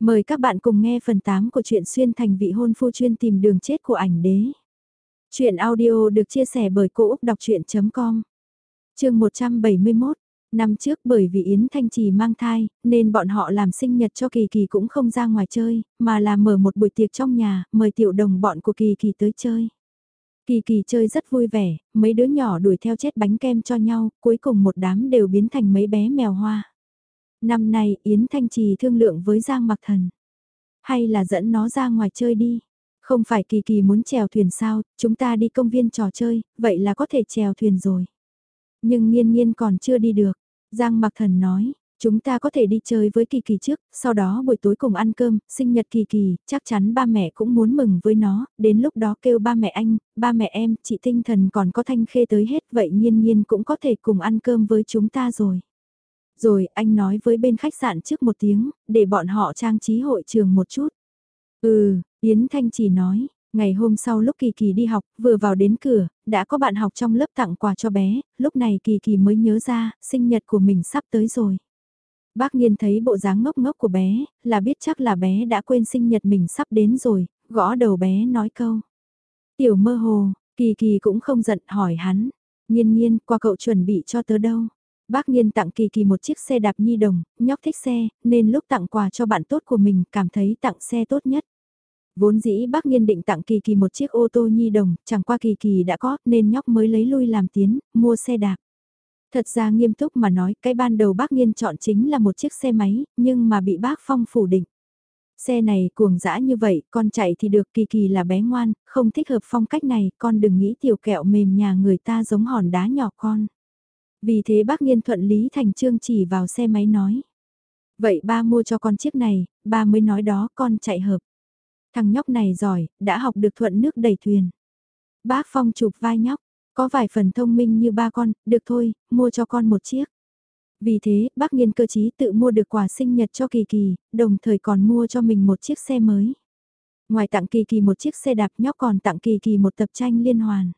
Mời các bạn cùng nghe phần 8 của truyện xuyên thành vị hôn phu chuyên tìm đường chết của ảnh đế. Chuyện audio được chia sẻ bởi Cô Úc Đọc Chuyện.com Trường 171 Năm trước bởi vì Yến Thanh Trì mang thai, nên bọn họ làm sinh nhật cho Kỳ Kỳ cũng không ra ngoài chơi, mà là mở một buổi tiệc trong nhà, mời tiểu đồng bọn của Kỳ Kỳ tới chơi. Kỳ Kỳ chơi rất vui vẻ, mấy đứa nhỏ đuổi theo chết bánh kem cho nhau, cuối cùng một đám đều biến thành mấy bé mèo hoa. Năm nay Yến Thanh Trì thương lượng với Giang Mặc Thần. Hay là dẫn nó ra ngoài chơi đi. Không phải kỳ kỳ muốn chèo thuyền sao, chúng ta đi công viên trò chơi, vậy là có thể chèo thuyền rồi. Nhưng nghiên nghiên còn chưa đi được. Giang Mặc Thần nói, chúng ta có thể đi chơi với Kỳ Kỳ trước, sau đó buổi tối cùng ăn cơm, sinh nhật Kỳ Kỳ, chắc chắn ba mẹ cũng muốn mừng với nó, đến lúc đó kêu ba mẹ anh, ba mẹ em, chị tinh thần còn có thanh khê tới hết, vậy nhiên nhiên cũng có thể cùng ăn cơm với chúng ta rồi. Rồi anh nói với bên khách sạn trước một tiếng, để bọn họ trang trí hội trường một chút. Ừ, Yến Thanh chỉ nói, ngày hôm sau lúc Kỳ Kỳ đi học, vừa vào đến cửa, đã có bạn học trong lớp tặng quà cho bé, lúc này Kỳ Kỳ mới nhớ ra, sinh nhật của mình sắp tới rồi. Bác Nhiên thấy bộ dáng ngốc ngốc của bé, là biết chắc là bé đã quên sinh nhật mình sắp đến rồi, gõ đầu bé nói câu. Tiểu mơ hồ, Kỳ Kỳ cũng không giận hỏi hắn, nhiên nhiên qua cậu chuẩn bị cho tớ đâu. Bác Nhiên tặng Kỳ Kỳ một chiếc xe đạp nhi đồng, nhóc thích xe, nên lúc tặng quà cho bạn tốt của mình cảm thấy tặng xe tốt nhất. Vốn dĩ bác Nhiên định tặng Kỳ Kỳ một chiếc ô tô nhi đồng, chẳng qua Kỳ Kỳ đã có nên nhóc mới lấy lui làm tiến, mua xe đạp. Thật ra nghiêm túc mà nói cái ban đầu bác Nhiên chọn chính là một chiếc xe máy, nhưng mà bị bác Phong phủ định. Xe này cuồng dã như vậy, con chạy thì được Kỳ Kỳ là bé ngoan, không thích hợp phong cách này, con đừng nghĩ tiểu kẹo mềm nhà người ta giống hòn đá nhỏ con. Vì thế bác nghiên thuận lý thành trương chỉ vào xe máy nói. Vậy ba mua cho con chiếc này, ba mới nói đó con chạy hợp. Thằng nhóc này giỏi, đã học được thuận nước đẩy thuyền. Bác Phong chụp vai nhóc, có vài phần thông minh như ba con, được thôi, mua cho con một chiếc. Vì thế, bác nghiên cơ chí tự mua được quà sinh nhật cho Kỳ Kỳ, đồng thời còn mua cho mình một chiếc xe mới. Ngoài tặng Kỳ Kỳ một chiếc xe đạp nhóc còn tặng Kỳ Kỳ một tập tranh liên hoàn.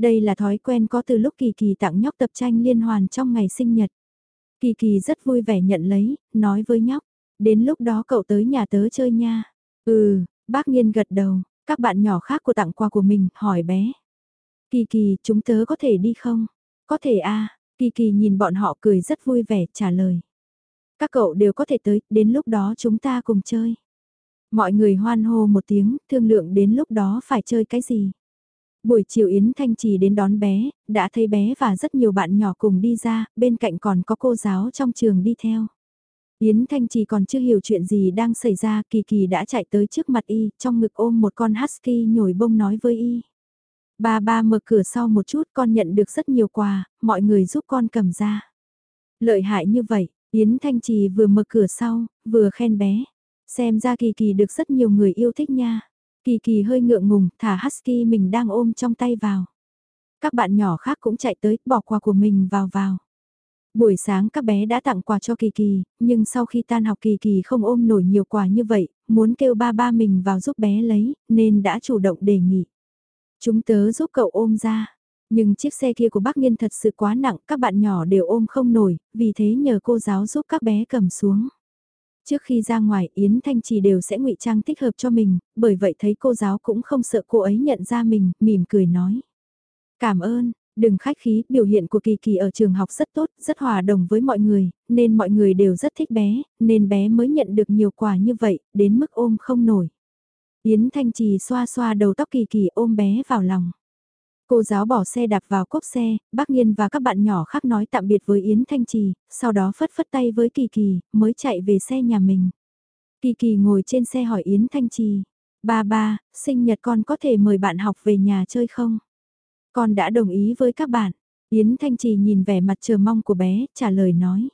Đây là thói quen có từ lúc Kỳ Kỳ tặng nhóc tập tranh liên hoàn trong ngày sinh nhật. Kỳ Kỳ rất vui vẻ nhận lấy, nói với nhóc, đến lúc đó cậu tới nhà tớ chơi nha. Ừ, bác nhiên gật đầu, các bạn nhỏ khác của tặng quà của mình hỏi bé. Kỳ Kỳ, chúng tớ có thể đi không? Có thể a Kỳ Kỳ nhìn bọn họ cười rất vui vẻ trả lời. Các cậu đều có thể tới, đến lúc đó chúng ta cùng chơi. Mọi người hoan hô một tiếng, thương lượng đến lúc đó phải chơi cái gì. Buổi chiều Yến Thanh Trì đến đón bé, đã thấy bé và rất nhiều bạn nhỏ cùng đi ra, bên cạnh còn có cô giáo trong trường đi theo. Yến Thanh Trì còn chưa hiểu chuyện gì đang xảy ra, Kỳ Kỳ đã chạy tới trước mặt y, trong ngực ôm một con husky nhồi bông nói với y. Ba ba mở cửa sau một chút con nhận được rất nhiều quà, mọi người giúp con cầm ra. Lợi hại như vậy, Yến Thanh Trì vừa mở cửa sau, vừa khen bé. Xem ra Kỳ Kỳ được rất nhiều người yêu thích nha. Kỳ kỳ hơi ngượng ngùng, thả husky mình đang ôm trong tay vào. Các bạn nhỏ khác cũng chạy tới, bỏ quà của mình vào vào. Buổi sáng các bé đã tặng quà cho Kỳ Kỳ, nhưng sau khi tan học Kỳ Kỳ không ôm nổi nhiều quà như vậy, muốn kêu ba ba mình vào giúp bé lấy, nên đã chủ động đề nghị. Chúng tớ giúp cậu ôm ra. Nhưng chiếc xe kia của bác Nghiên thật sự quá nặng, các bạn nhỏ đều ôm không nổi, vì thế nhờ cô giáo giúp các bé cầm xuống. Trước khi ra ngoài Yến Thanh Trì đều sẽ ngụy trang thích hợp cho mình, bởi vậy thấy cô giáo cũng không sợ cô ấy nhận ra mình, mỉm cười nói. Cảm ơn, đừng khách khí, biểu hiện của Kỳ Kỳ ở trường học rất tốt, rất hòa đồng với mọi người, nên mọi người đều rất thích bé, nên bé mới nhận được nhiều quà như vậy, đến mức ôm không nổi. Yến Thanh Trì xoa xoa đầu tóc Kỳ Kỳ ôm bé vào lòng. Cô giáo bỏ xe đạp vào cốp xe, bác Nhiên và các bạn nhỏ khác nói tạm biệt với Yến Thanh Trì, sau đó phất phất tay với Kỳ Kỳ, mới chạy về xe nhà mình. Kỳ Kỳ ngồi trên xe hỏi Yến Thanh Trì, ba ba, sinh nhật con có thể mời bạn học về nhà chơi không? Con đã đồng ý với các bạn. Yến Thanh Trì nhìn vẻ mặt chờ mong của bé, trả lời nói.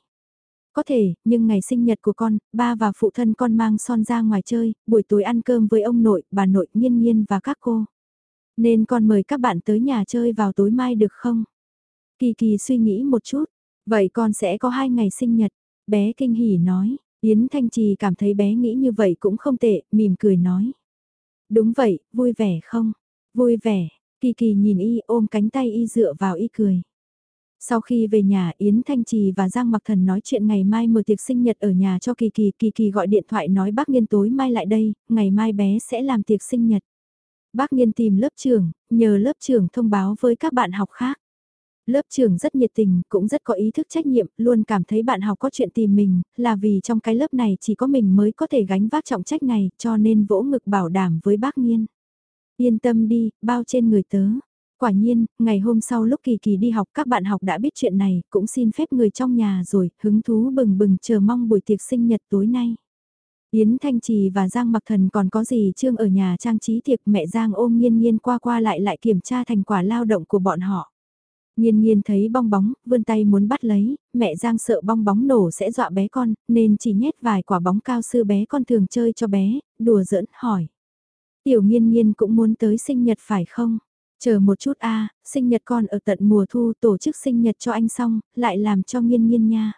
Có thể, nhưng ngày sinh nhật của con, ba và phụ thân con mang son ra ngoài chơi, buổi tối ăn cơm với ông nội, bà nội, nhiên nhiên và các cô. Nên con mời các bạn tới nhà chơi vào tối mai được không? Kỳ kỳ suy nghĩ một chút. Vậy con sẽ có hai ngày sinh nhật. Bé kinh hỉ nói. Yến Thanh Trì cảm thấy bé nghĩ như vậy cũng không tệ, mỉm cười nói. Đúng vậy, vui vẻ không? Vui vẻ. Kỳ kỳ nhìn y ôm cánh tay y dựa vào y cười. Sau khi về nhà Yến Thanh Trì và Giang Mặc Thần nói chuyện ngày mai mở tiệc sinh nhật ở nhà cho Kỳ Kỳ, Kỳ Kỳ gọi điện thoại nói bác Nghiên tối mai lại đây, ngày mai bé sẽ làm tiệc sinh nhật. Bác Nghiên tìm lớp trưởng, nhờ lớp trưởng thông báo với các bạn học khác. Lớp trưởng rất nhiệt tình, cũng rất có ý thức trách nhiệm, luôn cảm thấy bạn học có chuyện tìm mình, là vì trong cái lớp này chỉ có mình mới có thể gánh vác trọng trách này, cho nên vỗ ngực bảo đảm với bác Nghiên. Yên tâm đi, bao trên người tớ. Quả nhiên, ngày hôm sau lúc Kỳ Kỳ đi học các bạn học đã biết chuyện này, cũng xin phép người trong nhà rồi, hứng thú bừng bừng chờ mong buổi tiệc sinh nhật tối nay. Yến Thanh Trì và Giang Mặc Thần còn có gì trương ở nhà trang trí tiệc mẹ Giang ôm nghiên nghiên qua qua lại lại kiểm tra thành quả lao động của bọn họ. Nhiên nhiên thấy bong bóng, vươn tay muốn bắt lấy, mẹ Giang sợ bong bóng nổ sẽ dọa bé con, nên chỉ nhét vài quả bóng cao sư bé con thường chơi cho bé, đùa giỡn, hỏi. Tiểu nhiên nhiên cũng muốn tới sinh nhật phải không? Chờ một chút a sinh nhật con ở tận mùa thu tổ chức sinh nhật cho anh xong, lại làm cho nghiên nghiên nha.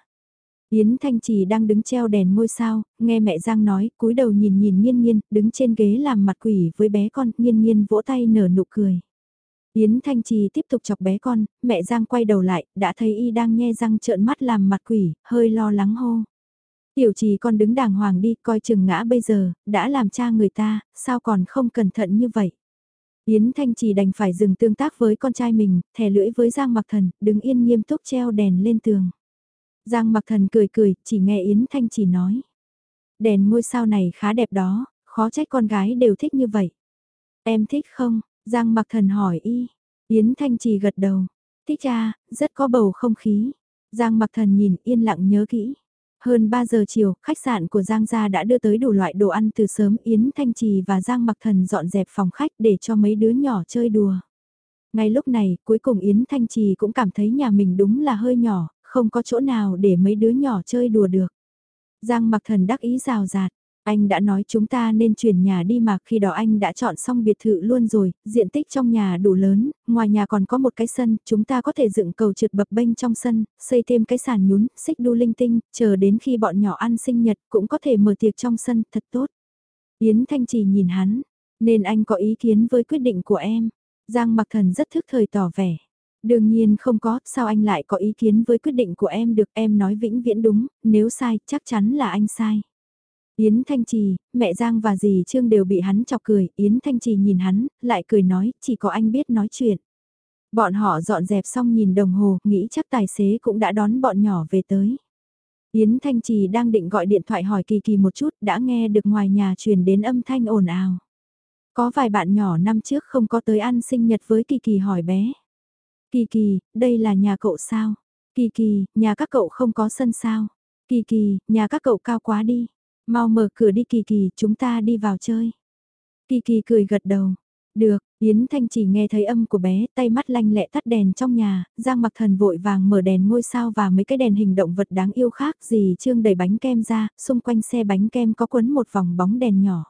Yến Thanh Trì đang đứng treo đèn ngôi sao, nghe mẹ Giang nói, cúi đầu nhìn nhìn Nhiên Nhiên, đứng trên ghế làm mặt quỷ với bé con, Nhiên Nhiên vỗ tay nở nụ cười. Yến Thanh Trì tiếp tục chọc bé con, mẹ Giang quay đầu lại, đã thấy y đang nghe răng trợn mắt làm mặt quỷ, hơi lo lắng hô. Tiểu trì con đứng đàng hoàng đi, coi chừng ngã bây giờ, đã làm cha người ta, sao còn không cẩn thận như vậy. Yến Thanh Trì đành phải dừng tương tác với con trai mình, thè lưỡi với Giang Mặc Thần, đứng yên nghiêm túc treo đèn lên tường. Giang Mặc Thần cười cười, chỉ nghe Yến Thanh Chỉ nói. Đèn ngôi sao này khá đẹp đó, khó trách con gái đều thích như vậy. Em thích không? Giang Mặc Thần hỏi y. Yến Thanh Chỉ gật đầu. Thích cha, rất có bầu không khí. Giang Mặc Thần nhìn yên lặng nhớ kỹ. Hơn 3 giờ chiều, khách sạn của Giang Gia đã đưa tới đủ loại đồ ăn từ sớm Yến Thanh Trì và Giang Mặc Thần dọn dẹp phòng khách để cho mấy đứa nhỏ chơi đùa. Ngay lúc này, cuối cùng Yến Thanh Trì cũng cảm thấy nhà mình đúng là hơi nhỏ, không có chỗ nào để mấy đứa nhỏ chơi đùa được. Giang Mặc Thần đắc ý rào rạt, anh đã nói chúng ta nên chuyển nhà đi mà khi đó anh đã chọn xong biệt thự luôn rồi, diện tích trong nhà đủ lớn, ngoài nhà còn có một cái sân, chúng ta có thể dựng cầu trượt bập bênh trong sân, xây thêm cái sàn nhún, xích đu linh tinh, chờ đến khi bọn nhỏ ăn sinh nhật cũng có thể mở tiệc trong sân, thật tốt. Yến Thanh Trì nhìn hắn, nên anh có ý kiến với quyết định của em. Giang Mặc Thần rất thức thời tỏ vẻ. Đương nhiên không có, sao anh lại có ý kiến với quyết định của em được em nói vĩnh viễn đúng, nếu sai chắc chắn là anh sai. Yến Thanh Trì, mẹ Giang và dì Trương đều bị hắn chọc cười, Yến Thanh Trì nhìn hắn, lại cười nói, chỉ có anh biết nói chuyện. Bọn họ dọn dẹp xong nhìn đồng hồ, nghĩ chắc tài xế cũng đã đón bọn nhỏ về tới. Yến Thanh Trì đang định gọi điện thoại hỏi Kỳ Kỳ một chút, đã nghe được ngoài nhà truyền đến âm thanh ồn ào. Có vài bạn nhỏ năm trước không có tới ăn sinh nhật với Kỳ Kỳ hỏi bé. Kỳ Kỳ, đây là nhà cậu sao? Kỳ Kỳ, nhà các cậu không có sân sao? Kỳ Kỳ, nhà các cậu cao quá đi. Mau mở cửa đi Kỳ Kỳ, chúng ta đi vào chơi. Kỳ Kỳ cười gật đầu. Được, Yến Thanh chỉ nghe thấy âm của bé, tay mắt lanh lẹ tắt đèn trong nhà, Giang mặc thần vội vàng mở đèn ngôi sao và mấy cái đèn hình động vật đáng yêu khác gì Trương đẩy bánh kem ra, xung quanh xe bánh kem có quấn một vòng bóng đèn nhỏ.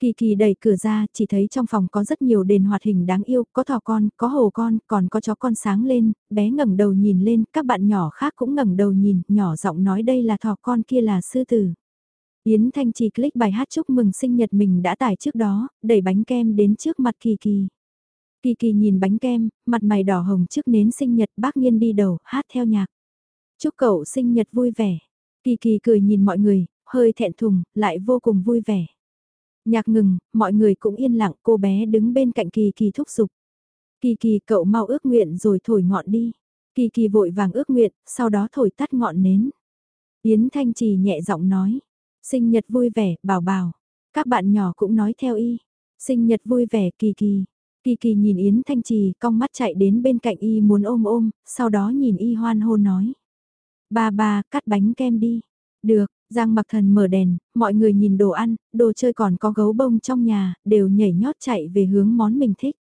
Kỳ kỳ đẩy cửa ra, chỉ thấy trong phòng có rất nhiều đèn hoạt hình đáng yêu, có thỏ con, có hồ con, còn có chó con sáng lên, bé ngẩng đầu nhìn lên, các bạn nhỏ khác cũng ngẩng đầu nhìn, nhỏ giọng nói đây là thỏ con kia là sư tử. Yến Thanh chỉ click bài hát chúc mừng sinh nhật mình đã tải trước đó, đẩy bánh kem đến trước mặt Kỳ Kỳ. Kỳ Kỳ nhìn bánh kem, mặt mày đỏ hồng trước nến sinh nhật bác nhiên đi đầu, hát theo nhạc. Chúc cậu sinh nhật vui vẻ. Kỳ Kỳ cười nhìn mọi người, hơi thẹn thùng, lại vô cùng vui vẻ. Nhạc ngừng, mọi người cũng yên lặng, cô bé đứng bên cạnh Kỳ Kỳ thúc giục. Kỳ Kỳ cậu mau ước nguyện rồi thổi ngọn đi. Kỳ Kỳ vội vàng ước nguyện, sau đó thổi tắt ngọn nến. Yến Thanh Trì nhẹ giọng nói, Sinh nhật vui vẻ, bảo bảo. Các bạn nhỏ cũng nói theo y. Sinh nhật vui vẻ, kỳ kỳ. Kỳ kỳ nhìn Yến Thanh Trì, cong mắt chạy đến bên cạnh y muốn ôm ôm, sau đó nhìn y hoan hô nói. Ba ba, cắt bánh kem đi. Được, Giang mặc thần mở đèn, mọi người nhìn đồ ăn, đồ chơi còn có gấu bông trong nhà, đều nhảy nhót chạy về hướng món mình thích.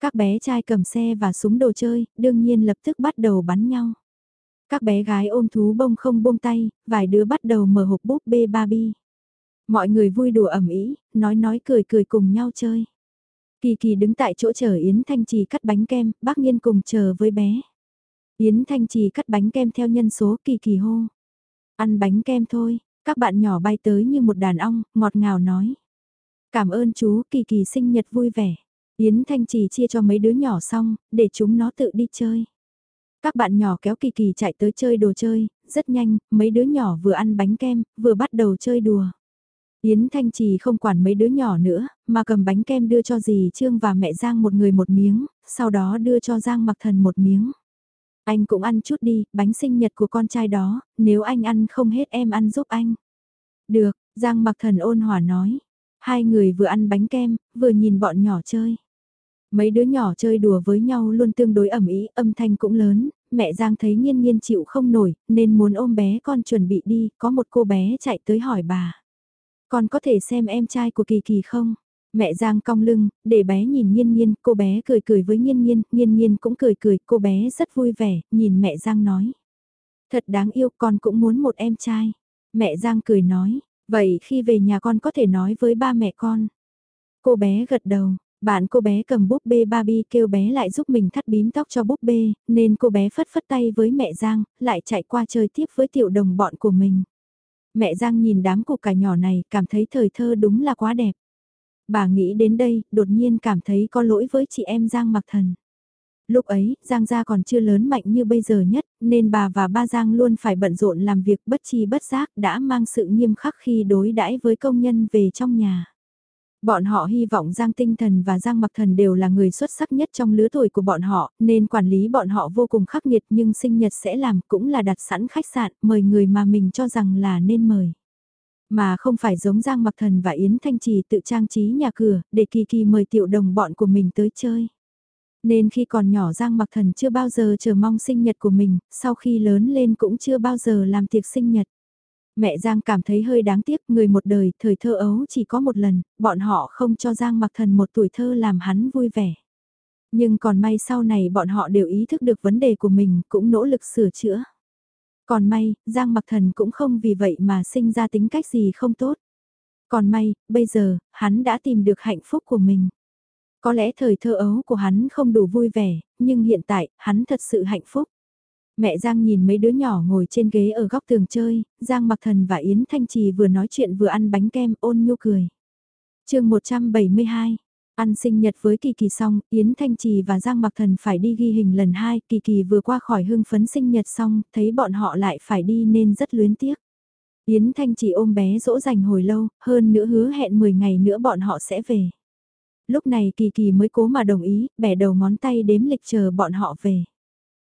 Các bé trai cầm xe và súng đồ chơi, đương nhiên lập tức bắt đầu bắn nhau. Các bé gái ôm thú bông không buông tay, vài đứa bắt đầu mở hộp búp bê Barbie. Mọi người vui đùa ẩm ý, nói nói cười cười cùng nhau chơi. Kỳ kỳ đứng tại chỗ chờ Yến Thanh Trì cắt bánh kem, bác nghiên cùng chờ với bé. Yến Thanh Trì cắt bánh kem theo nhân số kỳ kỳ hô. Ăn bánh kem thôi, các bạn nhỏ bay tới như một đàn ong, ngọt ngào nói. Cảm ơn chú, kỳ kỳ sinh nhật vui vẻ. Yến Thanh Trì chia cho mấy đứa nhỏ xong, để chúng nó tự đi chơi. Các bạn nhỏ kéo Kỳ Kỳ chạy tới chơi đồ chơi, rất nhanh, mấy đứa nhỏ vừa ăn bánh kem, vừa bắt đầu chơi đùa. Yến Thanh Trì không quản mấy đứa nhỏ nữa, mà cầm bánh kem đưa cho dì Trương và mẹ Giang một người một miếng, sau đó đưa cho Giang mặc thần một miếng. Anh cũng ăn chút đi, bánh sinh nhật của con trai đó, nếu anh ăn không hết em ăn giúp anh. Được, Giang mặc thần ôn hòa nói. Hai người vừa ăn bánh kem, vừa nhìn bọn nhỏ chơi. Mấy đứa nhỏ chơi đùa với nhau luôn tương đối ẩm ý, âm thanh cũng lớn, mẹ Giang thấy nghiên nghiên chịu không nổi, nên muốn ôm bé con chuẩn bị đi, có một cô bé chạy tới hỏi bà. Con có thể xem em trai của Kỳ Kỳ không? Mẹ Giang cong lưng, để bé nhìn Nhiên Nhiên, cô bé cười cười với Nhiên Nhiên, Nhiên Nhiên cũng cười cười, cô bé rất vui vẻ, nhìn mẹ Giang nói. Thật đáng yêu, con cũng muốn một em trai. Mẹ Giang cười nói, vậy khi về nhà con có thể nói với ba mẹ con. Cô bé gật đầu, bạn cô bé cầm búp bê Barbie kêu bé lại giúp mình thắt bím tóc cho búp bê, nên cô bé phất phất tay với mẹ Giang, lại chạy qua chơi tiếp với tiểu đồng bọn của mình. Mẹ Giang nhìn đám cục cải nhỏ này, cảm thấy thời thơ đúng là quá đẹp. Bà nghĩ đến đây, đột nhiên cảm thấy có lỗi với chị em Giang mặc thần. Lúc ấy, Giang gia còn chưa lớn mạnh như bây giờ nhất, nên bà và ba Giang luôn phải bận rộn làm việc bất chi bất giác đã mang sự nghiêm khắc khi đối đãi với công nhân về trong nhà. Bọn họ hy vọng Giang Tinh Thần và Giang Mặc Thần đều là người xuất sắc nhất trong lứa tuổi của bọn họ, nên quản lý bọn họ vô cùng khắc nghiệt nhưng sinh nhật sẽ làm cũng là đặt sẵn khách sạn, mời người mà mình cho rằng là nên mời. Mà không phải giống Giang Mặc Thần và Yến Thanh Trì tự trang trí nhà cửa, để kỳ kỳ mời tiểu đồng bọn của mình tới chơi. Nên khi còn nhỏ Giang Mặc Thần chưa bao giờ chờ mong sinh nhật của mình, sau khi lớn lên cũng chưa bao giờ làm tiệc sinh nhật. Mẹ Giang cảm thấy hơi đáng tiếc, người một đời, thời thơ ấu chỉ có một lần, bọn họ không cho Giang mặc thần một tuổi thơ làm hắn vui vẻ. Nhưng còn may sau này bọn họ đều ý thức được vấn đề của mình, cũng nỗ lực sửa chữa. Còn may, Giang mặc thần cũng không vì vậy mà sinh ra tính cách gì không tốt. Còn may, bây giờ, hắn đã tìm được hạnh phúc của mình. Có lẽ thời thơ ấu của hắn không đủ vui vẻ, nhưng hiện tại, hắn thật sự hạnh phúc. Mẹ Giang nhìn mấy đứa nhỏ ngồi trên ghế ở góc tường chơi, Giang Mặc Thần và Yến Thanh Trì vừa nói chuyện vừa ăn bánh kem ôn nhu cười. chương 172 Ăn sinh nhật với Kỳ Kỳ xong, Yến Thanh Trì và Giang Mặc Thần phải đi ghi hình lần hai, Kỳ Kỳ vừa qua khỏi hưng phấn sinh nhật xong, thấy bọn họ lại phải đi nên rất luyến tiếc. Yến Thanh Trì ôm bé dỗ dành hồi lâu, hơn nữa hứa hẹn 10 ngày nữa bọn họ sẽ về. Lúc này Kỳ Kỳ mới cố mà đồng ý, bẻ đầu ngón tay đếm lịch chờ bọn họ về.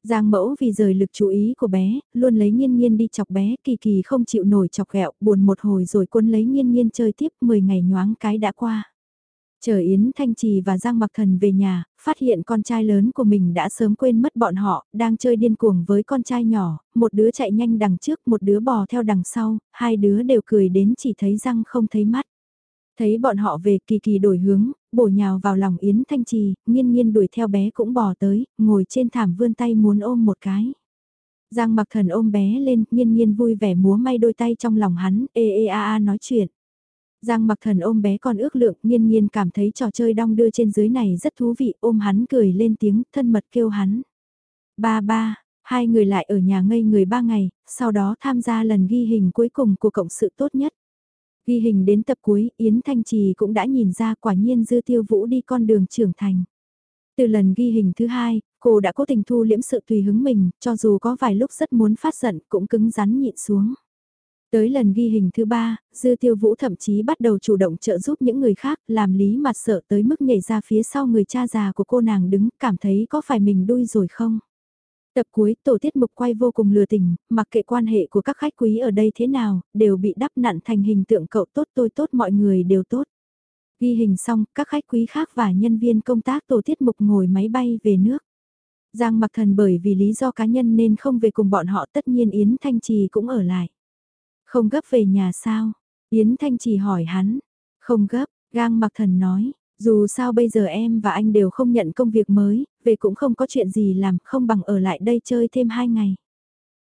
Giang mẫu vì rời lực chú ý của bé, luôn lấy nghiên nghiên đi chọc bé, kỳ kỳ không chịu nổi chọc ghẹo, buồn một hồi rồi quân lấy nghiên nghiên chơi tiếp 10 ngày nhoáng cái đã qua. Chờ Yến Thanh Trì và Giang Mặc Thần về nhà, phát hiện con trai lớn của mình đã sớm quên mất bọn họ, đang chơi điên cuồng với con trai nhỏ, một đứa chạy nhanh đằng trước, một đứa bò theo đằng sau, hai đứa đều cười đến chỉ thấy răng không thấy mắt. Thấy bọn họ về kỳ kỳ đổi hướng, bổ nhào vào lòng Yến Thanh Trì, nghiên nghiên đuổi theo bé cũng bò tới, ngồi trên thảm vươn tay muốn ôm một cái. Giang mặc thần ôm bé lên, nghiên nghiên vui vẻ múa may đôi tay trong lòng hắn, ê ê a a nói chuyện. Giang mặc thần ôm bé con ước lượng, nhiên nhiên cảm thấy trò chơi đong đưa trên dưới này rất thú vị, ôm hắn cười lên tiếng, thân mật kêu hắn. Ba ba, hai người lại ở nhà ngây người ba ngày, sau đó tham gia lần ghi hình cuối cùng của cộng sự tốt nhất. Ghi hình đến tập cuối, Yến Thanh Trì cũng đã nhìn ra quả nhiên Dư Tiêu Vũ đi con đường trưởng thành. Từ lần ghi hình thứ hai, cô đã cố tình thu liễm sự tùy hứng mình, cho dù có vài lúc rất muốn phát giận cũng cứng rắn nhịn xuống. Tới lần ghi hình thứ ba, Dư Tiêu Vũ thậm chí bắt đầu chủ động trợ giúp những người khác, làm lý mặt sợ tới mức nhảy ra phía sau người cha già của cô nàng đứng, cảm thấy có phải mình đuôi rồi không? Tập cuối tổ tiết mục quay vô cùng lừa tình, mặc kệ quan hệ của các khách quý ở đây thế nào, đều bị đắp nặn thành hình tượng cậu tốt tôi tốt mọi người đều tốt. Ghi hình xong, các khách quý khác và nhân viên công tác tổ tiết mục ngồi máy bay về nước. Giang mặc thần bởi vì lý do cá nhân nên không về cùng bọn họ tất nhiên Yến Thanh Trì cũng ở lại. Không gấp về nhà sao? Yến Thanh Trì hỏi hắn. Không gấp, Giang mặc thần nói, dù sao bây giờ em và anh đều không nhận công việc mới, về cũng không có chuyện gì làm, không bằng ở lại đây chơi thêm hai ngày.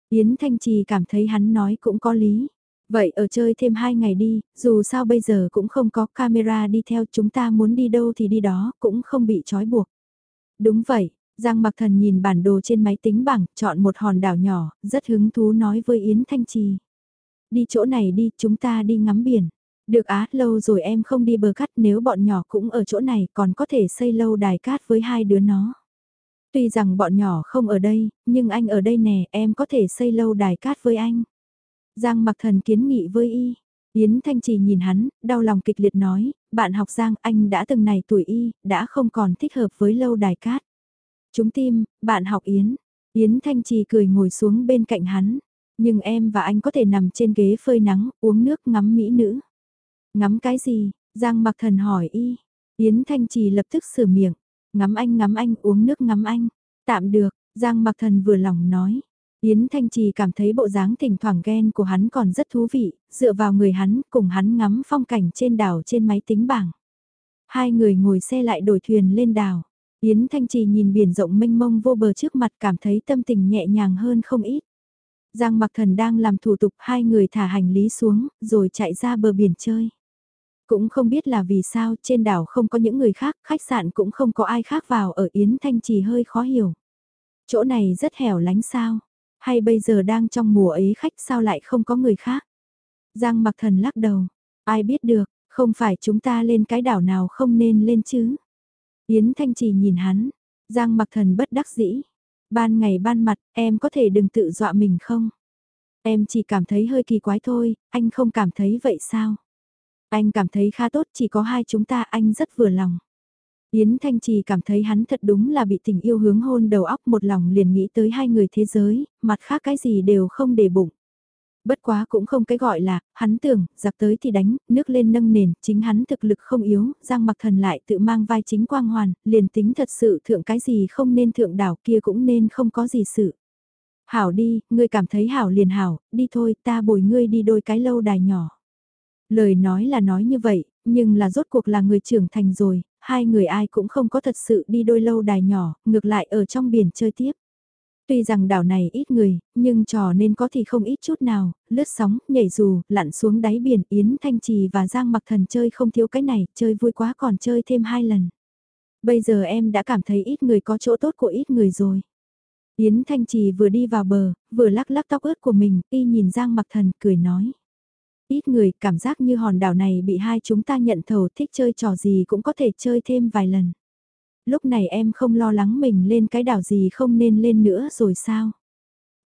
Yến Thanh Trì cảm thấy hắn nói cũng có lý. Vậy ở chơi thêm hai ngày đi, dù sao bây giờ cũng không có camera đi theo chúng ta muốn đi đâu thì đi đó, cũng không bị trói buộc. Đúng vậy, Giang Mặc Thần nhìn bản đồ trên máy tính bảng, chọn một hòn đảo nhỏ, rất hứng thú nói với Yến Thanh Trì. Đi chỗ này đi, chúng ta đi ngắm biển. Được á, lâu rồi em không đi bờ cát nếu bọn nhỏ cũng ở chỗ này còn có thể xây lâu đài cát với hai đứa nó. Tuy rằng bọn nhỏ không ở đây, nhưng anh ở đây nè, em có thể xây lâu đài cát với anh. Giang mặc thần kiến nghị với y. Yến Thanh Trì nhìn hắn, đau lòng kịch liệt nói, bạn học Giang anh đã từng này tuổi y, đã không còn thích hợp với lâu đài cát. Chúng tim, bạn học Yến. Yến Thanh Trì cười ngồi xuống bên cạnh hắn. Nhưng em và anh có thể nằm trên ghế phơi nắng, uống nước ngắm mỹ nữ. Ngắm cái gì? Giang mặc thần hỏi y. Yến Thanh Trì lập tức sửa miệng. Ngắm anh ngắm anh uống nước ngắm anh. Tạm được, Giang mặc thần vừa lòng nói. Yến Thanh Trì cảm thấy bộ dáng thỉnh thoảng ghen của hắn còn rất thú vị, dựa vào người hắn cùng hắn ngắm phong cảnh trên đảo trên máy tính bảng. Hai người ngồi xe lại đổi thuyền lên đảo. Yến Thanh Trì nhìn biển rộng mênh mông vô bờ trước mặt cảm thấy tâm tình nhẹ nhàng hơn không ít. Giang Mặc Thần đang làm thủ tục hai người thả hành lý xuống rồi chạy ra bờ biển chơi. Cũng không biết là vì sao trên đảo không có những người khác, khách sạn cũng không có ai khác vào ở Yến Thanh Trì hơi khó hiểu. Chỗ này rất hẻo lánh sao, hay bây giờ đang trong mùa ấy khách sao lại không có người khác. Giang mặc thần lắc đầu, ai biết được, không phải chúng ta lên cái đảo nào không nên lên chứ. Yến Thanh Trì nhìn hắn, Giang mặc thần bất đắc dĩ. Ban ngày ban mặt, em có thể đừng tự dọa mình không? Em chỉ cảm thấy hơi kỳ quái thôi, anh không cảm thấy vậy sao? Anh cảm thấy khá tốt, chỉ có hai chúng ta anh rất vừa lòng. Yến Thanh Trì cảm thấy hắn thật đúng là bị tình yêu hướng hôn đầu óc một lòng liền nghĩ tới hai người thế giới, mặt khác cái gì đều không để bụng. Bất quá cũng không cái gọi là, hắn tưởng, giặc tới thì đánh, nước lên nâng nền, chính hắn thực lực không yếu, Giang mặc thần lại tự mang vai chính quang hoàn, liền tính thật sự thượng cái gì không nên thượng đảo kia cũng nên không có gì sự. Hảo đi, ngươi cảm thấy hảo liền hảo, đi thôi ta bồi ngươi đi đôi cái lâu đài nhỏ. Lời nói là nói như vậy, nhưng là rốt cuộc là người trưởng thành rồi, hai người ai cũng không có thật sự đi đôi lâu đài nhỏ, ngược lại ở trong biển chơi tiếp. Tuy rằng đảo này ít người, nhưng trò nên có thì không ít chút nào, lướt sóng, nhảy dù, lặn xuống đáy biển Yến Thanh Trì và Giang Mặc Thần chơi không thiếu cái này, chơi vui quá còn chơi thêm hai lần. Bây giờ em đã cảm thấy ít người có chỗ tốt của ít người rồi. Yến Thanh Trì vừa đi vào bờ, vừa lắc lắc tóc ướt của mình, y nhìn Giang Mặc Thần, cười nói. Ít người, cảm giác như hòn đảo này bị hai chúng ta nhận thầu thích chơi trò gì cũng có thể chơi thêm vài lần. Lúc này em không lo lắng mình lên cái đảo gì không nên lên nữa rồi sao?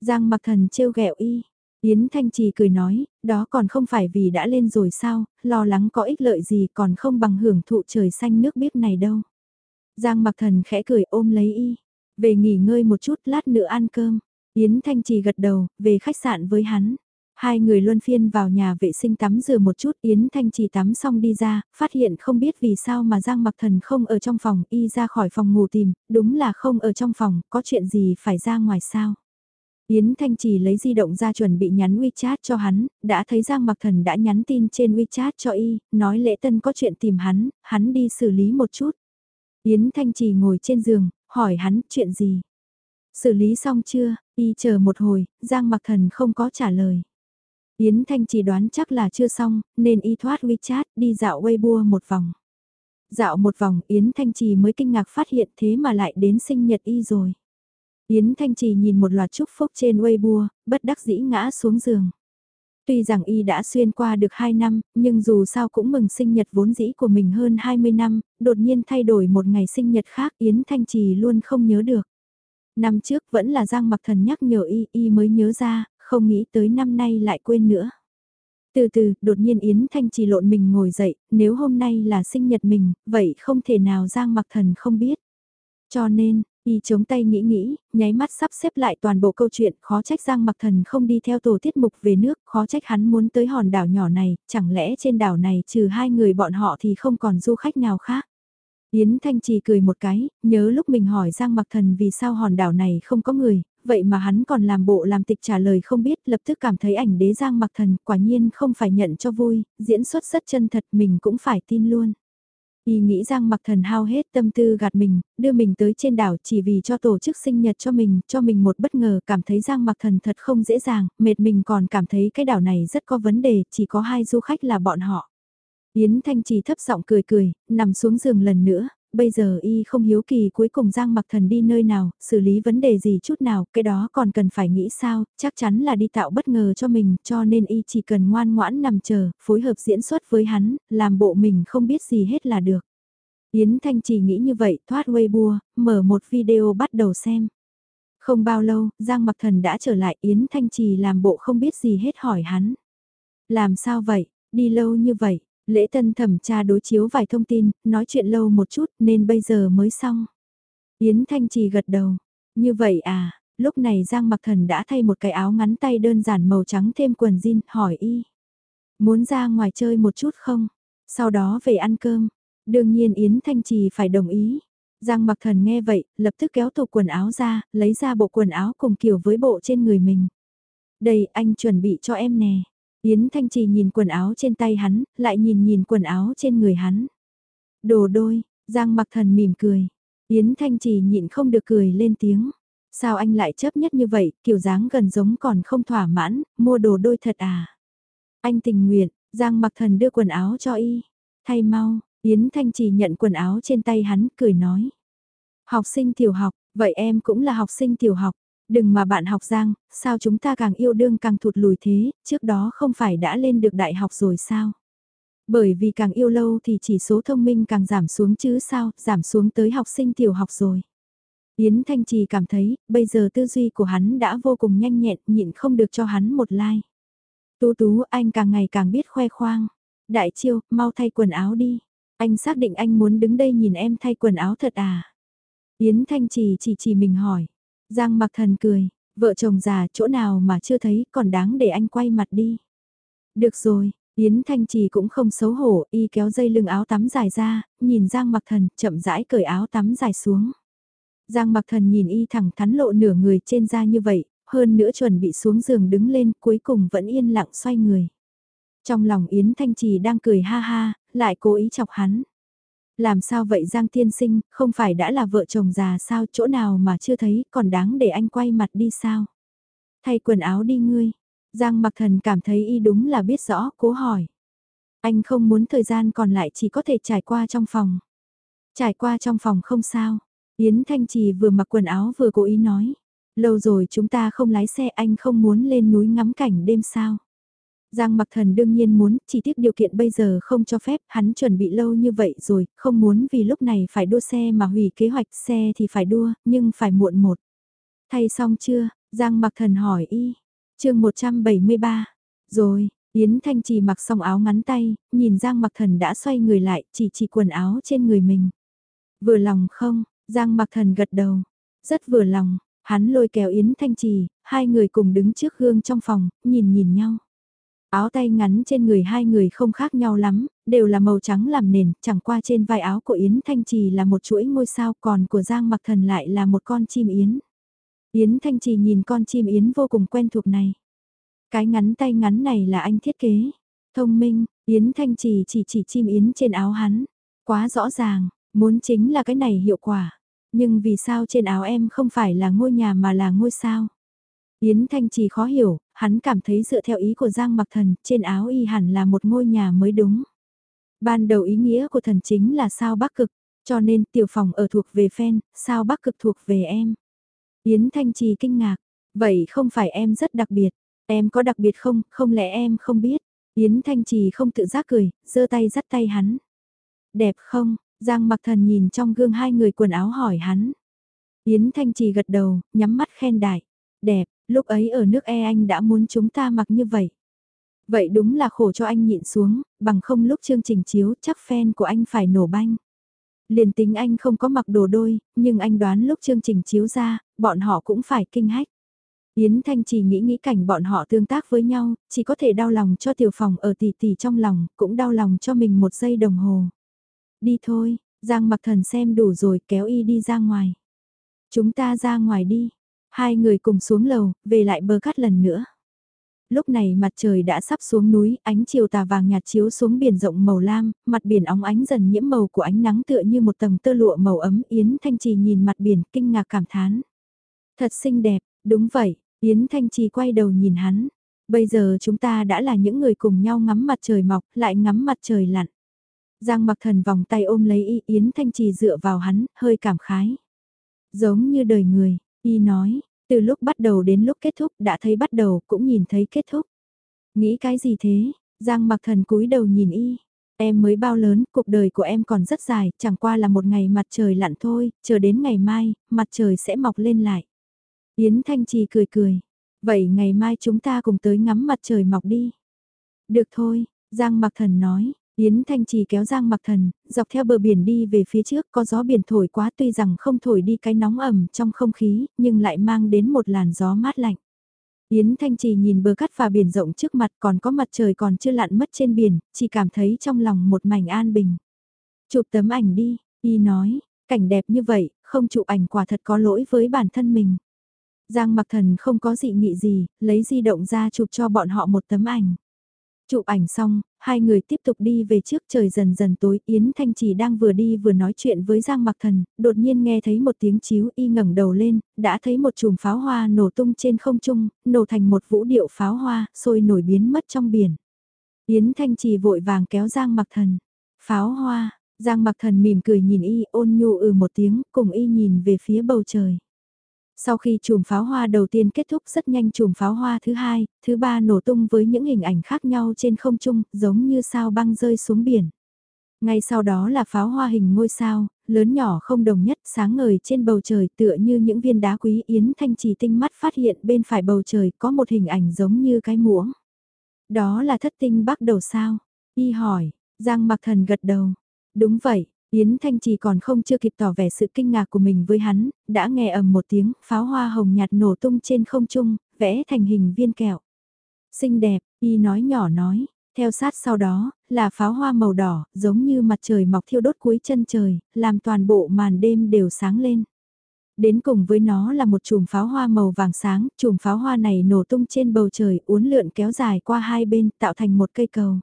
Giang mặc thần trêu ghẹo y. Yến Thanh Trì cười nói, đó còn không phải vì đã lên rồi sao, lo lắng có ích lợi gì còn không bằng hưởng thụ trời xanh nước biếc này đâu. Giang mặc thần khẽ cười ôm lấy y, về nghỉ ngơi một chút lát nữa ăn cơm. Yến Thanh Trì gật đầu, về khách sạn với hắn. Hai người luân phiên vào nhà vệ sinh tắm rửa một chút Yến Thanh chỉ tắm xong đi ra, phát hiện không biết vì sao mà Giang Mặc Thần không ở trong phòng, y ra khỏi phòng ngủ tìm, đúng là không ở trong phòng, có chuyện gì phải ra ngoài sao. Yến Thanh chỉ lấy di động ra chuẩn bị nhắn WeChat cho hắn, đã thấy Giang Mặc Thần đã nhắn tin trên WeChat cho y, nói lễ tân có chuyện tìm hắn, hắn đi xử lý một chút. Yến Thanh Trì ngồi trên giường, hỏi hắn chuyện gì. Xử lý xong chưa, y chờ một hồi, Giang Mặc Thần không có trả lời. Yến Thanh chỉ đoán chắc là chưa xong, nên y thoát WeChat đi dạo Weibo một vòng. Dạo một vòng Yến Thanh Trì mới kinh ngạc phát hiện thế mà lại đến sinh nhật y rồi. Yến Thanh Trì nhìn một loạt chúc phúc trên Weibo, bất đắc dĩ ngã xuống giường. Tuy rằng y đã xuyên qua được 2 năm, nhưng dù sao cũng mừng sinh nhật vốn dĩ của mình hơn 20 năm, đột nhiên thay đổi một ngày sinh nhật khác Yến Thanh Trì luôn không nhớ được. Năm trước vẫn là Giang Mặc Thần nhắc nhở y, y mới nhớ ra, không nghĩ tới năm nay lại quên nữa. Từ từ, đột nhiên Yến Thanh chỉ lộn mình ngồi dậy, nếu hôm nay là sinh nhật mình, vậy không thể nào Giang Mặc Thần không biết. Cho nên, y chống tay nghĩ nghĩ, nháy mắt sắp xếp lại toàn bộ câu chuyện, khó trách Giang Mặc Thần không đi theo tổ tiết mục về nước, khó trách hắn muốn tới hòn đảo nhỏ này, chẳng lẽ trên đảo này trừ hai người bọn họ thì không còn du khách nào khác. Yến Thanh Trì cười một cái, nhớ lúc mình hỏi Giang Mặc Thần vì sao hòn đảo này không có người, vậy mà hắn còn làm bộ làm tịch trả lời không biết, lập tức cảm thấy ảnh đế Giang Mặc Thần quả nhiên không phải nhận cho vui, diễn xuất rất chân thật mình cũng phải tin luôn. Y nghĩ Giang Mặc Thần hao hết tâm tư gạt mình, đưa mình tới trên đảo chỉ vì cho tổ chức sinh nhật cho mình, cho mình một bất ngờ, cảm thấy Giang Mặc Thần thật không dễ dàng, mệt mình còn cảm thấy cái đảo này rất có vấn đề, chỉ có hai du khách là bọn họ. Yến Thanh Trì thấp giọng cười cười, nằm xuống giường lần nữa, bây giờ y không hiếu kỳ cuối cùng Giang Mặc Thần đi nơi nào, xử lý vấn đề gì chút nào, cái đó còn cần phải nghĩ sao, chắc chắn là đi tạo bất ngờ cho mình, cho nên y chỉ cần ngoan ngoãn nằm chờ, phối hợp diễn xuất với hắn, làm bộ mình không biết gì hết là được. Yến Thanh chỉ nghĩ như vậy, thoát Weibo, mở một video bắt đầu xem. Không bao lâu, Giang Mặc Thần đã trở lại Yến Thanh Trì làm bộ không biết gì hết hỏi hắn. Làm sao vậy, đi lâu như vậy, lễ tân thẩm tra đối chiếu vài thông tin, nói chuyện lâu một chút nên bây giờ mới xong. Yến Thanh Trì gật đầu, như vậy à, lúc này Giang Mặc Thần đã thay một cái áo ngắn tay đơn giản màu trắng thêm quần jean, hỏi y. Muốn ra ngoài chơi một chút không? Sau đó về ăn cơm. Đương nhiên Yến Thanh Trì phải đồng ý. Giang mặc thần nghe vậy, lập tức kéo tủ quần áo ra, lấy ra bộ quần áo cùng kiểu với bộ trên người mình. Đây, anh chuẩn bị cho em nè. Yến Thanh Trì nhìn quần áo trên tay hắn, lại nhìn nhìn quần áo trên người hắn. Đồ đôi, Giang mặc thần mỉm cười. Yến Thanh Trì nhịn không được cười lên tiếng. Sao anh lại chấp nhất như vậy, kiểu dáng gần giống còn không thỏa mãn, mua đồ đôi thật à? Anh tình nguyện, Giang mặc thần đưa quần áo cho y. Thay mau, Yến Thanh Trì nhận quần áo trên tay hắn, cười nói. Học sinh tiểu học, vậy em cũng là học sinh tiểu học. Đừng mà bạn học Giang, sao chúng ta càng yêu đương càng thụt lùi thế, trước đó không phải đã lên được đại học rồi sao? Bởi vì càng yêu lâu thì chỉ số thông minh càng giảm xuống chứ sao, giảm xuống tới học sinh tiểu học rồi. Yến Thanh Trì cảm thấy, bây giờ tư duy của hắn đã vô cùng nhanh nhẹn, nhịn không được cho hắn một like. Tú tú, anh càng ngày càng biết khoe khoang. Đại chiêu, mau thay quần áo đi. Anh xác định anh muốn đứng đây nhìn em thay quần áo thật à? Yến Thanh Trì chỉ chỉ mình hỏi. Giang mặc thần cười, vợ chồng già chỗ nào mà chưa thấy còn đáng để anh quay mặt đi. Được rồi, Yến Thanh Trì cũng không xấu hổ, y kéo dây lưng áo tắm dài ra, nhìn Giang mặc thần chậm rãi cởi áo tắm dài xuống. Giang mặc thần nhìn y thẳng thắn lộ nửa người trên da như vậy, hơn nữa chuẩn bị xuống giường đứng lên cuối cùng vẫn yên lặng xoay người. Trong lòng Yến Thanh Trì đang cười ha ha, lại cố ý chọc hắn. Làm sao vậy Giang Thiên Sinh, không phải đã là vợ chồng già sao chỗ nào mà chưa thấy còn đáng để anh quay mặt đi sao? Thay quần áo đi ngươi. Giang mặc thần cảm thấy y đúng là biết rõ, cố hỏi. Anh không muốn thời gian còn lại chỉ có thể trải qua trong phòng. Trải qua trong phòng không sao. Yến Thanh Trì vừa mặc quần áo vừa cố ý nói. Lâu rồi chúng ta không lái xe anh không muốn lên núi ngắm cảnh đêm sao. Giang mặc thần đương nhiên muốn, chỉ tiếc điều kiện bây giờ không cho phép, hắn chuẩn bị lâu như vậy rồi, không muốn vì lúc này phải đua xe mà hủy kế hoạch xe thì phải đua, nhưng phải muộn một. Thay xong chưa? Giang mặc thần hỏi y. chương 173. Rồi, Yến Thanh Trì mặc xong áo ngắn tay, nhìn Giang mặc thần đã xoay người lại, chỉ chỉ quần áo trên người mình. Vừa lòng không? Giang mặc thần gật đầu. Rất vừa lòng, hắn lôi kéo Yến Thanh Trì, hai người cùng đứng trước gương trong phòng, nhìn nhìn nhau. Áo tay ngắn trên người hai người không khác nhau lắm, đều là màu trắng làm nền, chẳng qua trên vai áo của Yến Thanh Trì là một chuỗi ngôi sao còn của Giang Mặc Thần lại là một con chim Yến. Yến Thanh Trì nhìn con chim Yến vô cùng quen thuộc này. Cái ngắn tay ngắn này là anh thiết kế. Thông minh, Yến Thanh Trì chỉ chỉ chim Yến trên áo hắn. Quá rõ ràng, muốn chính là cái này hiệu quả. Nhưng vì sao trên áo em không phải là ngôi nhà mà là ngôi sao? Yến Thanh Trì khó hiểu, hắn cảm thấy dựa theo ý của Giang Mặc Thần, trên áo y hẳn là một ngôi nhà mới đúng. Ban đầu ý nghĩa của thần chính là sao bắc cực, cho nên tiểu phòng ở thuộc về phen, sao bắc cực thuộc về em. Yến Thanh Trì kinh ngạc, vậy không phải em rất đặc biệt, em có đặc biệt không, không lẽ em không biết. Yến Thanh Trì không tự giác cười, giơ tay dắt tay hắn. Đẹp không, Giang Mặc Thần nhìn trong gương hai người quần áo hỏi hắn. Yến Thanh Trì gật đầu, nhắm mắt khen đại. Đẹp, Lúc ấy ở nước e anh đã muốn chúng ta mặc như vậy. Vậy đúng là khổ cho anh nhịn xuống, bằng không lúc chương trình chiếu chắc fan của anh phải nổ banh. Liền tính anh không có mặc đồ đôi, nhưng anh đoán lúc chương trình chiếu ra, bọn họ cũng phải kinh hách. Yến Thanh chỉ nghĩ nghĩ cảnh bọn họ tương tác với nhau, chỉ có thể đau lòng cho tiểu phòng ở tỷ tỷ trong lòng, cũng đau lòng cho mình một giây đồng hồ. Đi thôi, Giang mặc thần xem đủ rồi kéo y đi ra ngoài. Chúng ta ra ngoài đi, Hai người cùng xuống lầu, về lại bờ cát lần nữa. Lúc này mặt trời đã sắp xuống núi, ánh chiều tà vàng nhạt chiếu xuống biển rộng màu lam, mặt biển óng ánh dần nhiễm màu của ánh nắng tựa như một tầng tơ lụa màu ấm. Yến Thanh Trì nhìn mặt biển kinh ngạc cảm thán. Thật xinh đẹp, đúng vậy, Yến Thanh Trì quay đầu nhìn hắn. Bây giờ chúng ta đã là những người cùng nhau ngắm mặt trời mọc, lại ngắm mặt trời lặn. Giang mặc thần vòng tay ôm lấy y Yến Thanh Trì dựa vào hắn, hơi cảm khái. Giống như đời người, Y nói, từ lúc bắt đầu đến lúc kết thúc đã thấy bắt đầu cũng nhìn thấy kết thúc. Nghĩ cái gì thế? Giang mặc thần cúi đầu nhìn y. Em mới bao lớn, cuộc đời của em còn rất dài, chẳng qua là một ngày mặt trời lặn thôi, chờ đến ngày mai, mặt trời sẽ mọc lên lại. Yến Thanh Trì cười cười, vậy ngày mai chúng ta cùng tới ngắm mặt trời mọc đi. Được thôi, Giang Mặc Thần nói, Yến Thanh Trì kéo Giang Mặc Thần, dọc theo bờ biển đi về phía trước có gió biển thổi quá tuy rằng không thổi đi cái nóng ẩm trong không khí, nhưng lại mang đến một làn gió mát lạnh. Yến Thanh Trì nhìn bờ cát và biển rộng trước mặt còn có mặt trời còn chưa lặn mất trên biển, chỉ cảm thấy trong lòng một mảnh an bình. Chụp tấm ảnh đi, y nói, cảnh đẹp như vậy, không chụp ảnh quả thật có lỗi với bản thân mình. Giang mặc thần không có dị nghị gì, lấy di động ra chụp cho bọn họ một tấm ảnh. Chụp ảnh xong, hai người tiếp tục đi về trước trời dần dần tối. Yến Thanh Trì đang vừa đi vừa nói chuyện với Giang Mặc Thần, đột nhiên nghe thấy một tiếng chiếu y ngẩng đầu lên, đã thấy một chùm pháo hoa nổ tung trên không trung, nổ thành một vũ điệu pháo hoa, sôi nổi biến mất trong biển. Yến Thanh Trì vội vàng kéo Giang Mặc Thần. Pháo hoa, Giang Mặc Thần mỉm cười nhìn y ôn nhu ừ một tiếng, cùng y nhìn về phía bầu trời. Sau khi chùm pháo hoa đầu tiên kết thúc rất nhanh chùm pháo hoa thứ hai, thứ ba nổ tung với những hình ảnh khác nhau trên không trung, giống như sao băng rơi xuống biển. Ngay sau đó là pháo hoa hình ngôi sao, lớn nhỏ không đồng nhất, sáng ngời trên bầu trời tựa như những viên đá quý yến thanh trì tinh mắt phát hiện bên phải bầu trời có một hình ảnh giống như cái muỗng. Đó là thất tinh bắt đầu sao? Y hỏi, Giang mặc thần gật đầu. Đúng vậy, Yến Thanh Trì còn không chưa kịp tỏ vẻ sự kinh ngạc của mình với hắn, đã nghe ầm một tiếng, pháo hoa hồng nhạt nổ tung trên không trung, vẽ thành hình viên kẹo. Xinh đẹp, y nói nhỏ nói, theo sát sau đó, là pháo hoa màu đỏ, giống như mặt trời mọc thiêu đốt cuối chân trời, làm toàn bộ màn đêm đều sáng lên. Đến cùng với nó là một chùm pháo hoa màu vàng sáng, chùm pháo hoa này nổ tung trên bầu trời uốn lượn kéo dài qua hai bên tạo thành một cây cầu.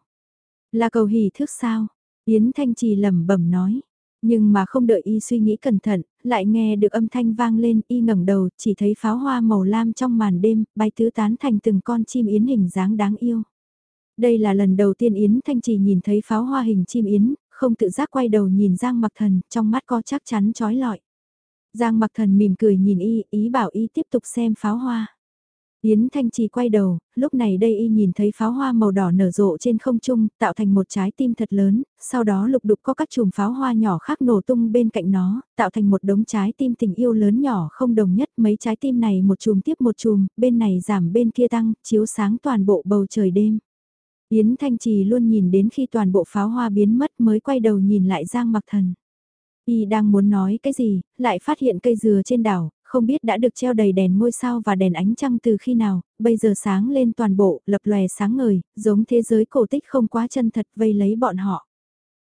Là cầu hỷ thước sao? Yến Thanh Trì lẩm bẩm nói. Nhưng mà không đợi y suy nghĩ cẩn thận, lại nghe được âm thanh vang lên, y ngẩng đầu, chỉ thấy pháo hoa màu lam trong màn đêm, bay tứ tán thành từng con chim yến hình dáng đáng yêu. Đây là lần đầu tiên Yến Thanh Trì nhìn thấy pháo hoa hình chim yến, không tự giác quay đầu nhìn Giang Mặc Thần, trong mắt có chắc chắn trói lọi. Giang Mặc Thần mỉm cười nhìn y, ý bảo y tiếp tục xem pháo hoa. Yến Thanh Trì quay đầu, lúc này đây y nhìn thấy pháo hoa màu đỏ nở rộ trên không trung, tạo thành một trái tim thật lớn, sau đó lục đục có các chùm pháo hoa nhỏ khác nổ tung bên cạnh nó, tạo thành một đống trái tim tình yêu lớn nhỏ không đồng nhất, mấy trái tim này một chùm tiếp một chùm, bên này giảm bên kia tăng, chiếu sáng toàn bộ bầu trời đêm. Yến Thanh Trì luôn nhìn đến khi toàn bộ pháo hoa biến mất mới quay đầu nhìn lại Giang Mặc Thần. Y đang muốn nói cái gì, lại phát hiện cây dừa trên đảo, không biết đã được treo đầy đèn ngôi sao và đèn ánh trăng từ khi nào, bây giờ sáng lên toàn bộ, lập lòe sáng ngời, giống thế giới cổ tích không quá chân thật vây lấy bọn họ.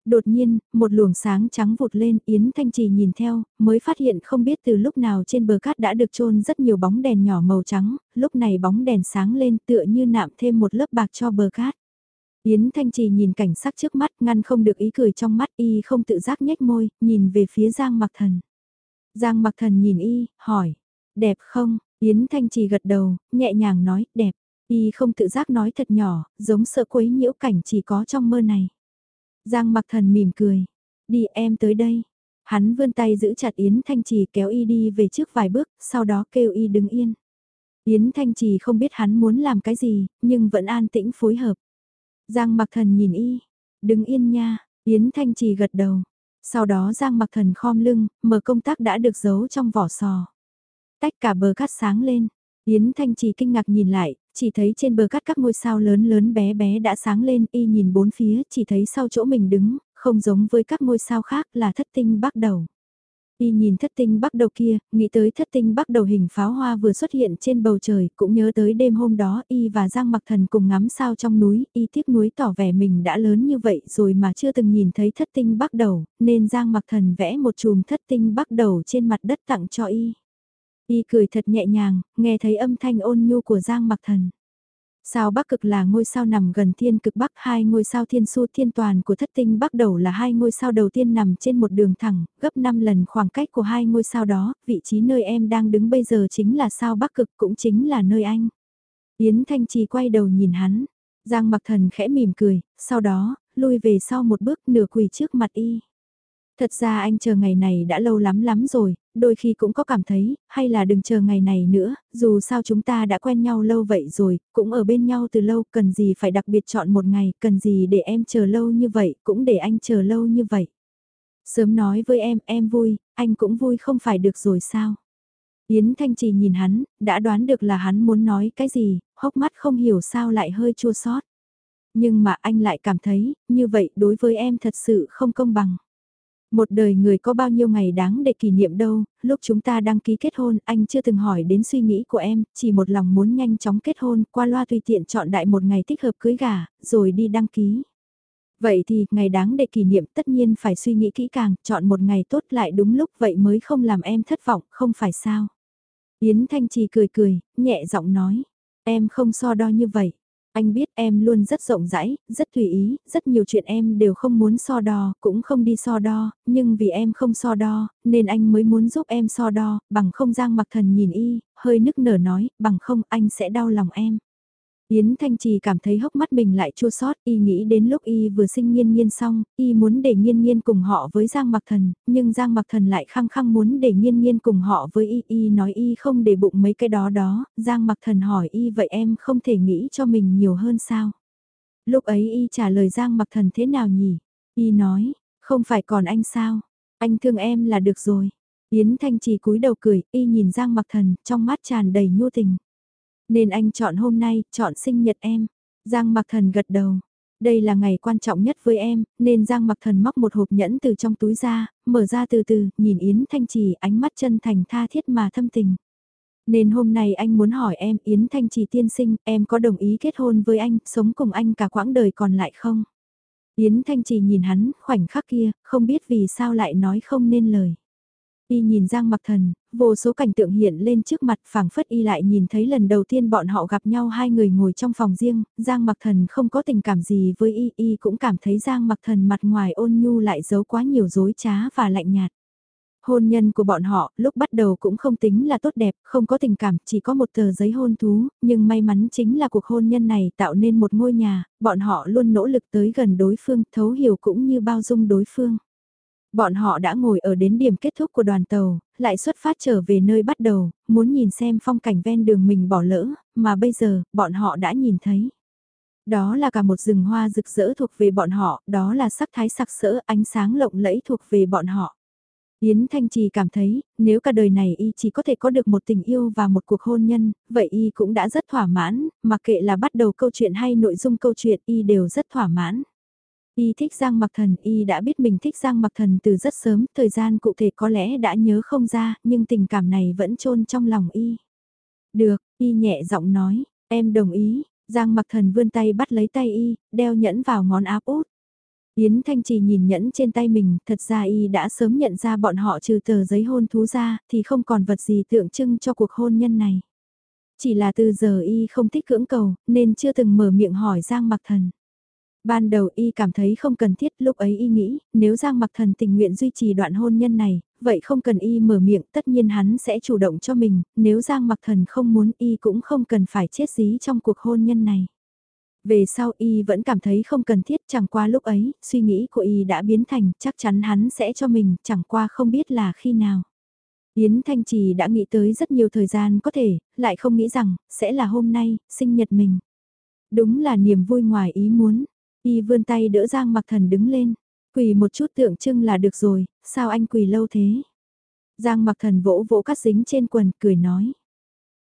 Đột nhiên, một luồng sáng trắng vụt lên, Yến Thanh Trì nhìn theo, mới phát hiện không biết từ lúc nào trên bờ cát đã được trôn rất nhiều bóng đèn nhỏ màu trắng, lúc này bóng đèn sáng lên tựa như nạm thêm một lớp bạc cho bờ cát. Yến Thanh Trì nhìn cảnh sắc trước mắt ngăn không được ý cười trong mắt y không tự giác nhếch môi, nhìn về phía Giang Mặc Thần. Giang mặc thần nhìn y, hỏi, đẹp không? Yến Thanh Trì gật đầu, nhẹ nhàng nói, đẹp. Y không tự giác nói thật nhỏ, giống sợ quấy nhiễu cảnh chỉ có trong mơ này. Giang mặc thần mỉm cười, đi em tới đây. Hắn vươn tay giữ chặt Yến Thanh Trì kéo y đi về trước vài bước, sau đó kêu y đứng yên. Yến Thanh Trì không biết hắn muốn làm cái gì, nhưng vẫn an tĩnh phối hợp. Giang mặc thần nhìn y, đứng yên nha, Yến Thanh Trì gật đầu. Sau đó Giang mặc thần khom lưng, mở công tác đã được giấu trong vỏ sò. Tách cả bờ cát sáng lên, Yến Thanh Trì kinh ngạc nhìn lại, chỉ thấy trên bờ cát các ngôi sao lớn lớn bé bé đã sáng lên y nhìn bốn phía chỉ thấy sau chỗ mình đứng, không giống với các ngôi sao khác là thất tinh bắt đầu. Y nhìn thất tinh bắt đầu kia, nghĩ tới thất tinh bắt đầu hình pháo hoa vừa xuất hiện trên bầu trời, cũng nhớ tới đêm hôm đó Y và Giang Mặc Thần cùng ngắm sao trong núi, Y tiếc núi tỏ vẻ mình đã lớn như vậy rồi mà chưa từng nhìn thấy thất tinh bắt đầu, nên Giang Mặc Thần vẽ một chùm thất tinh bắt đầu trên mặt đất tặng cho Y. Y cười thật nhẹ nhàng, nghe thấy âm thanh ôn nhu của Giang Mặc Thần. Sao Bắc Cực là ngôi sao nằm gần Thiên Cực Bắc, hai ngôi sao Thiên Su Thiên Toàn của thất tinh Bắc đầu là hai ngôi sao đầu tiên nằm trên một đường thẳng, gấp 5 lần khoảng cách của hai ngôi sao đó, vị trí nơi em đang đứng bây giờ chính là sao Bắc Cực cũng chính là nơi anh. Yến Thanh Trì quay đầu nhìn hắn, Giang Mặc Thần khẽ mỉm cười, sau đó, lui về sau một bước nửa quỳ trước mặt y. Thật ra anh chờ ngày này đã lâu lắm lắm rồi, đôi khi cũng có cảm thấy, hay là đừng chờ ngày này nữa, dù sao chúng ta đã quen nhau lâu vậy rồi, cũng ở bên nhau từ lâu, cần gì phải đặc biệt chọn một ngày, cần gì để em chờ lâu như vậy, cũng để anh chờ lâu như vậy. Sớm nói với em, em vui, anh cũng vui không phải được rồi sao? Yến Thanh Trì nhìn hắn, đã đoán được là hắn muốn nói cái gì, hốc mắt không hiểu sao lại hơi chua xót. Nhưng mà anh lại cảm thấy, như vậy đối với em thật sự không công bằng. Một đời người có bao nhiêu ngày đáng để kỷ niệm đâu, lúc chúng ta đăng ký kết hôn anh chưa từng hỏi đến suy nghĩ của em, chỉ một lòng muốn nhanh chóng kết hôn, qua loa tùy tiện chọn đại một ngày thích hợp cưới gà, rồi đi đăng ký. Vậy thì, ngày đáng để kỷ niệm tất nhiên phải suy nghĩ kỹ càng, chọn một ngày tốt lại đúng lúc vậy mới không làm em thất vọng, không phải sao. Yến Thanh Trì cười cười, nhẹ giọng nói, em không so đo như vậy. Anh biết em luôn rất rộng rãi, rất tùy ý, rất nhiều chuyện em đều không muốn so đo, cũng không đi so đo, nhưng vì em không so đo, nên anh mới muốn giúp em so đo, bằng không Giang Mặc Thần nhìn y, hơi nức nở nói, bằng không anh sẽ đau lòng em. Yến Thanh Trì cảm thấy hốc mắt mình lại chua xót, y nghĩ đến lúc y vừa sinh nghiên nghiên xong, y muốn để nghiên nghiên cùng họ với Giang Mặc Thần, nhưng Giang Mặc Thần lại khăng khăng muốn để nghiên nghiên cùng họ với y, y nói y không để bụng mấy cái đó đó, Giang Mặc Thần hỏi y vậy em không thể nghĩ cho mình nhiều hơn sao? Lúc ấy y trả lời Giang Mặc Thần thế nào nhỉ? Y nói, không phải còn anh sao? Anh thương em là được rồi. Yến Thanh Trì cúi đầu cười, y nhìn Giang Mặc Thần, trong mắt tràn đầy nhu tình. Nên anh chọn hôm nay, chọn sinh nhật em. Giang mặc thần gật đầu. Đây là ngày quan trọng nhất với em, nên Giang mặc thần móc một hộp nhẫn từ trong túi ra, mở ra từ từ, nhìn Yến Thanh Trì ánh mắt chân thành tha thiết mà thâm tình. Nên hôm nay anh muốn hỏi em Yến Thanh Trì tiên sinh, em có đồng ý kết hôn với anh, sống cùng anh cả quãng đời còn lại không? Yến Thanh Trì nhìn hắn, khoảnh khắc kia, không biết vì sao lại nói không nên lời. Y nhìn Giang Mặc Thần, vô số cảnh tượng hiện lên trước mặt phảng phất y lại nhìn thấy lần đầu tiên bọn họ gặp nhau hai người ngồi trong phòng riêng, Giang Mặc Thần không có tình cảm gì với y, y cũng cảm thấy Giang Mặc Thần mặt ngoài ôn nhu lại giấu quá nhiều dối trá và lạnh nhạt. Hôn nhân của bọn họ lúc bắt đầu cũng không tính là tốt đẹp, không có tình cảm, chỉ có một tờ giấy hôn thú, nhưng may mắn chính là cuộc hôn nhân này tạo nên một ngôi nhà, bọn họ luôn nỗ lực tới gần đối phương, thấu hiểu cũng như bao dung đối phương. Bọn họ đã ngồi ở đến điểm kết thúc của đoàn tàu, lại xuất phát trở về nơi bắt đầu, muốn nhìn xem phong cảnh ven đường mình bỏ lỡ, mà bây giờ, bọn họ đã nhìn thấy. Đó là cả một rừng hoa rực rỡ thuộc về bọn họ, đó là sắc thái sặc sỡ, ánh sáng lộng lẫy thuộc về bọn họ. Yến Thanh Trì cảm thấy, nếu cả đời này y chỉ có thể có được một tình yêu và một cuộc hôn nhân, vậy y cũng đã rất thỏa mãn, mặc kệ là bắt đầu câu chuyện hay nội dung câu chuyện y đều rất thỏa mãn. Y thích Giang Mặc Thần, Y đã biết mình thích Giang Mặc Thần từ rất sớm, thời gian cụ thể có lẽ đã nhớ không ra, nhưng tình cảm này vẫn chôn trong lòng Y. Được, Y nhẹ giọng nói, em đồng ý, Giang Mặc Thần vươn tay bắt lấy tay Y, đeo nhẫn vào ngón áp út. Yến Thanh Trì nhìn nhẫn trên tay mình, thật ra y đã sớm nhận ra bọn họ trừ tờ giấy hôn thú ra, thì không còn vật gì tượng trưng cho cuộc hôn nhân này. Chỉ là từ giờ y không thích cưỡng cầu, nên chưa từng mở miệng hỏi Giang Mặc Thần. Ban đầu y cảm thấy không cần thiết, lúc ấy y nghĩ, nếu Giang Mặc Thần tình nguyện duy trì đoạn hôn nhân này, vậy không cần y mở miệng, tất nhiên hắn sẽ chủ động cho mình, nếu Giang Mặc Thần không muốn y cũng không cần phải chết dí trong cuộc hôn nhân này. Về sau y vẫn cảm thấy không cần thiết chẳng qua lúc ấy, suy nghĩ của y đã biến thành chắc chắn hắn sẽ cho mình, chẳng qua không biết là khi nào. Yến Thanh Trì đã nghĩ tới rất nhiều thời gian có thể, lại không nghĩ rằng, sẽ là hôm nay, sinh nhật mình. Đúng là niềm vui ngoài ý muốn, Y vươn tay đỡ Giang Mặc Thần đứng lên, quỳ một chút tượng trưng là được rồi, sao anh quỳ lâu thế? Giang Mặc Thần vỗ vỗ cắt dính trên quần, cười nói.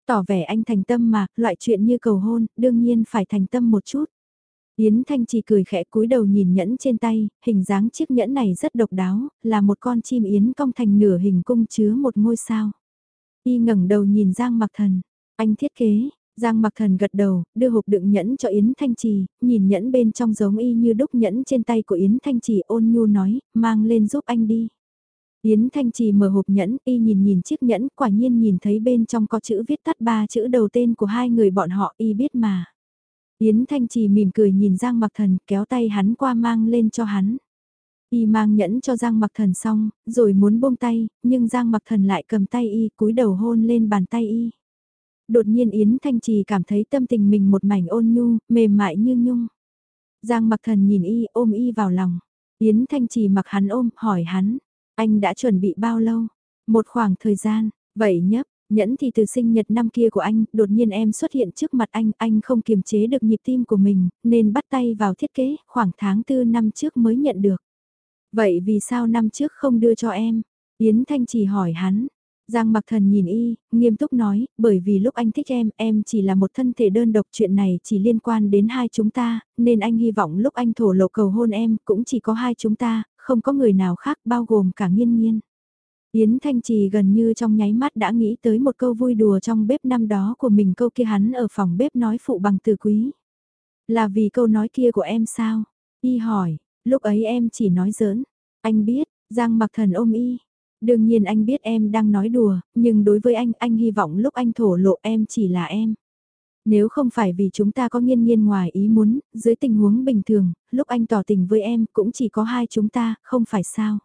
Tỏ vẻ anh thành tâm mà, loại chuyện như cầu hôn, đương nhiên phải thành tâm một chút. Yến Thanh chỉ cười khẽ cúi đầu nhìn nhẫn trên tay, hình dáng chiếc nhẫn này rất độc đáo, là một con chim yến cong thành nửa hình cung chứa một ngôi sao. Y ngẩng đầu nhìn Giang Mặc Thần, anh thiết kế, Giang mặc thần gật đầu, đưa hộp đựng nhẫn cho Yến Thanh Trì, nhìn nhẫn bên trong giống y như đúc nhẫn trên tay của Yến Thanh Trì ôn nhu nói, mang lên giúp anh đi. Yến Thanh Trì mở hộp nhẫn, y nhìn nhìn chiếc nhẫn, quả nhiên nhìn thấy bên trong có chữ viết tắt ba chữ đầu tên của hai người bọn họ, y biết mà. Yến Thanh Trì mỉm cười nhìn Giang Mặc Thần, kéo tay hắn qua mang lên cho hắn. Y mang nhẫn cho Giang Mặc Thần xong, rồi muốn buông tay, nhưng Giang Mặc Thần lại cầm tay y, cúi đầu hôn lên bàn tay y đột nhiên Yến Thanh Trì cảm thấy tâm tình mình một mảnh ôn nhu, mềm mại như nhung. Giang mặc thần nhìn y, ôm y vào lòng. Yến Thanh Trì mặc hắn ôm, hỏi hắn, Anh đã chuẩn bị bao lâu? Một khoảng thời gian, vậy nhấp, nhẫn thì từ sinh nhật năm kia của anh, đột nhiên em xuất hiện trước mặt anh, anh không kiềm chế được nhịp tim của mình, nên bắt tay vào thiết kế, khoảng tháng tư năm trước mới nhận được. Vậy vì sao năm trước không đưa cho em? Yến Thanh chỉ hỏi hắn. Giang mặc thần nhìn y, nghiêm túc nói, bởi vì lúc anh thích em, em chỉ là một thân thể đơn độc chuyện này chỉ liên quan đến hai chúng ta, nên anh hy vọng lúc anh thổ lộ cầu hôn em cũng chỉ có hai chúng ta, không có người nào khác bao gồm cả nghiên nghiên. Yến Thanh Trì gần như trong nháy mắt đã nghĩ tới một câu vui đùa trong bếp năm đó của mình câu kia hắn ở phòng bếp nói phụ bằng từ quý. Là vì câu nói kia của em sao? Y hỏi, lúc ấy em chỉ nói giỡn. Anh biết, Giang mặc thần ôm y. Đương nhiên anh biết em đang nói đùa, nhưng đối với anh, anh hy vọng lúc anh thổ lộ em chỉ là em. Nếu không phải vì chúng ta có nghiên nghiên ngoài ý muốn, dưới tình huống bình thường, lúc anh tỏ tình với em cũng chỉ có hai chúng ta, không phải sao.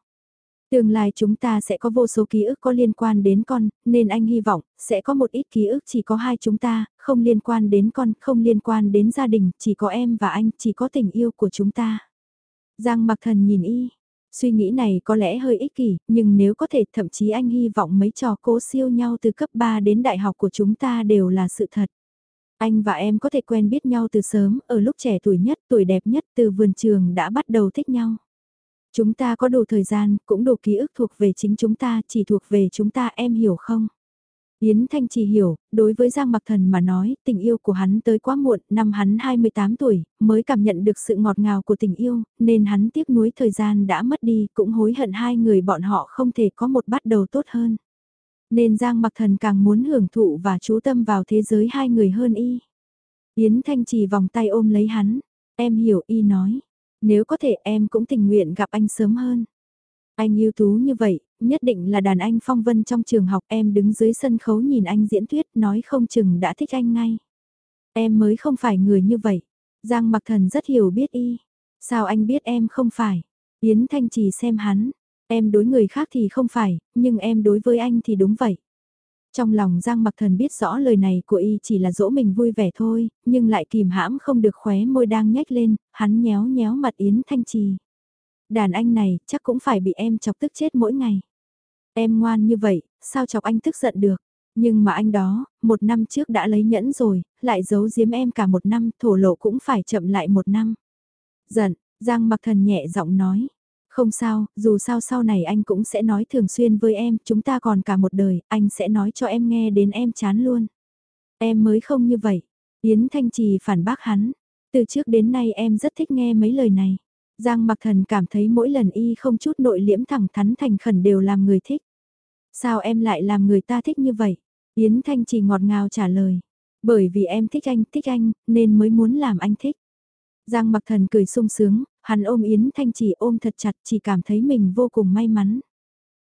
Tương lai chúng ta sẽ có vô số ký ức có liên quan đến con, nên anh hy vọng, sẽ có một ít ký ức chỉ có hai chúng ta, không liên quan đến con, không liên quan đến gia đình, chỉ có em và anh, chỉ có tình yêu của chúng ta. Giang mặc thần nhìn y, suy nghĩ này có lẽ hơi ích kỷ, nhưng nếu có thể thậm chí anh hy vọng mấy trò cố siêu nhau từ cấp 3 đến đại học của chúng ta đều là sự thật. Anh và em có thể quen biết nhau từ sớm, ở lúc trẻ tuổi nhất, tuổi đẹp nhất từ vườn trường đã bắt đầu thích nhau. Chúng ta có đủ thời gian, cũng đủ ký ức thuộc về chính chúng ta, chỉ thuộc về chúng ta em hiểu không? Yến Thanh chỉ hiểu, đối với Giang Mặc Thần mà nói, tình yêu của hắn tới quá muộn, năm hắn 28 tuổi, mới cảm nhận được sự ngọt ngào của tình yêu, nên hắn tiếc nuối thời gian đã mất đi, cũng hối hận hai người bọn họ không thể có một bắt đầu tốt hơn. Nên Giang Mặc Thần càng muốn hưởng thụ và chú tâm vào thế giới hai người hơn y. Yến Thanh chỉ vòng tay ôm lấy hắn, em hiểu y nói, nếu có thể em cũng tình nguyện gặp anh sớm hơn. Anh ưu tú như vậy, nhất định là đàn anh phong vân trong trường học em đứng dưới sân khấu nhìn anh diễn thuyết nói không chừng đã thích anh ngay. Em mới không phải người như vậy. Giang mặc thần rất hiểu biết y. Sao anh biết em không phải? Yến Thanh trì xem hắn. Em đối người khác thì không phải, nhưng em đối với anh thì đúng vậy. Trong lòng Giang Mặc Thần biết rõ lời này của y chỉ là dỗ mình vui vẻ thôi, nhưng lại kìm hãm không được khóe môi đang nhếch lên, hắn nhéo nhéo mặt Yến Thanh Trì. Đàn anh này chắc cũng phải bị em chọc tức chết mỗi ngày. Em ngoan như vậy, sao chọc anh tức giận được? Nhưng mà anh đó, một năm trước đã lấy nhẫn rồi, lại giấu giếm em cả một năm, thổ lộ cũng phải chậm lại một năm. Giận, Giang Mặc Thần nhẹ giọng nói, không sao, dù sao sau này anh cũng sẽ nói thường xuyên với em, chúng ta còn cả một đời, anh sẽ nói cho em nghe đến em chán luôn. Em mới không như vậy. Yến Thanh Trì phản bác hắn. Từ trước đến nay em rất thích nghe mấy lời này. Giang Mặc Thần cảm thấy mỗi lần y không chút nội liễm thẳng thắn thành khẩn đều làm người thích. Sao em lại làm người ta thích như vậy? Yến Thanh Trì ngọt ngào trả lời. Bởi vì em thích anh, thích anh, nên mới muốn làm anh thích. Giang Mặc Thần cười sung sướng, Hắn ôm Yến Thanh Trì ôm thật chặt chỉ cảm thấy mình vô cùng may mắn.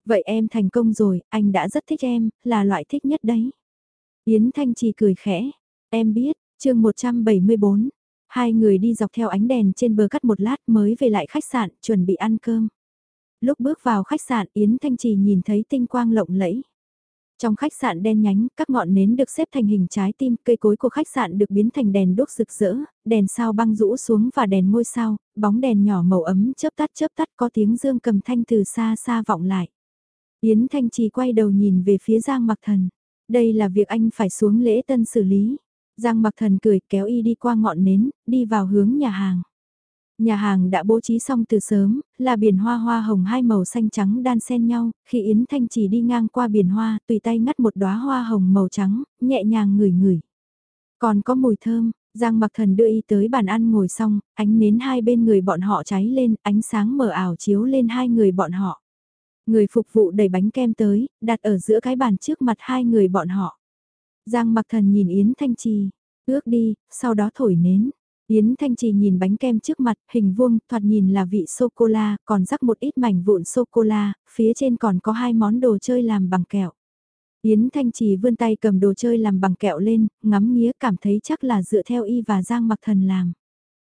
Vậy em thành công rồi, anh đã rất thích em, là loại thích nhất đấy. Yến Thanh Trì cười khẽ, em biết, chương 174, hai người đi dọc theo ánh đèn trên bờ cắt một lát mới về lại khách sạn, chuẩn bị ăn cơm. Lúc bước vào khách sạn Yến Thanh Trì nhìn thấy tinh quang lộng lẫy. Trong khách sạn đen nhánh, các ngọn nến được xếp thành hình trái tim, cây cối của khách sạn được biến thành đèn đốt rực rỡ, đèn sao băng rũ xuống và đèn ngôi sao, bóng đèn nhỏ màu ấm chớp tắt chớp tắt có tiếng dương cầm thanh từ xa xa vọng lại. Yến Thanh Trì quay đầu nhìn về phía Giang Mặc Thần. Đây là việc anh phải xuống lễ tân xử lý. Giang Mặc Thần cười kéo y đi qua ngọn nến, đi vào hướng nhà hàng. Nhà hàng đã bố trí xong từ sớm, là biển hoa hoa hồng hai màu xanh trắng đan xen nhau, khi Yến Thanh chỉ đi ngang qua biển hoa, tùy tay ngắt một đóa hoa hồng màu trắng, nhẹ nhàng ngửi ngửi. Còn có mùi thơm, Giang Mặc Thần đưa y tới bàn ăn ngồi xong, ánh nến hai bên người bọn họ cháy lên, ánh sáng mờ ảo chiếu lên hai người bọn họ. Người phục vụ đẩy bánh kem tới, đặt ở giữa cái bàn trước mặt hai người bọn họ. Giang Mặc Thần nhìn Yến Thanh Trì, ước đi, sau đó thổi nến. Yến Thanh Trì nhìn bánh kem trước mặt, hình vuông, thoạt nhìn là vị sô-cô-la, còn rắc một ít mảnh vụn sô-cô-la, phía trên còn có hai món đồ chơi làm bằng kẹo. Yến Thanh Trì vươn tay cầm đồ chơi làm bằng kẹo lên, ngắm nghía cảm thấy chắc là dựa theo y và Giang Mặc Thần làm.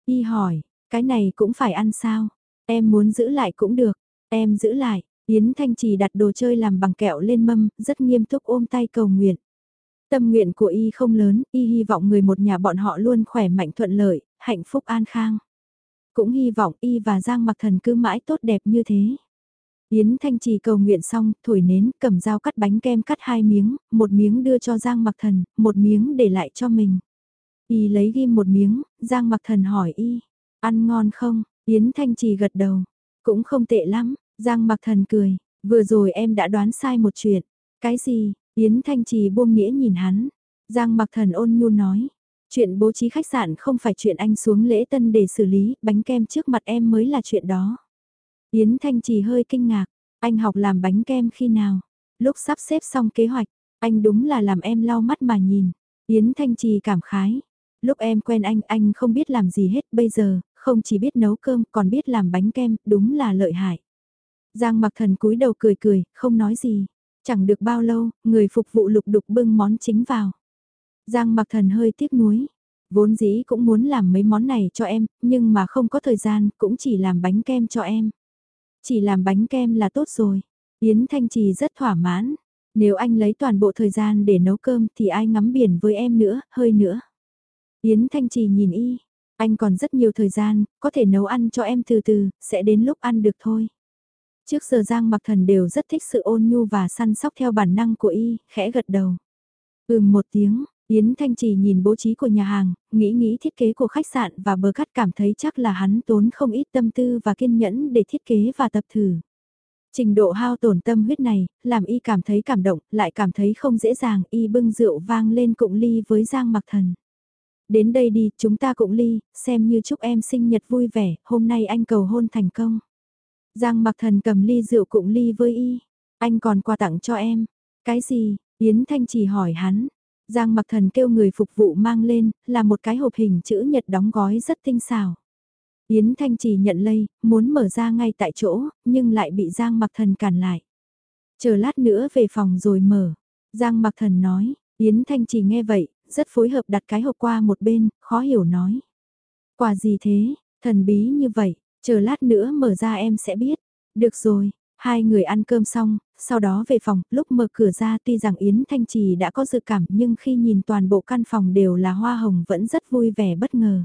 Y hỏi, cái này cũng phải ăn sao? Em muốn giữ lại cũng được, em giữ lại. Yến Thanh Trì đặt đồ chơi làm bằng kẹo lên mâm, rất nghiêm túc ôm tay cầu nguyện. Tâm nguyện của y không lớn, y hy vọng người một nhà bọn họ luôn khỏe mạnh thuận lợi, hạnh phúc an khang. Cũng hy vọng y và Giang Mặc Thần cứ mãi tốt đẹp như thế. Yến Thanh Trì cầu nguyện xong, thổi nến, cầm dao cắt bánh kem cắt hai miếng, một miếng đưa cho Giang Mặc Thần, một miếng để lại cho mình. Y lấy ghim một miếng, Giang Mặc Thần hỏi Y, ăn ngon không? Yến Thanh Trì gật đầu, cũng không tệ lắm, Giang Mặc Thần cười, vừa rồi em đã đoán sai một chuyện. Cái gì? Yến Thanh Trì buông nghĩa nhìn hắn. Giang Mặc Thần ôn nhu nói, chuyện bố trí khách sạn không phải chuyện anh xuống lễ tân để xử lý, bánh kem trước mặt em mới là chuyện đó. Yến Thanh Trì hơi kinh ngạc, anh học làm bánh kem khi nào? Lúc sắp xếp xong kế hoạch, anh đúng là làm em lau mắt mà nhìn. Yến Thanh Trì cảm khái, lúc em quen anh anh không biết làm gì hết bây giờ, không chỉ biết nấu cơm còn biết làm bánh kem, đúng là lợi hại. Giang mặc thần cúi đầu cười cười, không nói gì. Chẳng được bao lâu, người phục vụ lục đục bưng món chính vào. Giang mặc thần hơi tiếc nuối. Vốn dĩ cũng muốn làm mấy món này cho em, nhưng mà không có thời gian, cũng chỉ làm bánh kem cho em. Chỉ làm bánh kem là tốt rồi. Yến Thanh Trì rất thỏa mãn. Nếu anh lấy toàn bộ thời gian để nấu cơm thì ai ngắm biển với em nữa, hơi nữa. Yến Thanh Trì nhìn y, anh còn rất nhiều thời gian, có thể nấu ăn cho em từ từ, sẽ đến lúc ăn được thôi. Trước giờ Giang Mặc Thần đều rất thích sự ôn nhu và săn sóc theo bản năng của y, khẽ gật đầu. Ừm một tiếng, Yến Thanh Trì nhìn bố trí của nhà hàng, nghĩ nghĩ thiết kế của khách sạn và bờ cắt cảm thấy chắc là hắn tốn không ít tâm tư và kiên nhẫn để thiết kế và tập thử. Trình độ hao tổn tâm huyết này, làm y cảm thấy cảm động, lại cảm thấy không dễ dàng, y bưng rượu vang lên cụng ly với Giang Mặc Thần. Đến đây đi, chúng ta cũng ly, xem như chúc em sinh nhật vui vẻ, hôm nay anh cầu hôn thành công. Giang mặc thần cầm ly rượu cụng ly với y, anh còn quà tặng cho em. Cái gì? Yến Thanh chỉ hỏi hắn. Giang mặc thần kêu người phục vụ mang lên, là một cái hộp hình chữ nhật đóng gói rất tinh xảo. Yến Thanh chỉ nhận lây, muốn mở ra ngay tại chỗ, nhưng lại bị Giang mặc thần cản lại. Chờ lát nữa về phòng rồi mở. Giang mặc thần nói, Yến Thanh chỉ nghe vậy, rất phối hợp đặt cái hộp qua một bên, khó hiểu nói. Quà gì thế, thần bí như vậy, chờ lát nữa mở ra em sẽ biết. Được rồi, hai người ăn cơm xong, sau đó về phòng, lúc mở cửa ra tuy rằng Yến Thanh Trì đã có dự cảm nhưng khi nhìn toàn bộ căn phòng đều là hoa hồng vẫn rất vui vẻ bất ngờ.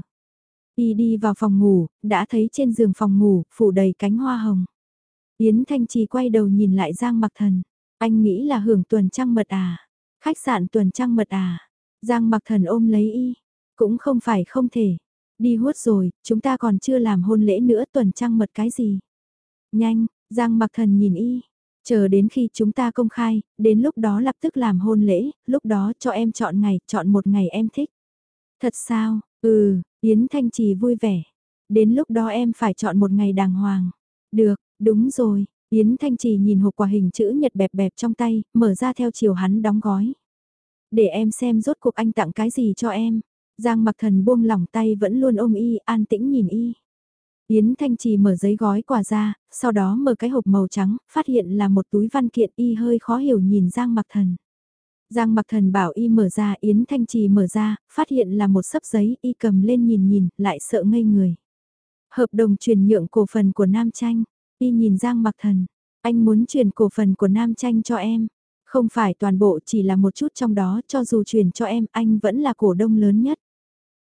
Y đi vào phòng ngủ, đã thấy trên giường phòng ngủ, phủ đầy cánh hoa hồng. Yến Thanh Trì quay đầu nhìn lại Giang Mặc Thần. Anh nghĩ là hưởng tuần trăng mật à? Khách sạn tuần trăng mật à? Giang mặc thần ôm lấy y, cũng không phải không thể. Đi hốt rồi, chúng ta còn chưa làm hôn lễ nữa tuần trăng mật cái gì. Nhanh, Giang mặc thần nhìn y, chờ đến khi chúng ta công khai, đến lúc đó lập tức làm hôn lễ, lúc đó cho em chọn ngày, chọn một ngày em thích. Thật sao, ừ, Yến Thanh Trì vui vẻ. Đến lúc đó em phải chọn một ngày đàng hoàng. Được, đúng rồi, Yến Thanh Trì nhìn hộp quà hình chữ nhật bẹp bẹp trong tay, mở ra theo chiều hắn đóng gói. Để em xem rốt cuộc anh tặng cái gì cho em. Giang mặc thần buông lỏng tay vẫn luôn ôm y, an tĩnh nhìn y. Yến Thanh Trì mở giấy gói quà ra, sau đó mở cái hộp màu trắng, phát hiện là một túi văn kiện y hơi khó hiểu nhìn Giang mặc thần. Giang mặc thần bảo y mở ra, Yến Thanh Trì mở ra, phát hiện là một sấp giấy, y cầm lên nhìn nhìn, lại sợ ngây người. Hợp đồng chuyển nhượng cổ phần của Nam Tranh, y nhìn Giang mặc thần, anh muốn chuyển cổ phần của Nam Tranh cho em. Không phải toàn bộ chỉ là một chút trong đó cho dù chuyển cho em anh vẫn là cổ đông lớn nhất.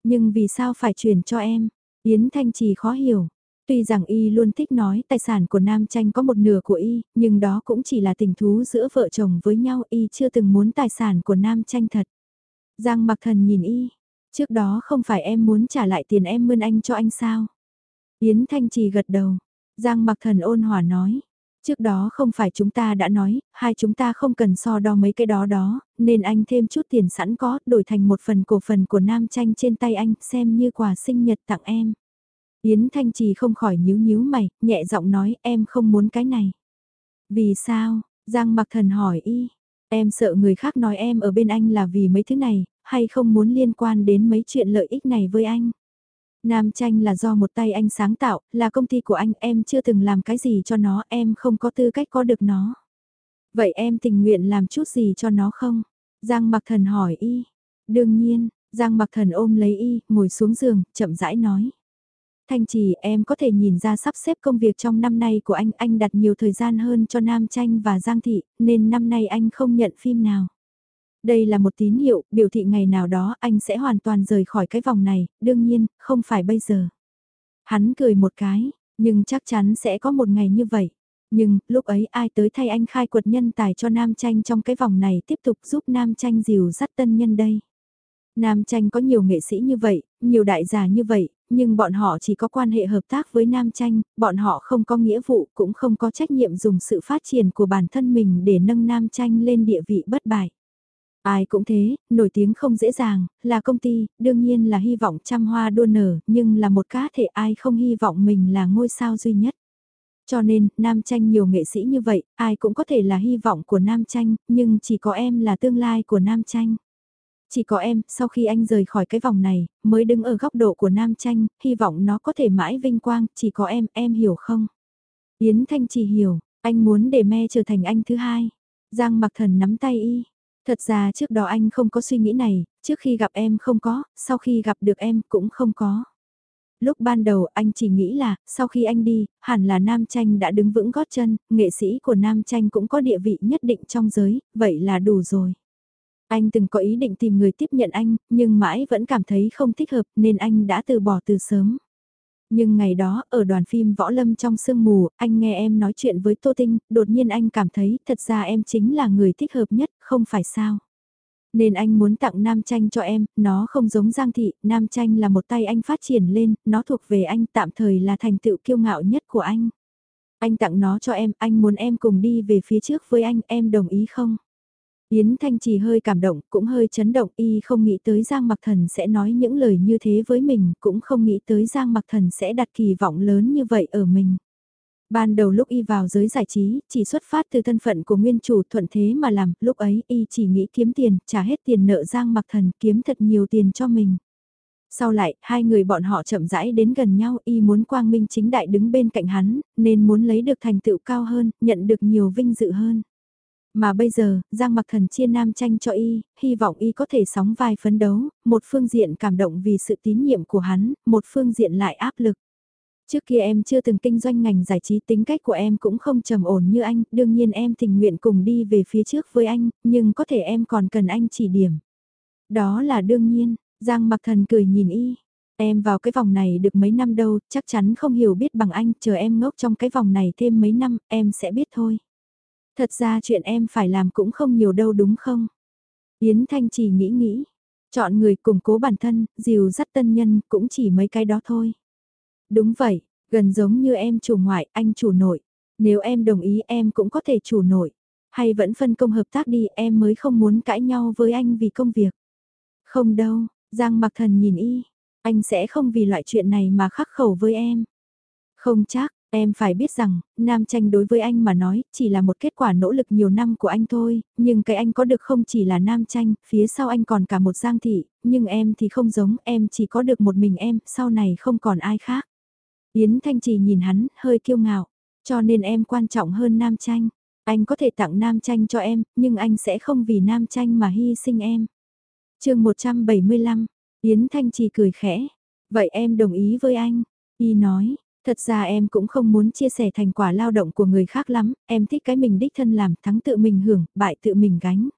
Nhưng vì sao phải chuyển cho em? Yến Thanh Trì khó hiểu. Tuy rằng y luôn thích nói tài sản của Nam Tranh có một nửa của y, nhưng đó cũng chỉ là tình thú giữa vợ chồng với nhau y chưa từng muốn tài sản của Nam Tranh thật. Giang mặc thần nhìn y, trước đó không phải em muốn trả lại tiền em mươn anh cho anh sao? Yến Thanh Trì gật đầu, Giang mặc thần ôn hòa nói, Trước đó không phải chúng ta đã nói, hai chúng ta không cần so đo mấy cái đó đó, nên anh thêm chút tiền sẵn có, đổi thành một phần cổ phần của nam tranh trên tay anh, xem như quà sinh nhật tặng em. Yến Thanh Trì không khỏi nhíu nhíu mày, nhẹ giọng nói em không muốn cái này. Vì sao? Giang mặc thần hỏi y. Em sợ người khác nói em ở bên anh là vì mấy thứ này, hay không muốn liên quan đến mấy chuyện lợi ích này với anh. Nam tranh là do một tay anh sáng tạo, là công ty của anh, em chưa từng làm cái gì cho nó, em không có tư cách có được nó. Vậy em tình nguyện làm chút gì cho nó không? Giang mặc thần hỏi y. Đương nhiên, Giang mặc thần ôm lấy y, ngồi xuống giường, chậm rãi nói. Thanh trì em có thể nhìn ra sắp xếp công việc trong năm nay của anh, anh đặt nhiều thời gian hơn cho Nam Tranh và Giang Thị, nên năm nay anh không nhận phim nào. Đây là một tín hiệu, biểu thị ngày nào đó anh sẽ hoàn toàn rời khỏi cái vòng này, đương nhiên, không phải bây giờ. Hắn cười một cái, nhưng chắc chắn sẽ có một ngày như vậy. Nhưng, lúc ấy ai tới thay anh khai quật nhân tài cho Nam Tranh trong cái vòng này tiếp tục giúp Nam Tranh dìu dắt tân nhân đây. Nam Tranh có nhiều nghệ sĩ như vậy, nhiều đại giả như vậy, nhưng bọn họ chỉ có quan hệ hợp tác với Nam Tranh, bọn họ không có nghĩa vụ cũng không có trách nhiệm dùng sự phát triển của bản thân mình để nâng Nam Tranh lên địa vị bất bại. Ai cũng thế, nổi tiếng không dễ dàng, là công ty, đương nhiên là hy vọng trăm hoa đua nở, nhưng là một cá thể ai không hy vọng mình là ngôi sao duy nhất. Cho nên, Nam Tranh nhiều nghệ sĩ như vậy, ai cũng có thể là hy vọng của Nam Tranh, nhưng chỉ có em là tương lai của Nam Tranh. Chỉ có em, sau khi anh rời khỏi cái vòng này, mới đứng ở góc độ của Nam Tranh, hy vọng nó có thể mãi vinh quang, chỉ có em, em hiểu không? Yến Thanh chỉ hiểu, anh muốn để me trở thành anh thứ hai. Giang mặc thần nắm tay y. Thật ra trước đó anh không có suy nghĩ này, trước khi gặp em không có, sau khi gặp được em cũng không có. Lúc ban đầu anh chỉ nghĩ là, sau khi anh đi, hẳn là Nam Tranh đã đứng vững gót chân, nghệ sĩ của Nam Tranh cũng có địa vị nhất định trong giới, vậy là đủ rồi. Anh từng có ý định tìm người tiếp nhận anh, nhưng mãi vẫn cảm thấy không thích hợp nên anh đã từ bỏ từ sớm. Nhưng ngày đó, ở đoàn phim Võ Lâm trong sương mù, anh nghe em nói chuyện với Tô Tinh, đột nhiên anh cảm thấy thật ra em chính là người thích hợp nhất, không phải sao. Nên anh muốn tặng Nam Tranh cho em, nó không giống Giang Thị, Nam Tranh là một tay anh phát triển lên, nó thuộc về anh tạm thời là thành tựu kiêu ngạo nhất của anh. Anh tặng nó cho em, anh muốn em cùng đi về phía trước với anh, em đồng ý không? Yến Thanh Trì hơi cảm động, cũng hơi chấn động, y không nghĩ tới Giang Mặc Thần sẽ nói những lời như thế với mình, cũng không nghĩ tới Giang Mặc Thần sẽ đặt kỳ vọng lớn như vậy ở mình. Ban đầu lúc y vào giới giải trí, chỉ xuất phát từ thân phận của nguyên chủ thuận thế mà làm, lúc ấy y chỉ nghĩ kiếm tiền, trả hết tiền nợ Giang Mặc Thần, kiếm thật nhiều tiền cho mình. Sau lại, hai người bọn họ chậm rãi đến gần nhau, y muốn quang minh chính đại đứng bên cạnh hắn, nên muốn lấy được thành tựu cao hơn, nhận được nhiều vinh dự hơn. Mà bây giờ, Giang Mặc Thần chia nam tranh cho y, hy vọng y có thể sóng vai phấn đấu, một phương diện cảm động vì sự tín nhiệm của hắn, một phương diện lại áp lực. Trước kia em chưa từng kinh doanh ngành giải trí tính cách của em cũng không trầm ổn như anh, đương nhiên em tình nguyện cùng đi về phía trước với anh, nhưng có thể em còn cần anh chỉ điểm. Đó là đương nhiên, Giang Mặc Thần cười nhìn y. Em vào cái vòng này được mấy năm đâu, chắc chắn không hiểu biết bằng anh, chờ em ngốc trong cái vòng này thêm mấy năm, em sẽ biết thôi. Thật ra chuyện em phải làm cũng không nhiều đâu đúng không? Yến Thanh chỉ nghĩ nghĩ, chọn người củng cố bản thân, dìu dắt tân nhân cũng chỉ mấy cái đó thôi. Đúng vậy, gần giống như em chủ ngoại, anh chủ nội. Nếu em đồng ý em cũng có thể chủ nội. Hay vẫn phân công hợp tác đi em mới không muốn cãi nhau với anh vì công việc. Không đâu, Giang mặc thần nhìn y. Anh sẽ không vì loại chuyện này mà khắc khẩu với em. Không chắc, Em phải biết rằng, nam tranh đối với anh mà nói, chỉ là một kết quả nỗ lực nhiều năm của anh thôi, nhưng cái anh có được không chỉ là nam tranh, phía sau anh còn cả một giang thị, nhưng em thì không giống, em chỉ có được một mình em, sau này không còn ai khác. Yến Thanh Trì nhìn hắn, hơi kiêu ngạo, cho nên em quan trọng hơn nam tranh. Anh có thể tặng nam tranh cho em, nhưng anh sẽ không vì nam tranh mà hy sinh em. chương 175, Yến Thanh Trì cười khẽ. Vậy em đồng ý với anh. Y nói, Thật ra em cũng không muốn chia sẻ thành quả lao động của người khác lắm, em thích cái mình đích thân làm, thắng tự mình hưởng, bại tự mình gánh.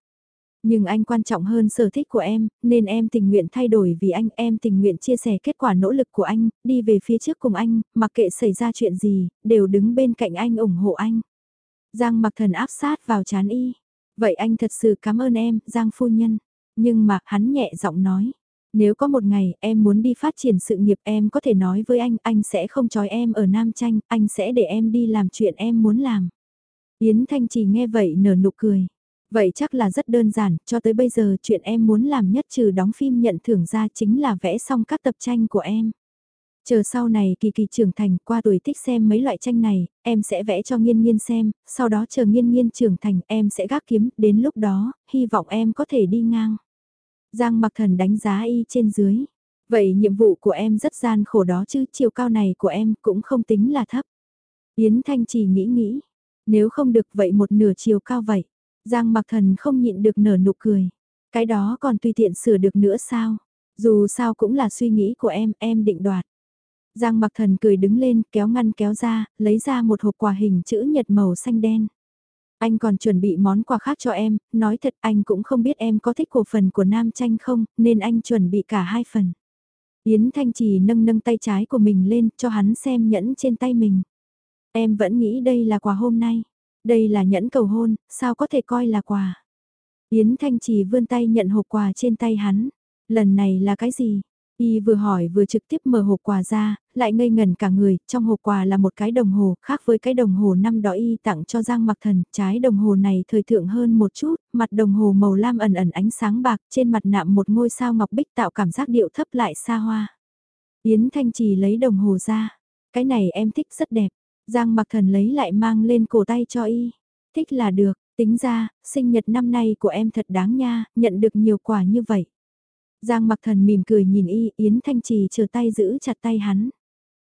Nhưng anh quan trọng hơn sở thích của em, nên em tình nguyện thay đổi vì anh, em tình nguyện chia sẻ kết quả nỗ lực của anh, đi về phía trước cùng anh, mặc kệ xảy ra chuyện gì, đều đứng bên cạnh anh ủng hộ anh. Giang mặc thần áp sát vào chán y. Vậy anh thật sự cảm ơn em, Giang phu nhân. Nhưng mà, hắn nhẹ giọng nói. Nếu có một ngày em muốn đi phát triển sự nghiệp em có thể nói với anh, anh sẽ không trói em ở Nam Tranh, anh sẽ để em đi làm chuyện em muốn làm. Yến Thanh Trì nghe vậy nở nụ cười. Vậy chắc là rất đơn giản, cho tới bây giờ chuyện em muốn làm nhất trừ đóng phim nhận thưởng ra chính là vẽ xong các tập tranh của em. Chờ sau này kỳ kỳ trưởng thành qua tuổi thích xem mấy loại tranh này, em sẽ vẽ cho nghiên nghiên xem, sau đó chờ nghiên nghiên trưởng thành em sẽ gác kiếm, đến lúc đó, hy vọng em có thể đi ngang. Giang mặc thần đánh giá y trên dưới. Vậy nhiệm vụ của em rất gian khổ đó chứ, chiều cao này của em cũng không tính là thấp. Yến Thanh chỉ nghĩ nghĩ, nếu không được vậy một nửa chiều cao vậy. Giang mặc thần không nhịn được nở nụ cười. Cái đó còn tùy tiện sửa được nữa sao? Dù sao cũng là suy nghĩ của em, em định đoạt. Giang mặc thần cười đứng lên, kéo ngăn kéo ra, lấy ra một hộp quà hình chữ nhật màu xanh đen. Anh còn chuẩn bị món quà khác cho em, nói thật anh cũng không biết em có thích cổ phần của Nam Tranh không, nên anh chuẩn bị cả hai phần. Yến Thanh Trì nâng nâng tay trái của mình lên cho hắn xem nhẫn trên tay mình. Em vẫn nghĩ đây là quà hôm nay. Đây là nhẫn cầu hôn, sao có thể coi là quà. Yến Thanh Trì vươn tay nhận hộp quà trên tay hắn. Lần này là cái gì? Y vừa hỏi vừa trực tiếp mở hộp quà ra, lại ngây ngần cả người, trong hộp quà là một cái đồng hồ, khác với cái đồng hồ năm đó Y tặng cho Giang Mặc Thần, trái đồng hồ này thời thượng hơn một chút, mặt đồng hồ màu lam ẩn ẩn ánh sáng bạc, trên mặt nạm một ngôi sao ngọc bích tạo cảm giác điệu thấp lại xa hoa. Yến Thanh Trì lấy đồng hồ ra, cái này em thích rất đẹp, Giang Mặc Thần lấy lại mang lên cổ tay cho Y, thích là được, tính ra, sinh nhật năm nay của em thật đáng nha, nhận được nhiều quà như vậy. Giang mặc thần mỉm cười nhìn y, Yến Thanh Trì chờ tay giữ chặt tay hắn.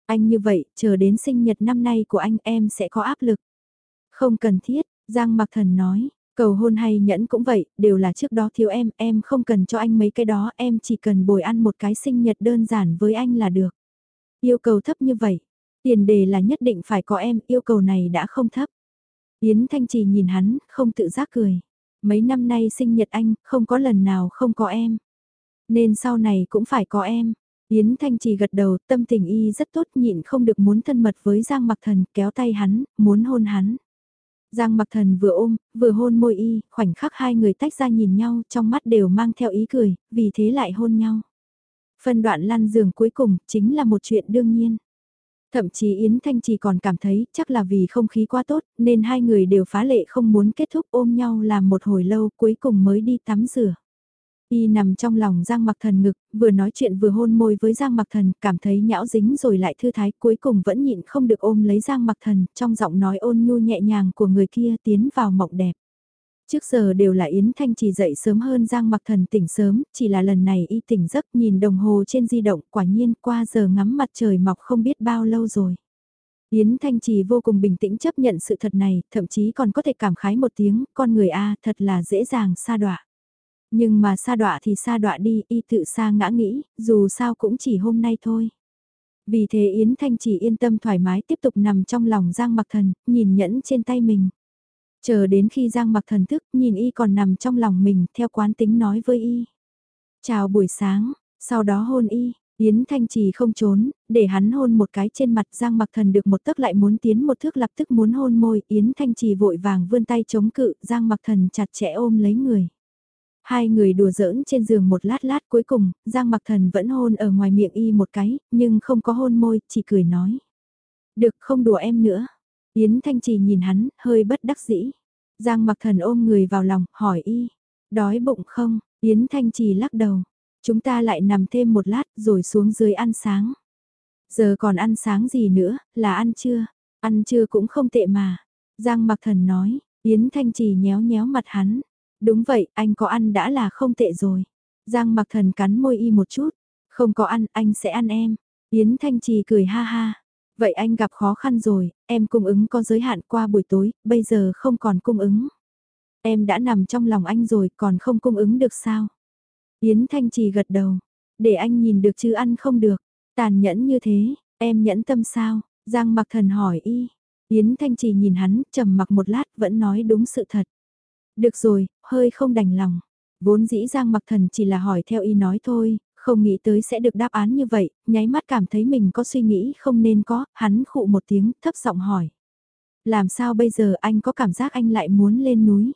Anh như vậy, chờ đến sinh nhật năm nay của anh em sẽ có áp lực. Không cần thiết, Giang mặc thần nói, cầu hôn hay nhẫn cũng vậy, đều là trước đó thiếu em, em không cần cho anh mấy cái đó, em chỉ cần bồi ăn một cái sinh nhật đơn giản với anh là được. Yêu cầu thấp như vậy, tiền đề là nhất định phải có em, yêu cầu này đã không thấp. Yến Thanh Trì nhìn hắn, không tự giác cười. Mấy năm nay sinh nhật anh, không có lần nào không có em. Nên sau này cũng phải có em. Yến Thanh Trì gật đầu, tâm tình y rất tốt nhịn không được muốn thân mật với Giang Mặc Thần, kéo tay hắn, muốn hôn hắn. Giang Mặc Thần vừa ôm, vừa hôn môi y, khoảnh khắc hai người tách ra nhìn nhau, trong mắt đều mang theo ý cười, vì thế lại hôn nhau. Phân đoạn lăn giường cuối cùng, chính là một chuyện đương nhiên. Thậm chí Yến Thanh Trì còn cảm thấy chắc là vì không khí quá tốt, nên hai người đều phá lệ không muốn kết thúc ôm nhau làm một hồi lâu cuối cùng mới đi tắm rửa. Y nằm trong lòng Giang Mặc Thần ngực, vừa nói chuyện vừa hôn môi với Giang Mặc Thần, cảm thấy nhão dính rồi lại thư thái, cuối cùng vẫn nhịn không được ôm lấy Giang Mặc Thần, trong giọng nói ôn nhu nhẹ nhàng của người kia tiến vào mộng đẹp. Trước giờ đều là Yến Thanh chỉ dậy sớm hơn Giang Mặc Thần tỉnh sớm, chỉ là lần này y tỉnh giấc nhìn đồng hồ trên di động, quả nhiên qua giờ ngắm mặt trời mọc không biết bao lâu rồi. Yến Thanh Trì vô cùng bình tĩnh chấp nhận sự thật này, thậm chí còn có thể cảm khái một tiếng, con người A thật là dễ dàng xa đọa. Nhưng mà xa đọa thì xa đọa đi, y tự xa ngã nghĩ, dù sao cũng chỉ hôm nay thôi. Vì thế Yến Thanh chỉ yên tâm thoải mái tiếp tục nằm trong lòng Giang Mặc Thần, nhìn nhẫn trên tay mình. Chờ đến khi Giang Mặc Thần thức, nhìn y còn nằm trong lòng mình, theo quán tính nói với y. Chào buổi sáng, sau đó hôn y, Yến Thanh Trì không trốn, để hắn hôn một cái trên mặt Giang Mặc Thần được một tấc lại muốn tiến một thước lập tức muốn hôn môi, Yến Thanh Trì vội vàng vươn tay chống cự, Giang Mặc Thần chặt chẽ ôm lấy người. Hai người đùa giỡn trên giường một lát lát cuối cùng, Giang Mặc Thần vẫn hôn ở ngoài miệng y một cái, nhưng không có hôn môi, chỉ cười nói. Được không đùa em nữa. Yến Thanh Trì nhìn hắn, hơi bất đắc dĩ. Giang Mặc Thần ôm người vào lòng, hỏi y. Đói bụng không? Yến Thanh Trì lắc đầu. Chúng ta lại nằm thêm một lát rồi xuống dưới ăn sáng. Giờ còn ăn sáng gì nữa, là ăn trưa. Ăn trưa cũng không tệ mà. Giang Mặc Thần nói, Yến Thanh Trì nhéo nhéo mặt hắn. Đúng vậy, anh có ăn đã là không tệ rồi. Giang mặc thần cắn môi y một chút. Không có ăn, anh sẽ ăn em. Yến Thanh Trì cười ha ha. Vậy anh gặp khó khăn rồi, em cung ứng có giới hạn qua buổi tối, bây giờ không còn cung ứng. Em đã nằm trong lòng anh rồi, còn không cung ứng được sao? Yến Thanh Trì gật đầu. Để anh nhìn được chứ ăn không được. Tàn nhẫn như thế, em nhẫn tâm sao? Giang mặc thần hỏi y. Yến Thanh Trì nhìn hắn, trầm mặc một lát vẫn nói đúng sự thật. Được rồi, hơi không đành lòng. Vốn dĩ Giang mặc thần chỉ là hỏi theo y nói thôi, không nghĩ tới sẽ được đáp án như vậy, nháy mắt cảm thấy mình có suy nghĩ không nên có, hắn khụ một tiếng, thấp giọng hỏi. Làm sao bây giờ anh có cảm giác anh lại muốn lên núi?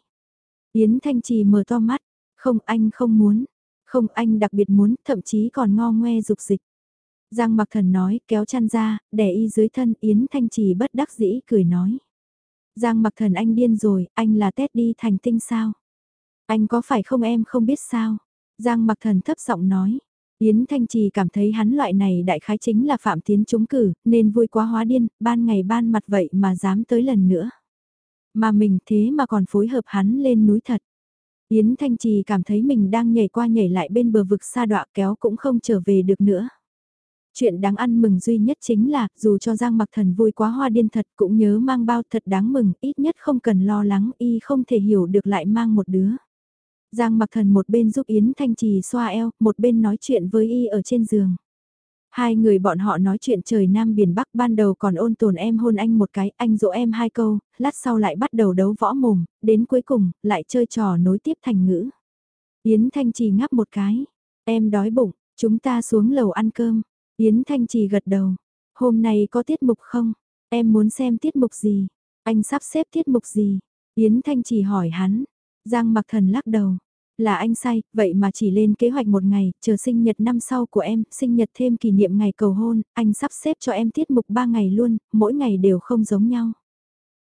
Yến Thanh Trì mở to mắt, không anh không muốn, không anh đặc biệt muốn, thậm chí còn ngo ngoe dục dịch. Giang mặc thần nói, kéo chăn ra, đè y dưới thân Yến Thanh Trì bất đắc dĩ cười nói. Giang mặc thần anh điên rồi, anh là Teddy thành tinh sao? Anh có phải không em không biết sao? Giang mặc thần thấp giọng nói. Yến Thanh Trì cảm thấy hắn loại này đại khái chính là phạm tiến trúng cử, nên vui quá hóa điên, ban ngày ban mặt vậy mà dám tới lần nữa. Mà mình thế mà còn phối hợp hắn lên núi thật. Yến Thanh Trì cảm thấy mình đang nhảy qua nhảy lại bên bờ vực xa đọa kéo cũng không trở về được nữa. Chuyện đáng ăn mừng duy nhất chính là, dù cho Giang mặc thần vui quá hoa điên thật cũng nhớ mang bao thật đáng mừng, ít nhất không cần lo lắng y không thể hiểu được lại mang một đứa. Giang mặc thần một bên giúp Yến Thanh Trì xoa eo, một bên nói chuyện với y ở trên giường. Hai người bọn họ nói chuyện trời Nam Biển Bắc ban đầu còn ôn tồn em hôn anh một cái, anh dỗ em hai câu, lát sau lại bắt đầu đấu võ mồm, đến cuối cùng, lại chơi trò nối tiếp thành ngữ. Yến Thanh Trì ngáp một cái, em đói bụng, chúng ta xuống lầu ăn cơm, Yến Thanh Trì gật đầu. Hôm nay có tiết mục không? Em muốn xem tiết mục gì? Anh sắp xếp tiết mục gì? Yến Thanh chỉ hỏi hắn. Giang mặc thần lắc đầu. Là anh sai, vậy mà chỉ lên kế hoạch một ngày, chờ sinh nhật năm sau của em, sinh nhật thêm kỷ niệm ngày cầu hôn, anh sắp xếp cho em tiết mục ba ngày luôn, mỗi ngày đều không giống nhau.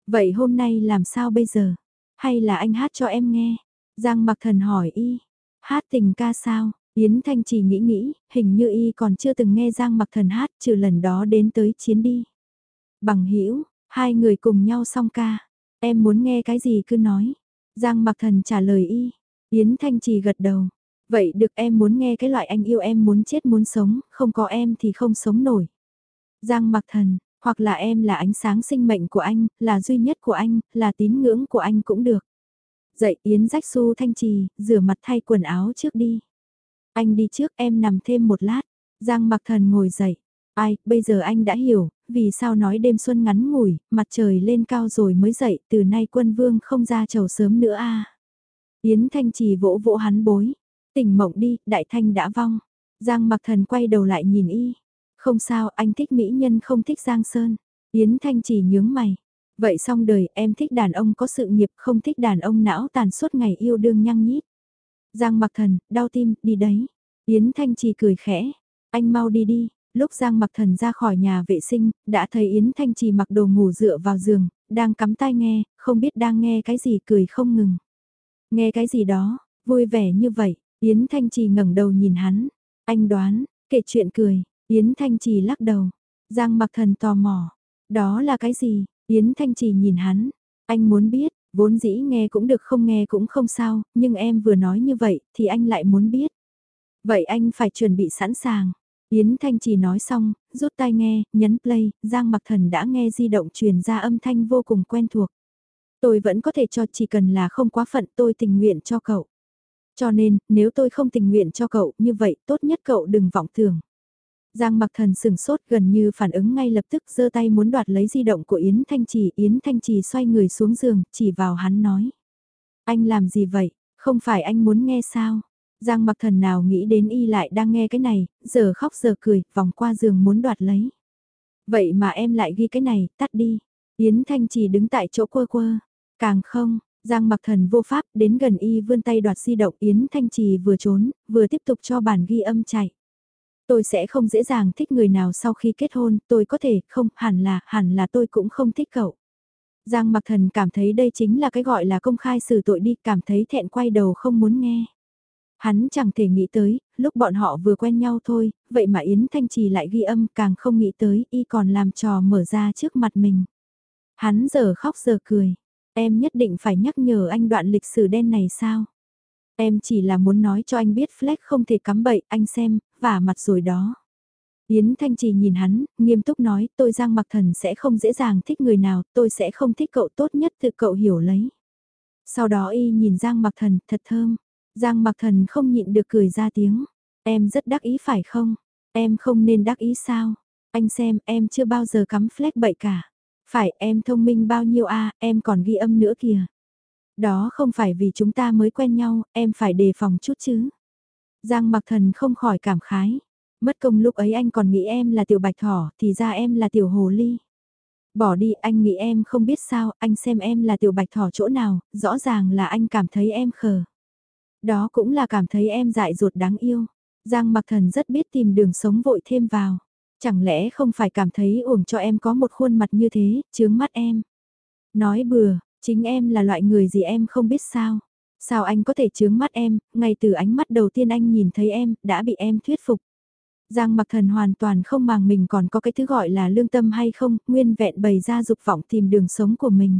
Vậy hôm nay làm sao bây giờ? Hay là anh hát cho em nghe? Giang mặc thần hỏi y. Hát tình ca sao? Yến Thanh chỉ nghĩ nghĩ, hình như y còn chưa từng nghe Giang mặc thần hát trừ lần đó đến tới chiến đi. Bằng hữu hai người cùng nhau song ca. Em muốn nghe cái gì cứ nói. Giang mặc thần trả lời y. Yến Thanh Trì gật đầu. Vậy được em muốn nghe cái loại anh yêu em muốn chết muốn sống, không có em thì không sống nổi. Giang mặc thần, hoặc là em là ánh sáng sinh mệnh của anh, là duy nhất của anh, là tín ngưỡng của anh cũng được. Dậy Yến rách su Thanh Trì, rửa mặt thay quần áo trước đi. Anh đi trước em nằm thêm một lát. Giang mặc thần ngồi dậy. Ai, bây giờ anh đã hiểu, vì sao nói đêm xuân ngắn ngủi, mặt trời lên cao rồi mới dậy, từ nay quân vương không ra chầu sớm nữa a. Yến Thanh Trì vỗ vỗ hắn bối. Tỉnh mộng đi, đại thanh đã vong. Giang mặc thần quay đầu lại nhìn y. Không sao, anh thích mỹ nhân không thích Giang Sơn. Yến Thanh Trì nhướng mày. Vậy xong đời em thích đàn ông có sự nghiệp không thích đàn ông não tàn suốt ngày yêu đương nhăng nhít. Giang mặc thần, đau tim, đi đấy. Yến Thanh Trì cười khẽ. Anh mau đi đi, lúc Giang mặc thần ra khỏi nhà vệ sinh, đã thấy Yến Thanh Trì mặc đồ ngủ dựa vào giường, đang cắm tai nghe, không biết đang nghe cái gì cười không ngừng. Nghe cái gì đó, vui vẻ như vậy, Yến Thanh Trì ngẩng đầu nhìn hắn. Anh đoán, kể chuyện cười, Yến Thanh Trì lắc đầu. Giang mặc thần tò mò. Đó là cái gì? Yến Thanh Trì nhìn hắn. Anh muốn biết, vốn dĩ nghe cũng được không nghe cũng không sao, nhưng em vừa nói như vậy thì anh lại muốn biết. Vậy anh phải chuẩn bị sẵn sàng. Yến Thanh Trì nói xong, rút tai nghe, nhấn play, Giang Mặc Thần đã nghe di động truyền ra âm thanh vô cùng quen thuộc. Tôi vẫn có thể cho chỉ cần là không quá phận tôi tình nguyện cho cậu. Cho nên, nếu tôi không tình nguyện cho cậu như vậy tốt nhất cậu đừng vọng tưởng. Giang mặc thần sừng sốt gần như phản ứng ngay lập tức giơ tay muốn đoạt lấy di động của Yến Thanh Trì. Yến Thanh Trì xoay người xuống giường, chỉ vào hắn nói. Anh làm gì vậy? Không phải anh muốn nghe sao? Giang mặc thần nào nghĩ đến y lại đang nghe cái này, giờ khóc giờ cười, vòng qua giường muốn đoạt lấy. Vậy mà em lại ghi cái này, tắt đi. Yến Thanh Trì đứng tại chỗ quơ quơ. Càng không, Giang mặc thần vô pháp đến gần y vươn tay đoạt di động Yến Thanh Trì vừa trốn, vừa tiếp tục cho bản ghi âm chạy. Tôi sẽ không dễ dàng thích người nào sau khi kết hôn, tôi có thể, không, hẳn là, hẳn là tôi cũng không thích cậu. Giang mặc thần cảm thấy đây chính là cái gọi là công khai xử tội đi, cảm thấy thẹn quay đầu không muốn nghe. Hắn chẳng thể nghĩ tới, lúc bọn họ vừa quen nhau thôi, vậy mà Yến Thanh Trì lại ghi âm càng không nghĩ tới y còn làm trò mở ra trước mặt mình. Hắn giờ khóc giờ cười, Em nhất định phải nhắc nhở anh đoạn lịch sử đen này sao? Em chỉ là muốn nói cho anh biết Fleck không thể cắm bậy, anh xem, vả mặt rồi đó. Yến Thanh Trì nhìn hắn, nghiêm túc nói, tôi Giang Mặc Thần sẽ không dễ dàng thích người nào, tôi sẽ không thích cậu tốt nhất tự cậu hiểu lấy. Sau đó y nhìn Giang Mặc Thần, thật thơm. Giang Mặc Thần không nhịn được cười ra tiếng. Em rất đắc ý phải không? Em không nên đắc ý sao? Anh xem, em chưa bao giờ cắm fleck bậy cả. Phải em thông minh bao nhiêu a em còn ghi âm nữa kìa. Đó không phải vì chúng ta mới quen nhau, em phải đề phòng chút chứ. Giang mặc thần không khỏi cảm khái. Mất công lúc ấy anh còn nghĩ em là tiểu bạch thỏ, thì ra em là tiểu hồ ly. Bỏ đi anh nghĩ em không biết sao, anh xem em là tiểu bạch thỏ chỗ nào, rõ ràng là anh cảm thấy em khờ. Đó cũng là cảm thấy em dại ruột đáng yêu. Giang mặc thần rất biết tìm đường sống vội thêm vào. Chẳng lẽ không phải cảm thấy uổng cho em có một khuôn mặt như thế, chướng mắt em. Nói bừa, chính em là loại người gì em không biết sao. Sao anh có thể chướng mắt em, ngay từ ánh mắt đầu tiên anh nhìn thấy em, đã bị em thuyết phục. Giang mặc thần hoàn toàn không màng mình còn có cái thứ gọi là lương tâm hay không, nguyên vẹn bày ra dục vọng tìm đường sống của mình.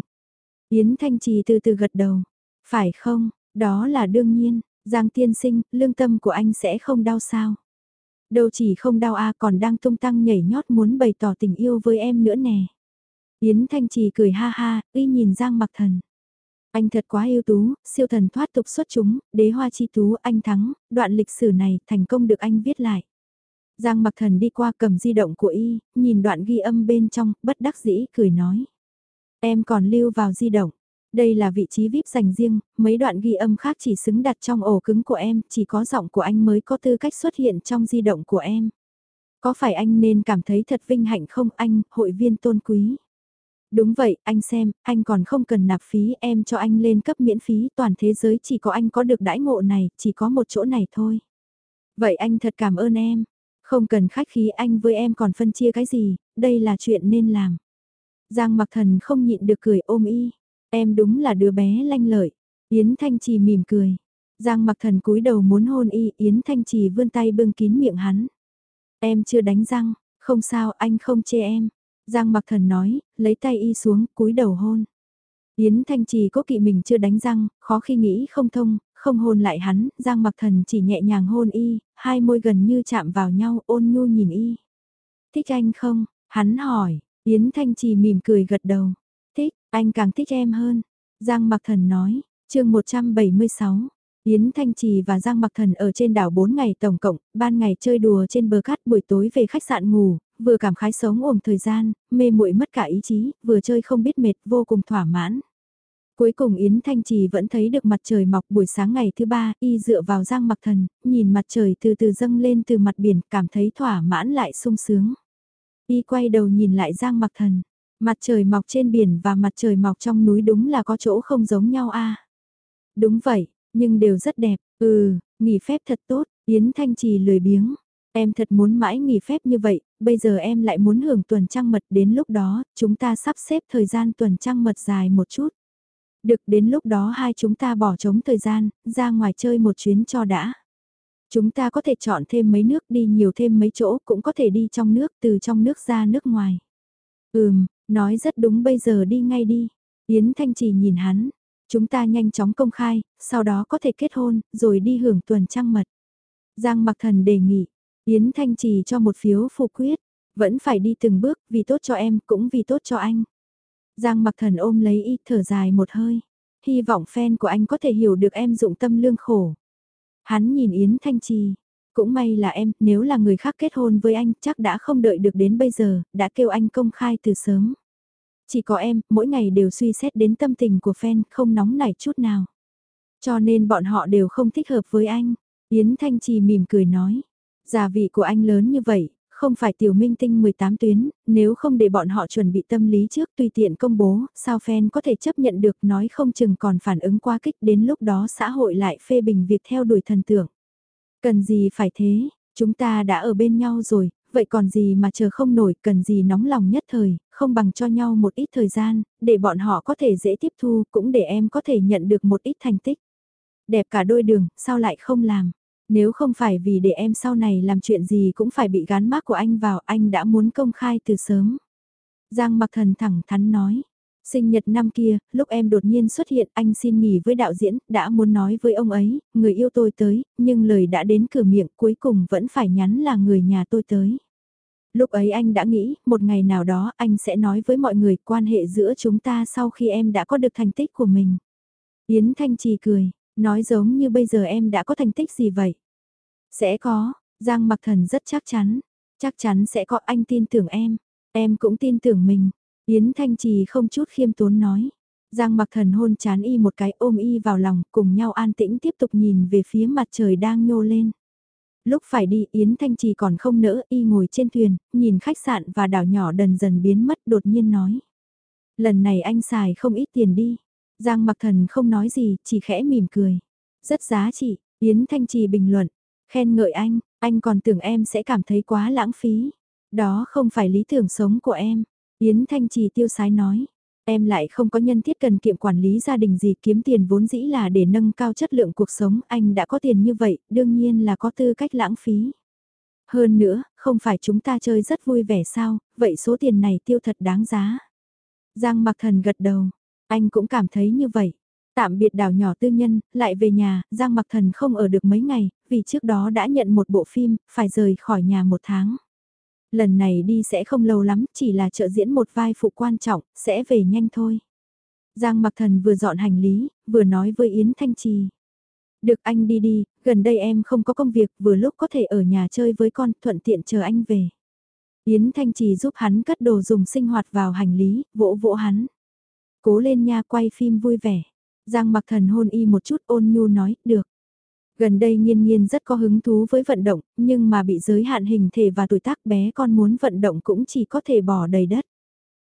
Yến Thanh Trì từ từ gật đầu. Phải không, đó là đương nhiên, Giang tiên sinh, lương tâm của anh sẽ không đau sao. Đâu chỉ không đau a còn đang tung tăng nhảy nhót muốn bày tỏ tình yêu với em nữa nè. Yến Thanh Trì cười ha ha, y nhìn Giang mặc thần. Anh thật quá ưu tú, siêu thần thoát tục xuất chúng, đế hoa chi tú anh thắng, đoạn lịch sử này thành công được anh viết lại. Giang mặc thần đi qua cầm di động của y, nhìn đoạn ghi âm bên trong, bất đắc dĩ cười nói. Em còn lưu vào di động. Đây là vị trí VIP dành riêng, mấy đoạn ghi âm khác chỉ xứng đặt trong ổ cứng của em, chỉ có giọng của anh mới có tư cách xuất hiện trong di động của em. Có phải anh nên cảm thấy thật vinh hạnh không anh, hội viên tôn quý? Đúng vậy, anh xem, anh còn không cần nạp phí, em cho anh lên cấp miễn phí, toàn thế giới chỉ có anh có được đãi ngộ này, chỉ có một chỗ này thôi. Vậy anh thật cảm ơn em. Không cần khách khí anh với em còn phân chia cái gì, đây là chuyện nên làm. Giang mặc thần không nhịn được cười ôm y. Em đúng là đứa bé lanh lợi. Yến Thanh Trì mỉm cười. Giang mặc thần cúi đầu muốn hôn y, Yến Thanh Trì vươn tay bưng kín miệng hắn. Em chưa đánh răng, không sao anh không chê em. Giang mặc thần nói, lấy tay y xuống, cúi đầu hôn. Yến Thanh Trì cố kỵ mình chưa đánh răng, khó khi nghĩ không thông, không hôn lại hắn, Giang mặc thần chỉ nhẹ nhàng hôn y, hai môi gần như chạm vào nhau ôn nhu nhìn y. Thích anh không? Hắn hỏi, Yến Thanh Trì mỉm cười gật đầu. Thích, anh càng thích em hơn. Giang mặc thần nói, chương 176. Yến Thanh Trì và Giang Mặc Thần ở trên đảo 4 ngày tổng cộng, ban ngày chơi đùa trên bờ cát buổi tối về khách sạn ngủ, vừa cảm khái sống ổm thời gian, mê muội mất cả ý chí, vừa chơi không biết mệt, vô cùng thỏa mãn. Cuối cùng Yến Thanh Trì vẫn thấy được mặt trời mọc buổi sáng ngày thứ ba, y dựa vào Giang Mặc Thần, nhìn mặt trời từ từ dâng lên từ mặt biển, cảm thấy thỏa mãn lại sung sướng. Y quay đầu nhìn lại Giang Mặc Thần, mặt trời mọc trên biển và mặt trời mọc trong núi đúng là có chỗ không giống nhau a. Đúng vậy, nhưng đều rất đẹp, ừ, nghỉ phép thật tốt, Yến Thanh Trì lười biếng. Em thật muốn mãi nghỉ phép như vậy, bây giờ em lại muốn hưởng tuần trăng mật đến lúc đó, chúng ta sắp xếp thời gian tuần trăng mật dài một chút. Được đến lúc đó hai chúng ta bỏ trống thời gian, ra ngoài chơi một chuyến cho đã. Chúng ta có thể chọn thêm mấy nước đi nhiều thêm mấy chỗ cũng có thể đi trong nước từ trong nước ra nước ngoài. Ừm, nói rất đúng bây giờ đi ngay đi. Yến Thanh Trì nhìn hắn, chúng ta nhanh chóng công khai, sau đó có thể kết hôn, rồi đi hưởng tuần trăng mật. Giang Mặc Thần đề nghị, Yến Thanh Trì cho một phiếu phụ quyết, vẫn phải đi từng bước, vì tốt cho em, cũng vì tốt cho anh. Giang mặc thần ôm lấy y thở dài một hơi. Hy vọng fan của anh có thể hiểu được em dụng tâm lương khổ. Hắn nhìn Yến Thanh Trì. Cũng may là em, nếu là người khác kết hôn với anh chắc đã không đợi được đến bây giờ, đã kêu anh công khai từ sớm. Chỉ có em, mỗi ngày đều suy xét đến tâm tình của fan, không nóng nảy chút nào. Cho nên bọn họ đều không thích hợp với anh. Yến Thanh Trì mỉm cười nói. Giả vị của anh lớn như vậy, không phải tiểu minh tinh 18 tuyến, nếu không để bọn họ chuẩn bị tâm lý trước tùy tiện công bố, sao fan có thể chấp nhận được nói không chừng còn phản ứng quá kích đến lúc đó xã hội lại phê bình việc theo đuổi thần tượng. Cần gì phải thế, chúng ta đã ở bên nhau rồi, vậy còn gì mà chờ không nổi, cần gì nóng lòng nhất thời, không bằng cho nhau một ít thời gian, để bọn họ có thể dễ tiếp thu, cũng để em có thể nhận được một ít thành tích. Đẹp cả đôi đường, sao lại không làm? Nếu không phải vì để em sau này làm chuyện gì cũng phải bị gán mác của anh vào, anh đã muốn công khai từ sớm. Giang mặc thần thẳng thắn nói. Sinh nhật năm kia, lúc em đột nhiên xuất hiện, anh xin nghỉ với đạo diễn, đã muốn nói với ông ấy, người yêu tôi tới, nhưng lời đã đến cửa miệng cuối cùng vẫn phải nhắn là người nhà tôi tới. Lúc ấy anh đã nghĩ, một ngày nào đó anh sẽ nói với mọi người quan hệ giữa chúng ta sau khi em đã có được thành tích của mình. Yến Thanh Trì cười, nói giống như bây giờ em đã có thành tích gì vậy? Sẽ có, Giang Mặc Thần rất chắc chắn, chắc chắn sẽ có anh tin tưởng em, em cũng tin tưởng mình. Yến Thanh Trì không chút khiêm tốn nói. Giang Mặc Thần hôn chán y một cái ôm y vào lòng, cùng nhau an tĩnh tiếp tục nhìn về phía mặt trời đang nhô lên. Lúc phải đi Yến Thanh Trì còn không nỡ y ngồi trên thuyền, nhìn khách sạn và đảo nhỏ dần dần biến mất đột nhiên nói. Lần này anh xài không ít tiền đi. Giang Mặc Thần không nói gì, chỉ khẽ mỉm cười. Rất giá trị, Yến Thanh Trì bình luận, Khen ngợi anh, anh còn tưởng em sẽ cảm thấy quá lãng phí. Đó không phải lý tưởng sống của em. Yến Thanh Trì tiêu sái nói. Em lại không có nhân thiết cần kiệm quản lý gia đình gì kiếm tiền vốn dĩ là để nâng cao chất lượng cuộc sống. Anh đã có tiền như vậy, đương nhiên là có tư cách lãng phí. Hơn nữa, không phải chúng ta chơi rất vui vẻ sao, vậy số tiền này tiêu thật đáng giá. Giang mặc thần gật đầu, anh cũng cảm thấy như vậy. Tạm biệt đảo nhỏ tư nhân, lại về nhà, Giang Mặc Thần không ở được mấy ngày, vì trước đó đã nhận một bộ phim, phải rời khỏi nhà một tháng. Lần này đi sẽ không lâu lắm, chỉ là trợ diễn một vai phụ quan trọng, sẽ về nhanh thôi. Giang Mặc Thần vừa dọn hành lý, vừa nói với Yến Thanh Trì. Được anh đi đi, gần đây em không có công việc, vừa lúc có thể ở nhà chơi với con, thuận tiện chờ anh về. Yến Thanh Trì giúp hắn cất đồ dùng sinh hoạt vào hành lý, vỗ vỗ hắn. Cố lên nha quay phim vui vẻ. Giang mặc thần hôn y một chút ôn nhu nói, được. Gần đây nghiên nghiên rất có hứng thú với vận động, nhưng mà bị giới hạn hình thể và tuổi tác bé con muốn vận động cũng chỉ có thể bỏ đầy đất.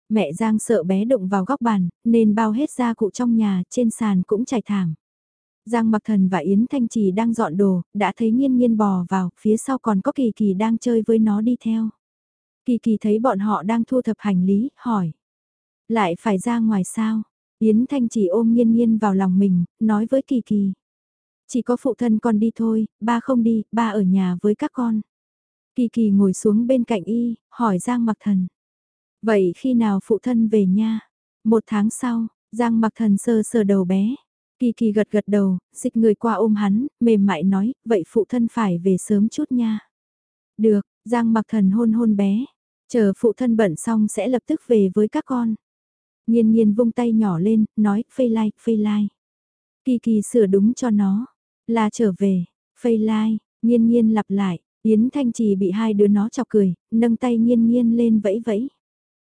Mẹ Giang sợ bé đụng vào góc bàn, nên bao hết gia cụ trong nhà, trên sàn cũng trải thảm. Giang Mặc Thần và Yến Thanh Trì đang dọn đồ, đã thấy Nhiên Nhiên bò vào, phía sau còn có Kỳ Kỳ đang chơi với nó đi theo. Kỳ Kỳ thấy bọn họ đang thu thập hành lý, hỏi. Lại phải ra ngoài sao? Yến Thanh Trì ôm Nhiên Nhiên vào lòng mình, nói với Kỳ Kỳ. Chỉ có phụ thân con đi thôi, ba không đi, ba ở nhà với các con. Kỳ Kỳ ngồi xuống bên cạnh y, hỏi Giang Mặc Thần. Vậy khi nào phụ thân về nha? Một tháng sau, Giang Mặc Thần sơ sờ đầu bé. Kỳ Kỳ gật gật đầu, dịch người qua ôm hắn, mềm mại nói, vậy phụ thân phải về sớm chút nha. Được, Giang Mặc Thần hôn hôn bé. Chờ phụ thân bận xong sẽ lập tức về với các con. Nhiên nhiên vung tay nhỏ lên, nói, phây lai, phây lai. Kỳ kỳ sửa đúng cho nó, là trở về, phây lai, nhiên nhiên lặp lại, Yến Thanh Trì bị hai đứa nó chọc cười, nâng tay nhiên nhiên lên vẫy vẫy.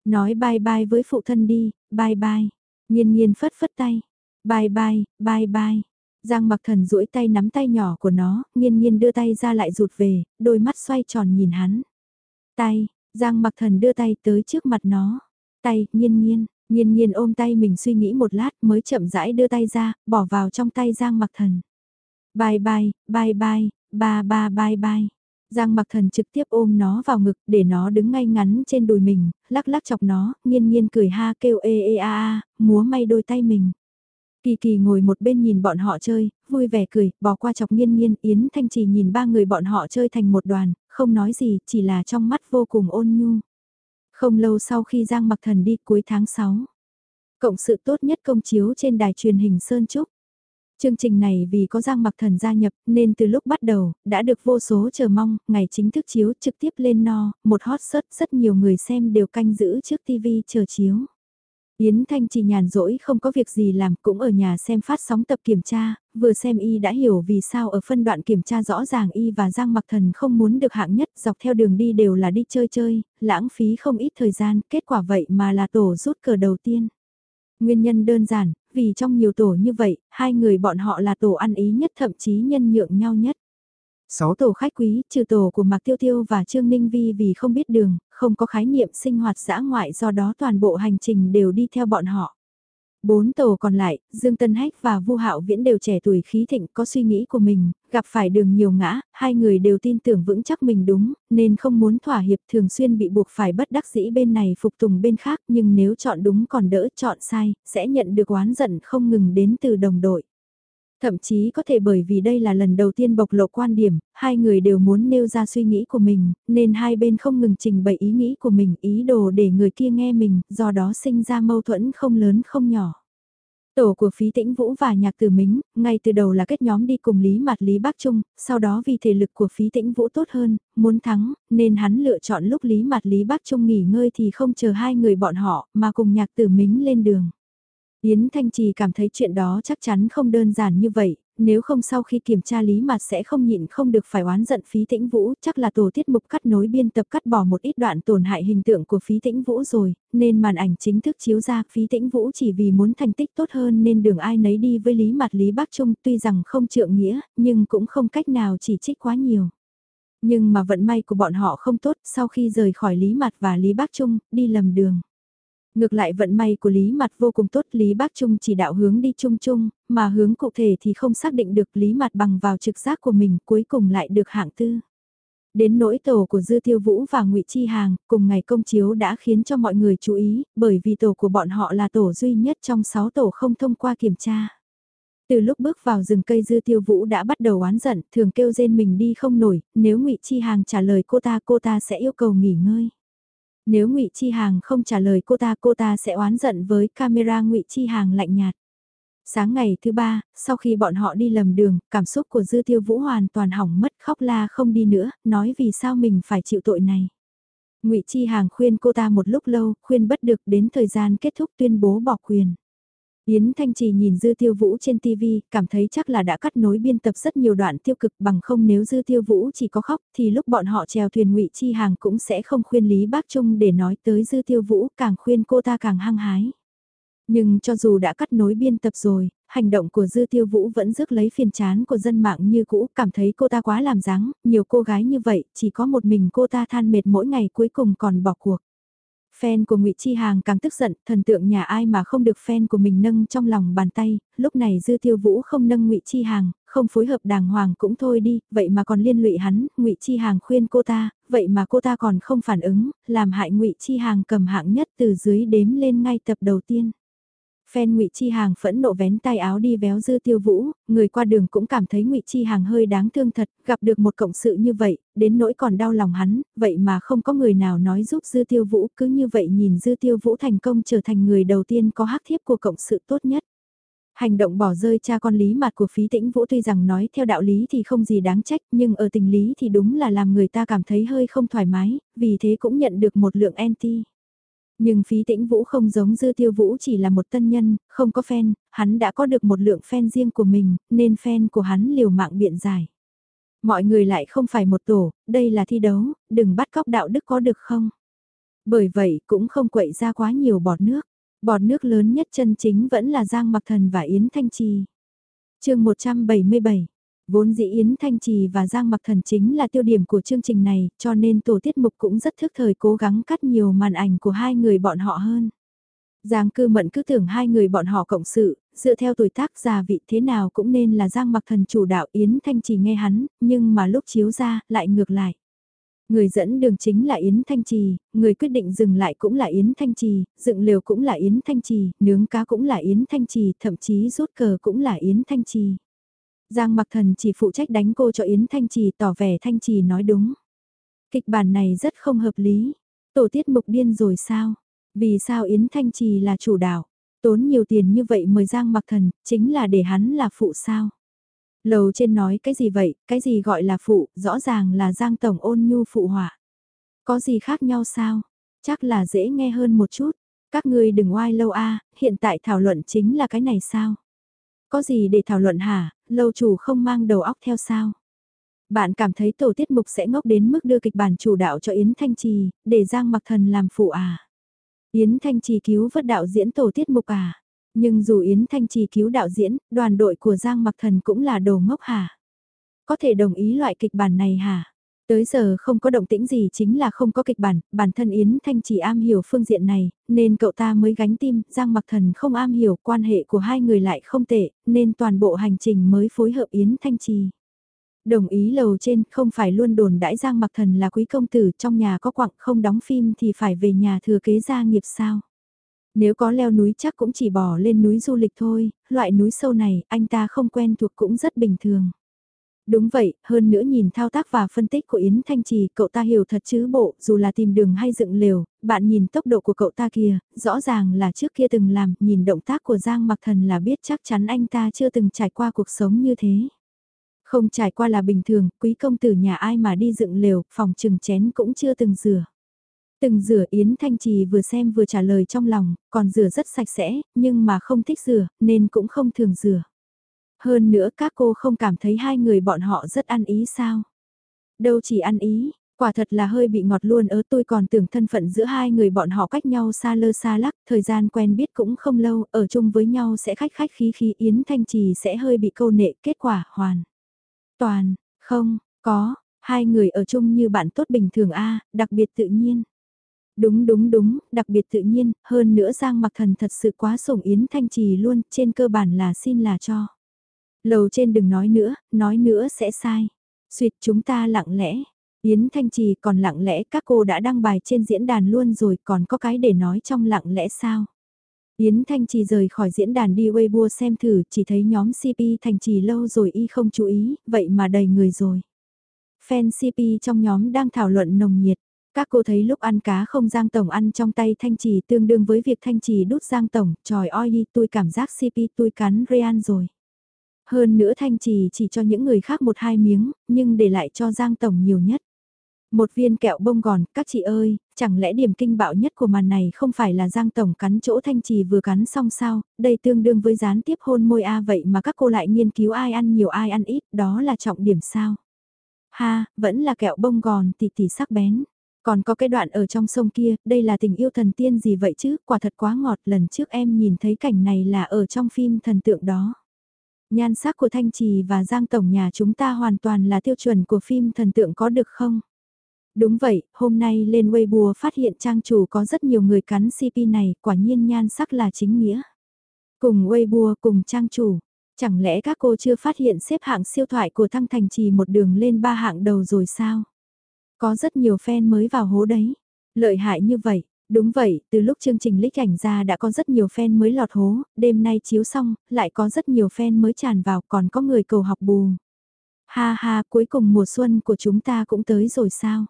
Nói bye bye với phụ thân đi, bye bye. Nhiên nhiên phất phất tay. Bye bye, bye bye. Giang mặc thần duỗi tay nắm tay nhỏ của nó, nhiên nhiên đưa tay ra lại rụt về, đôi mắt xoay tròn nhìn hắn. Tay, Giang mặc thần đưa tay tới trước mặt nó. Tay, nhiên nhiên, nhiên nhiên ôm tay mình suy nghĩ một lát mới chậm rãi đưa tay ra, bỏ vào trong tay Giang mặc thần. Bye bye, bye bye, ba ba bye bye. Giang mặc thần trực tiếp ôm nó vào ngực để nó đứng ngay ngắn trên đùi mình, lắc lắc chọc nó, nghiên nghiên cười ha kêu ê ê a a, múa may đôi tay mình. Kỳ kỳ ngồi một bên nhìn bọn họ chơi, vui vẻ cười, bỏ qua chọc nghiên nghiên, Yến Thanh Trì nhìn ba người bọn họ chơi thành một đoàn, không nói gì, chỉ là trong mắt vô cùng ôn nhu. Không lâu sau khi Giang mặc thần đi cuối tháng 6. Cộng sự tốt nhất công chiếu trên đài truyền hình Sơn Trúc. Chương trình này vì có Giang Mặc Thần gia nhập nên từ lúc bắt đầu đã được vô số chờ mong, ngày chính thức chiếu trực tiếp lên no, một hot search rất nhiều người xem đều canh giữ trước TV chờ chiếu. Yến Thanh chỉ nhàn rỗi không có việc gì làm cũng ở nhà xem phát sóng tập kiểm tra, vừa xem y đã hiểu vì sao ở phân đoạn kiểm tra rõ ràng y và Giang Mặc Thần không muốn được hạng nhất dọc theo đường đi đều là đi chơi chơi, lãng phí không ít thời gian, kết quả vậy mà là tổ rút cờ đầu tiên. Nguyên nhân đơn giản, vì trong nhiều tổ như vậy, hai người bọn họ là tổ ăn ý nhất thậm chí nhân nhượng nhau nhất. Sáu tổ khách quý, trừ tổ của Mạc Tiêu Tiêu và Trương Ninh Vi vì không biết đường, không có khái niệm sinh hoạt dã ngoại do đó toàn bộ hành trình đều đi theo bọn họ. Bốn tổ còn lại, Dương Tân Hách và Vu Hạo Viễn đều trẻ tuổi khí thịnh có suy nghĩ của mình, gặp phải đường nhiều ngã, hai người đều tin tưởng vững chắc mình đúng, nên không muốn thỏa hiệp thường xuyên bị buộc phải bất đắc dĩ bên này phục tùng bên khác nhưng nếu chọn đúng còn đỡ chọn sai, sẽ nhận được oán giận không ngừng đến từ đồng đội. Thậm chí có thể bởi vì đây là lần đầu tiên bộc lộ quan điểm, hai người đều muốn nêu ra suy nghĩ của mình, nên hai bên không ngừng trình bày ý nghĩ của mình, ý đồ để người kia nghe mình, do đó sinh ra mâu thuẫn không lớn không nhỏ. Tổ của phí tĩnh vũ và nhạc tử mính, ngay từ đầu là kết nhóm đi cùng Lý Mạt Lý Bắc Trung, sau đó vì thể lực của phí tĩnh vũ tốt hơn, muốn thắng, nên hắn lựa chọn lúc Lý Mạt Lý Bắc Trung nghỉ ngơi thì không chờ hai người bọn họ, mà cùng nhạc tử mính lên đường. Yến Thanh Trì cảm thấy chuyện đó chắc chắn không đơn giản như vậy, nếu không sau khi kiểm tra lý mặt sẽ không nhịn không được phải oán giận phí tĩnh vũ, chắc là tổ tiết mục cắt nối biên tập cắt bỏ một ít đoạn tổn hại hình tượng của phí tĩnh vũ rồi, nên màn ảnh chính thức chiếu ra phí tĩnh vũ chỉ vì muốn thành tích tốt hơn nên đường ai nấy đi với lý mặt lý bác trung tuy rằng không trượng nghĩa, nhưng cũng không cách nào chỉ trích quá nhiều. Nhưng mà vận may của bọn họ không tốt sau khi rời khỏi Lý Mặt và Lý Bác Trung, đi lầm đường. Ngược lại vận may của Lý Mặt vô cùng tốt Lý Bác Trung chỉ đạo hướng đi chung chung, mà hướng cụ thể thì không xác định được Lý Mặt bằng vào trực giác của mình cuối cùng lại được hạng tư. Đến nỗi tổ của Dư Tiêu Vũ và ngụy Chi Hàng, cùng ngày công chiếu đã khiến cho mọi người chú ý, bởi vì tổ của bọn họ là tổ duy nhất trong 6 tổ không thông qua kiểm tra. Từ lúc bước vào rừng cây Dư Tiêu Vũ đã bắt đầu oán giận, thường kêu rên mình đi không nổi, nếu ngụy Chi Hàng trả lời cô ta cô ta sẽ yêu cầu nghỉ ngơi. Nếu ngụy Chi Hàng không trả lời cô ta cô ta sẽ oán giận với camera ngụy Chi Hàng lạnh nhạt. Sáng ngày thứ ba, sau khi bọn họ đi lầm đường, cảm xúc của Dư Tiêu Vũ hoàn toàn hỏng mất khóc la không đi nữa, nói vì sao mình phải chịu tội này. ngụy Chi Hàng khuyên cô ta một lúc lâu, khuyên bất được đến thời gian kết thúc tuyên bố bỏ quyền. Yến Thanh Trì nhìn Dư Tiêu Vũ trên TV, cảm thấy chắc là đã cắt nối biên tập rất nhiều đoạn tiêu cực bằng không nếu Dư Tiêu Vũ chỉ có khóc thì lúc bọn họ trèo thuyền ngụy Chi Hàng cũng sẽ không khuyên Lý Bác Trung để nói tới Dư Tiêu Vũ càng khuyên cô ta càng hăng hái. Nhưng cho dù đã cắt nối biên tập rồi, hành động của Dư Tiêu Vũ vẫn rước lấy phiền chán của dân mạng như cũ, cảm thấy cô ta quá làm dáng, nhiều cô gái như vậy, chỉ có một mình cô ta than mệt mỗi ngày cuối cùng còn bỏ cuộc. Fan của Ngụy Chi Hàng càng tức giận, thần tượng nhà ai mà không được fan của mình nâng trong lòng bàn tay, lúc này Dư Tiêu Vũ không nâng Ngụy Chi Hàng, không phối hợp đàng hoàng cũng thôi đi, vậy mà còn liên lụy hắn, Ngụy Chi Hàng khuyên cô ta, vậy mà cô ta còn không phản ứng, làm hại Ngụy Chi Hàng cầm hạng nhất từ dưới đếm lên ngay tập đầu tiên. Phen Ngụy Chi Hàng phẫn nộ vén tay áo đi véo Dư Tiêu Vũ, người qua đường cũng cảm thấy Ngụy Chi Hàng hơi đáng thương thật, gặp được một cộng sự như vậy, đến nỗi còn đau lòng hắn, vậy mà không có người nào nói giúp Dư Tiêu Vũ, cứ như vậy nhìn Dư Tiêu Vũ thành công trở thành người đầu tiên có hắc thiếp của cộng sự tốt nhất. Hành động bỏ rơi cha con lý mặt của phí tĩnh vũ tuy rằng nói theo đạo lý thì không gì đáng trách nhưng ở tình lý thì đúng là làm người ta cảm thấy hơi không thoải mái, vì thế cũng nhận được một lượng anti. Nhưng phí tĩnh vũ không giống dư tiêu vũ chỉ là một tân nhân, không có fan, hắn đã có được một lượng fan riêng của mình, nên fan của hắn liều mạng biện giải. Mọi người lại không phải một tổ, đây là thi đấu, đừng bắt cóc đạo đức có được không? Bởi vậy cũng không quậy ra quá nhiều bọt nước. Bọt nước lớn nhất chân chính vẫn là Giang Mặc Thần và Yến Thanh Trì. chương 177 Vốn dĩ Yến Thanh Trì và Giang Mặc Thần chính là tiêu điểm của chương trình này, cho nên tổ tiết mục cũng rất thức thời cố gắng cắt nhiều màn ảnh của hai người bọn họ hơn. Giang cư mận cứ tưởng hai người bọn họ cộng sự, dựa theo tuổi tác già vị thế nào cũng nên là Giang Mặc Thần chủ đạo Yến Thanh Trì nghe hắn, nhưng mà lúc chiếu ra, lại ngược lại. Người dẫn đường chính là Yến Thanh Trì, người quyết định dừng lại cũng là Yến Thanh Trì, dựng lều cũng là Yến Thanh Trì, nướng cá cũng là Yến Thanh Trì, thậm chí rút cờ cũng là Yến Thanh Trì. Giang Mặc Thần chỉ phụ trách đánh cô cho Yến Thanh Trì tỏ vẻ Thanh Trì nói đúng. Kịch bản này rất không hợp lý. Tổ tiết mục điên rồi sao? Vì sao Yến Thanh Trì là chủ đạo? Tốn nhiều tiền như vậy mời Giang Mặc Thần, chính là để hắn là phụ sao? Lầu trên nói cái gì vậy, cái gì gọi là phụ, rõ ràng là Giang Tổng ôn nhu phụ họa. Có gì khác nhau sao? Chắc là dễ nghe hơn một chút. Các ngươi đừng oai lâu a hiện tại thảo luận chính là cái này sao? Có gì để thảo luận hả, lâu chủ không mang đầu óc theo sao? Bạn cảm thấy tổ tiết mục sẽ ngốc đến mức đưa kịch bản chủ đạo cho Yến Thanh Trì, để Giang Mặc Thần làm phụ à? Yến Thanh Trì cứu vớt đạo diễn tổ tiết mục à? Nhưng dù Yến Thanh Trì cứu đạo diễn, đoàn đội của Giang Mặc Thần cũng là đồ ngốc hả? Có thể đồng ý loại kịch bản này hả? Tới giờ không có động tĩnh gì chính là không có kịch bản, bản thân Yến Thanh chỉ am hiểu phương diện này, nên cậu ta mới gánh tim, Giang Mặc Thần không am hiểu quan hệ của hai người lại không tệ, nên toàn bộ hành trình mới phối hợp Yến Thanh Trì. Đồng ý lầu trên không phải luôn đồn đãi Giang Mặc Thần là quý công tử trong nhà có quặng không đóng phim thì phải về nhà thừa kế gia nghiệp sao. Nếu có leo núi chắc cũng chỉ bỏ lên núi du lịch thôi, loại núi sâu này anh ta không quen thuộc cũng rất bình thường. Đúng vậy, hơn nữa nhìn thao tác và phân tích của Yến Thanh Trì, cậu ta hiểu thật chứ bộ, dù là tìm đường hay dựng lều, bạn nhìn tốc độ của cậu ta kia, rõ ràng là trước kia từng làm, nhìn động tác của Giang Mặc Thần là biết chắc chắn anh ta chưa từng trải qua cuộc sống như thế. Không trải qua là bình thường, quý công tử nhà ai mà đi dựng lều, phòng trừng chén cũng chưa từng rửa. Từng rửa Yến Thanh Trì vừa xem vừa trả lời trong lòng, còn rửa rất sạch sẽ, nhưng mà không thích rửa, nên cũng không thường rửa. Hơn nữa các cô không cảm thấy hai người bọn họ rất ăn ý sao? Đâu chỉ ăn ý, quả thật là hơi bị ngọt luôn ớ tôi còn tưởng thân phận giữa hai người bọn họ cách nhau xa lơ xa lắc, thời gian quen biết cũng không lâu, ở chung với nhau sẽ khách khách khí khí Yến Thanh Trì sẽ hơi bị câu nệ, kết quả hoàn. Toàn, không, có, hai người ở chung như bạn tốt bình thường a đặc biệt tự nhiên. Đúng đúng đúng, đặc biệt tự nhiên, hơn nữa Giang Mặc Thần thật sự quá sủng Yến Thanh Trì luôn, trên cơ bản là xin là cho. Lầu trên đừng nói nữa, nói nữa sẽ sai. Xuyệt chúng ta lặng lẽ. Yến Thanh Trì còn lặng lẽ các cô đã đăng bài trên diễn đàn luôn rồi còn có cái để nói trong lặng lẽ sao? Yến Thanh Trì rời khỏi diễn đàn đi Weibo xem thử chỉ thấy nhóm CP Thanh Trì lâu rồi y không chú ý, vậy mà đầy người rồi. Fan CP trong nhóm đang thảo luận nồng nhiệt. Các cô thấy lúc ăn cá không Giang Tổng ăn trong tay Thanh Trì tương đương với việc Thanh Trì đút Giang Tổng, tròi oi tôi cảm giác CP tôi cắn Rean rồi. Hơn nữa Thanh Trì chỉ cho những người khác một hai miếng, nhưng để lại cho Giang Tổng nhiều nhất. Một viên kẹo bông gòn, các chị ơi, chẳng lẽ điểm kinh bạo nhất của màn này không phải là Giang Tổng cắn chỗ Thanh Trì vừa cắn xong sao, đây tương đương với gián tiếp hôn môi A vậy mà các cô lại nghiên cứu ai ăn nhiều ai ăn ít, đó là trọng điểm sao. Ha, vẫn là kẹo bông gòn tỉ tỉ sắc bén. Còn có cái đoạn ở trong sông kia, đây là tình yêu thần tiên gì vậy chứ, quả thật quá ngọt, lần trước em nhìn thấy cảnh này là ở trong phim thần tượng đó. Nhan sắc của Thanh Trì và Giang Tổng nhà chúng ta hoàn toàn là tiêu chuẩn của phim thần tượng có được không? Đúng vậy, hôm nay lên Weibo phát hiện trang chủ có rất nhiều người cắn CP này, quả nhiên nhan sắc là chính nghĩa. Cùng Weibo cùng trang chủ, chẳng lẽ các cô chưa phát hiện xếp hạng siêu thoại của Thăng Thành Trì một đường lên ba hạng đầu rồi sao? Có rất nhiều fan mới vào hố đấy. Lợi hại như vậy, Đúng vậy, từ lúc chương trình lích ảnh ra đã có rất nhiều fan mới lọt hố, đêm nay chiếu xong, lại có rất nhiều fan mới tràn vào, còn có người cầu học bù. Ha ha, cuối cùng mùa xuân của chúng ta cũng tới rồi sao?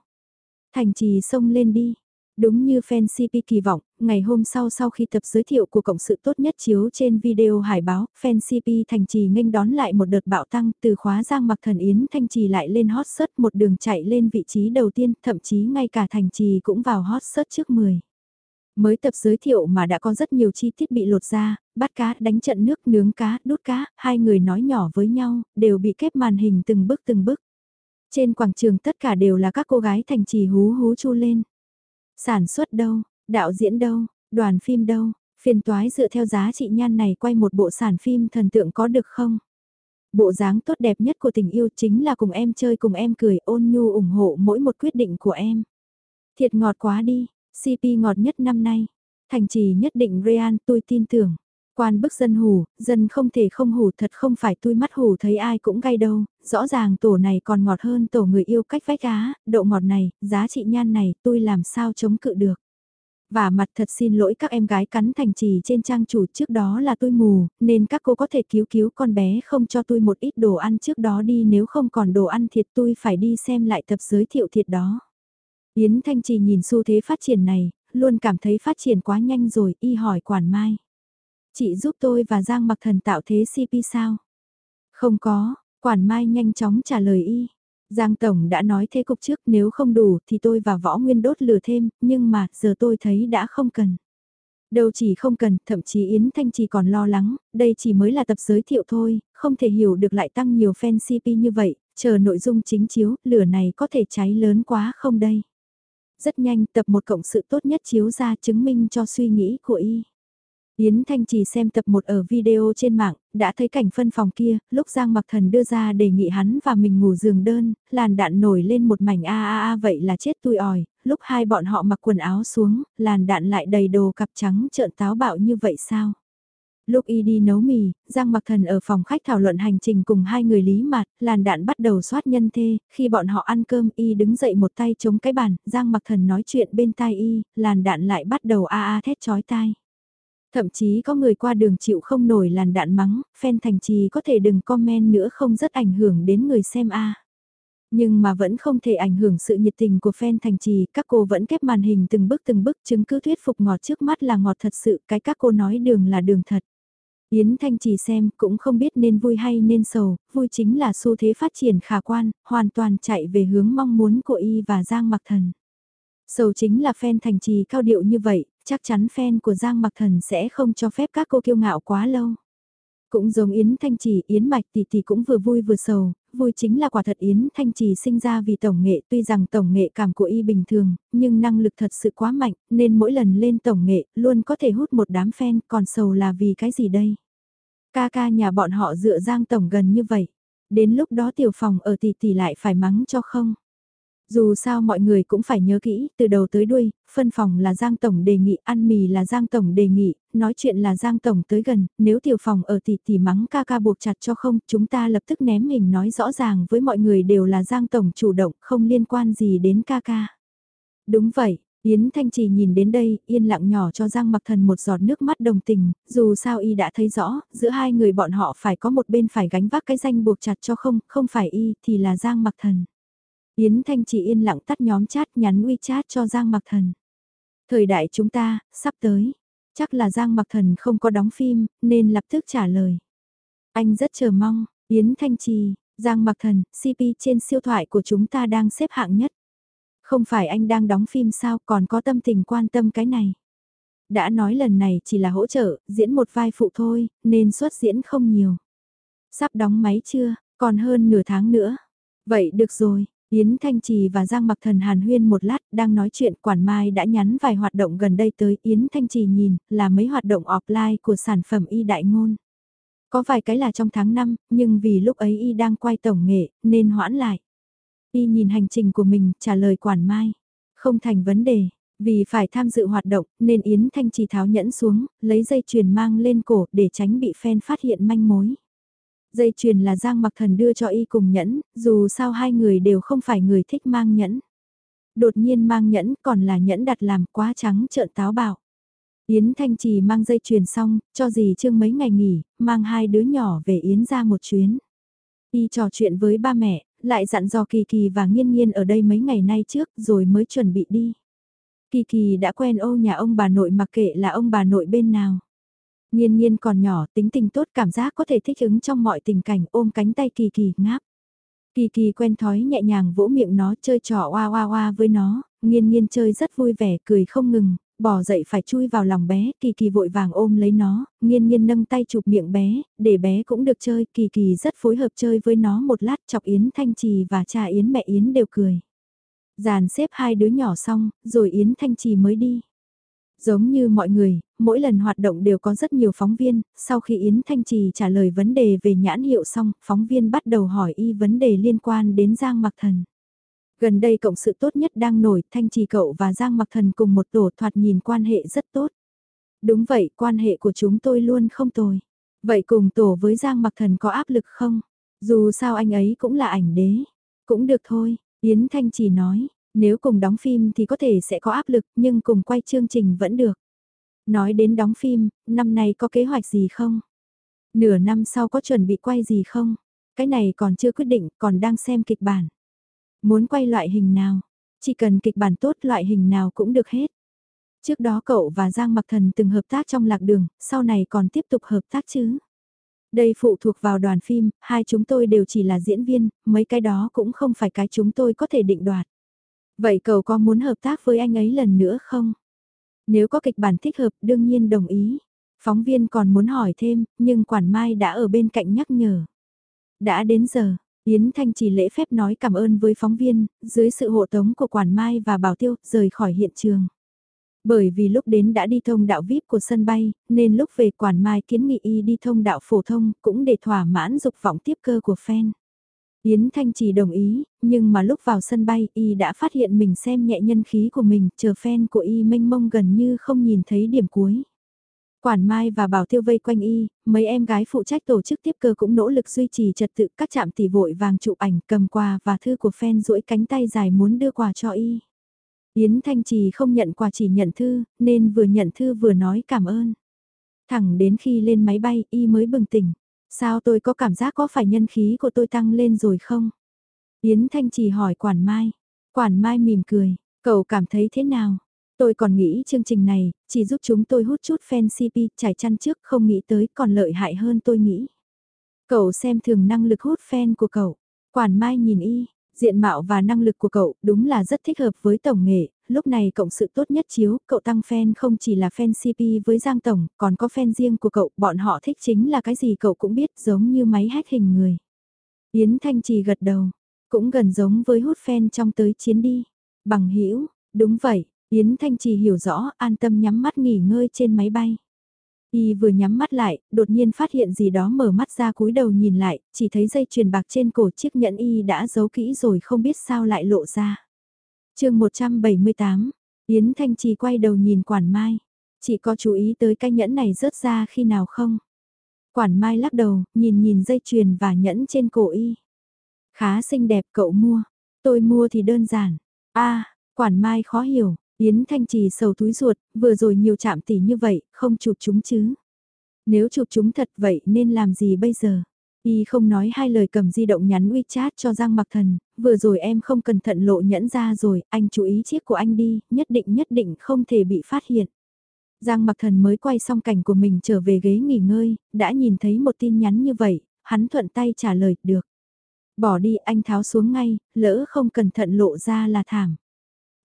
Thành trì xông lên đi. Đúng như fan CP kỳ vọng, ngày hôm sau sau khi tập giới thiệu của cộng sự tốt nhất chiếu trên video hải báo, fan CP Thành Trì nghênh đón lại một đợt bạo tăng từ khóa giang mặc thần Yến thành Trì lại lên hot search một đường chạy lên vị trí đầu tiên, thậm chí ngay cả Thành Trì cũng vào hot search trước 10. Mới tập giới thiệu mà đã có rất nhiều chi tiết bị lột ra, bắt cá, đánh trận nước, nướng cá, đút cá, hai người nói nhỏ với nhau, đều bị kép màn hình từng bước từng bước. Trên quảng trường tất cả đều là các cô gái thành trì hú hú chu lên. Sản xuất đâu, đạo diễn đâu, đoàn phim đâu, phiền toái dựa theo giá trị nhan này quay một bộ sản phim thần tượng có được không? Bộ dáng tốt đẹp nhất của tình yêu chính là cùng em chơi cùng em cười ôn nhu ủng hộ mỗi một quyết định của em. Thiệt ngọt quá đi, CP ngọt nhất năm nay. Thành trì nhất định Real tôi tin tưởng. Quan bức dân hù, dân không thể không hù thật không phải tôi mắt hù thấy ai cũng gay đâu, rõ ràng tổ này còn ngọt hơn tổ người yêu cách vách á, độ ngọt này, giá trị nhan này tôi làm sao chống cự được. Và mặt thật xin lỗi các em gái cắn thành trì trên trang chủ trước đó là tôi mù, nên các cô có thể cứu cứu con bé không cho tôi một ít đồ ăn trước đó đi nếu không còn đồ ăn thiệt tôi phải đi xem lại tập giới thiệu thiệt đó. Yến Thanh Trì nhìn xu thế phát triển này, luôn cảm thấy phát triển quá nhanh rồi, y hỏi quản mai. Chị giúp tôi và Giang mặc thần tạo thế CP sao? Không có, quản mai nhanh chóng trả lời y. Giang Tổng đã nói thế cục trước nếu không đủ thì tôi và Võ Nguyên đốt lửa thêm, nhưng mà giờ tôi thấy đã không cần. Đâu chỉ không cần, thậm chí Yến Thanh Trì còn lo lắng, đây chỉ mới là tập giới thiệu thôi, không thể hiểu được lại tăng nhiều fan CP như vậy, chờ nội dung chính chiếu, lửa này có thể cháy lớn quá không đây. Rất nhanh tập một cộng sự tốt nhất chiếu ra chứng minh cho suy nghĩ của y. Yến Thanh chỉ xem tập 1 ở video trên mạng, đã thấy cảnh phân phòng kia, lúc Giang Mặc Thần đưa ra đề nghị hắn và mình ngủ giường đơn, làn đạn nổi lên một mảnh a a a vậy là chết tui ỏi, lúc hai bọn họ mặc quần áo xuống, làn đạn lại đầy đồ cặp trắng trợn táo bạo như vậy sao? Lúc y đi nấu mì, Giang Mặc Thần ở phòng khách thảo luận hành trình cùng hai người lý mặt, làn đạn bắt đầu soát nhân thê, khi bọn họ ăn cơm y đứng dậy một tay chống cái bàn, Giang Mặc Thần nói chuyện bên tai y, làn đạn lại bắt đầu a a thét chói tai. Thậm chí có người qua đường chịu không nổi làn đạn mắng, fan thành trì có thể đừng comment nữa không rất ảnh hưởng đến người xem a. Nhưng mà vẫn không thể ảnh hưởng sự nhiệt tình của fan thành trì, các cô vẫn kép màn hình từng bước từng bước chứng cứ thuyết phục ngọt trước mắt là ngọt thật sự, cái các cô nói đường là đường thật. Yến Thanh Trì xem cũng không biết nên vui hay nên sầu, vui chính là xu thế phát triển khả quan, hoàn toàn chạy về hướng mong muốn của y và Giang Mặc Thần. Sầu chính là fan Thành Trì cao điệu như vậy, chắc chắn fan của Giang Mặc Thần sẽ không cho phép các cô kiêu ngạo quá lâu. Cũng giống Yến Thanh Trì, Yến Mạch tỷ tỷ cũng vừa vui vừa sầu, vui chính là quả thật Yến Thanh Trì sinh ra vì tổng nghệ tuy rằng tổng nghệ cảm của y bình thường, nhưng năng lực thật sự quá mạnh, nên mỗi lần lên tổng nghệ luôn có thể hút một đám fan, còn sầu là vì cái gì đây? Ca ca nhà bọn họ dựa Giang Tổng gần như vậy, đến lúc đó tiểu phòng ở tỷ tỷ lại phải mắng cho không? Dù sao mọi người cũng phải nhớ kỹ, từ đầu tới đuôi, phân phòng là Giang Tổng đề nghị, ăn mì là Giang Tổng đề nghị, nói chuyện là Giang Tổng tới gần, nếu tiểu phòng ở tỷ tỷ mắng ca ca buộc chặt cho không, chúng ta lập tức ném hình nói rõ ràng với mọi người đều là Giang Tổng chủ động, không liên quan gì đến ca ca. Đúng vậy, Yến Thanh Trì nhìn đến đây, yên lặng nhỏ cho Giang Mặc Thần một giọt nước mắt đồng tình, dù sao y đã thấy rõ, giữa hai người bọn họ phải có một bên phải gánh vác cái danh buộc chặt cho không, không phải y, thì là Giang Mặc Thần. Yến Thanh chỉ yên lặng tắt nhóm chat nhắn WeChat cho Giang Mặc Thần. Thời đại chúng ta, sắp tới. Chắc là Giang Mặc Thần không có đóng phim, nên lập tức trả lời. Anh rất chờ mong, Yến Thanh Trì, Giang Mặc Thần, CP trên siêu thoại của chúng ta đang xếp hạng nhất. Không phải anh đang đóng phim sao còn có tâm tình quan tâm cái này. Đã nói lần này chỉ là hỗ trợ, diễn một vai phụ thôi, nên xuất diễn không nhiều. Sắp đóng máy chưa, còn hơn nửa tháng nữa. Vậy được rồi, Yến Thanh Trì và Giang Mặc Thần hàn huyên một lát, đang nói chuyện quản mai đã nhắn vài hoạt động gần đây tới Yến Thanh Trì nhìn, là mấy hoạt động offline của sản phẩm y đại ngôn. Có vài cái là trong tháng 5, nhưng vì lúc ấy y đang quay tổng nghệ, nên hoãn lại. Y nhìn hành trình của mình, trả lời quản mai. Không thành vấn đề, vì phải tham dự hoạt động nên Yến Thanh Trì tháo nhẫn xuống, lấy dây chuyền mang lên cổ để tránh bị fan phát hiện manh mối. Dây chuyền là Giang Mặc Thần đưa cho y cùng nhẫn, dù sao hai người đều không phải người thích mang nhẫn. Đột nhiên mang nhẫn còn là nhẫn đặt làm quá trắng trợn táo bạo. Yến Thanh Trì mang dây chuyền xong, cho dì Trương mấy ngày nghỉ, mang hai đứa nhỏ về Yến ra một chuyến. Y trò chuyện với ba mẹ, lại dặn dò Kỳ Kỳ và Nghiên Nghiên ở đây mấy ngày nay trước rồi mới chuẩn bị đi. Kỳ Kỳ đã quen ô nhà ông bà nội mặc kệ là ông bà nội bên nào. Nhiên nhiên còn nhỏ, tính tình tốt cảm giác có thể thích ứng trong mọi tình cảnh ôm cánh tay Kỳ Kỳ ngáp. Kỳ Kỳ quen thói nhẹ nhàng vỗ miệng nó chơi trò oa oa oa với nó, nhiên nhiên chơi rất vui vẻ cười không ngừng, bỏ dậy phải chui vào lòng bé, Kỳ Kỳ vội vàng ôm lấy nó, nghiên nghiên nâng tay chụp miệng bé, để bé cũng được chơi, Kỳ Kỳ rất phối hợp chơi với nó một lát chọc Yến Thanh Trì và cha Yến mẹ Yến đều cười. Dàn xếp hai đứa nhỏ xong, rồi Yến Thanh Trì mới đi. Giống như mọi người, mỗi lần hoạt động đều có rất nhiều phóng viên, sau khi Yến Thanh Trì trả lời vấn đề về nhãn hiệu xong, phóng viên bắt đầu hỏi y vấn đề liên quan đến Giang Mặc Thần. Gần đây cộng sự tốt nhất đang nổi, Thanh Trì cậu và Giang Mặc Thần cùng một tổ thoạt nhìn quan hệ rất tốt. Đúng vậy, quan hệ của chúng tôi luôn không tồi. Vậy cùng tổ với Giang Mặc Thần có áp lực không? Dù sao anh ấy cũng là ảnh đế. Cũng được thôi, Yến Thanh Trì nói, nếu cùng đóng phim thì có thể sẽ có áp lực nhưng cùng quay chương trình vẫn được. Nói đến đóng phim, năm nay có kế hoạch gì không? Nửa năm sau có chuẩn bị quay gì không? Cái này còn chưa quyết định, còn đang xem kịch bản. Muốn quay loại hình nào? Chỉ cần kịch bản tốt loại hình nào cũng được hết. Trước đó cậu và Giang Mặc Thần từng hợp tác trong lạc đường, sau này còn tiếp tục hợp tác chứ? Đây phụ thuộc vào đoàn phim, hai chúng tôi đều chỉ là diễn viên, mấy cái đó cũng không phải cái chúng tôi có thể định đoạt. Vậy cậu có muốn hợp tác với anh ấy lần nữa không? Nếu có kịch bản thích hợp đương nhiên đồng ý. Phóng viên còn muốn hỏi thêm, nhưng quản mai đã ở bên cạnh nhắc nhở. Đã đến giờ, Yến Thanh chỉ lễ phép nói cảm ơn với phóng viên, dưới sự hộ tống của quản mai và bảo tiêu, rời khỏi hiện trường. Bởi vì lúc đến đã đi thông đạo VIP của sân bay, nên lúc về quản mai kiến nghị y đi thông đạo phổ thông, cũng để thỏa mãn dục vọng tiếp cơ của fan. Yến Thanh chỉ đồng ý, nhưng mà lúc vào sân bay y đã phát hiện mình xem nhẹ nhân khí của mình, chờ fan của y mênh mông gần như không nhìn thấy điểm cuối. Quản Mai và Bảo Tiêu vây quanh y, mấy em gái phụ trách tổ chức tiếp cơ cũng nỗ lực duy trì trật tự các trạm tỷ vội vàng chụp ảnh cầm quà và thư của fan duỗi cánh tay dài muốn đưa quà cho y. Yến Thanh Trì không nhận quà chỉ nhận thư, nên vừa nhận thư vừa nói cảm ơn. Thẳng đến khi lên máy bay y mới bừng tỉnh. Sao tôi có cảm giác có phải nhân khí của tôi tăng lên rồi không? Yến Thanh Trì hỏi Quản Mai. Quản Mai mỉm cười, cậu cảm thấy thế nào? Tôi còn nghĩ chương trình này, chỉ giúp chúng tôi hút chút fan CP trải chăn trước không nghĩ tới còn lợi hại hơn tôi nghĩ. Cậu xem thường năng lực hút fan của cậu. Quản Mai nhìn y, diện mạo và năng lực của cậu đúng là rất thích hợp với tổng nghệ, lúc này cộng sự tốt nhất chiếu, cậu tăng fan không chỉ là fan CP với Giang Tổng, còn có fan riêng của cậu, bọn họ thích chính là cái gì cậu cũng biết giống như máy hack hình người. Yến Thanh Trì gật đầu, cũng gần giống với hút fan trong tới chiến đi. Bằng hữu đúng vậy, Yến Thanh Trì hiểu rõ, an tâm nhắm mắt nghỉ ngơi trên máy bay. Y vừa nhắm mắt lại, đột nhiên phát hiện gì đó mở mắt ra cúi đầu nhìn lại, chỉ thấy dây chuyền bạc trên cổ chiếc nhẫn Y đã giấu kỹ rồi không biết sao lại lộ ra chương 178, Yến Thanh Trì quay đầu nhìn Quản Mai. chị có chú ý tới cái nhẫn này rớt ra khi nào không? Quản Mai lắc đầu, nhìn nhìn dây chuyền và nhẫn trên cổ Y. Khá xinh đẹp cậu mua. Tôi mua thì đơn giản. a Quản Mai khó hiểu, Yến Thanh Trì sầu túi ruột, vừa rồi nhiều chạm tỷ như vậy, không chụp chúng chứ. Nếu chụp chúng thật vậy nên làm gì bây giờ? Y không nói hai lời cầm di động nhắn WeChat cho Giang Mặc Thần, vừa rồi em không cẩn thận lộ nhẫn ra rồi, anh chú ý chiếc của anh đi, nhất định nhất định không thể bị phát hiện. Giang Mặc Thần mới quay xong cảnh của mình trở về ghế nghỉ ngơi, đã nhìn thấy một tin nhắn như vậy, hắn thuận tay trả lời, được. Bỏ đi anh tháo xuống ngay, lỡ không cẩn thận lộ ra là thảm.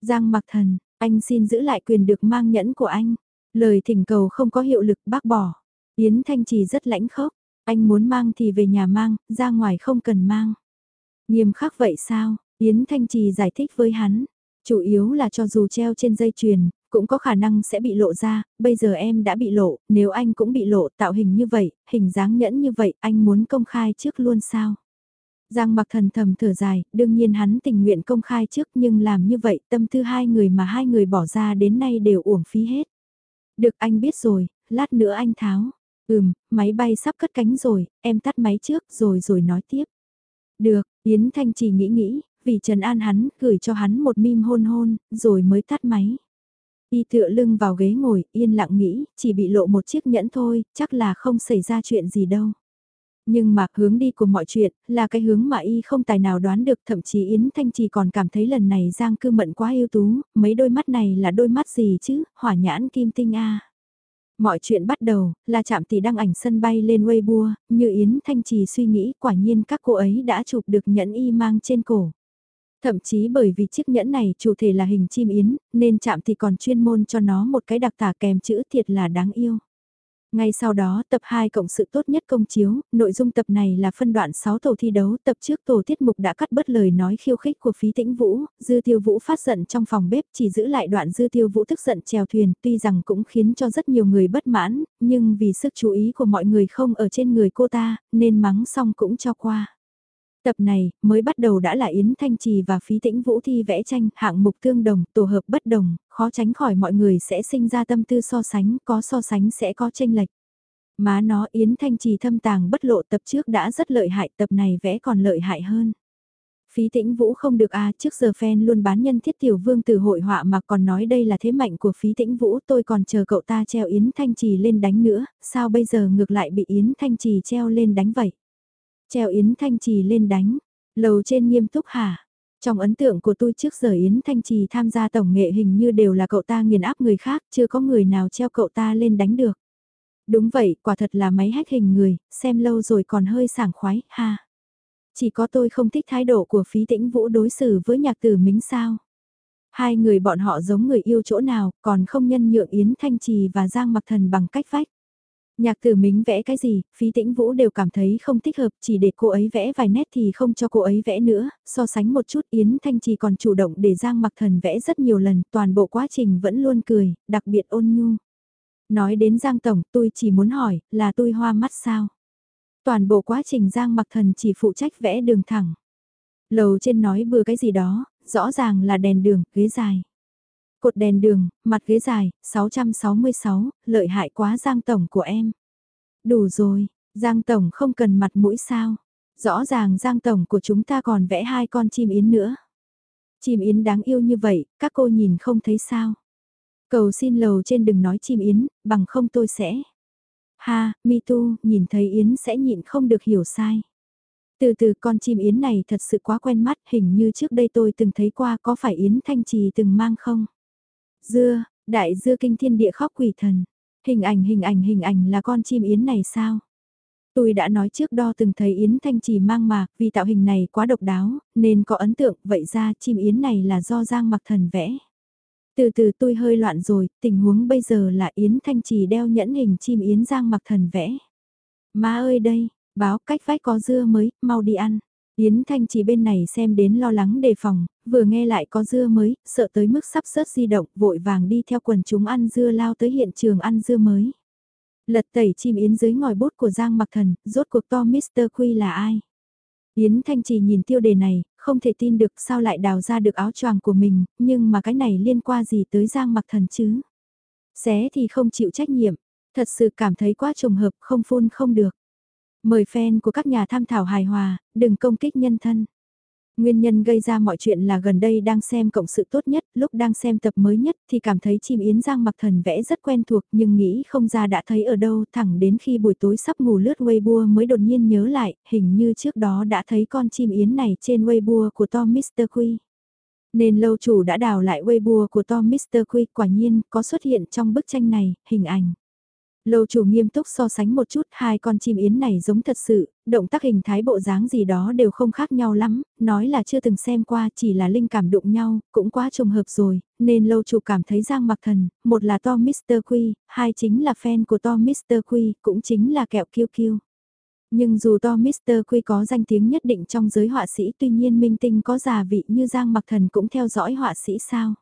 Giang Mặc Thần, anh xin giữ lại quyền được mang nhẫn của anh. Lời thỉnh cầu không có hiệu lực bác bỏ. Yến Thanh Trì rất lãnh khốc. Anh muốn mang thì về nhà mang, ra ngoài không cần mang. Nghiêm khắc vậy sao? Yến Thanh Trì giải thích với hắn. Chủ yếu là cho dù treo trên dây chuyền, cũng có khả năng sẽ bị lộ ra, bây giờ em đã bị lộ, nếu anh cũng bị lộ tạo hình như vậy, hình dáng nhẫn như vậy, anh muốn công khai trước luôn sao? Giang mặc thần thầm thở dài, đương nhiên hắn tình nguyện công khai trước nhưng làm như vậy tâm tư hai người mà hai người bỏ ra đến nay đều uổng phí hết. Được anh biết rồi, lát nữa anh tháo. Ừm, máy bay sắp cất cánh rồi, em tắt máy trước rồi rồi nói tiếp. Được, Yến Thanh chỉ nghĩ nghĩ, vì Trần An hắn, gửi cho hắn một mim hôn hôn, rồi mới tắt máy. Y tựa lưng vào ghế ngồi, yên lặng nghĩ, chỉ bị lộ một chiếc nhẫn thôi, chắc là không xảy ra chuyện gì đâu. Nhưng mà hướng đi của mọi chuyện là cái hướng mà y không tài nào đoán được thậm chí Yến Thanh chỉ còn cảm thấy lần này Giang cư mận quá yêu tú, mấy đôi mắt này là đôi mắt gì chứ, hỏa nhãn kim tinh a Mọi chuyện bắt đầu là chạm tỷ đăng ảnh sân bay lên Weibo, như Yến Thanh Trì suy nghĩ quả nhiên các cô ấy đã chụp được nhẫn y mang trên cổ. Thậm chí bởi vì chiếc nhẫn này chủ thể là hình chim yến, nên chạm thì còn chuyên môn cho nó một cái đặc tả kèm chữ thiệt là đáng yêu. Ngay sau đó, tập 2 cộng sự tốt nhất công chiếu, nội dung tập này là phân đoạn 6 tổ thi đấu, tập trước tổ tiết mục đã cắt bớt lời nói khiêu khích của phí tĩnh vũ, dư tiêu vũ phát giận trong phòng bếp chỉ giữ lại đoạn dư tiêu vũ tức giận chèo thuyền, tuy rằng cũng khiến cho rất nhiều người bất mãn, nhưng vì sức chú ý của mọi người không ở trên người cô ta, nên mắng xong cũng cho qua. Tập này, mới bắt đầu đã là Yến Thanh Trì và Phí Tĩnh Vũ thi vẽ tranh, hạng mục tương đồng, tổ hợp bất đồng, khó tránh khỏi mọi người sẽ sinh ra tâm tư so sánh, có so sánh sẽ có tranh lệch. Má nó Yến Thanh Trì thâm tàng bất lộ tập trước đã rất lợi hại, tập này vẽ còn lợi hại hơn. Phí tĩnh vũ không được à, trước giờ fan luôn bán nhân thiết tiểu vương từ hội họa mà còn nói đây là thế mạnh của phí tĩnh vũ tôi còn chờ cậu ta treo Yến Thanh Trì lên đánh nữa, sao bây giờ ngược lại bị Yến Thanh Trì treo lên đánh vậy? Treo Yến Thanh Trì lên đánh. Lầu trên nghiêm túc hả? Trong ấn tượng của tôi trước giờ Yến Thanh Trì tham gia tổng nghệ hình như đều là cậu ta nghiền áp người khác, chưa có người nào treo cậu ta lên đánh được. Đúng vậy, quả thật là máy hách hình người, xem lâu rồi còn hơi sảng khoái, ha. Chỉ có tôi không thích thái độ của phí tĩnh vũ đối xử với nhạc tử mính sao. Hai người bọn họ giống người yêu chỗ nào, còn không nhân nhượng Yến Thanh Trì và Giang Mặc Thần bằng cách vách. Nhạc tử mính vẽ cái gì, phí tĩnh vũ đều cảm thấy không thích hợp, chỉ để cô ấy vẽ vài nét thì không cho cô ấy vẽ nữa, so sánh một chút Yến Thanh Trì còn chủ động để Giang mặc thần vẽ rất nhiều lần, toàn bộ quá trình vẫn luôn cười, đặc biệt ôn nhu. Nói đến Giang Tổng, tôi chỉ muốn hỏi, là tôi hoa mắt sao? Toàn bộ quá trình Giang mặc thần chỉ phụ trách vẽ đường thẳng. Lầu trên nói bừa cái gì đó, rõ ràng là đèn đường, ghế dài. Cột đèn đường, mặt ghế dài, 666, lợi hại quá Giang Tổng của em. Đủ rồi, Giang Tổng không cần mặt mũi sao. Rõ ràng Giang Tổng của chúng ta còn vẽ hai con chim yến nữa. Chim yến đáng yêu như vậy, các cô nhìn không thấy sao. Cầu xin lầu trên đừng nói chim yến, bằng không tôi sẽ. Ha, mi tu, nhìn thấy yến sẽ nhịn không được hiểu sai. Từ từ con chim yến này thật sự quá quen mắt, hình như trước đây tôi từng thấy qua có phải yến thanh trì từng mang không? Dưa, đại dưa kinh thiên địa khóc quỷ thần. Hình ảnh hình ảnh hình ảnh là con chim yến này sao? Tôi đã nói trước đo từng thấy Yến Thanh Trì mang mà, vì tạo hình này quá độc đáo, nên có ấn tượng, vậy ra chim Yến này là do Giang mặc thần vẽ. Từ từ tôi hơi loạn rồi, tình huống bây giờ là Yến Thanh Trì đeo nhẫn hình chim Yến Giang mặc thần vẽ. Má ơi đây, báo cách vách có dưa mới, mau đi ăn. Yến Thanh chỉ bên này xem đến lo lắng đề phòng, vừa nghe lại có dưa mới, sợ tới mức sắp sớt di động, vội vàng đi theo quần chúng ăn dưa lao tới hiện trường ăn dưa mới. Lật tẩy chim yến dưới ngòi bút của Giang Mặc Thần, rốt cuộc to Mr. Quy là ai? Yến Thanh Chỉ nhìn tiêu đề này, không thể tin được sao lại đào ra được áo choàng của mình, nhưng mà cái này liên quan gì tới Giang Mặc Thần chứ? Xé thì không chịu trách nhiệm, thật sự cảm thấy quá trùng hợp không phun không được. Mời fan của các nhà tham thảo hài hòa, đừng công kích nhân thân. Nguyên nhân gây ra mọi chuyện là gần đây đang xem cộng sự tốt nhất, lúc đang xem tập mới nhất thì cảm thấy chim yến giang mặc thần vẽ rất quen thuộc nhưng nghĩ không ra đã thấy ở đâu thẳng đến khi buổi tối sắp ngủ lướt Weibo mới đột nhiên nhớ lại, hình như trước đó đã thấy con chim yến này trên Weibo của Tom Mr. Quy. Nên lâu chủ đã đào lại Weibo của Tom Mr. Quy quả nhiên có xuất hiện trong bức tranh này, hình ảnh. Lâu chủ nghiêm túc so sánh một chút, hai con chim yến này giống thật sự, động tác hình thái bộ dáng gì đó đều không khác nhau lắm, nói là chưa từng xem qua chỉ là linh cảm đụng nhau, cũng quá trùng hợp rồi, nên lâu chủ cảm thấy Giang Mặc Thần, một là Tom Mr. Quy, hai chính là fan của Tom Mr. Quy, cũng chính là kẹo kiêu kiêu. Nhưng dù Tom Mr. Quy có danh tiếng nhất định trong giới họa sĩ tuy nhiên minh tinh có già vị như Giang Mặc Thần cũng theo dõi họa sĩ sao.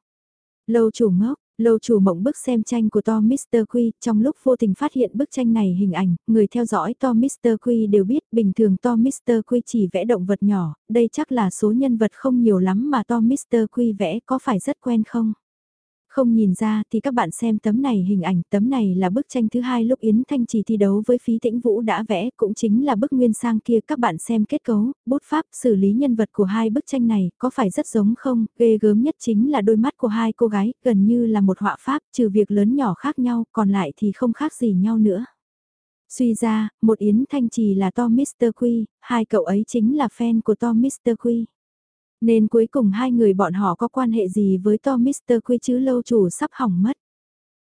Lâu chủ ngốc, Lâu chủ mộng bức xem tranh của Tom Mr. Quy, trong lúc vô tình phát hiện bức tranh này hình ảnh, người theo dõi Tom Mr. Quy đều biết bình thường Tom Mr. Quy chỉ vẽ động vật nhỏ, đây chắc là số nhân vật không nhiều lắm mà Tom Mr. Quy vẽ có phải rất quen không? Không nhìn ra thì các bạn xem tấm này hình ảnh, tấm này là bức tranh thứ hai lúc Yến Thanh Trì thi đấu với phí tĩnh vũ đã vẽ, cũng chính là bức nguyên sang kia các bạn xem kết cấu, bút pháp, xử lý nhân vật của hai bức tranh này, có phải rất giống không, ghê gớm nhất chính là đôi mắt của hai cô gái, gần như là một họa pháp, trừ việc lớn nhỏ khác nhau, còn lại thì không khác gì nhau nữa. Suy ra, một Yến Thanh Trì là Tom Mr. Quy, hai cậu ấy chính là fan của Tom Mr. Quy. Nên cuối cùng hai người bọn họ có quan hệ gì với Tom Mr. Quy chứ lâu chủ sắp hỏng mất.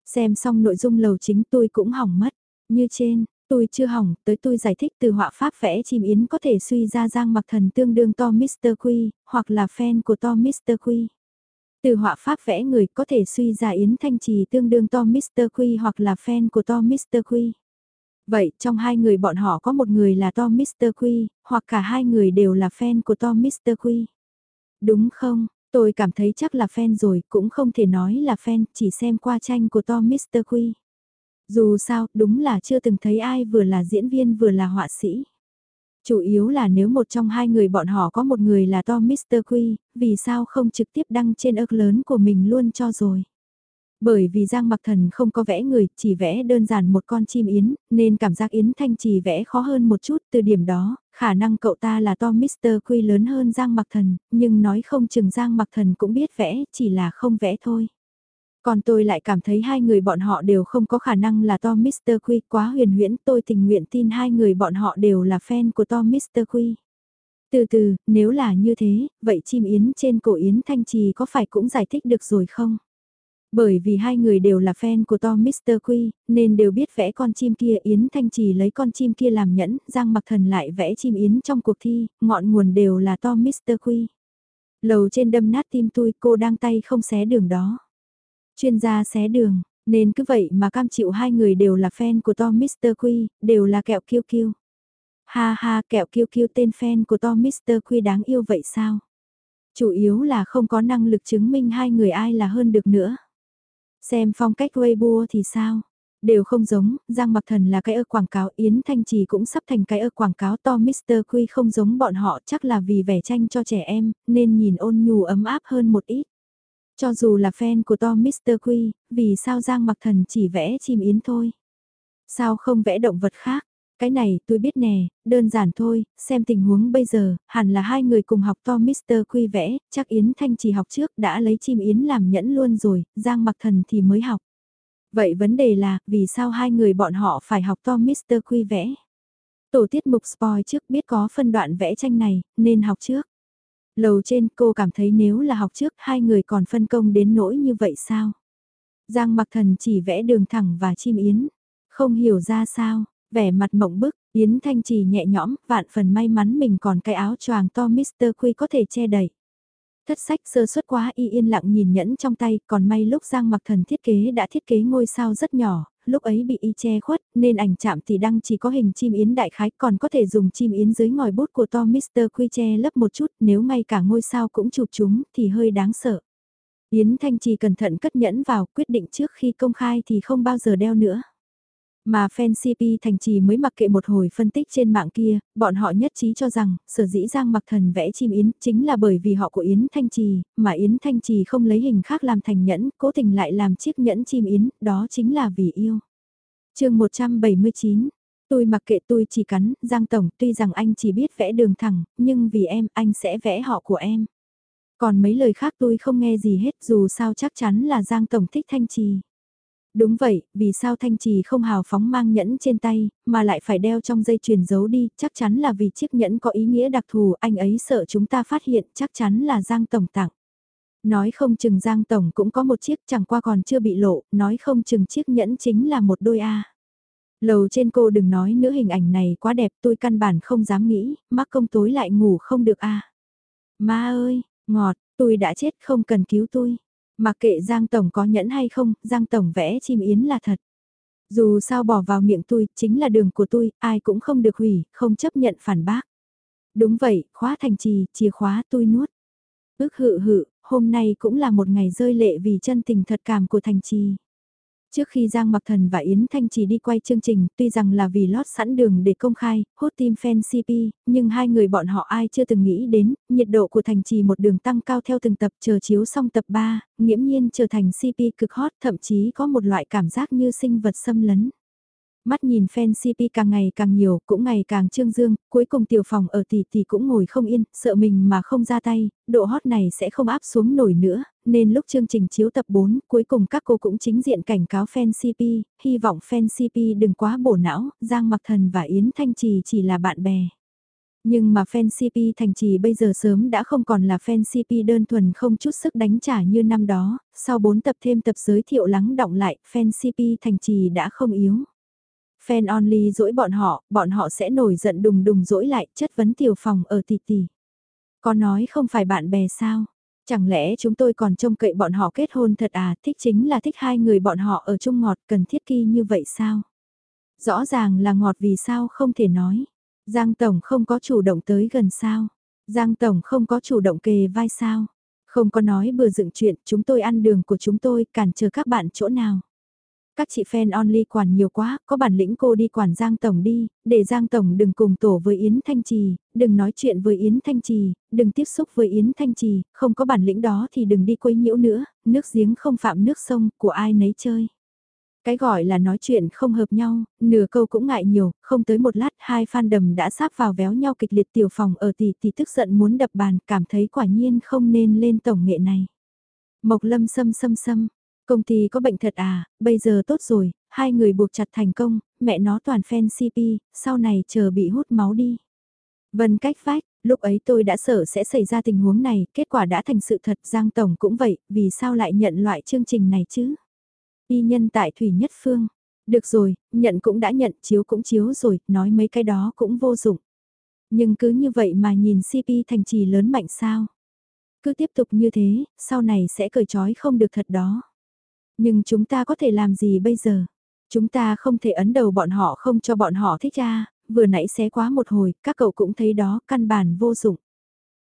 Xem xong nội dung lầu chính tôi cũng hỏng mất. Như trên, tôi chưa hỏng, tới tôi giải thích từ họa pháp vẽ chim yến có thể suy ra Giang Mặc Thần tương đương Tom Mr. Quy, hoặc là fan của Tom Mr. Quy. Từ họa pháp vẽ người có thể suy ra Yến Thanh Trì tương đương Tom Mr. Quy hoặc là fan của Tom Mr. Quy. Vậy trong hai người bọn họ có một người là Tom Mr. Quy, hoặc cả hai người đều là fan của Tom Mr. Quy. Đúng không, tôi cảm thấy chắc là fan rồi, cũng không thể nói là fan, chỉ xem qua tranh của Tom Mr. Quy. Dù sao, đúng là chưa từng thấy ai vừa là diễn viên vừa là họa sĩ. Chủ yếu là nếu một trong hai người bọn họ có một người là Tom Mr. Quy, vì sao không trực tiếp đăng trên ức lớn của mình luôn cho rồi. Bởi vì Giang Mặc Thần không có vẽ người, chỉ vẽ đơn giản một con chim yến, nên cảm giác yến thanh chỉ vẽ khó hơn một chút từ điểm đó, khả năng cậu ta là to Mr. Quy lớn hơn Giang Mặc Thần, nhưng nói không chừng Giang Mặc Thần cũng biết vẽ, chỉ là không vẽ thôi. Còn tôi lại cảm thấy hai người bọn họ đều không có khả năng là to Mr. Quy quá huyền huyễn tôi tình nguyện tin hai người bọn họ đều là fan của to Mr. Quy. Từ từ, nếu là như thế, vậy chim yến trên cổ yến thanh trì có phải cũng giải thích được rồi không? Bởi vì hai người đều là fan của Tom Mr. Quy, nên đều biết vẽ con chim kia Yến Thanh Trì lấy con chim kia làm nhẫn, Giang Mặc Thần lại vẽ chim Yến trong cuộc thi, ngọn nguồn đều là Tom Mr. Quy. Lầu trên đâm nát tim tôi cô đang tay không xé đường đó. Chuyên gia xé đường, nên cứ vậy mà cam chịu hai người đều là fan của Tom Mr. Quy, đều là kẹo kiêu kiêu. Ha ha kẹo kiêu kiêu tên fan của Tom Mr. Quy đáng yêu vậy sao? Chủ yếu là không có năng lực chứng minh hai người ai là hơn được nữa. Xem phong cách Weibo thì sao? Đều không giống, Giang Mặc Thần là cái ơ quảng cáo, Yến Thanh Trì cũng sắp thành cái ơ quảng cáo to Mr. Quy không giống bọn họ chắc là vì vẻ tranh cho trẻ em, nên nhìn ôn nhu ấm áp hơn một ít. Cho dù là fan của Tom Mr. Quy, vì sao Giang Mặc Thần chỉ vẽ chim yến thôi? Sao không vẽ động vật khác? Cái này tôi biết nè, đơn giản thôi, xem tình huống bây giờ, hẳn là hai người cùng học to Mr. Quy vẽ, chắc Yến Thanh chỉ học trước đã lấy chim Yến làm nhẫn luôn rồi, Giang mặc thần thì mới học. Vậy vấn đề là, vì sao hai người bọn họ phải học to Mr. Quy vẽ? Tổ tiết mục spoil trước biết có phân đoạn vẽ tranh này, nên học trước. Lầu trên cô cảm thấy nếu là học trước hai người còn phân công đến nỗi như vậy sao? Giang mặc thần chỉ vẽ đường thẳng và chim yến. Không hiểu ra sao, Vẻ mặt mộng bức, Yến Thanh Trì nhẹ nhõm, vạn phần may mắn mình còn cái áo choàng to Mr. Quy có thể che đậy. Thất sách sơ suất quá y yên lặng nhìn nhẫn trong tay, còn may lúc Giang mặc thần thiết kế đã thiết kế ngôi sao rất nhỏ, lúc ấy bị y che khuất, nên ảnh chạm thì đăng chỉ có hình chim yến đại khái, còn có thể dùng chim yến dưới ngòi bút của to Mr. Quy che lấp một chút, nếu ngay cả ngôi sao cũng chụp chúng, thì hơi đáng sợ. Yến Thanh Trì cẩn thận cất nhẫn vào, quyết định trước khi công khai thì không bao giờ đeo nữa. Mà fan CP thành trì mới mặc kệ một hồi phân tích trên mạng kia, bọn họ nhất trí cho rằng, sở dĩ Giang mặc thần vẽ chim Yến chính là bởi vì họ của Yến Thanh Trì, mà Yến Thanh Trì không lấy hình khác làm thành nhẫn, cố tình lại làm chiếc nhẫn chim Yến, đó chính là vì yêu. chương 179 Tôi mặc kệ tôi chỉ cắn, Giang Tổng, tuy rằng anh chỉ biết vẽ đường thẳng, nhưng vì em, anh sẽ vẽ họ của em. Còn mấy lời khác tôi không nghe gì hết dù sao chắc chắn là Giang Tổng thích Thanh Trì. Đúng vậy, vì sao Thanh Trì không hào phóng mang nhẫn trên tay, mà lại phải đeo trong dây chuyền giấu đi, chắc chắn là vì chiếc nhẫn có ý nghĩa đặc thù, anh ấy sợ chúng ta phát hiện, chắc chắn là Giang Tổng tặng. Nói không chừng Giang Tổng cũng có một chiếc chẳng qua còn chưa bị lộ, nói không chừng chiếc nhẫn chính là một đôi A. Lầu trên cô đừng nói nữa hình ảnh này quá đẹp tôi căn bản không dám nghĩ, mắc công tối lại ngủ không được A. Ma ơi, ngọt, tôi đã chết không cần cứu tôi. Mặc kệ Giang Tổng có nhẫn hay không, Giang Tổng vẽ chim yến là thật. Dù sao bỏ vào miệng tôi, chính là đường của tôi, ai cũng không được hủy, không chấp nhận phản bác. Đúng vậy, khóa thành trì, chìa khóa tôi nuốt. Ước hự hự, hôm nay cũng là một ngày rơi lệ vì chân tình thật cảm của Thành Trì. Trước khi Giang Mặc Thần và Yến Thanh Trì đi quay chương trình, tuy rằng là vì lót sẵn đường để công khai, hốt tim fan CP, nhưng hai người bọn họ ai chưa từng nghĩ đến, nhiệt độ của Thành Trì một đường tăng cao theo từng tập chờ chiếu xong tập 3, nghiễm nhiên trở thành CP cực hot, thậm chí có một loại cảm giác như sinh vật xâm lấn. Mắt nhìn fan CP càng ngày càng nhiều, cũng ngày càng trương dương, cuối cùng tiểu phòng ở tỷ tỷ cũng ngồi không yên, sợ mình mà không ra tay, độ hot này sẽ không áp xuống nổi nữa, nên lúc chương trình chiếu tập 4, cuối cùng các cô cũng chính diện cảnh cáo fan CP, hy vọng fan CP đừng quá bổ não, Giang Mặc Thần và Yến Thanh Trì chỉ là bạn bè. Nhưng mà fan CP thành trì bây giờ sớm đã không còn là fan CP đơn thuần không chút sức đánh trả như năm đó, sau 4 tập thêm tập giới thiệu lắng động lại, fan CP thành trì đã không yếu. Fan only dỗi bọn họ, bọn họ sẽ nổi giận đùng đùng dỗi lại, chất vấn tiểu phòng ở tỷ tỷ. Có nói không phải bạn bè sao? Chẳng lẽ chúng tôi còn trông cậy bọn họ kết hôn thật à, thích chính là thích hai người bọn họ ở chung ngọt cần thiết kỳ như vậy sao? Rõ ràng là ngọt vì sao không thể nói. Giang Tổng không có chủ động tới gần sao? Giang Tổng không có chủ động kề vai sao? Không có nói bừa dựng chuyện, chúng tôi ăn đường của chúng tôi, cản trở các bạn chỗ nào? Các chị fan only quản nhiều quá, có bản lĩnh cô đi quản Giang Tổng đi, để Giang Tổng đừng cùng tổ với Yến Thanh Trì, đừng nói chuyện với Yến Thanh Trì, đừng tiếp xúc với Yến Thanh Trì, không có bản lĩnh đó thì đừng đi quấy nhiễu nữa, nước giếng không phạm nước sông, của ai nấy chơi. Cái gọi là nói chuyện không hợp nhau, nửa câu cũng ngại nhiều, không tới một lát hai fan đầm đã sáp vào véo nhau kịch liệt tiểu phòng ở tỷ tỷ tức giận muốn đập bàn, cảm thấy quả nhiên không nên lên tổng nghệ này. Mộc lâm xâm xâm xâm, Công ty có bệnh thật à, bây giờ tốt rồi, hai người buộc chặt thành công, mẹ nó toàn fan CP, sau này chờ bị hút máu đi. Vân cách vách, lúc ấy tôi đã sợ sẽ xảy ra tình huống này, kết quả đã thành sự thật, Giang Tổng cũng vậy, vì sao lại nhận loại chương trình này chứ? Y nhân tại Thủy Nhất Phương. Được rồi, nhận cũng đã nhận, chiếu cũng chiếu rồi, nói mấy cái đó cũng vô dụng. Nhưng cứ như vậy mà nhìn CP thành trì lớn mạnh sao? Cứ tiếp tục như thế, sau này sẽ cởi trói không được thật đó. Nhưng chúng ta có thể làm gì bây giờ? Chúng ta không thể ấn đầu bọn họ không cho bọn họ thích ra, vừa nãy xé quá một hồi, các cậu cũng thấy đó, căn bản vô dụng.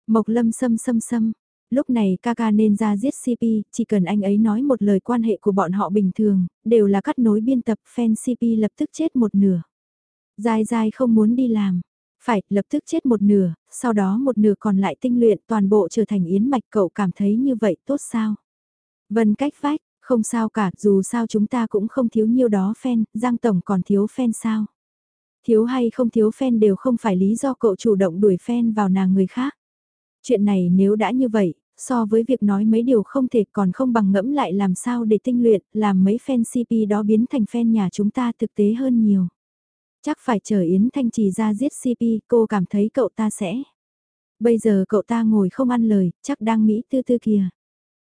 Mộc lâm xâm xâm xâm, lúc này Kaka nên ra giết CP, chỉ cần anh ấy nói một lời quan hệ của bọn họ bình thường, đều là cắt nối biên tập fan CP lập tức chết một nửa. Dài dài không muốn đi làm, phải, lập tức chết một nửa, sau đó một nửa còn lại tinh luyện toàn bộ trở thành yến mạch cậu cảm thấy như vậy tốt sao? Vân cách phách, không sao cả, dù sao chúng ta cũng không thiếu nhiêu đó fan, Giang Tổng còn thiếu fan sao? Thiếu hay không thiếu fan đều không phải lý do cậu chủ động đuổi fan vào nàng người khác. Chuyện này nếu đã như vậy, so với việc nói mấy điều không thể còn không bằng ngẫm lại làm sao để tinh luyện, làm mấy fan CP đó biến thành fan nhà chúng ta thực tế hơn nhiều. Chắc phải chờ Yến Thanh Trì ra giết CP, cô cảm thấy cậu ta sẽ. Bây giờ cậu ta ngồi không ăn lời, chắc đang Mỹ tư tư kìa.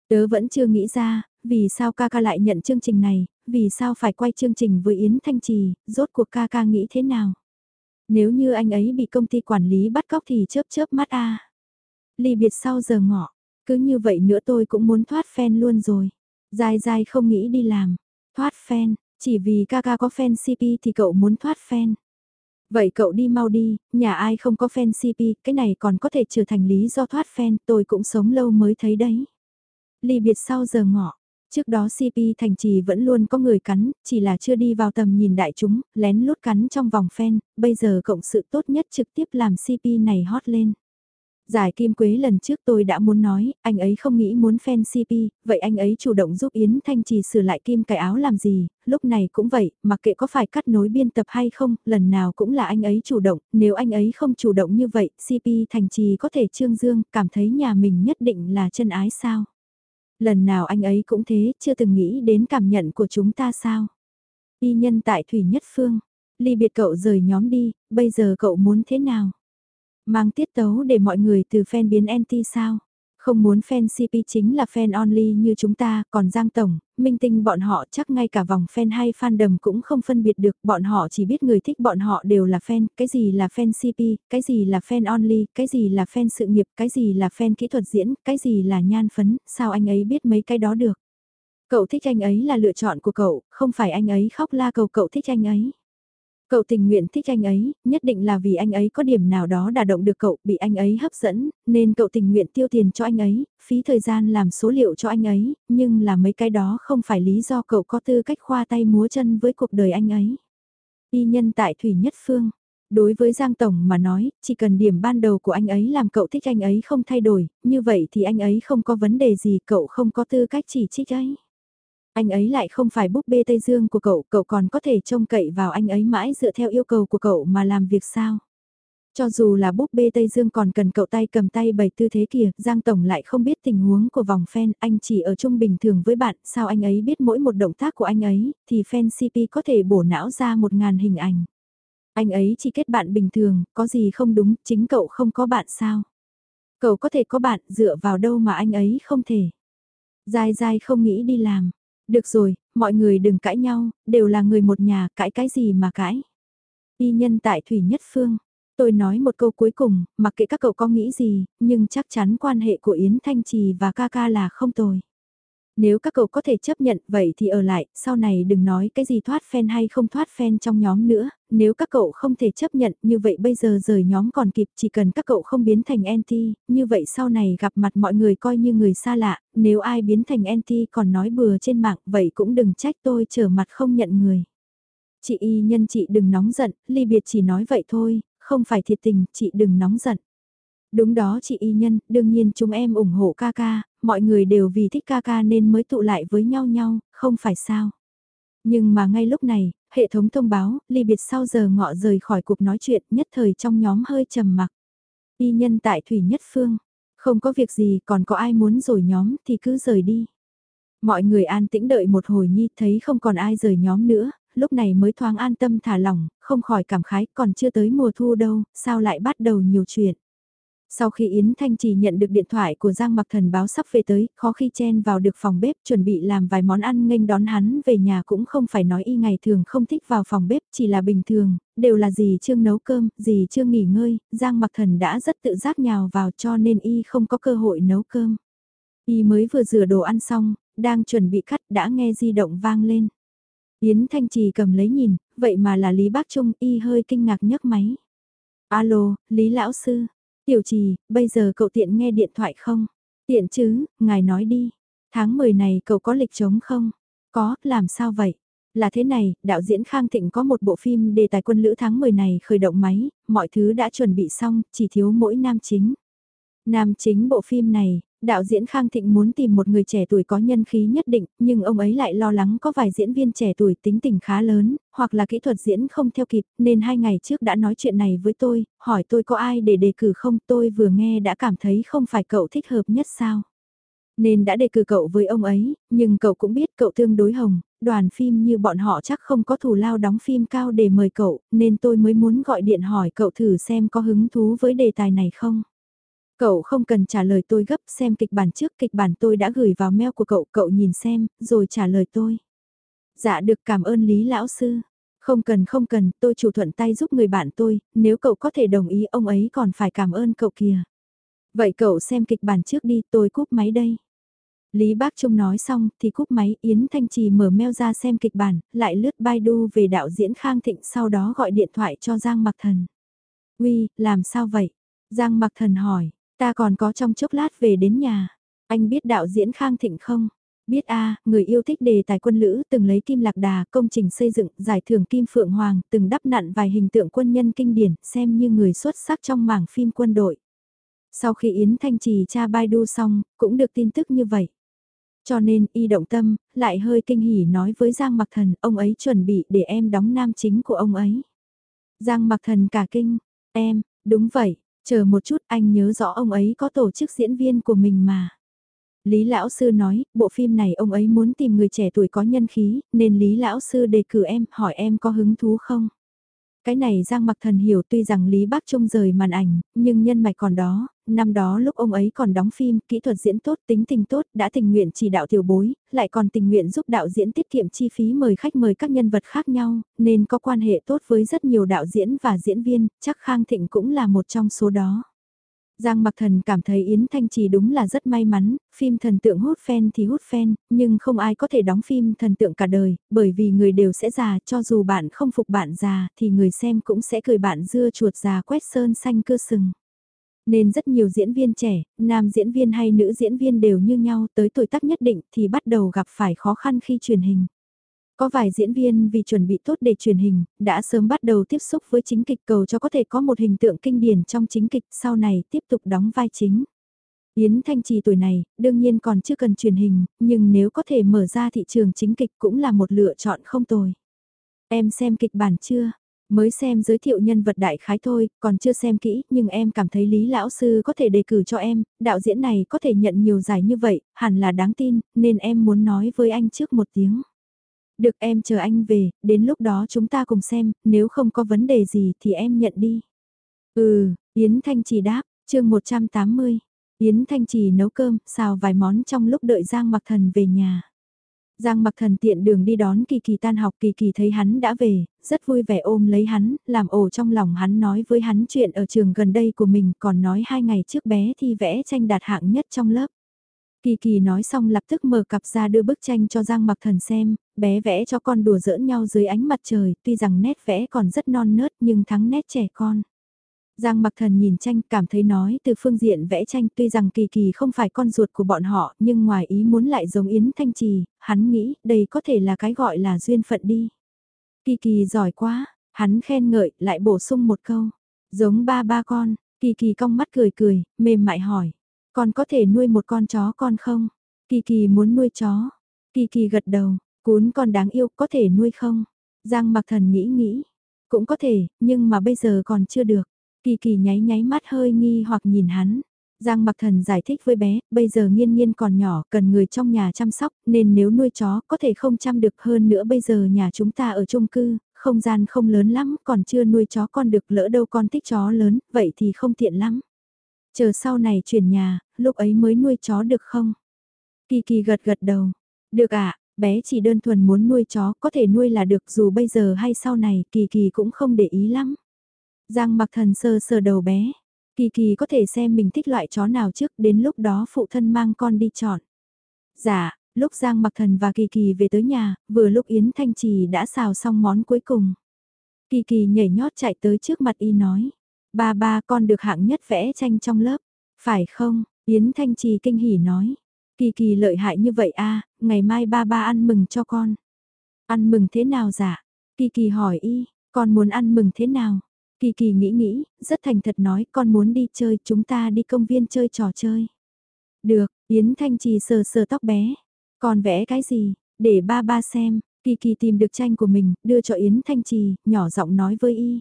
Tớ vẫn chưa nghĩ ra, vì sao ca ca lại nhận chương trình này, vì sao phải quay chương trình với Yến Thanh Trì, rốt cuộc ca ca nghĩ thế nào? Nếu như anh ấy bị công ty quản lý bắt cóc thì chớp chớp mắt a. À. Ly biệt sau giờ ngọ, cứ như vậy nữa tôi cũng muốn thoát fan luôn rồi. Dài dài không nghĩ đi làm, thoát fan, chỉ vì ca ca có fan CP thì cậu muốn thoát fan. Vậy cậu đi mau đi, nhà ai không có fan CP, cái này còn có thể trở thành lý do thoát fan, tôi cũng sống lâu mới thấy đấy. Ly biệt sau giờ ngọ, Trước đó CP thành trì vẫn luôn có người cắn, chỉ là chưa đi vào tầm nhìn đại chúng, lén lút cắn trong vòng fan, bây giờ cộng sự tốt nhất trực tiếp làm CP này hot lên. Giải Kim Quế lần trước tôi đã muốn nói, anh ấy không nghĩ muốn fan CP, vậy anh ấy chủ động giúp Yến Thanh Trì sửa lại kim cái áo làm gì, lúc này cũng vậy, mặc kệ có phải cắt nối biên tập hay không, lần nào cũng là anh ấy chủ động, nếu anh ấy không chủ động như vậy, CP Thành Trì có thể trương dương, cảm thấy nhà mình nhất định là chân ái sao. Lần nào anh ấy cũng thế, chưa từng nghĩ đến cảm nhận của chúng ta sao? Y nhân tại Thủy Nhất Phương, ly biệt cậu rời nhóm đi, bây giờ cậu muốn thế nào? Mang tiết tấu để mọi người từ fan biến anti sao? Không muốn fan CP chính là fan only như chúng ta, còn Giang Tổng, minh tinh bọn họ chắc ngay cả vòng fan hay fandom cũng không phân biệt được, bọn họ chỉ biết người thích bọn họ đều là fan, cái gì là fan CP, cái gì là fan only, cái gì là fan sự nghiệp, cái gì là fan kỹ thuật diễn, cái gì là nhan phấn, sao anh ấy biết mấy cái đó được. Cậu thích anh ấy là lựa chọn của cậu, không phải anh ấy khóc la cầu cậu thích anh ấy. Cậu tình nguyện thích anh ấy, nhất định là vì anh ấy có điểm nào đó đả động được cậu, bị anh ấy hấp dẫn, nên cậu tình nguyện tiêu tiền cho anh ấy, phí thời gian làm số liệu cho anh ấy, nhưng là mấy cái đó không phải lý do cậu có tư cách khoa tay múa chân với cuộc đời anh ấy. Y nhân tại Thủy Nhất Phương, Đối với Giang Tổng mà nói, chỉ cần điểm ban đầu của anh ấy làm cậu thích anh ấy không thay đổi, như vậy thì anh ấy không có vấn đề gì, cậu không có tư cách chỉ trích ấy. Anh ấy lại không phải búp bê Tây Dương của cậu, cậu còn có thể trông cậy vào anh ấy mãi dựa theo yêu cầu của cậu mà làm việc sao. Cho dù là búp bê Tây Dương còn cần cậu tay cầm tay bày tư thế kìa, Giang Tổng lại không biết tình huống của vòng fan, anh chỉ ở chung bình thường với bạn, sao anh ấy biết mỗi một động tác của anh ấy, thì fan CP có thể bổ não ra một ngàn hình ảnh. Anh ấy chỉ kết bạn bình thường, có gì không đúng, chính cậu không có bạn sao? Cậu có thể có bạn dựa vào đâu mà anh ấy không thể. Dài dài không nghĩ đi làm. Được rồi, mọi người đừng cãi nhau, đều là người một nhà, cãi cái gì mà cãi. Y nhân tại Thủy Nhất Phương. Tôi nói một câu cuối cùng, mặc kệ các cậu có nghĩ gì, nhưng chắc chắn quan hệ của Yến Thanh Trì và ca ca là không tồi. Nếu các cậu có thể chấp nhận vậy thì ở lại, sau này đừng nói cái gì thoát fan hay không thoát fan trong nhóm nữa, nếu các cậu không thể chấp nhận như vậy bây giờ rời nhóm còn kịp chỉ cần các cậu không biến thành anti, như vậy sau này gặp mặt mọi người coi như người xa lạ, nếu ai biến thành anti còn nói bừa trên mạng vậy cũng đừng trách tôi trở mặt không nhận người. Chị y nhân chị đừng nóng giận, ly biệt chỉ nói vậy thôi, không phải thiệt tình, chị đừng nóng giận. Đúng đó chị y nhân, đương nhiên chúng em ủng hộ ca ca, mọi người đều vì thích ca ca nên mới tụ lại với nhau nhau, không phải sao. Nhưng mà ngay lúc này, hệ thống thông báo, ly biệt sau giờ ngọ rời khỏi cuộc nói chuyện nhất thời trong nhóm hơi trầm mặc. Y nhân tại Thủy Nhất Phương, không có việc gì còn có ai muốn rồi nhóm thì cứ rời đi. Mọi người an tĩnh đợi một hồi nhi thấy không còn ai rời nhóm nữa, lúc này mới thoáng an tâm thả lỏng, không khỏi cảm khái còn chưa tới mùa thu đâu, sao lại bắt đầu nhiều chuyện. Sau khi Yến Thanh Trì nhận được điện thoại của Giang Mặc Thần báo sắp về tới, khó khi chen vào được phòng bếp chuẩn bị làm vài món ăn nghênh đón hắn về nhà cũng không phải nói y ngày thường không thích vào phòng bếp, chỉ là bình thường, đều là gì trương nấu cơm, gì chưa nghỉ ngơi, Giang Mặc Thần đã rất tự giác nhào vào cho nên y không có cơ hội nấu cơm. Y mới vừa rửa đồ ăn xong, đang chuẩn bị cắt đã nghe di động vang lên. Yến Thanh Trì cầm lấy nhìn, vậy mà là Lý Bác Trung y hơi kinh ngạc nhấc máy. Alo, Lý Lão Sư. Tiểu trì, bây giờ cậu tiện nghe điện thoại không? Tiện chứ, ngài nói đi. Tháng 10 này cậu có lịch trống không? Có, làm sao vậy? Là thế này, đạo diễn Khang Thịnh có một bộ phim đề tài quân lữ tháng 10 này khởi động máy, mọi thứ đã chuẩn bị xong, chỉ thiếu mỗi nam chính. Nam chính bộ phim này, Đạo diễn Khang Thịnh muốn tìm một người trẻ tuổi có nhân khí nhất định, nhưng ông ấy lại lo lắng có vài diễn viên trẻ tuổi tính tình khá lớn, hoặc là kỹ thuật diễn không theo kịp, nên hai ngày trước đã nói chuyện này với tôi, hỏi tôi có ai để đề cử không, tôi vừa nghe đã cảm thấy không phải cậu thích hợp nhất sao. Nên đã đề cử cậu với ông ấy, nhưng cậu cũng biết cậu tương đối hồng, đoàn phim như bọn họ chắc không có thù lao đóng phim cao để mời cậu, nên tôi mới muốn gọi điện hỏi cậu thử xem có hứng thú với đề tài này không. Cậu không cần trả lời tôi gấp xem kịch bản trước kịch bản tôi đã gửi vào mail của cậu, cậu nhìn xem, rồi trả lời tôi. Dạ được cảm ơn Lý Lão Sư. Không cần không cần, tôi chủ thuận tay giúp người bạn tôi, nếu cậu có thể đồng ý ông ấy còn phải cảm ơn cậu kìa. Vậy cậu xem kịch bản trước đi, tôi cúp máy đây. Lý Bác Trung nói xong thì cúp máy Yến Thanh Trì mở mail ra xem kịch bản, lại lướt Baidu về đạo diễn Khang Thịnh sau đó gọi điện thoại cho Giang Mặc Thần. Uy, làm sao vậy? Giang Mặc Thần hỏi, Ta còn có trong chốc lát về đến nhà. Anh biết đạo diễn Khang Thịnh không? Biết a người yêu thích đề tài quân lữ từng lấy kim lạc đà công trình xây dựng giải thưởng kim phượng hoàng từng đắp nặn vài hình tượng quân nhân kinh điển xem như người xuất sắc trong mảng phim quân đội. Sau khi Yến Thanh Trì cha Baidu xong, cũng được tin tức như vậy. Cho nên y động tâm, lại hơi kinh hỉ nói với Giang Mặc Thần, ông ấy chuẩn bị để em đóng nam chính của ông ấy. Giang Mặc Thần cả kinh, em, đúng vậy, Chờ một chút anh nhớ rõ ông ấy có tổ chức diễn viên của mình mà. Lý Lão Sư nói, bộ phim này ông ấy muốn tìm người trẻ tuổi có nhân khí, nên Lý Lão Sư đề cử em, hỏi em có hứng thú không? Cái này Giang Mặc Thần hiểu tuy rằng Lý Bác Trung rời màn ảnh, nhưng nhân mạch còn đó, năm đó lúc ông ấy còn đóng phim, kỹ thuật diễn tốt, tính tình tốt, đã tình nguyện chỉ đạo tiểu bối, lại còn tình nguyện giúp đạo diễn tiết kiệm chi phí mời khách mời các nhân vật khác nhau, nên có quan hệ tốt với rất nhiều đạo diễn và diễn viên, chắc Khang Thịnh cũng là một trong số đó. Giang Mặc Thần cảm thấy Yến Thanh Trì đúng là rất may mắn, phim thần tượng hút fan thì hút fan, nhưng không ai có thể đóng phim thần tượng cả đời, bởi vì người đều sẽ già, cho dù bạn không phục bạn già thì người xem cũng sẽ cười bạn dưa chuột già quét sơn xanh cưa sừng. Nên rất nhiều diễn viên trẻ, nam diễn viên hay nữ diễn viên đều như nhau tới tuổi tác nhất định thì bắt đầu gặp phải khó khăn khi truyền hình. Có vài diễn viên vì chuẩn bị tốt để truyền hình, đã sớm bắt đầu tiếp xúc với chính kịch cầu cho có thể có một hình tượng kinh điển trong chính kịch sau này tiếp tục đóng vai chính. Yến Thanh Trì tuổi này, đương nhiên còn chưa cần truyền hình, nhưng nếu có thể mở ra thị trường chính kịch cũng là một lựa chọn không tồi. Em xem kịch bản chưa? Mới xem giới thiệu nhân vật đại khái thôi, còn chưa xem kỹ, nhưng em cảm thấy Lý Lão Sư có thể đề cử cho em, đạo diễn này có thể nhận nhiều giải như vậy, hẳn là đáng tin, nên em muốn nói với anh trước một tiếng. Được em chờ anh về, đến lúc đó chúng ta cùng xem, nếu không có vấn đề gì thì em nhận đi. Ừ, Yến Thanh Trì đáp, chương 180. Yến Thanh Trì nấu cơm, xào vài món trong lúc đợi Giang Mặc Thần về nhà. Giang Mặc Thần tiện đường đi đón Kỳ Kỳ tan học Kỳ Kỳ thấy hắn đã về, rất vui vẻ ôm lấy hắn, làm ổ trong lòng hắn nói với hắn chuyện ở trường gần đây của mình còn nói hai ngày trước bé thi vẽ tranh đạt hạng nhất trong lớp. Kỳ Kỳ nói xong lập tức mở cặp ra đưa bức tranh cho Giang Mặc Thần xem, bé vẽ cho con đùa giỡn nhau dưới ánh mặt trời, tuy rằng nét vẽ còn rất non nớt nhưng thắng nét trẻ con. Giang mặc thần nhìn tranh cảm thấy nói từ phương diện vẽ tranh tuy rằng kỳ kỳ không phải con ruột của bọn họ nhưng ngoài ý muốn lại giống Yến Thanh Trì, hắn nghĩ đây có thể là cái gọi là duyên phận đi. Kỳ kỳ giỏi quá, hắn khen ngợi lại bổ sung một câu, giống ba ba con, kỳ kỳ cong mắt cười cười, mềm mại hỏi, con có thể nuôi một con chó con không? Kỳ kỳ muốn nuôi chó, kỳ kỳ gật đầu, Cún con đáng yêu có thể nuôi không? Giang mặc thần nghĩ nghĩ. Cũng có thể, nhưng mà bây giờ còn chưa được. Kỳ kỳ nháy nháy mắt hơi nghi hoặc nhìn hắn. Giang mặc thần giải thích với bé, bây giờ nghiên nghiên còn nhỏ, cần người trong nhà chăm sóc, nên nếu nuôi chó có thể không chăm được hơn nữa bây giờ nhà chúng ta ở chung cư, không gian không lớn lắm, còn chưa nuôi chó con được lỡ đâu con thích chó lớn, vậy thì không tiện lắm. Chờ sau này chuyển nhà, lúc ấy mới nuôi chó được không? Kỳ kỳ gật gật đầu. Được ạ, bé chỉ đơn thuần muốn nuôi chó, có thể nuôi là được dù bây giờ hay sau này, Kỳ Kỳ cũng không để ý lắm. Giang mặc thần sơ sờ đầu bé, Kỳ Kỳ có thể xem mình thích loại chó nào trước, đến lúc đó phụ thân mang con đi chọn. Dạ, lúc Giang mặc thần và Kỳ Kỳ về tới nhà, vừa lúc Yến Thanh Trì đã xào xong món cuối cùng. Kỳ Kỳ nhảy nhót chạy tới trước mặt y nói, ba ba con được hạng nhất vẽ tranh trong lớp, phải không? Yến Thanh Trì kinh hỉ nói, Kỳ kỳ lợi hại như vậy a ngày mai ba ba ăn mừng cho con. Ăn mừng thế nào dạ? Kỳ kỳ hỏi y, con muốn ăn mừng thế nào? Kỳ kỳ nghĩ nghĩ, rất thành thật nói con muốn đi chơi, chúng ta đi công viên chơi trò chơi. Được, Yến Thanh Trì sờ sờ tóc bé. Con vẽ cái gì? Để ba ba xem. Kỳ kỳ tìm được tranh của mình, đưa cho Yến Thanh Trì, nhỏ giọng nói với y.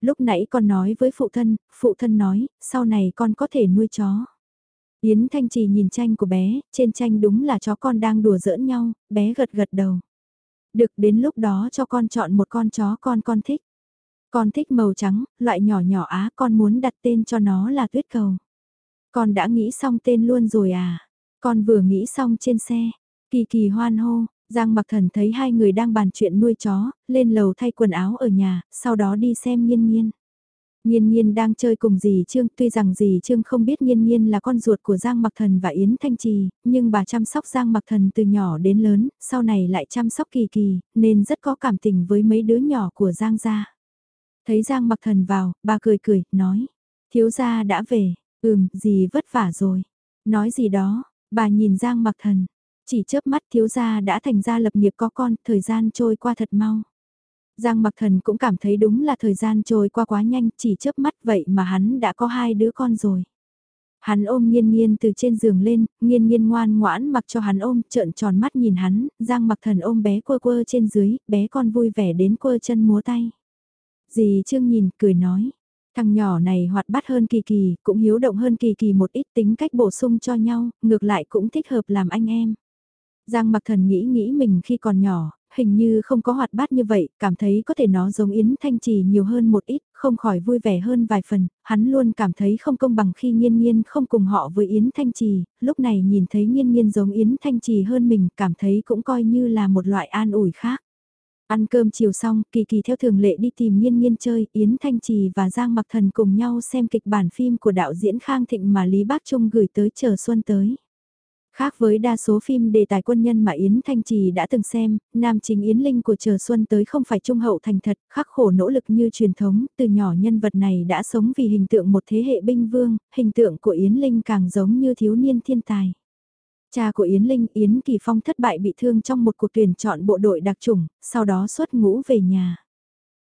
Lúc nãy con nói với phụ thân, phụ thân nói, sau này con có thể nuôi chó. Yến Thanh Trì nhìn tranh của bé, trên tranh đúng là chó con đang đùa giỡn nhau, bé gật gật đầu. Được đến lúc đó cho con chọn một con chó con con thích. Con thích màu trắng, loại nhỏ nhỏ á, con muốn đặt tên cho nó là tuyết cầu. Con đã nghĩ xong tên luôn rồi à? Con vừa nghĩ xong trên xe. Kỳ kỳ hoan hô, Giang Mặc Thần thấy hai người đang bàn chuyện nuôi chó, lên lầu thay quần áo ở nhà, sau đó đi xem nghiên nghiên. Nhiên Nhiên đang chơi cùng dì Trương, tuy rằng dì Trương không biết Nhiên Nhiên là con ruột của Giang Mặc Thần và Yến Thanh Trì, nhưng bà chăm sóc Giang Mặc Thần từ nhỏ đến lớn, sau này lại chăm sóc Kỳ Kỳ, nên rất có cảm tình với mấy đứa nhỏ của Giang gia. Thấy Giang Mặc Thần vào, bà cười cười, nói, thiếu gia đã về, ừm, gì vất vả rồi. Nói gì đó, bà nhìn Giang Mặc Thần, chỉ chớp mắt thiếu gia đã thành ra lập nghiệp có con, thời gian trôi qua thật mau. Giang Mặc Thần cũng cảm thấy đúng là thời gian trôi qua quá nhanh, chỉ chớp mắt vậy mà hắn đã có hai đứa con rồi. Hắn ôm nghiên nghiên từ trên giường lên, nghiên nghiên ngoan ngoãn mặc cho hắn ôm, trợn tròn mắt nhìn hắn, Giang Mặc Thần ôm bé quơ quơ trên dưới, bé con vui vẻ đến quơ chân múa tay. Dì Trương nhìn, cười nói, thằng nhỏ này hoạt bát hơn Kỳ Kỳ, cũng hiếu động hơn Kỳ Kỳ một ít tính cách bổ sung cho nhau, ngược lại cũng thích hợp làm anh em. Giang Mặc Thần nghĩ nghĩ mình khi còn nhỏ, hình như không có hoạt bát như vậy, cảm thấy có thể nó giống Yến Thanh Trì nhiều hơn một ít, không khỏi vui vẻ hơn vài phần, hắn luôn cảm thấy không công bằng khi nghiên nghiên không cùng họ với Yến Thanh Trì, lúc này nhìn thấy nghiên nghiên giống Yến Thanh Trì hơn mình, cảm thấy cũng coi như là một loại an ủi khác. Ăn cơm chiều xong, Kỳ Kỳ theo thường lệ đi tìm Nhiên Nhiên chơi, Yến Thanh Trì và Giang Mặc Thần cùng nhau xem kịch bản phim của đạo diễn Khang Thịnh mà Lý Bác Trung gửi tới chờ xuân tới. Khác với đa số phim đề tài quân nhân mà Yến Thanh Trì đã từng xem, nam chính Yến Linh của Chờ Xuân tới không phải trung hậu thành thật, khắc khổ nỗ lực như truyền thống, từ nhỏ nhân vật này đã sống vì hình tượng một thế hệ binh vương, hình tượng của Yến Linh càng giống như thiếu niên thiên tài. Cha của Yến Linh, Yến Kỳ Phong thất bại bị thương trong một cuộc tuyển chọn bộ đội đặc trùng, sau đó xuất ngũ về nhà.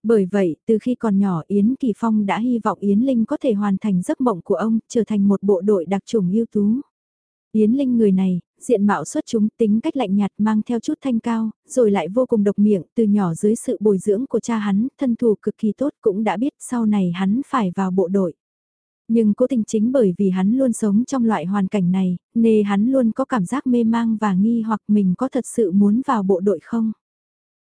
Bởi vậy, từ khi còn nhỏ Yến Kỳ Phong đã hy vọng Yến Linh có thể hoàn thành giấc mộng của ông, trở thành một bộ đội đặc trùng ưu tú. Yến Linh người này, diện mạo xuất chúng tính cách lạnh nhạt mang theo chút thanh cao, rồi lại vô cùng độc miệng từ nhỏ dưới sự bồi dưỡng của cha hắn, thân thủ cực kỳ tốt cũng đã biết sau này hắn phải vào bộ đội. Nhưng cố tình chính bởi vì hắn luôn sống trong loại hoàn cảnh này, nên hắn luôn có cảm giác mê mang và nghi hoặc mình có thật sự muốn vào bộ đội không.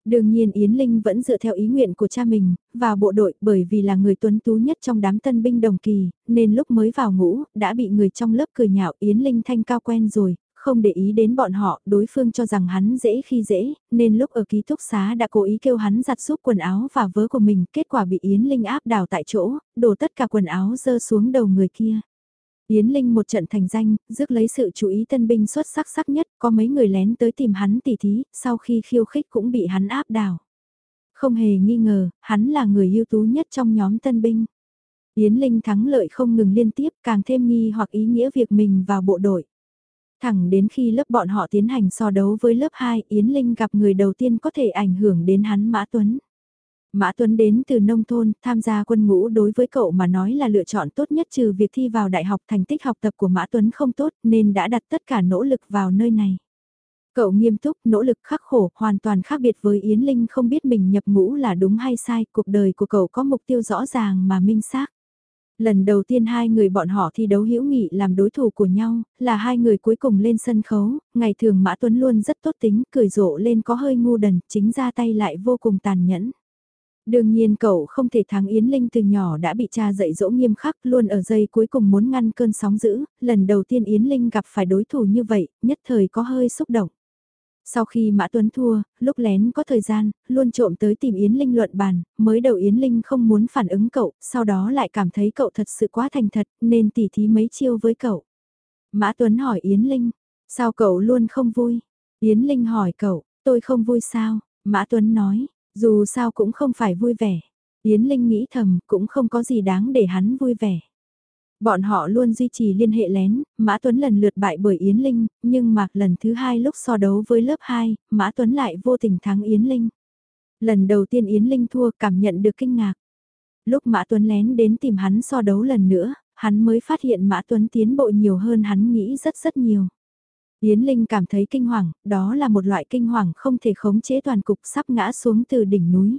Đương nhiên Yến Linh vẫn dựa theo ý nguyện của cha mình, vào bộ đội bởi vì là người tuấn tú nhất trong đám tân binh đồng kỳ, nên lúc mới vào ngũ, đã bị người trong lớp cười nhạo Yến Linh thanh cao quen rồi, không để ý đến bọn họ, đối phương cho rằng hắn dễ khi dễ, nên lúc ở ký túc xá đã cố ý kêu hắn giặt giúp quần áo và vớ của mình, kết quả bị Yến Linh áp đảo tại chỗ, đổ tất cả quần áo dơ xuống đầu người kia. Yến Linh một trận thành danh, rước lấy sự chú ý tân binh xuất sắc sắc nhất, có mấy người lén tới tìm hắn tỉ thí, sau khi khiêu khích cũng bị hắn áp đảo. Không hề nghi ngờ, hắn là người ưu tú nhất trong nhóm tân binh. Yến Linh thắng lợi không ngừng liên tiếp, càng thêm nghi hoặc ý nghĩa việc mình vào bộ đội. Thẳng đến khi lớp bọn họ tiến hành so đấu với lớp 2, Yến Linh gặp người đầu tiên có thể ảnh hưởng đến hắn Mã Tuấn. Mã Tuấn đến từ nông thôn, tham gia quân ngũ đối với cậu mà nói là lựa chọn tốt nhất trừ việc thi vào đại học thành tích học tập của Mã Tuấn không tốt nên đã đặt tất cả nỗ lực vào nơi này. Cậu nghiêm túc, nỗ lực khắc khổ, hoàn toàn khác biệt với Yến Linh không biết mình nhập ngũ là đúng hay sai, cuộc đời của cậu có mục tiêu rõ ràng mà minh xác. Lần đầu tiên hai người bọn họ thi đấu hữu nghị làm đối thủ của nhau, là hai người cuối cùng lên sân khấu, ngày thường Mã Tuấn luôn rất tốt tính, cười rộ lên có hơi ngu đần, chính ra tay lại vô cùng tàn nhẫn. Đương nhiên cậu không thể thắng Yến Linh từ nhỏ đã bị cha dạy dỗ nghiêm khắc luôn ở giây cuối cùng muốn ngăn cơn sóng dữ, lần đầu tiên Yến Linh gặp phải đối thủ như vậy, nhất thời có hơi xúc động. Sau khi Mã Tuấn thua, lúc lén có thời gian, luôn trộm tới tìm Yến Linh luận bàn, mới đầu Yến Linh không muốn phản ứng cậu, sau đó lại cảm thấy cậu thật sự quá thành thật, nên tỉ thí mấy chiêu với cậu. Mã Tuấn hỏi Yến Linh, sao cậu luôn không vui? Yến Linh hỏi cậu, tôi không vui sao? Mã Tuấn nói, dù sao cũng không phải vui vẻ. Yến Linh nghĩ thầm, cũng không có gì đáng để hắn vui vẻ. Bọn họ luôn duy trì liên hệ lén, Mã Tuấn lần lượt bại bởi Yến Linh, nhưng mà lần thứ hai lúc so đấu với lớp 2, Mã Tuấn lại vô tình thắng Yến Linh. Lần đầu tiên Yến Linh thua cảm nhận được kinh ngạc. Lúc Mã Tuấn lén đến tìm hắn so đấu lần nữa, hắn mới phát hiện Mã Tuấn tiến bộ nhiều hơn hắn nghĩ rất rất nhiều. Yến Linh cảm thấy kinh hoàng, đó là một loại kinh hoàng không thể khống chế toàn cục sắp ngã xuống từ đỉnh núi.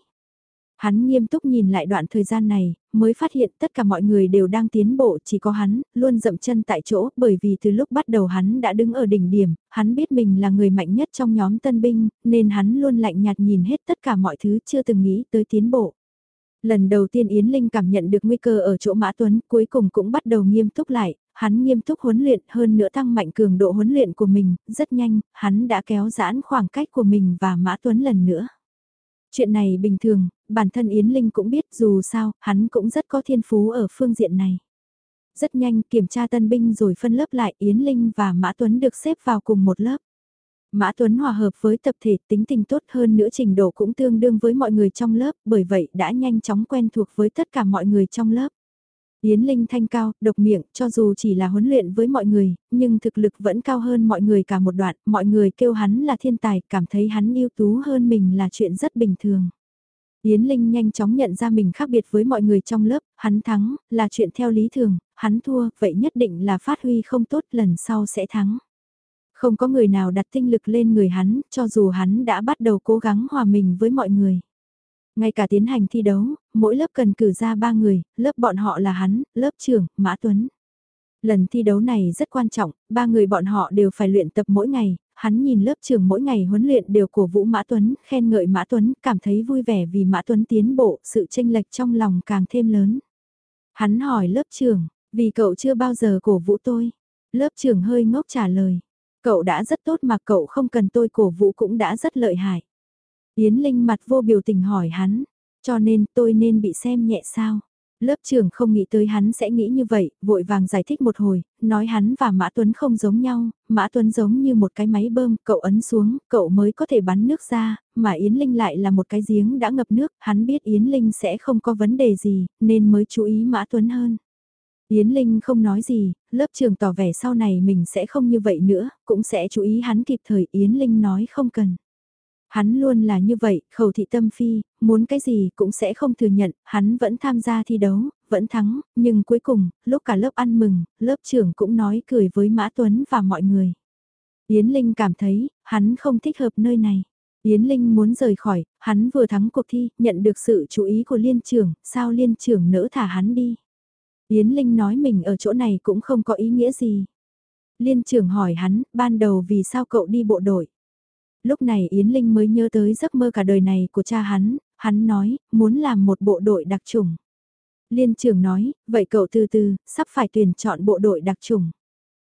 Hắn nghiêm túc nhìn lại đoạn thời gian này, mới phát hiện tất cả mọi người đều đang tiến bộ, chỉ có hắn, luôn dậm chân tại chỗ, bởi vì từ lúc bắt đầu hắn đã đứng ở đỉnh điểm, hắn biết mình là người mạnh nhất trong nhóm tân binh, nên hắn luôn lạnh nhạt nhìn hết tất cả mọi thứ chưa từng nghĩ tới tiến bộ. Lần đầu tiên Yến Linh cảm nhận được nguy cơ ở chỗ Mã Tuấn, cuối cùng cũng bắt đầu nghiêm túc lại, hắn nghiêm túc huấn luyện hơn nữa tăng mạnh cường độ huấn luyện của mình, rất nhanh, hắn đã kéo giãn khoảng cách của mình và Mã Tuấn lần nữa. Chuyện này bình thường, bản thân Yến Linh cũng biết dù sao, hắn cũng rất có thiên phú ở phương diện này. Rất nhanh kiểm tra tân binh rồi phân lớp lại Yến Linh và Mã Tuấn được xếp vào cùng một lớp. Mã Tuấn hòa hợp với tập thể tính tình tốt hơn nữa trình độ cũng tương đương với mọi người trong lớp, bởi vậy đã nhanh chóng quen thuộc với tất cả mọi người trong lớp. Yến Linh thanh cao, độc miệng, cho dù chỉ là huấn luyện với mọi người, nhưng thực lực vẫn cao hơn mọi người cả một đoạn, mọi người kêu hắn là thiên tài, cảm thấy hắn ưu tú hơn mình là chuyện rất bình thường. Yến Linh nhanh chóng nhận ra mình khác biệt với mọi người trong lớp, hắn thắng, là chuyện theo lý thường, hắn thua, vậy nhất định là phát huy không tốt lần sau sẽ thắng. Không có người nào đặt tinh lực lên người hắn, cho dù hắn đã bắt đầu cố gắng hòa mình với mọi người. Ngay cả tiến hành thi đấu, mỗi lớp cần cử ra ba người, lớp bọn họ là hắn, lớp trưởng, Mã Tuấn. Lần thi đấu này rất quan trọng, ba người bọn họ đều phải luyện tập mỗi ngày, hắn nhìn lớp trưởng mỗi ngày huấn luyện đều cổ vũ Mã Tuấn, khen ngợi Mã Tuấn, cảm thấy vui vẻ vì Mã Tuấn tiến bộ, sự tranh lệch trong lòng càng thêm lớn. Hắn hỏi lớp trưởng, vì cậu chưa bao giờ cổ vũ tôi. Lớp trưởng hơi ngốc trả lời, cậu đã rất tốt mà cậu không cần tôi cổ vũ cũng đã rất lợi hại. Yến Linh mặt vô biểu tình hỏi hắn, cho nên tôi nên bị xem nhẹ sao? Lớp trưởng không nghĩ tới hắn sẽ nghĩ như vậy, vội vàng giải thích một hồi, nói hắn và Mã Tuấn không giống nhau, Mã Tuấn giống như một cái máy bơm, cậu ấn xuống, cậu mới có thể bắn nước ra, mà Yến Linh lại là một cái giếng đã ngập nước, hắn biết Yến Linh sẽ không có vấn đề gì, nên mới chú ý Mã Tuấn hơn. Yến Linh không nói gì, lớp trường tỏ vẻ sau này mình sẽ không như vậy nữa, cũng sẽ chú ý hắn kịp thời Yến Linh nói không cần. Hắn luôn là như vậy, khẩu thị tâm phi, muốn cái gì cũng sẽ không thừa nhận, hắn vẫn tham gia thi đấu, vẫn thắng, nhưng cuối cùng, lúc cả lớp ăn mừng, lớp trưởng cũng nói cười với Mã Tuấn và mọi người. Yến Linh cảm thấy, hắn không thích hợp nơi này. Yến Linh muốn rời khỏi, hắn vừa thắng cuộc thi, nhận được sự chú ý của liên trưởng, sao liên trưởng nỡ thả hắn đi. Yến Linh nói mình ở chỗ này cũng không có ý nghĩa gì. Liên trưởng hỏi hắn, ban đầu vì sao cậu đi bộ đội lúc này Yến Linh mới nhớ tới giấc mơ cả đời này của cha hắn, hắn nói, muốn làm một bộ đội đặc trùng. Liên trưởng nói, vậy cậu từ từ, sắp phải tuyển chọn bộ đội đặc trùng.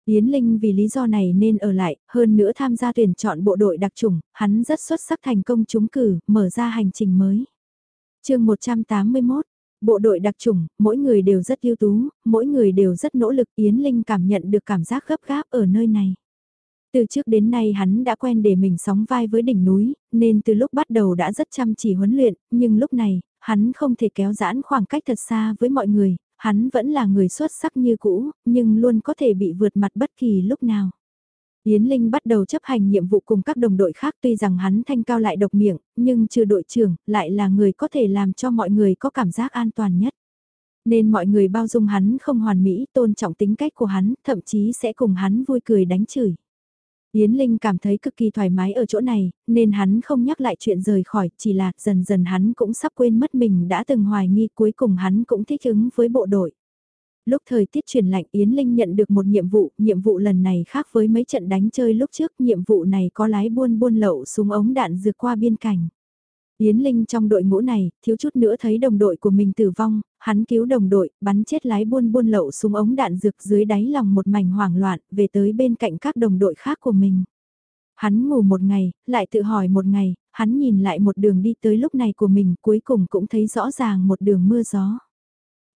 Yến Linh vì lý do này nên ở lại, hơn nữa tham gia tuyển chọn bộ đội đặc trùng, hắn rất xuất sắc thành công trúng cử, mở ra hành trình mới. chương 181, bộ đội đặc trùng, mỗi người đều rất ưu tú, mỗi người đều rất nỗ lực, Yến Linh cảm nhận được cảm giác gấp gáp ở nơi này. Từ trước đến nay hắn đã quen để mình sóng vai với đỉnh núi, nên từ lúc bắt đầu đã rất chăm chỉ huấn luyện, nhưng lúc này, hắn không thể kéo giãn khoảng cách thật xa với mọi người, hắn vẫn là người xuất sắc như cũ, nhưng luôn có thể bị vượt mặt bất kỳ lúc nào. Yến Linh bắt đầu chấp hành nhiệm vụ cùng các đồng đội khác tuy rằng hắn thanh cao lại độc miệng, nhưng trừ đội trưởng, lại là người có thể làm cho mọi người có cảm giác an toàn nhất. Nên mọi người bao dung hắn không hoàn mỹ, tôn trọng tính cách của hắn, thậm chí sẽ cùng hắn vui cười đánh chửi. Yến Linh cảm thấy cực kỳ thoải mái ở chỗ này, nên hắn không nhắc lại chuyện rời khỏi, chỉ là dần dần hắn cũng sắp quên mất mình đã từng hoài nghi cuối cùng hắn cũng thích ứng với bộ đội. Lúc thời tiết chuyển lạnh Yến Linh nhận được một nhiệm vụ, nhiệm vụ lần này khác với mấy trận đánh chơi lúc trước, nhiệm vụ này có lái buôn buôn lậu súng ống đạn dược qua biên cảnh. Yến Linh trong đội ngũ này, thiếu chút nữa thấy đồng đội của mình tử vong, hắn cứu đồng đội, bắn chết lái buôn buôn lậu súng ống đạn dược dưới đáy lòng một mảnh hoảng loạn, về tới bên cạnh các đồng đội khác của mình. Hắn ngủ một ngày, lại tự hỏi một ngày, hắn nhìn lại một đường đi tới lúc này của mình cuối cùng cũng thấy rõ ràng một đường mưa gió.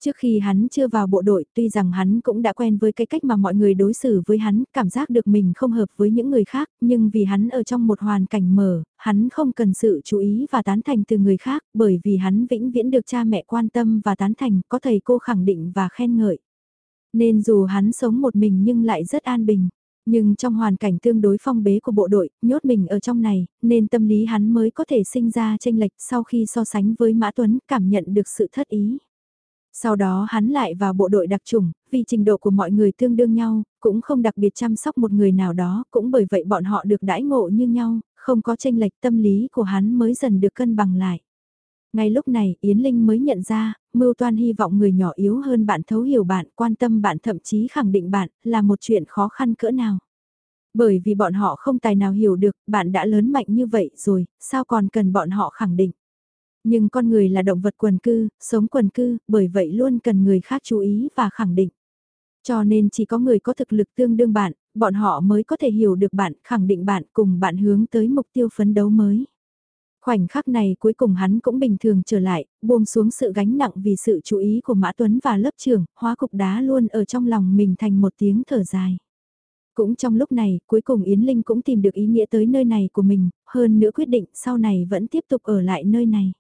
Trước khi hắn chưa vào bộ đội, tuy rằng hắn cũng đã quen với cái cách mà mọi người đối xử với hắn, cảm giác được mình không hợp với những người khác, nhưng vì hắn ở trong một hoàn cảnh mở, hắn không cần sự chú ý và tán thành từ người khác, bởi vì hắn vĩnh viễn được cha mẹ quan tâm và tán thành, có thầy cô khẳng định và khen ngợi. Nên dù hắn sống một mình nhưng lại rất an bình. Nhưng trong hoàn cảnh tương đối phong bế của bộ đội, nhốt mình ở trong này, nên tâm lý hắn mới có thể sinh ra tranh lệch sau khi so sánh với Mã Tuấn cảm nhận được sự thất ý. Sau đó hắn lại vào bộ đội đặc trùng, vì trình độ của mọi người tương đương nhau, cũng không đặc biệt chăm sóc một người nào đó, cũng bởi vậy bọn họ được đãi ngộ như nhau, không có tranh lệch tâm lý của hắn mới dần được cân bằng lại. Ngay lúc này Yến Linh mới nhận ra, mưu toan hy vọng người nhỏ yếu hơn bạn thấu hiểu bạn, quan tâm bạn thậm chí khẳng định bạn, là một chuyện khó khăn cỡ nào. Bởi vì bọn họ không tài nào hiểu được, bạn đã lớn mạnh như vậy rồi, sao còn cần bọn họ khẳng định. Nhưng con người là động vật quần cư, sống quần cư, bởi vậy luôn cần người khác chú ý và khẳng định. Cho nên chỉ có người có thực lực tương đương bạn, bọn họ mới có thể hiểu được bạn, khẳng định bạn cùng bạn hướng tới mục tiêu phấn đấu mới. Khoảnh khắc này cuối cùng hắn cũng bình thường trở lại, buông xuống sự gánh nặng vì sự chú ý của Mã Tuấn và lớp trưởng, hóa cục đá luôn ở trong lòng mình thành một tiếng thở dài. Cũng trong lúc này, cuối cùng Yến Linh cũng tìm được ý nghĩa tới nơi này của mình, hơn nữa quyết định sau này vẫn tiếp tục ở lại nơi này.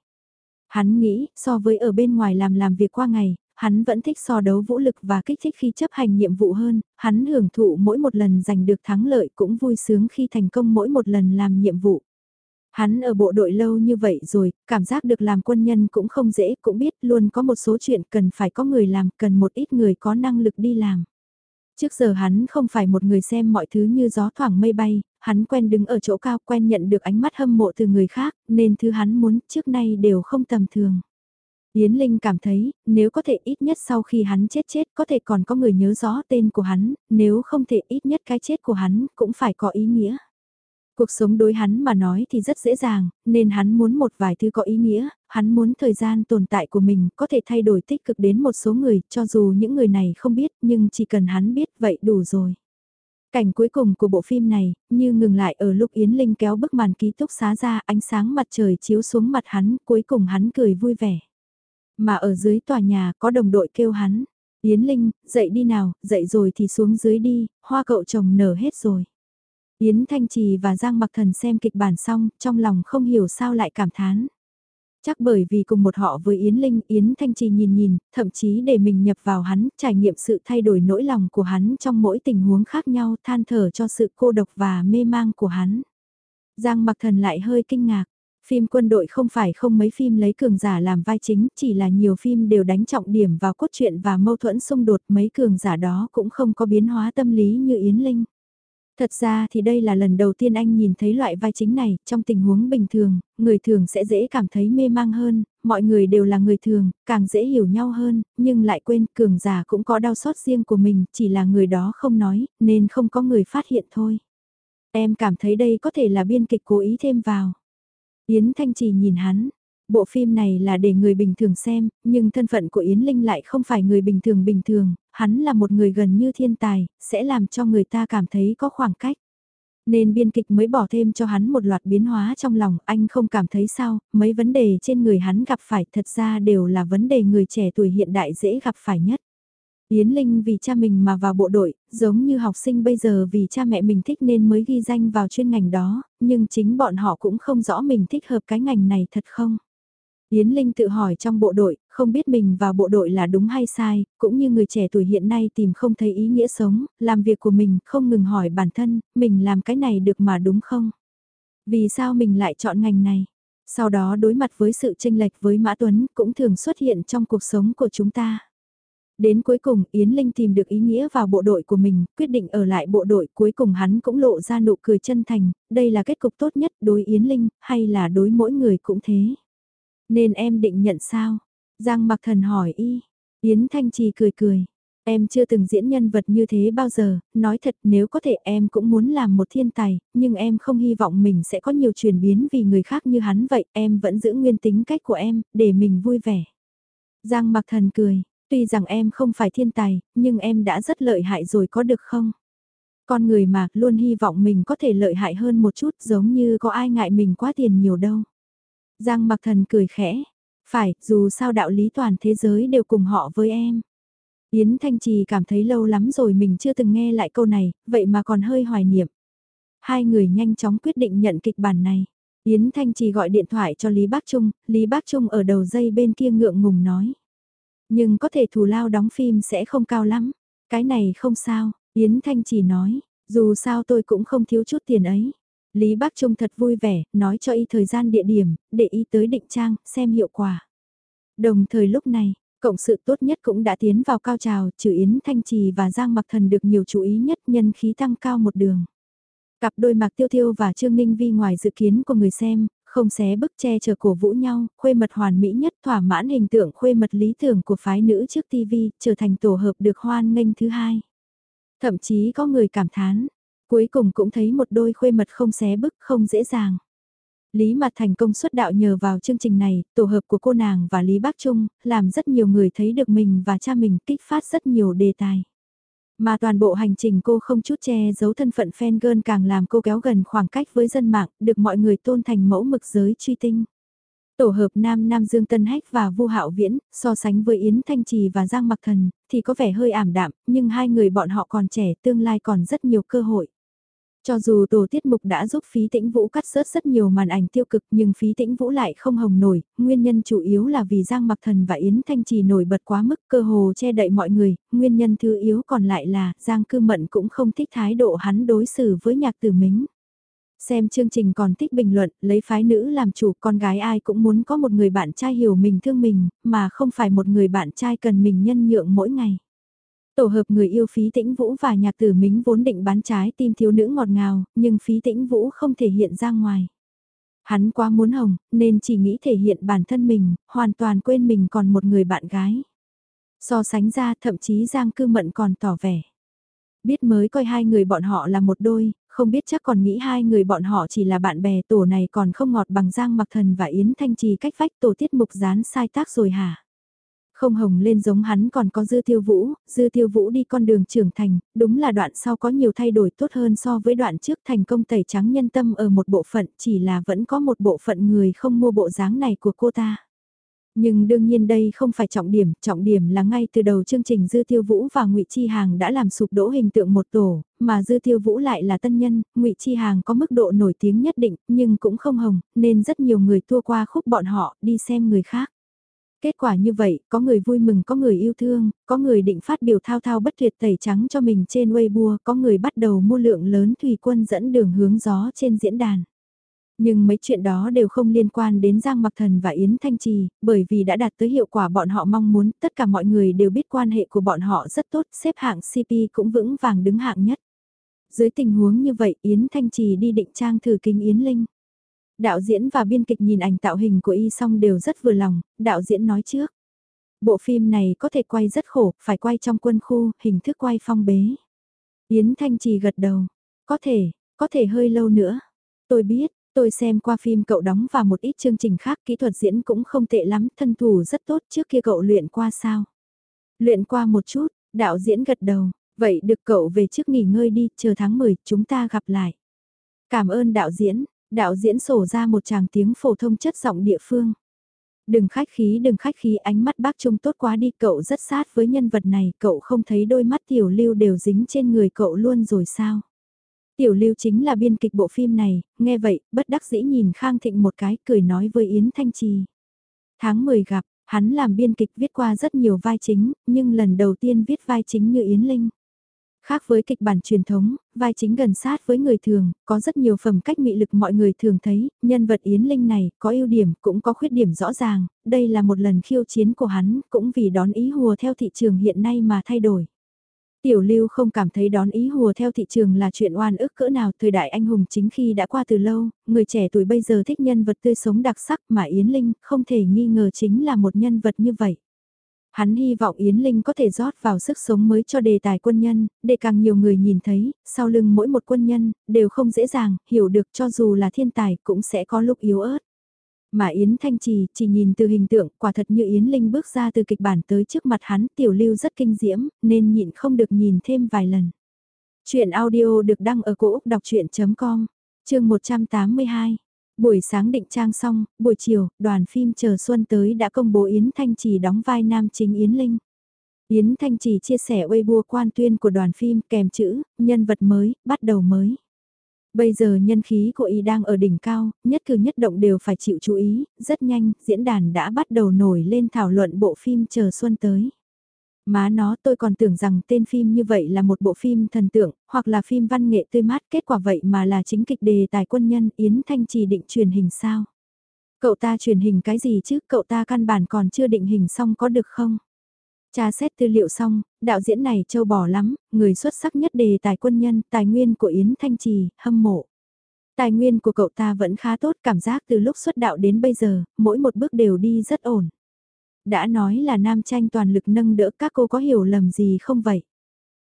Hắn nghĩ, so với ở bên ngoài làm làm việc qua ngày, hắn vẫn thích so đấu vũ lực và kích thích khi chấp hành nhiệm vụ hơn, hắn hưởng thụ mỗi một lần giành được thắng lợi cũng vui sướng khi thành công mỗi một lần làm nhiệm vụ. Hắn ở bộ đội lâu như vậy rồi, cảm giác được làm quân nhân cũng không dễ, cũng biết luôn có một số chuyện cần phải có người làm, cần một ít người có năng lực đi làm. Trước giờ hắn không phải một người xem mọi thứ như gió thoảng mây bay, hắn quen đứng ở chỗ cao quen nhận được ánh mắt hâm mộ từ người khác, nên thứ hắn muốn trước nay đều không tầm thường. Yến Linh cảm thấy, nếu có thể ít nhất sau khi hắn chết chết có thể còn có người nhớ rõ tên của hắn, nếu không thể ít nhất cái chết của hắn cũng phải có ý nghĩa. Cuộc sống đối hắn mà nói thì rất dễ dàng, nên hắn muốn một vài thứ có ý nghĩa, hắn muốn thời gian tồn tại của mình có thể thay đổi tích cực đến một số người, cho dù những người này không biết, nhưng chỉ cần hắn biết vậy đủ rồi. Cảnh cuối cùng của bộ phim này, như ngừng lại ở lúc Yến Linh kéo bức màn ký túc xá ra ánh sáng mặt trời chiếu xuống mặt hắn, cuối cùng hắn cười vui vẻ. Mà ở dưới tòa nhà có đồng đội kêu hắn, Yến Linh, dậy đi nào, dậy rồi thì xuống dưới đi, hoa cậu chồng nở hết rồi. Yến Thanh Trì và Giang Mặc Thần xem kịch bản xong, trong lòng không hiểu sao lại cảm thán. Chắc bởi vì cùng một họ với Yến Linh, Yến Thanh Trì nhìn nhìn, thậm chí để mình nhập vào hắn, trải nghiệm sự thay đổi nỗi lòng của hắn trong mỗi tình huống khác nhau, than thở cho sự cô độc và mê mang của hắn. Giang Mặc Thần lại hơi kinh ngạc. Phim quân đội không phải không mấy phim lấy cường giả làm vai chính, chỉ là nhiều phim đều đánh trọng điểm vào cốt truyện và mâu thuẫn xung đột mấy cường giả đó cũng không có biến hóa tâm lý như Yến Linh. Thật ra thì đây là lần đầu tiên anh nhìn thấy loại vai chính này, trong tình huống bình thường, người thường sẽ dễ cảm thấy mê mang hơn, mọi người đều là người thường, càng dễ hiểu nhau hơn, nhưng lại quên cường giả cũng có đau xót riêng của mình, chỉ là người đó không nói, nên không có người phát hiện thôi. Em cảm thấy đây có thể là biên kịch cố ý thêm vào. Yến Thanh Trì nhìn hắn, bộ phim này là để người bình thường xem, nhưng thân phận của Yến Linh lại không phải người bình thường bình thường, hắn là một người gần như thiên tài, sẽ làm cho người ta cảm thấy có khoảng cách. Nên biên kịch mới bỏ thêm cho hắn một loạt biến hóa trong lòng, anh không cảm thấy sao, mấy vấn đề trên người hắn gặp phải thật ra đều là vấn đề người trẻ tuổi hiện đại dễ gặp phải nhất. Yến Linh vì cha mình mà vào bộ đội, giống như học sinh bây giờ vì cha mẹ mình thích nên mới ghi danh vào chuyên ngành đó, nhưng chính bọn họ cũng không rõ mình thích hợp cái ngành này thật không. Yến Linh tự hỏi trong bộ đội, không biết mình vào bộ đội là đúng hay sai, cũng như người trẻ tuổi hiện nay tìm không thấy ý nghĩa sống, làm việc của mình không ngừng hỏi bản thân, mình làm cái này được mà đúng không? Vì sao mình lại chọn ngành này? Sau đó đối mặt với sự tranh lệch với Mã Tuấn cũng thường xuất hiện trong cuộc sống của chúng ta. Đến cuối cùng Yến Linh tìm được ý nghĩa vào bộ đội của mình, quyết định ở lại bộ đội cuối cùng hắn cũng lộ ra nụ cười chân thành, đây là kết cục tốt nhất đối Yến Linh, hay là đối mỗi người cũng thế. Nên em định nhận sao? Giang mặc thần hỏi y. Yến Thanh Trì cười cười. Em chưa từng diễn nhân vật như thế bao giờ, nói thật nếu có thể em cũng muốn làm một thiên tài, nhưng em không hy vọng mình sẽ có nhiều chuyển biến vì người khác như hắn vậy, em vẫn giữ nguyên tính cách của em, để mình vui vẻ. Giang mặc thần cười, tuy rằng em không phải thiên tài, nhưng em đã rất lợi hại rồi có được không? Con người mà luôn hy vọng mình có thể lợi hại hơn một chút giống như có ai ngại mình quá tiền nhiều đâu. Giang mặc thần cười khẽ. Phải, dù sao đạo lý toàn thế giới đều cùng họ với em. Yến Thanh Trì cảm thấy lâu lắm rồi mình chưa từng nghe lại câu này, vậy mà còn hơi hoài niệm. Hai người nhanh chóng quyết định nhận kịch bản này. Yến Thanh Trì gọi điện thoại cho Lý Bác Trung, Lý Bác Trung ở đầu dây bên kia ngượng ngùng nói. Nhưng có thể thù lao đóng phim sẽ không cao lắm. Cái này không sao, Yến Thanh Trì nói, dù sao tôi cũng không thiếu chút tiền ấy. Lý Bác Trung thật vui vẻ, nói cho y thời gian địa điểm, để y tới định trang, xem hiệu quả. Đồng thời lúc này, cộng sự tốt nhất cũng đã tiến vào cao trào, trừ Yến Thanh Trì và Giang Mặc Thần được nhiều chú ý nhất nhân khí tăng cao một đường. Cặp đôi Mạc Tiêu Tiêu và Trương Ninh Vi ngoài dự kiến của người xem, không xé bức che chờ cổ vũ nhau, khuê mật hoàn mỹ nhất thỏa mãn hình tượng khuê mật lý tưởng của phái nữ trước TV, trở thành tổ hợp được hoan nghênh thứ hai. Thậm chí có người cảm thán, Cuối cùng cũng thấy một đôi khuê mật không xé bức không dễ dàng. Lý Mặt thành công xuất đạo nhờ vào chương trình này, tổ hợp của cô nàng và Lý Bác Trung, làm rất nhiều người thấy được mình và cha mình kích phát rất nhiều đề tài. Mà toàn bộ hành trình cô không chút che giấu thân phận fan girl càng làm cô kéo gần khoảng cách với dân mạng, được mọi người tôn thành mẫu mực giới truy tinh. Tổ hợp Nam Nam Dương Tân Hách và Vu Hạo Viễn, so sánh với Yến Thanh Trì và Giang Mặc Thần, thì có vẻ hơi ảm đạm, nhưng hai người bọn họ còn trẻ, tương lai còn rất nhiều cơ hội. Cho dù tổ tiết mục đã giúp phí tĩnh vũ cắt rớt rất nhiều màn ảnh tiêu cực nhưng phí tĩnh vũ lại không hồng nổi, nguyên nhân chủ yếu là vì Giang Mặc Thần và Yến Thanh Trì nổi bật quá mức cơ hồ che đậy mọi người, nguyên nhân thứ yếu còn lại là Giang Cư Mận cũng không thích thái độ hắn đối xử với nhạc tử mính. Xem chương trình còn thích bình luận, lấy phái nữ làm chủ, con gái ai cũng muốn có một người bạn trai hiểu mình thương mình, mà không phải một người bạn trai cần mình nhân nhượng mỗi ngày. Tổ hợp người yêu phí tĩnh vũ và nhạc tử mính vốn định bán trái tim thiếu nữ ngọt ngào, nhưng phí tĩnh vũ không thể hiện ra ngoài. Hắn quá muốn hồng, nên chỉ nghĩ thể hiện bản thân mình, hoàn toàn quên mình còn một người bạn gái. So sánh ra thậm chí Giang Cư Mận còn tỏ vẻ. Biết mới coi hai người bọn họ là một đôi, không biết chắc còn nghĩ hai người bọn họ chỉ là bạn bè tổ này còn không ngọt bằng Giang Mặc Thần và Yến Thanh Trì cách vách tổ tiết mục dán sai tác rồi hả? Không hồng lên giống hắn còn có dư tiêu vũ, dư tiêu vũ đi con đường trưởng thành, đúng là đoạn sau có nhiều thay đổi tốt hơn so với đoạn trước thành công tẩy trắng nhân tâm ở một bộ phận chỉ là vẫn có một bộ phận người không mua bộ dáng này của cô ta. Nhưng đương nhiên đây không phải trọng điểm, trọng điểm là ngay từ đầu chương trình Dư Tiêu Vũ và Ngụy Chi Hàng đã làm sụp đổ hình tượng một tổ, mà Dư Tiêu Vũ lại là tân nhân, Ngụy Chi Hàng có mức độ nổi tiếng nhất định, nhưng cũng không hồng, nên rất nhiều người tua qua khúc bọn họ đi xem người khác. Kết quả như vậy, có người vui mừng có người yêu thương, có người định phát biểu thao thao bất tuyệt tẩy trắng cho mình trên Weibo, có người bắt đầu mua lượng lớn thủy quân dẫn đường hướng gió trên diễn đàn. Nhưng mấy chuyện đó đều không liên quan đến Giang Mặc Thần và Yến Thanh Trì, bởi vì đã đạt tới hiệu quả bọn họ mong muốn, tất cả mọi người đều biết quan hệ của bọn họ rất tốt, xếp hạng CP cũng vững vàng đứng hạng nhất. Dưới tình huống như vậy Yến Thanh Trì đi định trang thử kinh Yến Linh. Đạo diễn và biên kịch nhìn ảnh tạo hình của y xong đều rất vừa lòng, đạo diễn nói trước. Bộ phim này có thể quay rất khổ, phải quay trong quân khu, hình thức quay phong bế. Yến Thanh Trì gật đầu. Có thể, có thể hơi lâu nữa. Tôi biết, tôi xem qua phim cậu đóng và một ít chương trình khác kỹ thuật diễn cũng không tệ lắm, thân thủ rất tốt trước kia cậu luyện qua sao. Luyện qua một chút, đạo diễn gật đầu, vậy được cậu về trước nghỉ ngơi đi, chờ tháng 10 chúng ta gặp lại. Cảm ơn đạo diễn, đạo diễn sổ ra một tràng tiếng phổ thông chất giọng địa phương. Đừng khách khí đừng khách khí ánh mắt bác Trung tốt quá đi cậu rất sát với nhân vật này cậu không thấy đôi mắt tiểu lưu đều dính trên người cậu luôn rồi sao. Tiểu lưu chính là biên kịch bộ phim này, nghe vậy, bất đắc dĩ nhìn Khang Thịnh một cái cười nói với Yến Thanh Trì. Tháng 10 gặp, hắn làm biên kịch viết qua rất nhiều vai chính, nhưng lần đầu tiên viết vai chính như Yến Linh. Khác với kịch bản truyền thống, vai chính gần sát với người thường, có rất nhiều phẩm cách mị lực mọi người thường thấy, nhân vật Yến Linh này có ưu điểm cũng có khuyết điểm rõ ràng, đây là một lần khiêu chiến của hắn, cũng vì đón ý hùa theo thị trường hiện nay mà thay đổi. Tiểu lưu không cảm thấy đón ý hùa theo thị trường là chuyện oan ức cỡ nào thời đại anh hùng chính khi đã qua từ lâu, người trẻ tuổi bây giờ thích nhân vật tươi sống đặc sắc mà Yến Linh không thể nghi ngờ chính là một nhân vật như vậy. Hắn hy vọng Yến Linh có thể rót vào sức sống mới cho đề tài quân nhân, để càng nhiều người nhìn thấy, sau lưng mỗi một quân nhân, đều không dễ dàng, hiểu được cho dù là thiên tài cũng sẽ có lúc yếu ớt. Mà Yến Thanh Trì chỉ nhìn từ hình tượng quả thật như Yến Linh bước ra từ kịch bản tới trước mặt hắn tiểu lưu rất kinh diễm nên nhịn không được nhìn thêm vài lần. Chuyện audio được đăng ở cổ Úc đọc chuyện.com, chương 182. Buổi sáng định trang xong, buổi chiều, đoàn phim Chờ Xuân tới đã công bố Yến Thanh Trì đóng vai nam chính Yến Linh. Yến Thanh Trì chia sẻ Weibo quan tuyên của đoàn phim kèm chữ, nhân vật mới, bắt đầu mới. Bây giờ nhân khí của y đang ở đỉnh cao, nhất cử nhất động đều phải chịu chú ý, rất nhanh, diễn đàn đã bắt đầu nổi lên thảo luận bộ phim Chờ Xuân tới. Má nó tôi còn tưởng rằng tên phim như vậy là một bộ phim thần tượng, hoặc là phim văn nghệ tươi mát kết quả vậy mà là chính kịch đề tài quân nhân Yến Thanh Trì định truyền hình sao. Cậu ta truyền hình cái gì chứ, cậu ta căn bản còn chưa định hình xong có được không? Tra xét tư liệu xong, đạo diễn này châu bò lắm, người xuất sắc nhất đề tài quân nhân, tài nguyên của Yến Thanh Trì, hâm mộ. Tài nguyên của cậu ta vẫn khá tốt, cảm giác từ lúc xuất đạo đến bây giờ, mỗi một bước đều đi rất ổn. Đã nói là nam tranh toàn lực nâng đỡ các cô có hiểu lầm gì không vậy?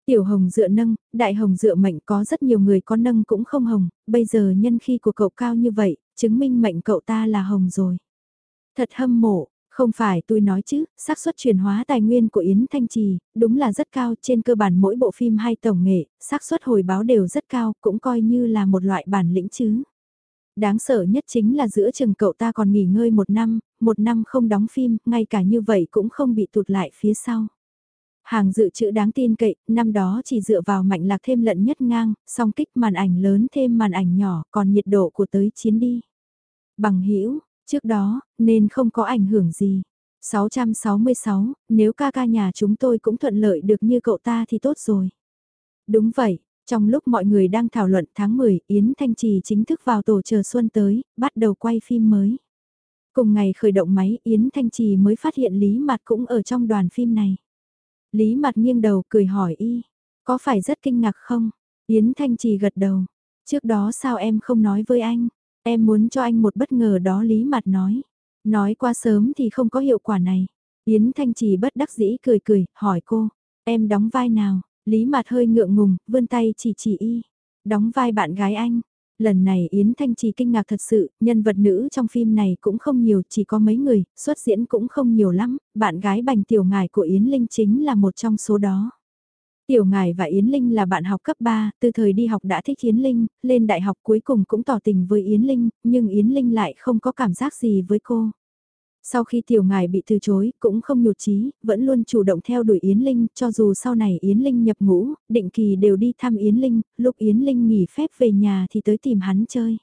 Tiểu hồng dựa nâng, đại hồng dựa mệnh có rất nhiều người có nâng cũng không hồng, bây giờ nhân khi của cậu cao như vậy, chứng minh mệnh cậu ta là hồng rồi. Thật hâm mộ, không phải tôi nói chứ, xác suất chuyển hóa tài nguyên của Yến Thanh Trì, đúng là rất cao, trên cơ bản mỗi bộ phim hay tổng nghệ, xác suất hồi báo đều rất cao, cũng coi như là một loại bản lĩnh chứ. Đáng sợ nhất chính là giữa chừng cậu ta còn nghỉ ngơi một năm, một năm không đóng phim, ngay cả như vậy cũng không bị tụt lại phía sau. Hàng dự trữ đáng tin cậy, năm đó chỉ dựa vào mạnh lạc thêm lận nhất ngang, song kích màn ảnh lớn thêm màn ảnh nhỏ, còn nhiệt độ của tới chiến đi. Bằng hữu Trước đó, nên không có ảnh hưởng gì. 666, nếu ca ca nhà chúng tôi cũng thuận lợi được như cậu ta thì tốt rồi. Đúng vậy, trong lúc mọi người đang thảo luận tháng 10, Yến Thanh Trì chính thức vào tổ chờ xuân tới, bắt đầu quay phim mới. Cùng ngày khởi động máy, Yến Thanh Trì mới phát hiện Lý Mặt cũng ở trong đoàn phim này. Lý Mặt nghiêng đầu cười hỏi y, có phải rất kinh ngạc không? Yến Thanh Trì gật đầu, trước đó sao em không nói với anh? Em muốn cho anh một bất ngờ đó lý mặt nói. Nói qua sớm thì không có hiệu quả này. Yến Thanh Trì bất đắc dĩ cười cười, hỏi cô, em đóng vai nào? Lý mặt hơi ngượng ngùng, vươn tay chỉ chỉ y. Đóng vai bạn gái anh. Lần này Yến Thanh Trì kinh ngạc thật sự, nhân vật nữ trong phim này cũng không nhiều, chỉ có mấy người, xuất diễn cũng không nhiều lắm, bạn gái bành tiểu ngài của Yến Linh chính là một trong số đó. Tiểu Ngài và Yến Linh là bạn học cấp 3, từ thời đi học đã thích Yến Linh, lên đại học cuối cùng cũng tỏ tình với Yến Linh, nhưng Yến Linh lại không có cảm giác gì với cô. Sau khi Tiểu Ngài bị từ chối, cũng không nhụt chí, vẫn luôn chủ động theo đuổi Yến Linh, cho dù sau này Yến Linh nhập ngũ, định kỳ đều đi thăm Yến Linh, lúc Yến Linh nghỉ phép về nhà thì tới tìm hắn chơi.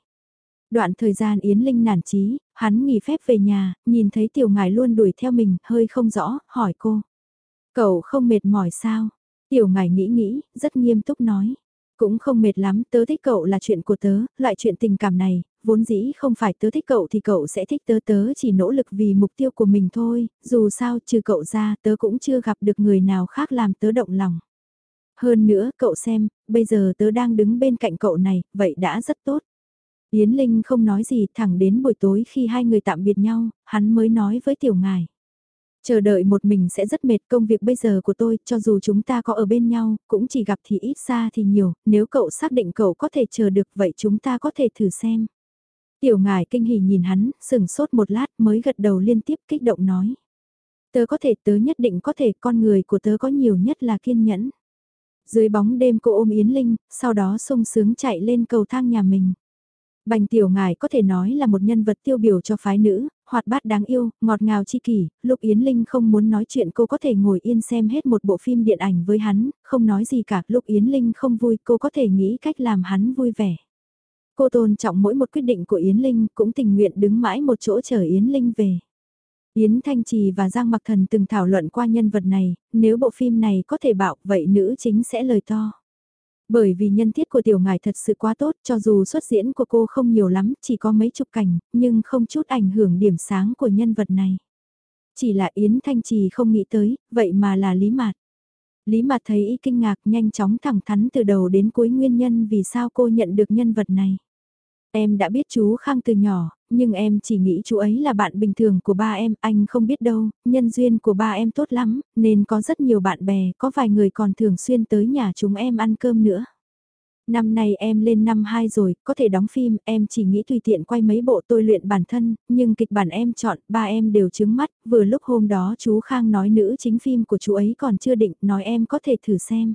Đoạn thời gian Yến Linh nản chí, hắn nghỉ phép về nhà, nhìn thấy Tiểu Ngài luôn đuổi theo mình, hơi không rõ, hỏi cô. Cậu không mệt mỏi sao? Tiểu ngài nghĩ nghĩ, rất nghiêm túc nói. Cũng không mệt lắm, tớ thích cậu là chuyện của tớ, loại chuyện tình cảm này, vốn dĩ không phải tớ thích cậu thì cậu sẽ thích tớ tớ chỉ nỗ lực vì mục tiêu của mình thôi, dù sao trừ cậu ra tớ cũng chưa gặp được người nào khác làm tớ động lòng. Hơn nữa, cậu xem, bây giờ tớ đang đứng bên cạnh cậu này, vậy đã rất tốt. Yến Linh không nói gì thẳng đến buổi tối khi hai người tạm biệt nhau, hắn mới nói với tiểu ngài. Chờ đợi một mình sẽ rất mệt công việc bây giờ của tôi, cho dù chúng ta có ở bên nhau, cũng chỉ gặp thì ít xa thì nhiều, nếu cậu xác định cậu có thể chờ được vậy chúng ta có thể thử xem. Tiểu ngài kinh hỉ nhìn hắn, sừng sốt một lát mới gật đầu liên tiếp kích động nói. Tớ có thể tớ nhất định có thể con người của tớ có nhiều nhất là kiên nhẫn. Dưới bóng đêm cô ôm Yến Linh, sau đó sung sướng chạy lên cầu thang nhà mình. Bành tiểu ngài có thể nói là một nhân vật tiêu biểu cho phái nữ, hoạt bát đáng yêu, ngọt ngào chi kỷ, lúc Yến Linh không muốn nói chuyện cô có thể ngồi yên xem hết một bộ phim điện ảnh với hắn, không nói gì cả, lúc Yến Linh không vui cô có thể nghĩ cách làm hắn vui vẻ. Cô tôn trọng mỗi một quyết định của Yến Linh, cũng tình nguyện đứng mãi một chỗ chờ Yến Linh về. Yến Thanh Trì và Giang Mặc Thần từng thảo luận qua nhân vật này, nếu bộ phim này có thể bảo vậy nữ chính sẽ lời to. Bởi vì nhân thiết của tiểu ngài thật sự quá tốt, cho dù xuất diễn của cô không nhiều lắm, chỉ có mấy chục cảnh, nhưng không chút ảnh hưởng điểm sáng của nhân vật này. Chỉ là Yến Thanh Trì không nghĩ tới, vậy mà là Lý Mạt. Lý Mạt thấy y kinh ngạc nhanh chóng thẳng thắn từ đầu đến cuối nguyên nhân vì sao cô nhận được nhân vật này. Em đã biết chú Khang từ nhỏ, nhưng em chỉ nghĩ chú ấy là bạn bình thường của ba em, anh không biết đâu, nhân duyên của ba em tốt lắm, nên có rất nhiều bạn bè, có vài người còn thường xuyên tới nhà chúng em ăn cơm nữa. Năm nay em lên năm 2 rồi, có thể đóng phim, em chỉ nghĩ tùy tiện quay mấy bộ tôi luyện bản thân, nhưng kịch bản em chọn, ba em đều chứng mắt, vừa lúc hôm đó chú Khang nói nữ chính phim của chú ấy còn chưa định, nói em có thể thử xem.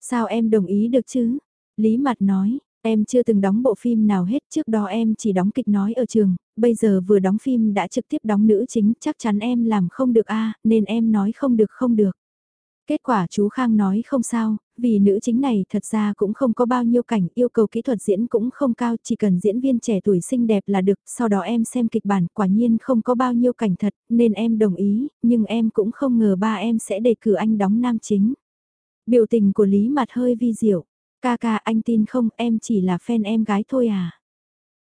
Sao em đồng ý được chứ? Lý Mặt nói, Em chưa từng đóng bộ phim nào hết, trước đó em chỉ đóng kịch nói ở trường, bây giờ vừa đóng phim đã trực tiếp đóng nữ chính, chắc chắn em làm không được a nên em nói không được không được. Kết quả chú Khang nói không sao, vì nữ chính này thật ra cũng không có bao nhiêu cảnh, yêu cầu kỹ thuật diễn cũng không cao, chỉ cần diễn viên trẻ tuổi xinh đẹp là được, sau đó em xem kịch bản, quả nhiên không có bao nhiêu cảnh thật, nên em đồng ý, nhưng em cũng không ngờ ba em sẽ đề cử anh đóng nam chính. Biểu tình của Lý mặt hơi vi diệu, Ca ca anh tin không em chỉ là fan em gái thôi à?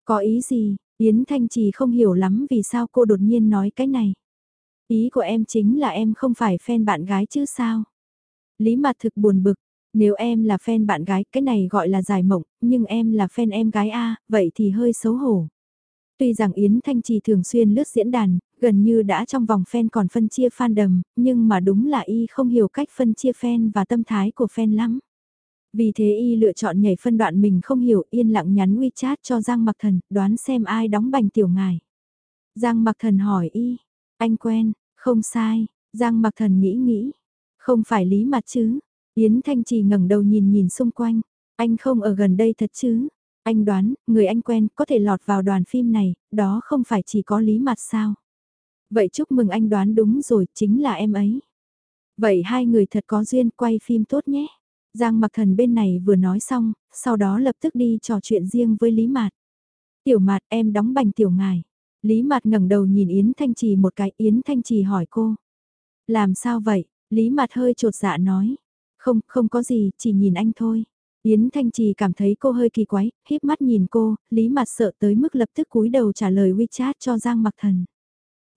Có ý gì? Yến Thanh Trì không hiểu lắm vì sao cô đột nhiên nói cái này. Ý của em chính là em không phải fan bạn gái chứ sao? Lý mặt thực buồn bực, nếu em là fan bạn gái cái này gọi là giải mộng, nhưng em là fan em gái A, vậy thì hơi xấu hổ. Tuy rằng Yến Thanh Trì thường xuyên lướt diễn đàn, gần như đã trong vòng fan còn phân chia fan đầm, nhưng mà đúng là y không hiểu cách phân chia fan và tâm thái của fan lắm. Vì thế y lựa chọn nhảy phân đoạn mình không hiểu yên lặng nhắn WeChat cho Giang Mặc Thần, đoán xem ai đóng bành tiểu ngài. Giang Mặc Thần hỏi y, anh quen, không sai, Giang Mặc Thần nghĩ nghĩ, không phải lý mặt chứ. Yến Thanh Trì ngẩng đầu nhìn nhìn xung quanh, anh không ở gần đây thật chứ. Anh đoán, người anh quen có thể lọt vào đoàn phim này, đó không phải chỉ có lý mặt sao. Vậy chúc mừng anh đoán đúng rồi, chính là em ấy. Vậy hai người thật có duyên quay phim tốt nhé. Giang mặc thần bên này vừa nói xong, sau đó lập tức đi trò chuyện riêng với Lý Mạt. Tiểu Mạt em đóng bành tiểu ngài. Lý Mạt ngẩng đầu nhìn Yến Thanh Trì một cái, Yến Thanh Trì hỏi cô. Làm sao vậy? Lý mặt hơi trột dạ nói. Không, không có gì, chỉ nhìn anh thôi. Yến Thanh Trì cảm thấy cô hơi kỳ quái, híp mắt nhìn cô, Lý mặt sợ tới mức lập tức cúi đầu trả lời WeChat cho Giang Mặc Thần.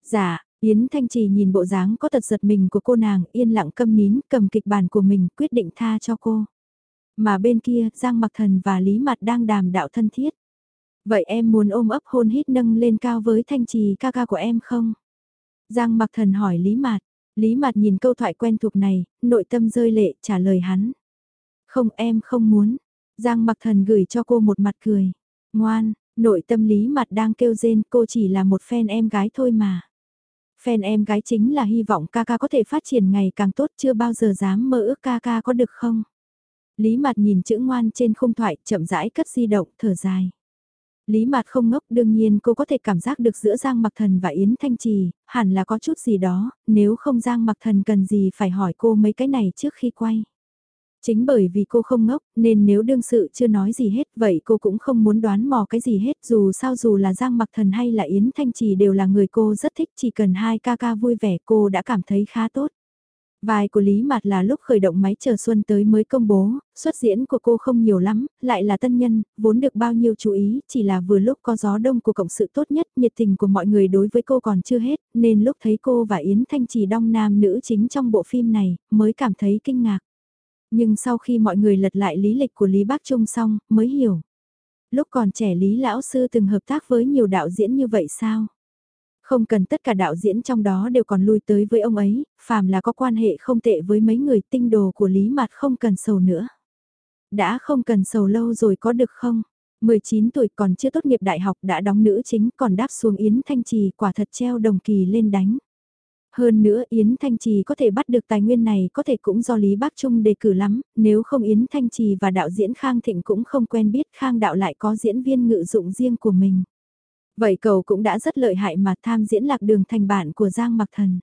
Dạ, Yến Thanh Trì nhìn bộ dáng có tật giật mình của cô nàng yên lặng câm nín cầm kịch bản của mình quyết định tha cho cô. Mà bên kia Giang Mặc Thần và Lý Mặt đang đàm đạo thân thiết. Vậy em muốn ôm ấp hôn hít nâng lên cao với Thanh Trì ca ca của em không? Giang Mặc Thần hỏi Lý Mạt. Lý Mạt nhìn câu thoại quen thuộc này, nội tâm rơi lệ trả lời hắn. Không em không muốn. Giang Mặc Thần gửi cho cô một mặt cười. Ngoan, nội tâm lý mặt đang kêu rên cô chỉ là một fan em gái thôi mà. Fan em gái chính là hy vọng ca ca có thể phát triển ngày càng tốt chưa bao giờ dám mơ ước ca ca có được không. Lý mặt nhìn chữ ngoan trên khung thoại chậm rãi cất di động thở dài. Lý Mạt không ngốc đương nhiên cô có thể cảm giác được giữa Giang Mặc Thần và Yến Thanh Trì, hẳn là có chút gì đó, nếu không Giang Mặc Thần cần gì phải hỏi cô mấy cái này trước khi quay. Chính bởi vì cô không ngốc, nên nếu đương sự chưa nói gì hết, vậy cô cũng không muốn đoán mò cái gì hết, dù sao dù là Giang Mặc Thần hay là Yến Thanh Trì đều là người cô rất thích, chỉ cần hai ca ca vui vẻ cô đã cảm thấy khá tốt. Vai của Lý Mạt là lúc khởi động máy chờ xuân tới mới công bố, xuất diễn của cô không nhiều lắm, lại là tân nhân, vốn được bao nhiêu chú ý, chỉ là vừa lúc có gió đông của cộng sự tốt nhất, nhiệt tình của mọi người đối với cô còn chưa hết, nên lúc thấy cô và Yến Thanh Trì đong nam nữ chính trong bộ phim này, mới cảm thấy kinh ngạc. Nhưng sau khi mọi người lật lại lý lịch của Lý Bác Trung xong, mới hiểu. Lúc còn trẻ Lý Lão Sư từng hợp tác với nhiều đạo diễn như vậy sao? Không cần tất cả đạo diễn trong đó đều còn lui tới với ông ấy, phàm là có quan hệ không tệ với mấy người tinh đồ của Lý Mạt không cần sầu nữa. Đã không cần sầu lâu rồi có được không? 19 tuổi còn chưa tốt nghiệp đại học đã đóng nữ chính còn đáp xuống Yến Thanh Trì quả thật treo đồng kỳ lên đánh. Hơn nữa Yến Thanh Trì có thể bắt được tài nguyên này có thể cũng do Lý Bắc Trung đề cử lắm, nếu không Yến Thanh Trì và đạo diễn Khang Thịnh cũng không quen biết Khang đạo lại có diễn viên ngự dụng riêng của mình. Vậy cậu cũng đã rất lợi hại mà tham diễn lạc đường thành bạn của Giang Mặc Thần.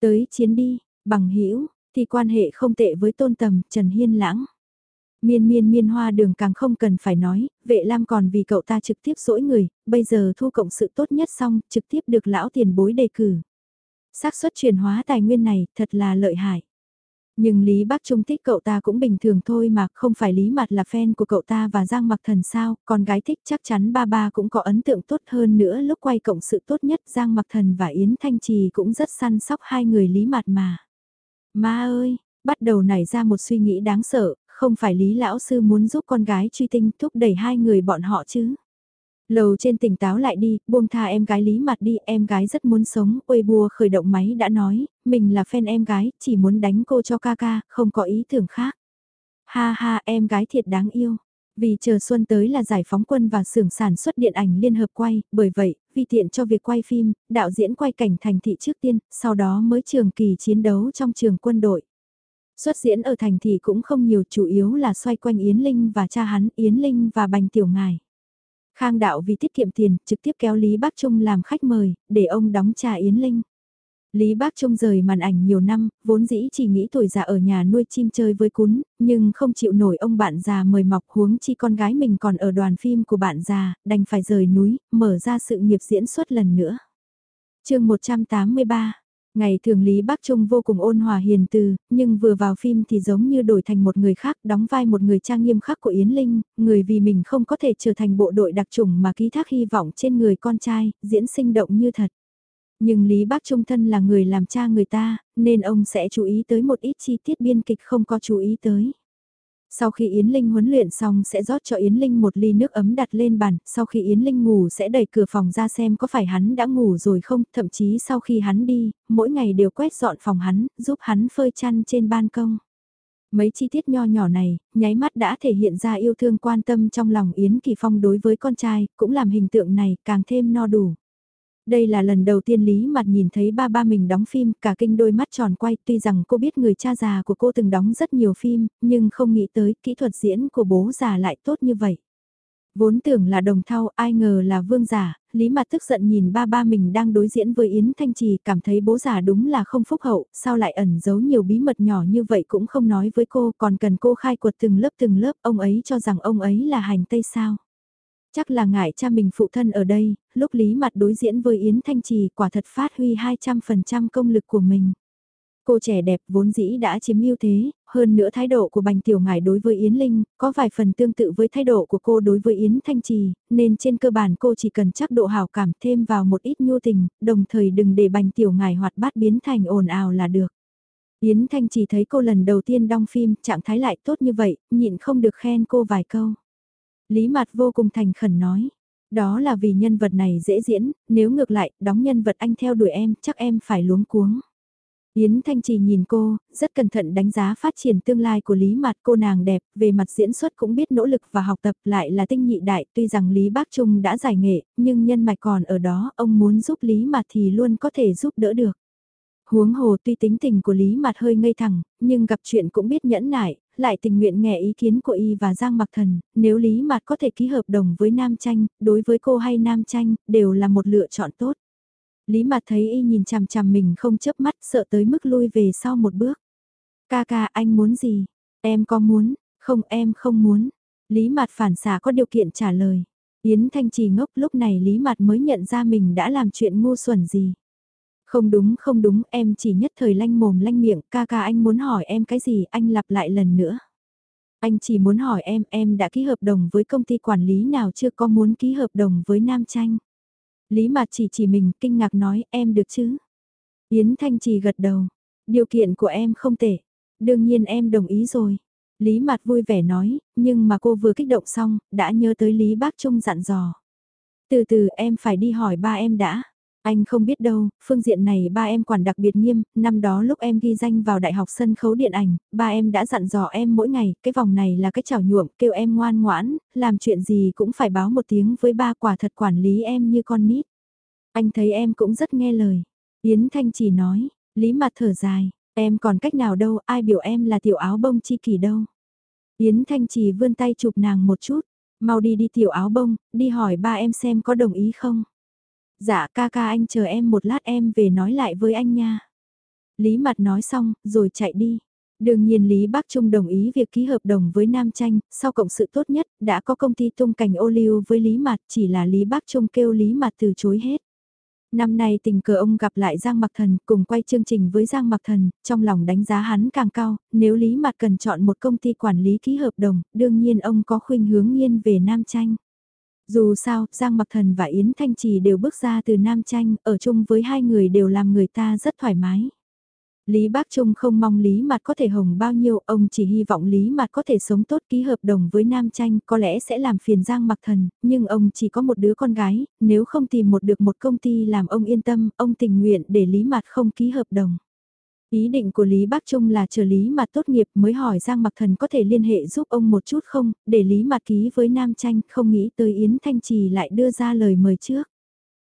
Tới chiến đi, bằng hữu thì quan hệ không tệ với tôn tầm Trần Hiên Lãng. Miên miên miên hoa đường càng không cần phải nói, vệ lam còn vì cậu ta trực tiếp dỗi người, bây giờ thu cộng sự tốt nhất xong, trực tiếp được lão tiền bối đề cử xác suất chuyển hóa tài nguyên này thật là lợi hại. Nhưng Lý Bắc Trung thích cậu ta cũng bình thường thôi mà không phải Lý Mặt là fan của cậu ta và Giang Mặc Thần sao, Con gái thích chắc chắn ba ba cũng có ấn tượng tốt hơn nữa lúc quay cộng sự tốt nhất Giang Mặc Thần và Yến Thanh Trì cũng rất săn sóc hai người Lý Mặt mà. Ma ơi, bắt đầu nảy ra một suy nghĩ đáng sợ, không phải Lý Lão Sư muốn giúp con gái truy tinh thúc đẩy hai người bọn họ chứ. Lầu trên tỉnh táo lại đi, buông tha em gái lý mặt đi, em gái rất muốn sống, ôi bùa khởi động máy đã nói, mình là fan em gái, chỉ muốn đánh cô cho ca ca, không có ý tưởng khác. Ha ha, em gái thiệt đáng yêu. Vì chờ xuân tới là giải phóng quân và xưởng sản xuất điện ảnh liên hợp quay, bởi vậy, vì tiện cho việc quay phim, đạo diễn quay cảnh thành thị trước tiên, sau đó mới trường kỳ chiến đấu trong trường quân đội. Xuất diễn ở thành thị cũng không nhiều, chủ yếu là xoay quanh Yến Linh và cha hắn, Yến Linh và Bành Tiểu Ngài. Khang đạo vì tiết kiệm tiền, trực tiếp kéo Lý Bác Trung làm khách mời, để ông đóng trà Yến Linh. Lý Bác Trung rời màn ảnh nhiều năm, vốn dĩ chỉ nghĩ tuổi già ở nhà nuôi chim chơi với cún, nhưng không chịu nổi ông bạn già mời mọc huống chi con gái mình còn ở đoàn phim của bạn già, đành phải rời núi, mở ra sự nghiệp diễn xuất lần nữa. chương 183 Ngày thường Lý Bắc Trung vô cùng ôn hòa hiền từ, nhưng vừa vào phim thì giống như đổi thành một người khác, đóng vai một người trang nghiêm khắc của Yến Linh, người vì mình không có thể trở thành bộ đội đặc trùng mà ký thác hy vọng trên người con trai, diễn sinh động như thật. Nhưng Lý Bắc Trung thân là người làm cha người ta, nên ông sẽ chú ý tới một ít chi tiết biên kịch không có chú ý tới. Sau khi Yến Linh huấn luyện xong sẽ rót cho Yến Linh một ly nước ấm đặt lên bàn, sau khi Yến Linh ngủ sẽ đẩy cửa phòng ra xem có phải hắn đã ngủ rồi không, thậm chí sau khi hắn đi, mỗi ngày đều quét dọn phòng hắn, giúp hắn phơi chăn trên ban công. Mấy chi tiết nho nhỏ này, nháy mắt đã thể hiện ra yêu thương quan tâm trong lòng Yến Kỳ Phong đối với con trai, cũng làm hình tượng này càng thêm no đủ. Đây là lần đầu tiên Lý Mặt nhìn thấy ba ba mình đóng phim, cả kinh đôi mắt tròn quay, tuy rằng cô biết người cha già của cô từng đóng rất nhiều phim, nhưng không nghĩ tới kỹ thuật diễn của bố già lại tốt như vậy. Vốn tưởng là đồng thau, ai ngờ là vương giả, Lý Mặt tức giận nhìn ba ba mình đang đối diễn với Yến Thanh Trì, cảm thấy bố già đúng là không phúc hậu, sao lại ẩn giấu nhiều bí mật nhỏ như vậy cũng không nói với cô, còn cần cô khai quật từng lớp từng lớp, ông ấy cho rằng ông ấy là hành tây sao. Chắc là ngại cha mình phụ thân ở đây, lúc Lý Mặt đối diễn với Yến Thanh Trì quả thật phát huy 200% công lực của mình. Cô trẻ đẹp vốn dĩ đã chiếm ưu thế, hơn nữa thái độ của Bành Tiểu Ngải đối với Yến Linh, có vài phần tương tự với thái độ của cô đối với Yến Thanh Trì, nên trên cơ bản cô chỉ cần chắc độ hào cảm thêm vào một ít nhu tình, đồng thời đừng để Bành Tiểu Ngải hoạt bát biến thành ồn ào là được. Yến Thanh Trì thấy cô lần đầu tiên đong phim, trạng thái lại tốt như vậy, nhịn không được khen cô vài câu. Lý Mạt vô cùng thành khẩn nói. Đó là vì nhân vật này dễ diễn, nếu ngược lại, đóng nhân vật anh theo đuổi em, chắc em phải luống cuống. Yến Thanh Trì nhìn cô, rất cẩn thận đánh giá phát triển tương lai của Lý Mạt cô nàng đẹp, về mặt diễn xuất cũng biết nỗ lực và học tập lại là tinh nhị đại, tuy rằng Lý Bác Trung đã giải nghệ, nhưng nhân mạch còn ở đó, ông muốn giúp Lý Mạt thì luôn có thể giúp đỡ được. Huống hồ tuy tính tình của Lý Mạt hơi ngây thẳng, nhưng gặp chuyện cũng biết nhẫn nại, lại tình nguyện nghe ý kiến của y và Giang Mặc Thần, nếu Lý Mạt có thể ký hợp đồng với Nam Tranh, đối với cô hay Nam Tranh, đều là một lựa chọn tốt. Lý Mạt thấy y nhìn chằm chằm mình không chớp mắt sợ tới mức lui về sau một bước. Ca ca anh muốn gì? Em có muốn? Không em không muốn. Lý Mạt phản xả có điều kiện trả lời. Yến Thanh Trì ngốc lúc này Lý Mạt mới nhận ra mình đã làm chuyện ngu xuẩn gì. Không đúng không đúng em chỉ nhất thời lanh mồm lanh miệng ca ca anh muốn hỏi em cái gì anh lặp lại lần nữa. Anh chỉ muốn hỏi em em đã ký hợp đồng với công ty quản lý nào chưa có muốn ký hợp đồng với Nam Tranh. Lý mặt chỉ chỉ mình kinh ngạc nói em được chứ. Yến Thanh Trì gật đầu. Điều kiện của em không tệ. Đương nhiên em đồng ý rồi. Lý mặt vui vẻ nói, nhưng mà cô vừa kích động xong, đã nhớ tới Lý Bác Trung dặn dò. Từ từ em phải đi hỏi ba em đã. Anh không biết đâu, phương diện này ba em quản đặc biệt nghiêm, năm đó lúc em ghi danh vào đại học sân khấu điện ảnh, ba em đã dặn dò em mỗi ngày, cái vòng này là cái chảo nhuộm, kêu em ngoan ngoãn, làm chuyện gì cũng phải báo một tiếng với ba quả thật quản lý em như con nít. Anh thấy em cũng rất nghe lời. Yến Thanh chỉ nói, Lý mặt thở dài, em còn cách nào đâu, ai biểu em là tiểu áo bông chi kỷ đâu. Yến Thanh chỉ vươn tay chụp nàng một chút, mau đi đi tiểu áo bông, đi hỏi ba em xem có đồng ý không. Dạ ca ca anh chờ em một lát em về nói lại với anh nha. Lý mặt nói xong, rồi chạy đi. Đương nhiên Lý Bắc Trung đồng ý việc ký hợp đồng với Nam Tranh, sau cộng sự tốt nhất, đã có công ty tung cảnh ô liu với Lý Mạt, chỉ là Lý Bắc Trung kêu Lý Mạt từ chối hết. Năm nay tình cờ ông gặp lại Giang Mặc Thần, cùng quay chương trình với Giang Mặc Thần, trong lòng đánh giá hắn càng cao, nếu Lý Mạt cần chọn một công ty quản lý ký hợp đồng, đương nhiên ông có khuynh hướng nghiêng về Nam Tranh. Dù sao, Giang Mặc Thần và Yến Thanh Trì đều bước ra từ Nam Tranh, ở chung với hai người đều làm người ta rất thoải mái. Lý Bác Trung không mong Lý Mạt có thể hồng bao nhiêu, ông chỉ hy vọng Lý Mạt có thể sống tốt ký hợp đồng với Nam Tranh, có lẽ sẽ làm phiền Giang Mặc Thần, nhưng ông chỉ có một đứa con gái, nếu không tìm một được một công ty làm ông yên tâm, ông tình nguyện để Lý Mạt không ký hợp đồng. Ý định của Lý Bác Trung là chờ Lý Mạt tốt nghiệp mới hỏi Giang Mặc Thần có thể liên hệ giúp ông một chút không, để Lý Mạt ký với Nam Tranh, không nghĩ tới Yến Thanh Trì lại đưa ra lời mời trước.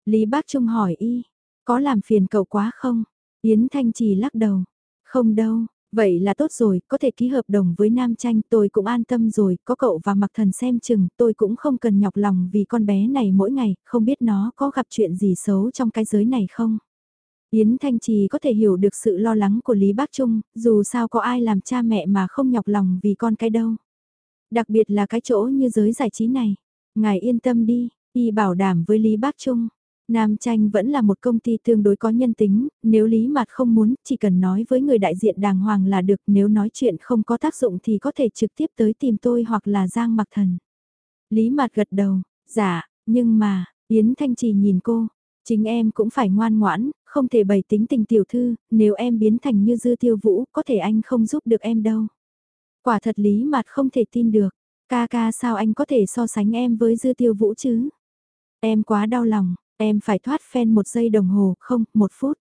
Lý Bác Trung hỏi y, có làm phiền cậu quá không? Yến Thanh Trì lắc đầu, không đâu, vậy là tốt rồi, có thể ký hợp đồng với Nam Tranh tôi cũng an tâm rồi, có cậu và Mặc Thần xem chừng, tôi cũng không cần nhọc lòng vì con bé này mỗi ngày, không biết nó có gặp chuyện gì xấu trong cái giới này không? Yến Thanh Trì có thể hiểu được sự lo lắng của Lý Bác Trung, dù sao có ai làm cha mẹ mà không nhọc lòng vì con cái đâu. Đặc biệt là cái chỗ như giới giải trí này. Ngài yên tâm đi, y bảo đảm với Lý Bác Trung. Nam Tranh vẫn là một công ty tương đối có nhân tính, nếu Lý Mạt không muốn, chỉ cần nói với người đại diện đàng hoàng là được, nếu nói chuyện không có tác dụng thì có thể trực tiếp tới tìm tôi hoặc là Giang Mặc Thần. Lý Mạt gật đầu, dạ, nhưng mà, Yến Thanh Trì nhìn cô, chính em cũng phải ngoan ngoãn, không thể bày tính tình tiểu thư, nếu em biến thành như dư tiêu vũ, có thể anh không giúp được em đâu. Quả thật Lý mặt không thể tin được, ca ca sao anh có thể so sánh em với dư tiêu vũ chứ? Em quá đau lòng, Em phải thoát phen một giây đồng hồ, không, một phút.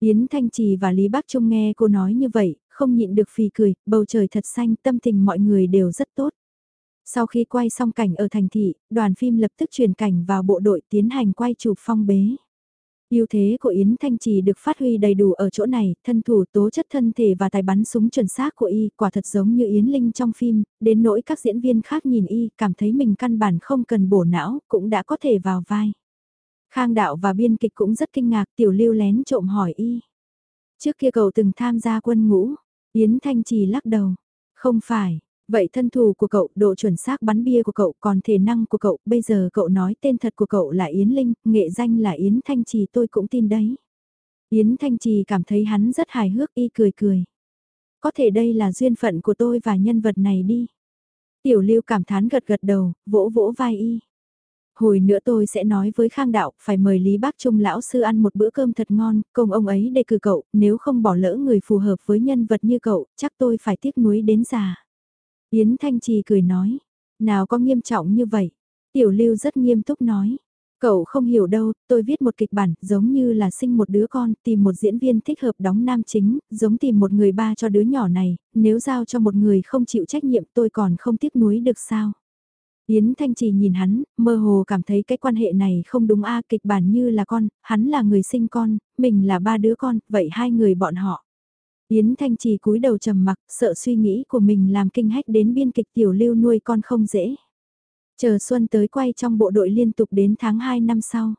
Yến Thanh Trì và Lý Bắc Trung nghe cô nói như vậy, không nhịn được phì cười, bầu trời thật xanh, tâm tình mọi người đều rất tốt. Sau khi quay xong cảnh ở thành thị, đoàn phim lập tức chuyển cảnh vào bộ đội tiến hành quay chụp phong bế ưu thế của Yến Thanh Trì được phát huy đầy đủ ở chỗ này, thân thủ tố chất thân thể và tài bắn súng chuẩn xác của y quả thật giống như Yến Linh trong phim, đến nỗi các diễn viên khác nhìn y cảm thấy mình căn bản không cần bổ não, cũng đã có thể vào vai. Khang đạo và biên kịch cũng rất kinh ngạc tiểu lưu lén trộm hỏi y. Trước kia cậu từng tham gia quân ngũ, Yến Thanh Trì lắc đầu. Không phải, vậy thân thủ của cậu, độ chuẩn xác bắn bia của cậu, còn thể năng của cậu, bây giờ cậu nói tên thật của cậu là Yến Linh, nghệ danh là Yến Thanh Trì tôi cũng tin đấy. Yến Thanh Trì cảm thấy hắn rất hài hước y cười cười. Có thể đây là duyên phận của tôi và nhân vật này đi. Tiểu lưu cảm thán gật gật đầu, vỗ vỗ vai y. Hồi nữa tôi sẽ nói với Khang Đạo, phải mời Lý Bác Trung lão sư ăn một bữa cơm thật ngon, công ông ấy đề cử cậu, nếu không bỏ lỡ người phù hợp với nhân vật như cậu, chắc tôi phải tiếc nuối đến già. Yến Thanh Trì cười nói, nào có nghiêm trọng như vậy? Tiểu Lưu rất nghiêm túc nói, Cậu không hiểu đâu, tôi viết một kịch bản giống như là sinh một đứa con, tìm một diễn viên thích hợp đóng nam chính, giống tìm một người ba cho đứa nhỏ này, nếu giao cho một người không chịu trách nhiệm tôi còn không tiếc nuối được sao. Yến Thanh Trì nhìn hắn, mơ hồ cảm thấy cái quan hệ này không đúng a kịch bản như là con, hắn là người sinh con, mình là ba đứa con, vậy hai người bọn họ. Yến Thanh Trì cúi đầu trầm mặc, sợ suy nghĩ của mình làm kinh hách đến biên kịch tiểu lưu nuôi con không dễ. Chờ xuân tới quay trong bộ đội liên tục đến tháng 2 năm sau.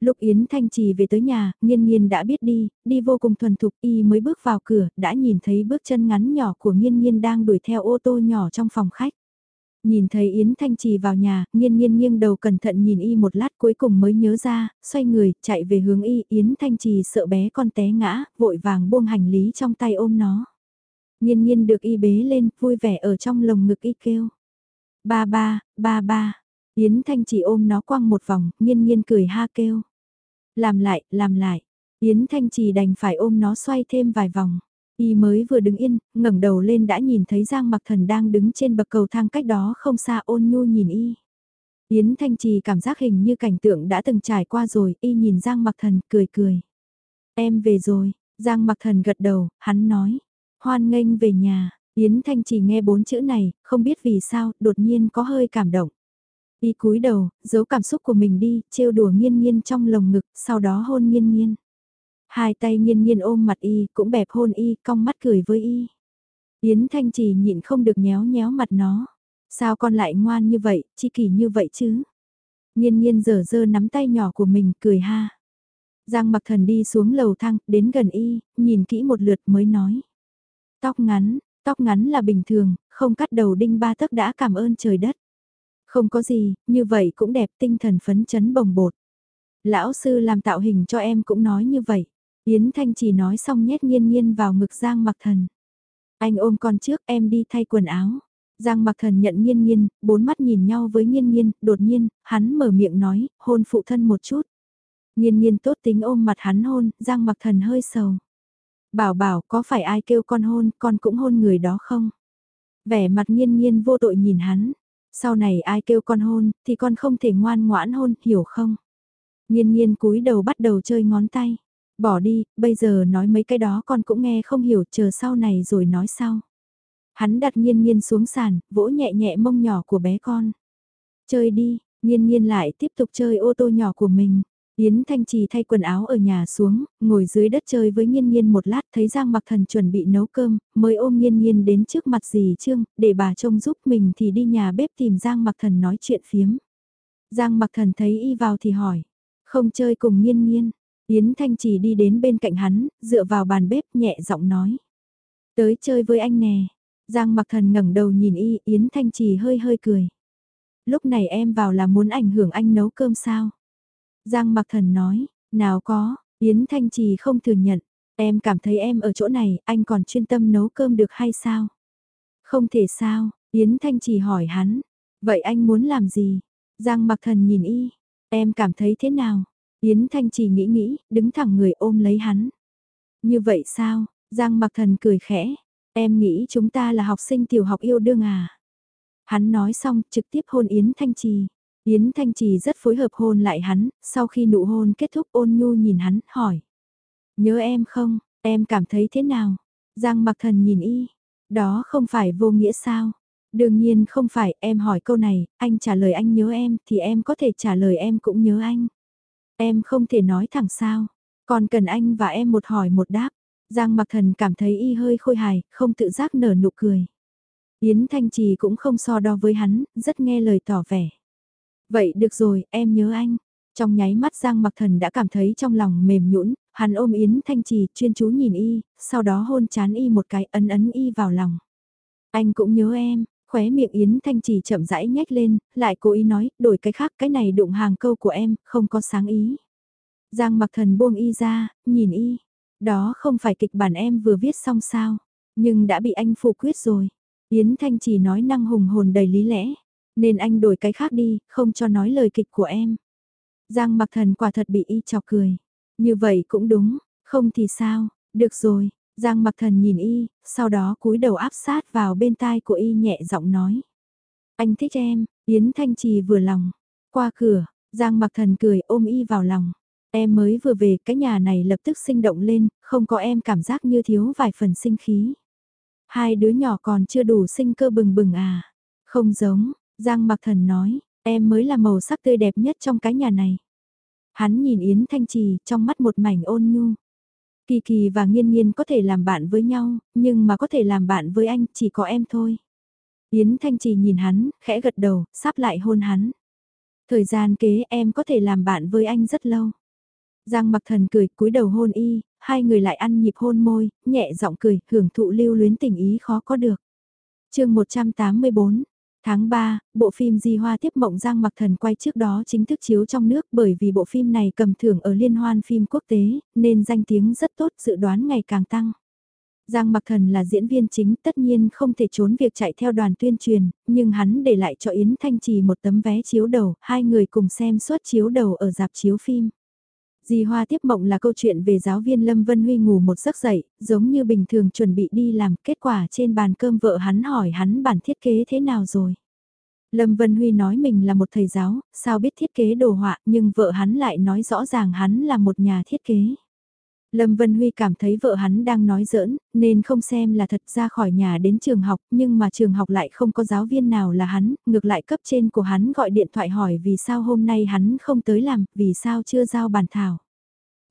Lúc Yến Thanh Trì về tới nhà, nghiên nghiên đã biết đi, đi vô cùng thuần thục y mới bước vào cửa, đã nhìn thấy bước chân ngắn nhỏ của nghiên nghiên đang đuổi theo ô tô nhỏ trong phòng khách. Nhìn thấy Yến Thanh Trì vào nhà, nghiên nghiên nghiêng đầu cẩn thận nhìn y một lát cuối cùng mới nhớ ra, xoay người, chạy về hướng y, Yến Thanh Trì sợ bé con té ngã, vội vàng buông hành lý trong tay ôm nó. Nghiên nghiên được y bế lên, vui vẻ ở trong lồng ngực y kêu. Ba ba, ba ba. Yến Thanh chỉ ôm nó quăng một vòng, nghiên nghiên cười ha kêu. Làm lại, làm lại. Yến Thanh chỉ đành phải ôm nó xoay thêm vài vòng. Y mới vừa đứng yên, ngẩng đầu lên đã nhìn thấy Giang Mặc Thần đang đứng trên bậc cầu thang cách đó không xa ôn nhu nhìn Y. Yến Thanh Trì cảm giác hình như cảnh tượng đã từng trải qua rồi, Y nhìn Giang Mặc Thần cười cười. Em về rồi, Giang Mặc Thần gật đầu, hắn nói. Hoan nghênh về nhà, Yến Thanh chỉ nghe bốn chữ này, không biết vì sao, đột nhiên có hơi cảm động. Y cúi đầu, giấu cảm xúc của mình đi, trêu đùa nghiên nghiên trong lồng ngực, sau đó hôn nghiên nghiên. Hai tay nghiên nghiên ôm mặt y, cũng bẹp hôn y, cong mắt cười với y. Yến Thanh chỉ nhịn không được nhéo nhéo mặt nó. Sao con lại ngoan như vậy, chi kỷ như vậy chứ? Nhiên nhiên dở dơ nắm tay nhỏ của mình, cười ha. Giang mặc thần đi xuống lầu thang, đến gần y, nhìn kỹ một lượt mới nói. Tóc ngắn, Tóc ngắn là bình thường, không cắt đầu đinh ba tấc đã cảm ơn trời đất. Không có gì, như vậy cũng đẹp tinh thần phấn chấn bồng bột. Lão sư làm tạo hình cho em cũng nói như vậy. Yến Thanh chỉ nói xong nhét nghiên nghiên vào ngực Giang mặc thần. Anh ôm con trước em đi thay quần áo. Giang mặc thần nhận nghiên nghiên, bốn mắt nhìn nhau với nghiên nghiên, đột nhiên, hắn mở miệng nói, hôn phụ thân một chút. Nghiên nghiên tốt tính ôm mặt hắn hôn, Giang mặc thần hơi sầu. Bảo bảo có phải ai kêu con hôn, con cũng hôn người đó không? Vẻ mặt nghiên nghiên vô tội nhìn hắn. Sau này ai kêu con hôn, thì con không thể ngoan ngoãn hôn, hiểu không? Nghiên nghiên cúi đầu bắt đầu chơi ngón tay. Bỏ đi, bây giờ nói mấy cái đó con cũng nghe không hiểu, chờ sau này rồi nói sau. Hắn đặt nghiên nghiên xuống sàn, vỗ nhẹ nhẹ mông nhỏ của bé con. Chơi đi, nghiên nghiên lại tiếp tục chơi ô tô nhỏ của mình. Yến Thanh Trì thay quần áo ở nhà xuống, ngồi dưới đất chơi với Nhiên Nhiên một lát thấy Giang Mặc Thần chuẩn bị nấu cơm, mới ôm Nhiên Nhiên đến trước mặt dì Trương, để bà trông giúp mình thì đi nhà bếp tìm Giang Mặc Thần nói chuyện phiếm. Giang Mặc Thần thấy y vào thì hỏi, không chơi cùng Nhiên Nhiên. Yến Thanh Trì đi đến bên cạnh hắn, dựa vào bàn bếp nhẹ giọng nói. Tới chơi với anh nè. Giang Mặc Thần ngẩng đầu nhìn y, Yến Thanh Trì hơi hơi cười. Lúc này em vào là muốn ảnh hưởng anh nấu cơm sao? Giang Mặc Thần nói, nào có, Yến Thanh Trì không thừa nhận, em cảm thấy em ở chỗ này, anh còn chuyên tâm nấu cơm được hay sao? Không thể sao, Yến Thanh Trì hỏi hắn, vậy anh muốn làm gì? Giang Mặc Thần nhìn y, em cảm thấy thế nào? Yến Thanh Chỉ nghĩ nghĩ, đứng thẳng người ôm lấy hắn. Như vậy sao? Giang Mặc Thần cười khẽ, em nghĩ chúng ta là học sinh tiểu học yêu đương à? Hắn nói xong, trực tiếp hôn Yến Thanh Trì. Yến Thanh Trì rất phối hợp hôn lại hắn, sau khi nụ hôn kết thúc ôn nhu nhìn hắn, hỏi. Nhớ em không, em cảm thấy thế nào? Giang mặc thần nhìn y, đó không phải vô nghĩa sao? Đương nhiên không phải, em hỏi câu này, anh trả lời anh nhớ em, thì em có thể trả lời em cũng nhớ anh. Em không thể nói thẳng sao, còn cần anh và em một hỏi một đáp. Giang mặc thần cảm thấy y hơi khôi hài, không tự giác nở nụ cười. Yến Thanh Trì cũng không so đo với hắn, rất nghe lời tỏ vẻ. Vậy được rồi, em nhớ anh. Trong nháy mắt Giang Mặc Thần đã cảm thấy trong lòng mềm nhũn, hắn ôm Yến Thanh Trì, chuyên chú nhìn y, sau đó hôn chán y một cái ấn ấn y vào lòng. Anh cũng nhớ em, khóe miệng Yến Thanh Trì chậm rãi nhếch lên, lại cố ý nói, đổi cái khác, cái này đụng hàng câu của em, không có sáng ý. Giang Mặc Thần buông y ra, nhìn y. Đó không phải kịch bản em vừa viết xong sao, nhưng đã bị anh phủ quyết rồi. Yến Thanh Trì nói năng hùng hồn đầy lý lẽ. Nên anh đổi cái khác đi, không cho nói lời kịch của em. Giang mặc thần quả thật bị y chọc cười. Như vậy cũng đúng, không thì sao, được rồi. Giang mặc thần nhìn y, sau đó cúi đầu áp sát vào bên tai của y nhẹ giọng nói. Anh thích em, Yến Thanh Trì vừa lòng. Qua cửa, Giang mặc thần cười ôm y vào lòng. Em mới vừa về cái nhà này lập tức sinh động lên, không có em cảm giác như thiếu vài phần sinh khí. Hai đứa nhỏ còn chưa đủ sinh cơ bừng bừng à. Không giống, Giang mặc thần nói, em mới là màu sắc tươi đẹp nhất trong cái nhà này. Hắn nhìn Yến Thanh Trì trong mắt một mảnh ôn nhu. Kỳ kỳ và nghiên nghiên có thể làm bạn với nhau, nhưng mà có thể làm bạn với anh chỉ có em thôi. Yến Thanh Trì nhìn hắn, khẽ gật đầu, sắp lại hôn hắn. Thời gian kế em có thể làm bạn với anh rất lâu. Giang mặc thần cười cúi đầu hôn y, hai người lại ăn nhịp hôn môi, nhẹ giọng cười, hưởng thụ lưu luyến tình ý khó có được. chương 184, Tháng 3, bộ phim Di Hoa tiếp mộng Giang Mặc Thần quay trước đó chính thức chiếu trong nước bởi vì bộ phim này cầm thưởng ở liên hoan phim quốc tế, nên danh tiếng rất tốt dự đoán ngày càng tăng. Giang Mặc Thần là diễn viên chính tất nhiên không thể trốn việc chạy theo đoàn tuyên truyền, nhưng hắn để lại cho Yến Thanh Trì một tấm vé chiếu đầu, hai người cùng xem suốt chiếu đầu ở dạp chiếu phim. Di Hoa tiếp mộng là câu chuyện về giáo viên Lâm Vân Huy ngủ một giấc dậy, giống như bình thường chuẩn bị đi làm, kết quả trên bàn cơm vợ hắn hỏi hắn bản thiết kế thế nào rồi. Lâm Vân Huy nói mình là một thầy giáo, sao biết thiết kế đồ họa nhưng vợ hắn lại nói rõ ràng hắn là một nhà thiết kế. Lâm Vân Huy cảm thấy vợ hắn đang nói giỡn, nên không xem là thật ra khỏi nhà đến trường học, nhưng mà trường học lại không có giáo viên nào là hắn, ngược lại cấp trên của hắn gọi điện thoại hỏi vì sao hôm nay hắn không tới làm, vì sao chưa giao bàn thảo.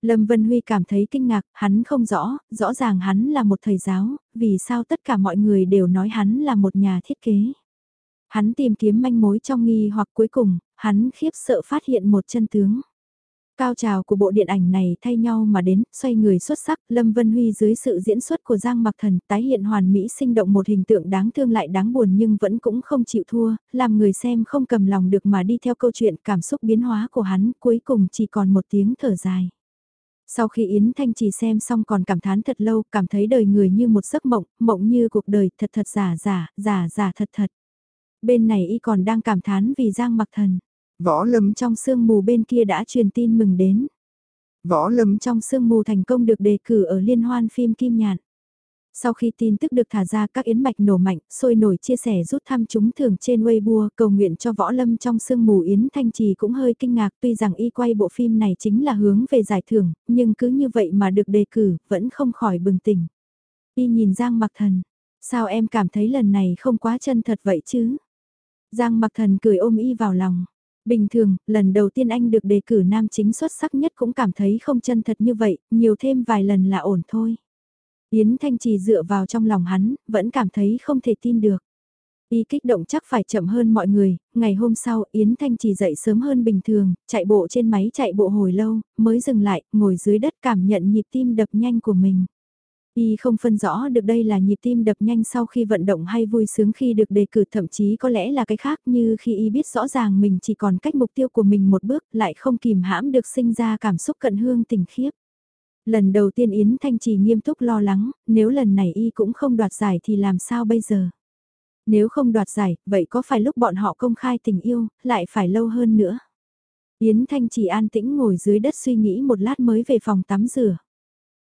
Lâm Vân Huy cảm thấy kinh ngạc, hắn không rõ, rõ ràng hắn là một thầy giáo, vì sao tất cả mọi người đều nói hắn là một nhà thiết kế. Hắn tìm kiếm manh mối trong nghi hoặc cuối cùng, hắn khiếp sợ phát hiện một chân tướng. Cao trào của bộ điện ảnh này thay nhau mà đến, xoay người xuất sắc, Lâm Vân Huy dưới sự diễn xuất của Giang Mặc Thần tái hiện hoàn mỹ sinh động một hình tượng đáng thương lại đáng buồn nhưng vẫn cũng không chịu thua, làm người xem không cầm lòng được mà đi theo câu chuyện cảm xúc biến hóa của hắn, cuối cùng chỉ còn một tiếng thở dài. Sau khi Yến Thanh Trì xem xong còn cảm thán thật lâu, cảm thấy đời người như một giấc mộng, mộng như cuộc đời thật thật giả giả, giả giả thật thật. Bên này y còn đang cảm thán vì Giang Mặc Thần. Võ lâm trong sương mù bên kia đã truyền tin mừng đến. Võ lâm trong sương mù thành công được đề cử ở liên hoan phim Kim Nhạn. Sau khi tin tức được thả ra các yến mạch nổ mạnh, sôi nổi chia sẻ rút thăm chúng thường trên Weibo cầu nguyện cho võ lâm trong sương mù Yến Thanh Trì cũng hơi kinh ngạc tuy rằng y quay bộ phim này chính là hướng về giải thưởng, nhưng cứ như vậy mà được đề cử, vẫn không khỏi bừng tỉnh. Y nhìn Giang mặc thần, sao em cảm thấy lần này không quá chân thật vậy chứ? Giang mặc thần cười ôm y vào lòng. Bình thường, lần đầu tiên anh được đề cử nam chính xuất sắc nhất cũng cảm thấy không chân thật như vậy, nhiều thêm vài lần là ổn thôi. Yến Thanh Trì dựa vào trong lòng hắn, vẫn cảm thấy không thể tin được. Y kích động chắc phải chậm hơn mọi người, ngày hôm sau Yến Thanh Trì dậy sớm hơn bình thường, chạy bộ trên máy chạy bộ hồi lâu, mới dừng lại, ngồi dưới đất cảm nhận nhịp tim đập nhanh của mình. Y không phân rõ được đây là nhịp tim đập nhanh sau khi vận động hay vui sướng khi được đề cử thậm chí có lẽ là cái khác như khi Y biết rõ ràng mình chỉ còn cách mục tiêu của mình một bước lại không kìm hãm được sinh ra cảm xúc cận hương tình khiếp. Lần đầu tiên Yến Thanh Trì nghiêm túc lo lắng, nếu lần này Y cũng không đoạt giải thì làm sao bây giờ? Nếu không đoạt giải, vậy có phải lúc bọn họ công khai tình yêu, lại phải lâu hơn nữa? Yến Thanh Trì an tĩnh ngồi dưới đất suy nghĩ một lát mới về phòng tắm rửa.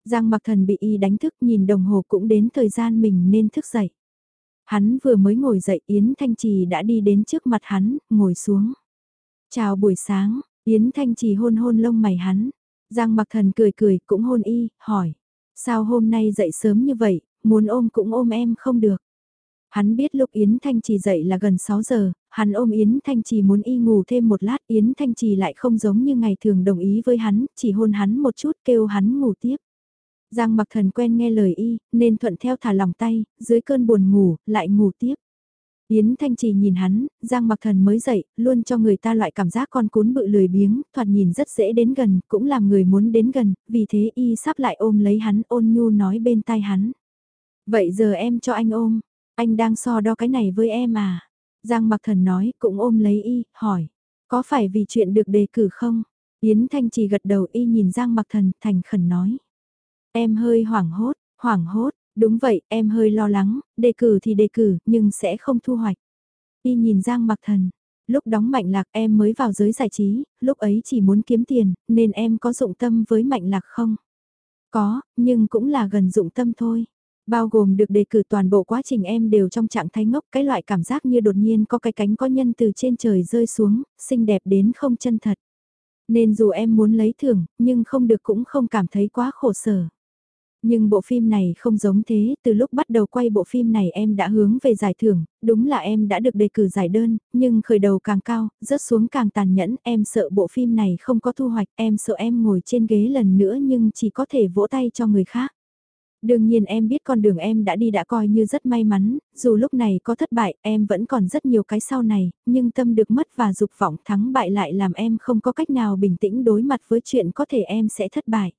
Giang mặc thần bị y đánh thức nhìn đồng hồ cũng đến thời gian mình nên thức dậy. Hắn vừa mới ngồi dậy Yến Thanh Trì đã đi đến trước mặt hắn, ngồi xuống. Chào buổi sáng, Yến Thanh Trì hôn hôn lông mày hắn. Giang mặc thần cười cười cũng hôn y, hỏi. Sao hôm nay dậy sớm như vậy, muốn ôm cũng ôm em không được. Hắn biết lúc Yến Thanh Trì dậy là gần 6 giờ, hắn ôm Yến Thanh Trì muốn y ngủ thêm một lát, Yến Thanh Trì lại không giống như ngày thường đồng ý với hắn, chỉ hôn hắn một chút kêu hắn ngủ tiếp. Giang mặc thần quen nghe lời y, nên thuận theo thả lòng tay, dưới cơn buồn ngủ, lại ngủ tiếp. Yến Thanh Trì nhìn hắn, Giang mặc thần mới dậy, luôn cho người ta loại cảm giác con cún bự lười biếng, thoạt nhìn rất dễ đến gần, cũng làm người muốn đến gần, vì thế y sắp lại ôm lấy hắn ôn nhu nói bên tai hắn. Vậy giờ em cho anh ôm, anh đang so đo cái này với em à? Giang mặc thần nói, cũng ôm lấy y, hỏi, có phải vì chuyện được đề cử không? Yến Thanh Trì gật đầu y nhìn Giang mặc thần, thành khẩn nói. Em hơi hoảng hốt, hoảng hốt, đúng vậy, em hơi lo lắng, đề cử thì đề cử, nhưng sẽ không thu hoạch. Y nhìn Giang mặc thần, lúc đóng mạnh lạc em mới vào giới giải trí, lúc ấy chỉ muốn kiếm tiền, nên em có dụng tâm với mạnh lạc không? Có, nhưng cũng là gần dụng tâm thôi. Bao gồm được đề cử toàn bộ quá trình em đều trong trạng thái ngốc, cái loại cảm giác như đột nhiên có cái cánh có nhân từ trên trời rơi xuống, xinh đẹp đến không chân thật. Nên dù em muốn lấy thưởng, nhưng không được cũng không cảm thấy quá khổ sở. Nhưng bộ phim này không giống thế, từ lúc bắt đầu quay bộ phim này em đã hướng về giải thưởng, đúng là em đã được đề cử giải đơn, nhưng khởi đầu càng cao, rớt xuống càng tàn nhẫn, em sợ bộ phim này không có thu hoạch, em sợ em ngồi trên ghế lần nữa nhưng chỉ có thể vỗ tay cho người khác. Đương nhiên em biết con đường em đã đi đã coi như rất may mắn, dù lúc này có thất bại, em vẫn còn rất nhiều cái sau này, nhưng tâm được mất và dục vọng thắng bại lại làm em không có cách nào bình tĩnh đối mặt với chuyện có thể em sẽ thất bại.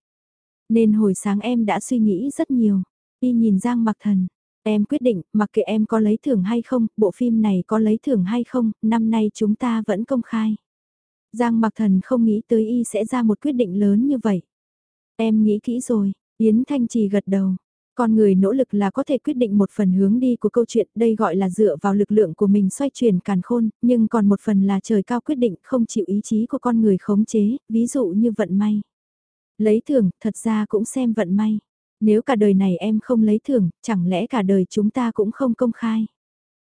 Nên hồi sáng em đã suy nghĩ rất nhiều. Y nhìn Giang Mặc Thần, em quyết định, mặc kệ em có lấy thưởng hay không, bộ phim này có lấy thưởng hay không, năm nay chúng ta vẫn công khai. Giang Mặc Thần không nghĩ tới Y sẽ ra một quyết định lớn như vậy. Em nghĩ kỹ rồi, Yến Thanh Trì gật đầu. Con người nỗ lực là có thể quyết định một phần hướng đi của câu chuyện, đây gọi là dựa vào lực lượng của mình xoay chuyển càn khôn, nhưng còn một phần là trời cao quyết định không chịu ý chí của con người khống chế, ví dụ như vận may. Lấy thưởng, thật ra cũng xem vận may. Nếu cả đời này em không lấy thưởng, chẳng lẽ cả đời chúng ta cũng không công khai.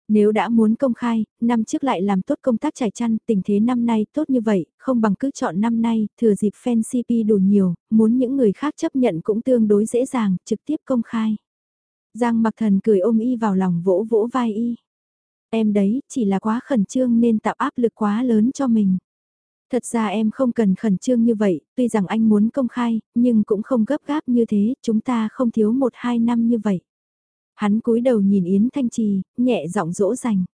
Nếu đã muốn công khai, năm trước lại làm tốt công tác trải chăn, tình thế năm nay tốt như vậy, không bằng cứ chọn năm nay, thừa dịp fan CP đủ nhiều, muốn những người khác chấp nhận cũng tương đối dễ dàng, trực tiếp công khai. Giang mặc thần cười ôm y vào lòng vỗ vỗ vai y. Em đấy, chỉ là quá khẩn trương nên tạo áp lực quá lớn cho mình. Thật ra em không cần khẩn trương như vậy, tuy rằng anh muốn công khai, nhưng cũng không gấp gáp như thế, chúng ta không thiếu một hai năm như vậy. Hắn cúi đầu nhìn Yến Thanh Trì, nhẹ giọng dỗ dành.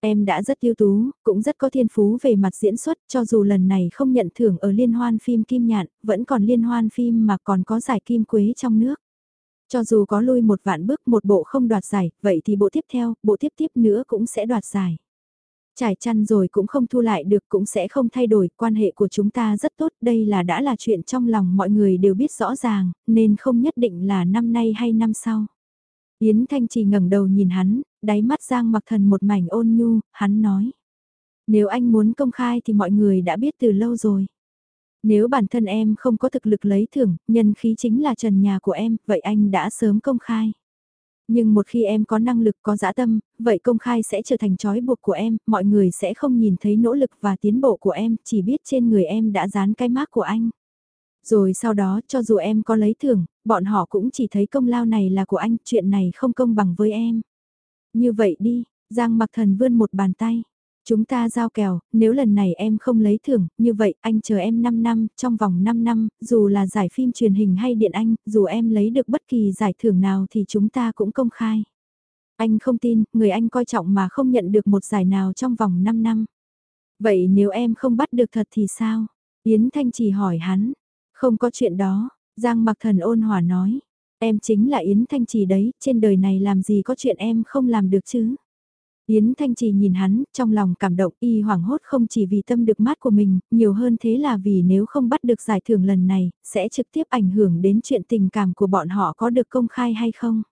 Em đã rất ưu tú, cũng rất có thiên phú về mặt diễn xuất, cho dù lần này không nhận thưởng ở liên hoan phim Kim Nhạn, vẫn còn liên hoan phim mà còn có giải Kim Quế trong nước. Cho dù có lui một vạn bước một bộ không đoạt giải, vậy thì bộ tiếp theo, bộ tiếp tiếp nữa cũng sẽ đoạt giải. Trải chăn rồi cũng không thu lại được cũng sẽ không thay đổi, quan hệ của chúng ta rất tốt, đây là đã là chuyện trong lòng mọi người đều biết rõ ràng, nên không nhất định là năm nay hay năm sau. Yến Thanh Trì ngẩng đầu nhìn hắn, đáy mắt Giang mặc thần một mảnh ôn nhu, hắn nói. Nếu anh muốn công khai thì mọi người đã biết từ lâu rồi. Nếu bản thân em không có thực lực lấy thưởng, nhân khí chính là trần nhà của em, vậy anh đã sớm công khai. Nhưng một khi em có năng lực có dã tâm, vậy công khai sẽ trở thành trói buộc của em, mọi người sẽ không nhìn thấy nỗ lực và tiến bộ của em, chỉ biết trên người em đã dán cái mác của anh. Rồi sau đó cho dù em có lấy thưởng, bọn họ cũng chỉ thấy công lao này là của anh, chuyện này không công bằng với em. Như vậy đi, Giang mặc thần vươn một bàn tay. Chúng ta giao kèo, nếu lần này em không lấy thưởng, như vậy anh chờ em 5 năm, trong vòng 5 năm, dù là giải phim truyền hình hay điện anh, dù em lấy được bất kỳ giải thưởng nào thì chúng ta cũng công khai. Anh không tin, người anh coi trọng mà không nhận được một giải nào trong vòng 5 năm. Vậy nếu em không bắt được thật thì sao? Yến Thanh chỉ hỏi hắn. Không có chuyện đó, Giang mặc thần ôn hòa nói. Em chính là Yến Thanh Trì đấy, trên đời này làm gì có chuyện em không làm được chứ? Yến Thanh Trì nhìn hắn, trong lòng cảm động y hoảng hốt không chỉ vì tâm được mát của mình, nhiều hơn thế là vì nếu không bắt được giải thưởng lần này, sẽ trực tiếp ảnh hưởng đến chuyện tình cảm của bọn họ có được công khai hay không.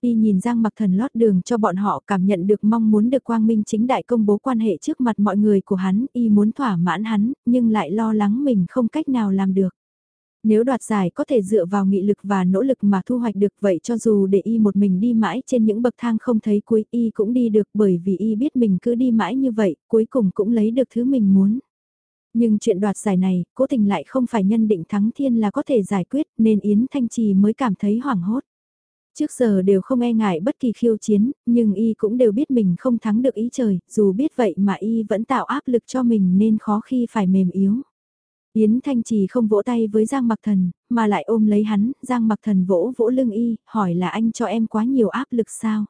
Y nhìn Giang mặc thần lót đường cho bọn họ cảm nhận được mong muốn được quang minh chính đại công bố quan hệ trước mặt mọi người của hắn, y muốn thỏa mãn hắn, nhưng lại lo lắng mình không cách nào làm được. Nếu đoạt giải có thể dựa vào nghị lực và nỗ lực mà thu hoạch được vậy cho dù để y một mình đi mãi trên những bậc thang không thấy cuối y cũng đi được bởi vì y biết mình cứ đi mãi như vậy, cuối cùng cũng lấy được thứ mình muốn. Nhưng chuyện đoạt giải này, cố tình lại không phải nhân định thắng thiên là có thể giải quyết nên Yến Thanh Trì mới cảm thấy hoảng hốt. Trước giờ đều không e ngại bất kỳ khiêu chiến, nhưng y cũng đều biết mình không thắng được ý trời, dù biết vậy mà y vẫn tạo áp lực cho mình nên khó khi phải mềm yếu. Yến Thanh Trì không vỗ tay với Giang Mặc Thần, mà lại ôm lấy hắn, Giang Mặc Thần vỗ vỗ lưng y, hỏi là anh cho em quá nhiều áp lực sao?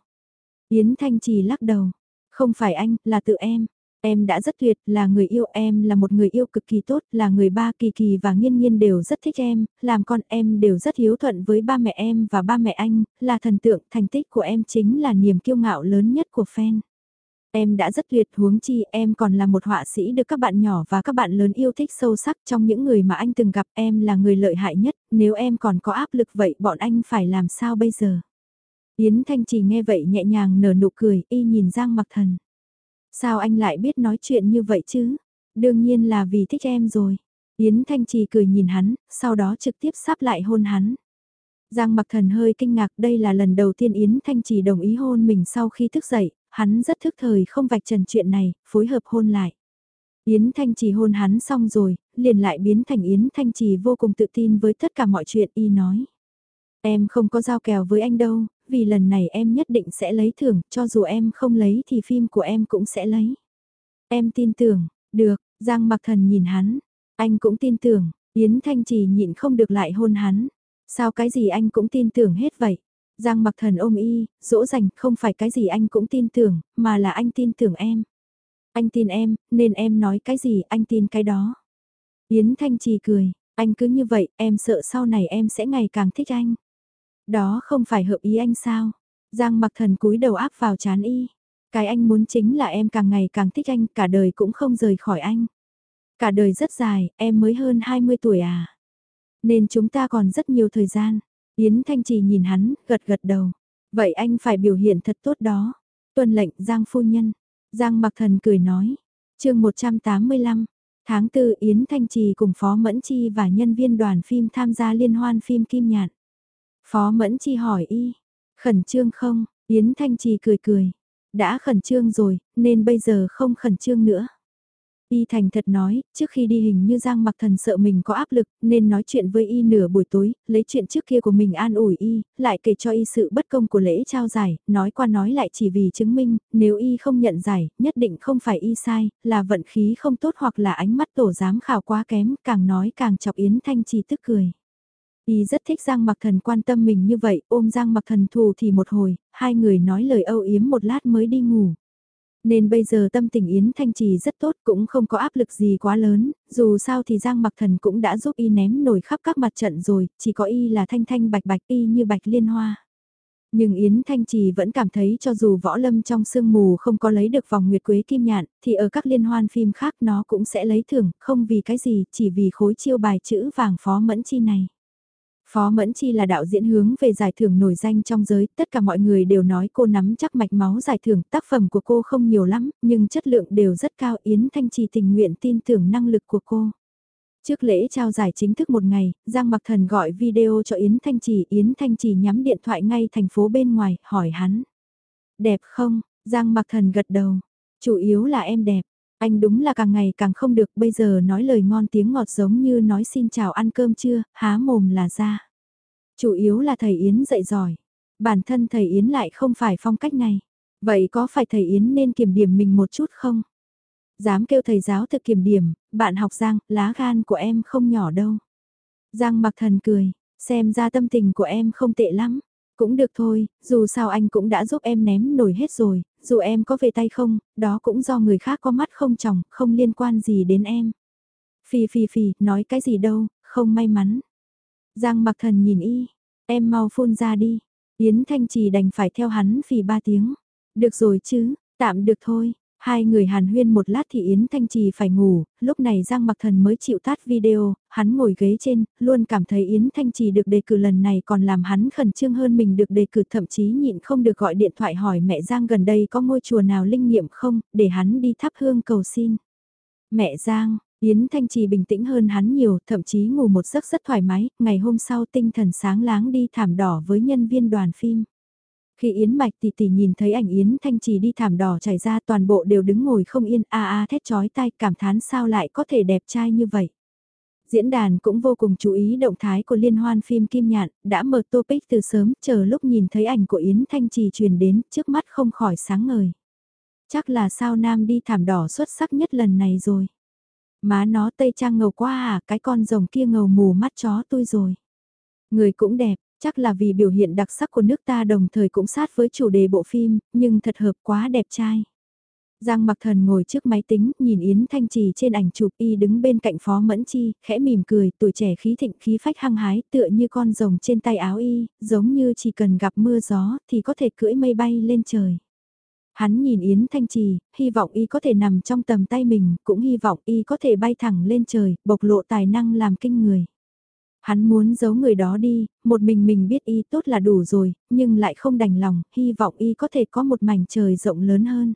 Yến Thanh Trì lắc đầu, không phải anh, là tự em. Em đã rất tuyệt, là người yêu em là một người yêu cực kỳ tốt, là người ba kỳ kỳ và nghiên nghiên đều rất thích em, làm con em đều rất hiếu thuận với ba mẹ em và ba mẹ anh, là thần tượng, thành tích của em chính là niềm kiêu ngạo lớn nhất của fan. Em đã rất tuyệt huống chi em còn là một họa sĩ được các bạn nhỏ và các bạn lớn yêu thích sâu sắc trong những người mà anh từng gặp em là người lợi hại nhất, nếu em còn có áp lực vậy bọn anh phải làm sao bây giờ? Yến Thanh Trì nghe vậy nhẹ nhàng nở nụ cười y nhìn Giang Mặc Thần. Sao anh lại biết nói chuyện như vậy chứ? Đương nhiên là vì thích em rồi. Yến Thanh Trì cười nhìn hắn, sau đó trực tiếp sắp lại hôn hắn. Giang Mặc Thần hơi kinh ngạc đây là lần đầu tiên Yến Thanh Trì đồng ý hôn mình sau khi thức dậy, hắn rất thức thời không vạch trần chuyện này, phối hợp hôn lại. Yến Thanh trì hôn hắn xong rồi, liền lại biến thành Yến Thanh Trì vô cùng tự tin với tất cả mọi chuyện y nói. Em không có giao kèo với anh đâu, vì lần này em nhất định sẽ lấy thưởng, cho dù em không lấy thì phim của em cũng sẽ lấy. Em tin tưởng, được, Giang Mặc Thần nhìn hắn, anh cũng tin tưởng, Yến Thanh Trì nhịn không được lại hôn hắn. Sao cái gì anh cũng tin tưởng hết vậy? Giang Mặc Thần ôm y, dỗ dành, không phải cái gì anh cũng tin tưởng, mà là anh tin tưởng em. Anh tin em, nên em nói cái gì anh tin cái đó. Yến Thanh Trì cười, anh cứ như vậy, em sợ sau này em sẽ ngày càng thích anh. Đó không phải hợp ý anh sao? Giang mặc thần cúi đầu áp vào chán y. Cái anh muốn chính là em càng ngày càng thích anh, cả đời cũng không rời khỏi anh. Cả đời rất dài, em mới hơn 20 tuổi à. Nên chúng ta còn rất nhiều thời gian. Yến Thanh Trì nhìn hắn, gật gật đầu. Vậy anh phải biểu hiện thật tốt đó. Tuân lệnh Giang phu nhân. Giang mặc thần cười nói. chương 185. Tháng 4 Yến Thanh Trì cùng Phó Mẫn Chi và nhân viên đoàn phim tham gia liên hoan phim Kim Nhạn. Phó Mẫn Chi hỏi y, khẩn trương không? Yến Thanh Trì cười cười, đã khẩn trương rồi, nên bây giờ không khẩn trương nữa. Y thành thật nói, trước khi đi hình như Giang mặc thần sợ mình có áp lực, nên nói chuyện với Y nửa buổi tối, lấy chuyện trước kia của mình an ủi Y, lại kể cho Y sự bất công của lễ trao giải, nói qua nói lại chỉ vì chứng minh, nếu Y không nhận giải, nhất định không phải Y sai, là vận khí không tốt hoặc là ánh mắt tổ giám khảo quá kém, càng nói càng chọc Yến Thanh Trì tức cười. Y rất thích Giang Mặc Thần quan tâm mình như vậy, ôm Giang Mặc Thần thù thì một hồi, hai người nói lời âu yếm một lát mới đi ngủ. Nên bây giờ tâm tình Yến Thanh Trì rất tốt cũng không có áp lực gì quá lớn, dù sao thì Giang Mặc Thần cũng đã giúp y ném nổi khắp các mặt trận rồi, chỉ có y là thanh thanh bạch bạch y như bạch liên hoa. Nhưng Yến Thanh Trì vẫn cảm thấy cho dù võ lâm trong sương mù không có lấy được vòng nguyệt quế kim nhạn, thì ở các liên hoan phim khác nó cũng sẽ lấy thưởng, không vì cái gì, chỉ vì khối chiêu bài chữ vàng phó mẫn chi này. Phó Mẫn Chi là đạo diễn hướng về giải thưởng nổi danh trong giới, tất cả mọi người đều nói cô nắm chắc mạch máu giải thưởng, tác phẩm của cô không nhiều lắm, nhưng chất lượng đều rất cao, Yến Thanh Trì tình nguyện tin tưởng năng lực của cô. Trước lễ trao giải chính thức một ngày, Giang Mặc Thần gọi video cho Yến Thanh Trì, Yến Thanh Trì nhắm điện thoại ngay thành phố bên ngoài, hỏi hắn. Đẹp không? Giang Mặc Thần gật đầu. Chủ yếu là em đẹp. Anh đúng là càng ngày càng không được, bây giờ nói lời ngon tiếng ngọt giống như nói xin chào ăn cơm chưa, há mồm là ra. Chủ yếu là thầy Yến dạy giỏi. Bản thân thầy Yến lại không phải phong cách này. Vậy có phải thầy Yến nên kiểm điểm mình một chút không? Dám kêu thầy giáo thực kiểm điểm, bạn học Giang, lá gan của em không nhỏ đâu. Giang mặc thần cười, xem ra tâm tình của em không tệ lắm. Cũng được thôi, dù sao anh cũng đã giúp em ném nổi hết rồi, dù em có về tay không, đó cũng do người khác có mắt không chồng, không liên quan gì đến em. Phì phì phì, nói cái gì đâu, không may mắn. Giang mặc thần nhìn y, em mau phun ra đi. Yến Thanh Trì đành phải theo hắn phì ba tiếng. Được rồi chứ, tạm được thôi. Hai người hàn huyên một lát thì Yến Thanh Trì phải ngủ, lúc này Giang Mặc Thần mới chịu tắt video, hắn ngồi ghế trên, luôn cảm thấy Yến Thanh Trì được đề cử lần này còn làm hắn khẩn trương hơn mình được đề cử thậm chí nhịn không được gọi điện thoại hỏi mẹ Giang gần đây có ngôi chùa nào linh nghiệm không, để hắn đi thắp hương cầu xin. Mẹ Giang, Yến Thanh Trì bình tĩnh hơn hắn nhiều, thậm chí ngủ một giấc rất thoải mái, ngày hôm sau tinh thần sáng láng đi thảm đỏ với nhân viên đoàn phim. Khi Yến Mạch tỷ tỷ nhìn thấy ảnh Yến Thanh Trì đi thảm đỏ chảy ra toàn bộ đều đứng ngồi không yên a a thét chói tai cảm thán sao lại có thể đẹp trai như vậy. Diễn đàn cũng vô cùng chú ý động thái của liên hoan phim Kim Nhạn, đã mở topic từ sớm, chờ lúc nhìn thấy ảnh của Yến Thanh Trì truyền đến, trước mắt không khỏi sáng ngời. Chắc là sao nam đi thảm đỏ xuất sắc nhất lần này rồi. Má nó tây trang ngầu quá à, cái con rồng kia ngầu mù mắt chó tôi rồi. Người cũng đẹp, chắc là vì biểu hiện đặc sắc của nước ta đồng thời cũng sát với chủ đề bộ phim, nhưng thật hợp quá đẹp trai. Giang mặc thần ngồi trước máy tính, nhìn Yến Thanh Trì trên ảnh chụp y đứng bên cạnh Phó Mẫn Chi, khẽ mỉm cười, tuổi trẻ khí thịnh khí phách hăng hái, tựa như con rồng trên tay áo y, giống như chỉ cần gặp mưa gió thì có thể cưỡi mây bay lên trời. Hắn nhìn Yến Thanh Trì, hy vọng y có thể nằm trong tầm tay mình, cũng hy vọng y có thể bay thẳng lên trời, bộc lộ tài năng làm kinh người. Hắn muốn giấu người đó đi, một mình mình biết y tốt là đủ rồi, nhưng lại không đành lòng, hy vọng y có thể có một mảnh trời rộng lớn hơn.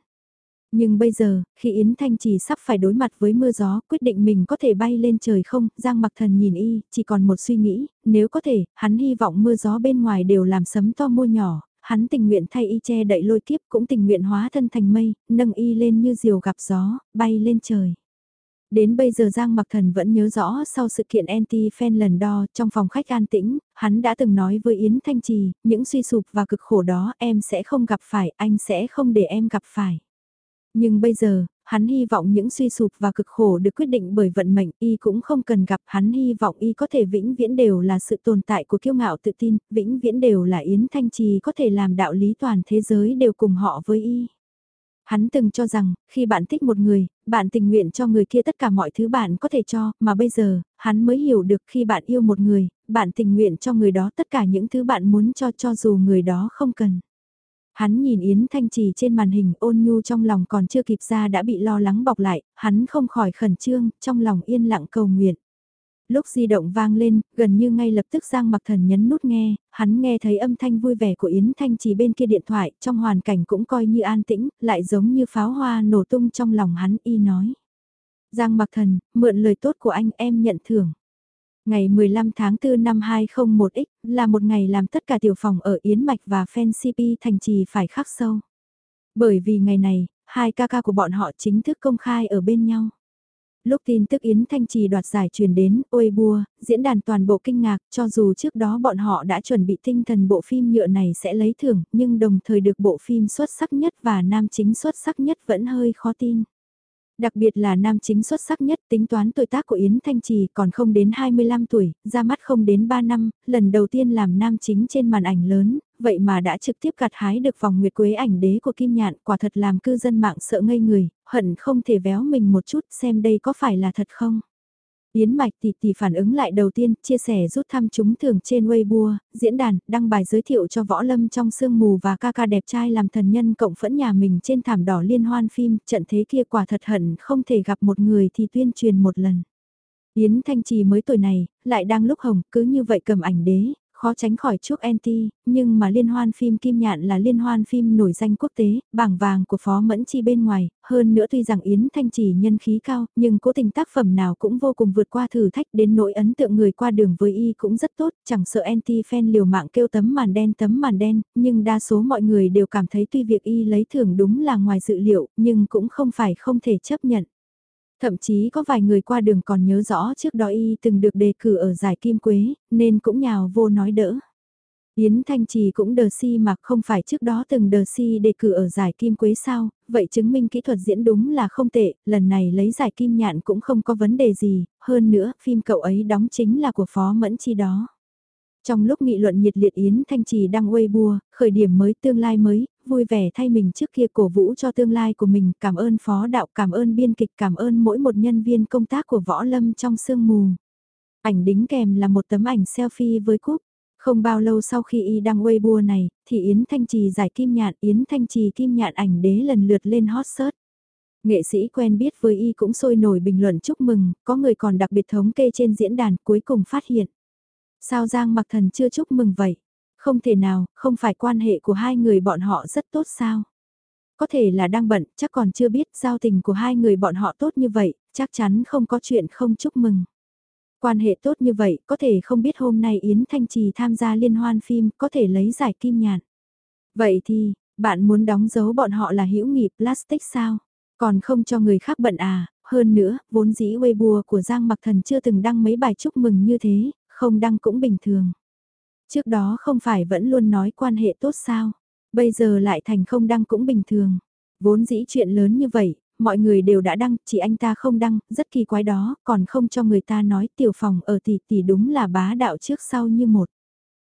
Nhưng bây giờ, khi Yến Thanh chỉ sắp phải đối mặt với mưa gió, quyết định mình có thể bay lên trời không, Giang Mặc Thần nhìn y, chỉ còn một suy nghĩ, nếu có thể, hắn hy vọng mưa gió bên ngoài đều làm sấm to mua nhỏ, hắn tình nguyện thay y che đậy lôi kiếp cũng tình nguyện hóa thân thành mây, nâng y lên như diều gặp gió, bay lên trời. Đến bây giờ Giang Mặc Thần vẫn nhớ rõ sau sự kiện anti-fan lần đo trong phòng khách an tĩnh, hắn đã từng nói với Yến Thanh Trì, những suy sụp và cực khổ đó em sẽ không gặp phải, anh sẽ không để em gặp phải. Nhưng bây giờ, hắn hy vọng những suy sụp và cực khổ được quyết định bởi vận mệnh y cũng không cần gặp hắn hy vọng y có thể vĩnh viễn đều là sự tồn tại của kiêu ngạo tự tin, vĩnh viễn đều là Yến Thanh Trì có thể làm đạo lý toàn thế giới đều cùng họ với y. Hắn từng cho rằng, khi bạn thích một người, bạn tình nguyện cho người kia tất cả mọi thứ bạn có thể cho, mà bây giờ, hắn mới hiểu được khi bạn yêu một người, bạn tình nguyện cho người đó tất cả những thứ bạn muốn cho cho dù người đó không cần. Hắn nhìn Yến Thanh Trì trên màn hình ôn nhu trong lòng còn chưa kịp ra đã bị lo lắng bọc lại, hắn không khỏi khẩn trương, trong lòng yên lặng cầu nguyện. Lúc di động vang lên, gần như ngay lập tức Giang Mặc Thần nhấn nút nghe, hắn nghe thấy âm thanh vui vẻ của Yến Thanh Trì bên kia điện thoại, trong hoàn cảnh cũng coi như an tĩnh, lại giống như pháo hoa nổ tung trong lòng hắn y nói. Giang Mặc Thần, mượn lời tốt của anh em nhận thưởng. Ngày 15 tháng 4 năm 201X là một ngày làm tất cả tiểu phòng ở Yến Mạch và Fan CP thành trì phải khắc sâu. Bởi vì ngày này, hai ca ca của bọn họ chính thức công khai ở bên nhau. Lúc tin tức Yến Thanh Trì đoạt giải truyền đến, ôi bua, diễn đàn toàn bộ kinh ngạc, cho dù trước đó bọn họ đã chuẩn bị tinh thần bộ phim nhựa này sẽ lấy thưởng, nhưng đồng thời được bộ phim xuất sắc nhất và nam chính xuất sắc nhất vẫn hơi khó tin. Đặc biệt là nam chính xuất sắc nhất tính toán tuổi tác của Yến Thanh Trì còn không đến 25 tuổi, ra mắt không đến 3 năm, lần đầu tiên làm nam chính trên màn ảnh lớn, vậy mà đã trực tiếp gặt hái được vòng nguyệt quế ảnh đế của Kim Nhạn, quả thật làm cư dân mạng sợ ngây người, hận không thể véo mình một chút xem đây có phải là thật không. Yến Mạch tỷ tỷ phản ứng lại đầu tiên, chia sẻ rút thăm chúng thường trên Weibo, diễn đàn, đăng bài giới thiệu cho võ lâm trong sương mù và ca ca đẹp trai làm thần nhân cộng phẫn nhà mình trên thảm đỏ liên hoan phim, trận thế kia quả thật hận không thể gặp một người thì tuyên truyền một lần. Yến Thanh Trì mới tuổi này, lại đang lúc hồng, cứ như vậy cầm ảnh đế, khó tránh khỏi chuốc anti, nhưng mà liên hoan phim Kim Nhạn là liên hoan phim nổi danh quốc tế, bảng vàng của Phó Mẫn Chi bên ngoài, hơn nữa tuy rằng Yến Thanh chỉ nhân khí cao, nhưng cố tình tác phẩm nào cũng vô cùng vượt qua thử thách đến nỗi ấn tượng người qua đường với y cũng rất tốt, chẳng sợ anti-fan liều mạng kêu tấm màn đen tấm màn đen, nhưng đa số mọi người đều cảm thấy tuy việc y lấy thưởng đúng là ngoài dự liệu, nhưng cũng không phải không thể chấp nhận. Thậm chí có vài người qua đường còn nhớ rõ trước đó y từng được đề cử ở giải Kim Quế, nên cũng nhào vô nói đỡ. Yến Thanh Trì cũng đờ si mà không phải trước đó từng đờ si đề cử ở giải Kim Quế sao, vậy chứng minh kỹ thuật diễn đúng là không tệ, lần này lấy giải Kim Nhạn cũng không có vấn đề gì, hơn nữa phim cậu ấy đóng chính là của Phó Mẫn Chi đó. Trong lúc nghị luận nhiệt liệt Yến Thanh Trì đang Weibo, khởi điểm mới tương lai mới, vui vẻ thay mình trước kia cổ vũ cho tương lai của mình, cảm ơn phó đạo, cảm ơn biên kịch, cảm ơn mỗi một nhân viên công tác của Võ Lâm trong sương mù. Ảnh đính kèm là một tấm ảnh selfie với cúp. Không bao lâu sau khi y đăng Weibo này, thì Yến Thanh Trì giải kim nhạn, Yến Thanh Trì kim nhạn ảnh đế lần lượt lên hot search. Nghệ sĩ quen biết với y cũng sôi nổi bình luận chúc mừng, có người còn đặc biệt thống kê trên diễn đàn cuối cùng phát hiện. Sao Giang mặc thần chưa chúc mừng vậy? Không thể nào, không phải quan hệ của hai người bọn họ rất tốt sao? Có thể là đang bận, chắc còn chưa biết giao tình của hai người bọn họ tốt như vậy, chắc chắn không có chuyện không chúc mừng. Quan hệ tốt như vậy, có thể không biết hôm nay Yến Thanh Trì tham gia liên hoan phim, có thể lấy giải kim nhàn. Vậy thì, bạn muốn đóng dấu bọn họ là hữu nghị plastic sao? Còn không cho người khác bận à? Hơn nữa, vốn dĩ Weibo của Giang Mặc Thần chưa từng đăng mấy bài chúc mừng như thế, không đăng cũng bình thường. Trước đó không phải vẫn luôn nói quan hệ tốt sao, bây giờ lại thành không đăng cũng bình thường. Vốn dĩ chuyện lớn như vậy, mọi người đều đã đăng, chỉ anh ta không đăng, rất kỳ quái đó, còn không cho người ta nói tiểu phòng ở tỷ tỷ đúng là bá đạo trước sau như một.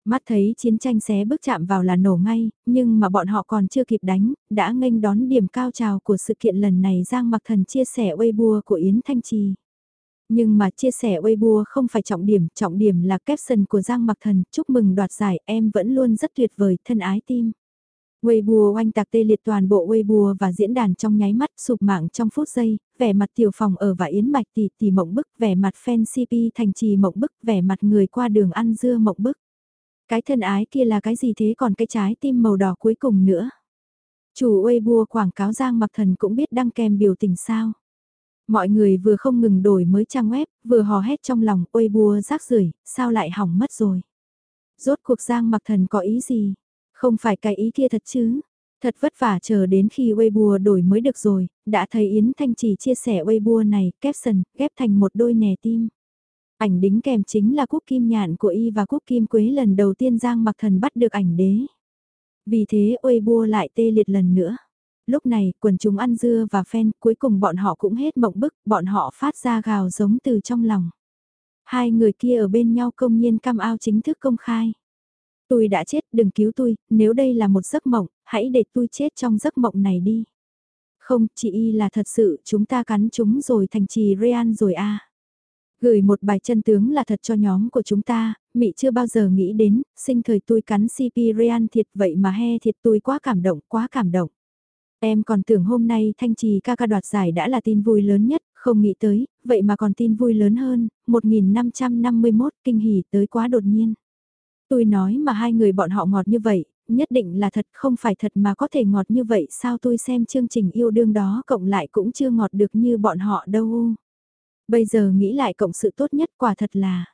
Mắt thấy chiến tranh xé bước chạm vào là nổ ngay, nhưng mà bọn họ còn chưa kịp đánh, đã nghênh đón điểm cao trào của sự kiện lần này Giang Mặc Thần chia sẻ Weibo của Yến Thanh Trì. Nhưng mà chia sẻ Weibo không phải trọng điểm, trọng điểm là caption của Giang Mặc Thần, chúc mừng đoạt giải, em vẫn luôn rất tuyệt vời, thân ái tim. Weibo oanh tạc tê liệt toàn bộ Weibo và diễn đàn trong nháy mắt sụp mạng trong phút giây, vẻ mặt tiểu phòng ở và yến mạch tỷ tỷ mộng bức, vẻ mặt fan CP thành trì mộng bức, vẻ mặt người qua đường ăn dưa mộng bức. Cái thân ái kia là cái gì thế còn cái trái tim màu đỏ cuối cùng nữa. Chủ Weibo quảng cáo Giang Mặc Thần cũng biết đăng kèm biểu tình sao. Mọi người vừa không ngừng đổi mới trang web, vừa hò hét trong lòng, ôi bùa rác rưởi sao lại hỏng mất rồi. Rốt cuộc Giang mặc thần có ý gì? Không phải cái ý kia thật chứ? Thật vất vả chờ đến khi Weibo đổi mới được rồi, đã thấy Yến Thanh Trì chia sẻ Weibo này, caption, ghép thành một đôi nè tim. Ảnh đính kèm chính là quốc kim nhạn của y và quốc kim quế lần đầu tiên Giang Mặc Thần bắt được ảnh đế. Vì thế Weibo lại tê liệt lần nữa. Lúc này, quần chúng ăn dưa và phen cuối cùng bọn họ cũng hết mộng bức, bọn họ phát ra gào giống từ trong lòng. Hai người kia ở bên nhau công nhiên cam ao chính thức công khai. Tôi đã chết, đừng cứu tôi, nếu đây là một giấc mộng, hãy để tôi chết trong giấc mộng này đi. Không, chị y là thật sự, chúng ta cắn chúng rồi thành trì rean rồi a. Gửi một bài chân tướng là thật cho nhóm của chúng ta, Mị chưa bao giờ nghĩ đến, sinh thời tôi cắn CP rean thiệt vậy mà he thiệt tôi quá cảm động, quá cảm động. Em còn tưởng hôm nay Thanh Trì ca ca đoạt giải đã là tin vui lớn nhất, không nghĩ tới, vậy mà còn tin vui lớn hơn, 1551 kinh hỉ tới quá đột nhiên. Tôi nói mà hai người bọn họ ngọt như vậy, nhất định là thật không phải thật mà có thể ngọt như vậy sao tôi xem chương trình yêu đương đó cộng lại cũng chưa ngọt được như bọn họ đâu. Bây giờ nghĩ lại cộng sự tốt nhất quả thật là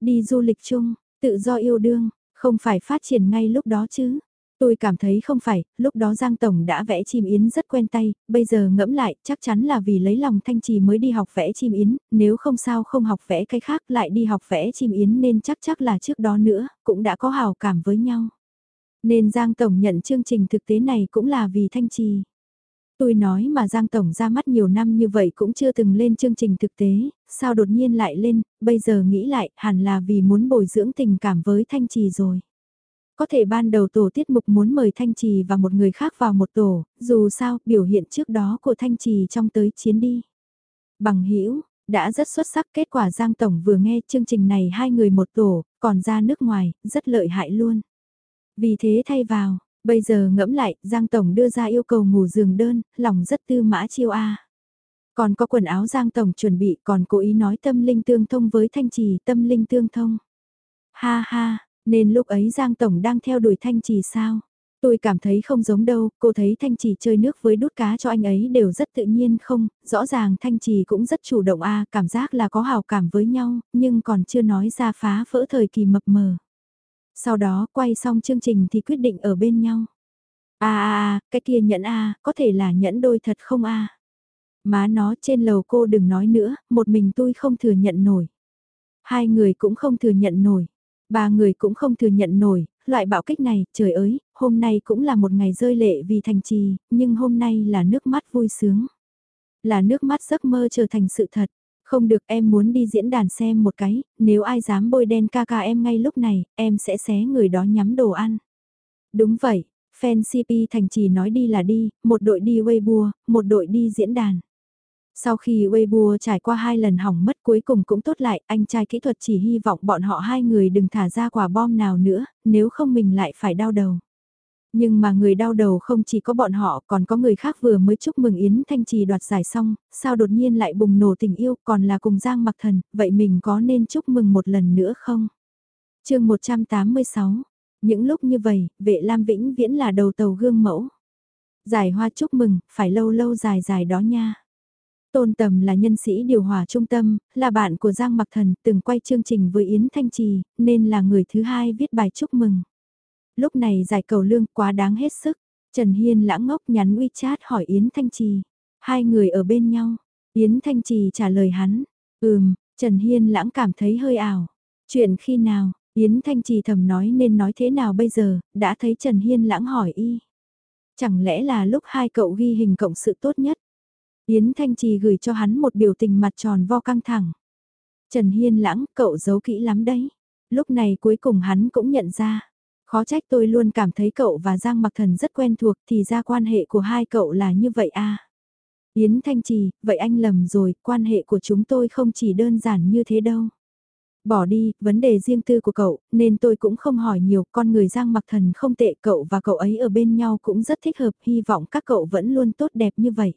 đi du lịch chung, tự do yêu đương, không phải phát triển ngay lúc đó chứ. Tôi cảm thấy không phải, lúc đó Giang Tổng đã vẽ chim yến rất quen tay, bây giờ ngẫm lại, chắc chắn là vì lấy lòng Thanh Trì mới đi học vẽ chim yến, nếu không sao không học vẽ cái khác lại đi học vẽ chim yến nên chắc chắc là trước đó nữa, cũng đã có hào cảm với nhau. Nên Giang Tổng nhận chương trình thực tế này cũng là vì Thanh Trì. Tôi nói mà Giang Tổng ra mắt nhiều năm như vậy cũng chưa từng lên chương trình thực tế, sao đột nhiên lại lên, bây giờ nghĩ lại hẳn là vì muốn bồi dưỡng tình cảm với Thanh Trì rồi. Có thể ban đầu tổ tiết mục muốn mời Thanh Trì và một người khác vào một tổ, dù sao biểu hiện trước đó của Thanh Trì trong tới chiến đi. Bằng hữu đã rất xuất sắc kết quả Giang Tổng vừa nghe chương trình này hai người một tổ, còn ra nước ngoài, rất lợi hại luôn. Vì thế thay vào, bây giờ ngẫm lại, Giang Tổng đưa ra yêu cầu ngủ giường đơn, lòng rất tư mã chiêu A. Còn có quần áo Giang Tổng chuẩn bị còn cố ý nói tâm linh tương thông với Thanh Trì tâm linh tương thông. Ha ha, nên lúc ấy Giang Tổng đang theo đuổi Thanh Trì sao? Tôi cảm thấy không giống đâu, cô thấy Thanh Trì chơi nước với đút cá cho anh ấy đều rất tự nhiên không, rõ ràng Thanh Trì cũng rất chủ động a cảm giác là có hào cảm với nhau, nhưng còn chưa nói ra phá vỡ thời kỳ mập mờ. Sau đó quay xong chương trình thì quyết định ở bên nhau. a a cái kia nhẫn a có thể là nhẫn đôi thật không a Má nó trên lầu cô đừng nói nữa, một mình tôi không thừa nhận nổi. Hai người cũng không thừa nhận nổi. Ba người cũng không thừa nhận nổi, loại bạo kích này, trời ơi, hôm nay cũng là một ngày rơi lệ vì thành trì, nhưng hôm nay là nước mắt vui sướng. Là nước mắt giấc mơ trở thành sự thật. Không được em muốn đi diễn đàn xem một cái, nếu ai dám bôi đen ca ca em ngay lúc này, em sẽ xé người đó nhắm đồ ăn. Đúng vậy, fan CP thành trì nói đi là đi, một đội đi Weibo, một đội đi diễn đàn. Sau khi Weibo trải qua hai lần hỏng mất cuối cùng cũng tốt lại, anh trai kỹ thuật chỉ hy vọng bọn họ hai người đừng thả ra quả bom nào nữa, nếu không mình lại phải đau đầu. Nhưng mà người đau đầu không chỉ có bọn họ còn có người khác vừa mới chúc mừng Yến Thanh Trì đoạt giải xong, sao đột nhiên lại bùng nổ tình yêu còn là cùng Giang Mặc Thần, vậy mình có nên chúc mừng một lần nữa không? chương 186, những lúc như vậy, vệ Lam Vĩnh viễn là đầu tàu gương mẫu. Giải hoa chúc mừng, phải lâu lâu dài dài đó nha. Tôn Tầm là nhân sĩ điều hòa trung tâm, là bạn của Giang Mặc Thần, từng quay chương trình với Yến Thanh Trì, nên là người thứ hai viết bài chúc mừng. Lúc này giải cầu lương quá đáng hết sức. Trần Hiên lãng ngốc nhắn WeChat hỏi Yến Thanh Trì. Hai người ở bên nhau. Yến Thanh Trì trả lời hắn. Ừm, Trần Hiên lãng cảm thấy hơi ảo. Chuyện khi nào, Yến Thanh Trì thầm nói nên nói thế nào bây giờ, đã thấy Trần Hiên lãng hỏi y. Chẳng lẽ là lúc hai cậu ghi hình cộng sự tốt nhất? Yến Thanh Trì gửi cho hắn một biểu tình mặt tròn vo căng thẳng. Trần Hiên lãng, cậu giấu kỹ lắm đấy. Lúc này cuối cùng hắn cũng nhận ra. Khó trách tôi luôn cảm thấy cậu và Giang Mặc Thần rất quen thuộc thì ra quan hệ của hai cậu là như vậy à. Yến Thanh Trì, vậy anh lầm rồi, quan hệ của chúng tôi không chỉ đơn giản như thế đâu. Bỏ đi, vấn đề riêng tư của cậu, nên tôi cũng không hỏi nhiều, con người Giang Mặc Thần không tệ cậu và cậu ấy ở bên nhau cũng rất thích hợp, hy vọng các cậu vẫn luôn tốt đẹp như vậy.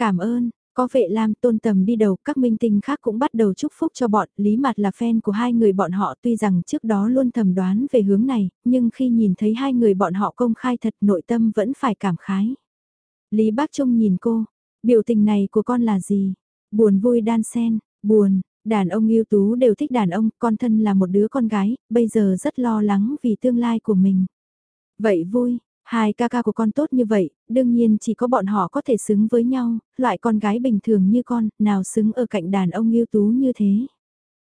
Cảm ơn, có vệ lam tôn tầm đi đầu, các minh tinh khác cũng bắt đầu chúc phúc cho bọn, lý mặt là fan của hai người bọn họ tuy rằng trước đó luôn thầm đoán về hướng này, nhưng khi nhìn thấy hai người bọn họ công khai thật nội tâm vẫn phải cảm khái. Lý Bác Trung nhìn cô, biểu tình này của con là gì? Buồn vui đan sen, buồn, đàn ông yêu tú đều thích đàn ông, con thân là một đứa con gái, bây giờ rất lo lắng vì tương lai của mình. Vậy vui, Hai ca ca của con tốt như vậy, đương nhiên chỉ có bọn họ có thể xứng với nhau, loại con gái bình thường như con, nào xứng ở cạnh đàn ông ưu tú như thế.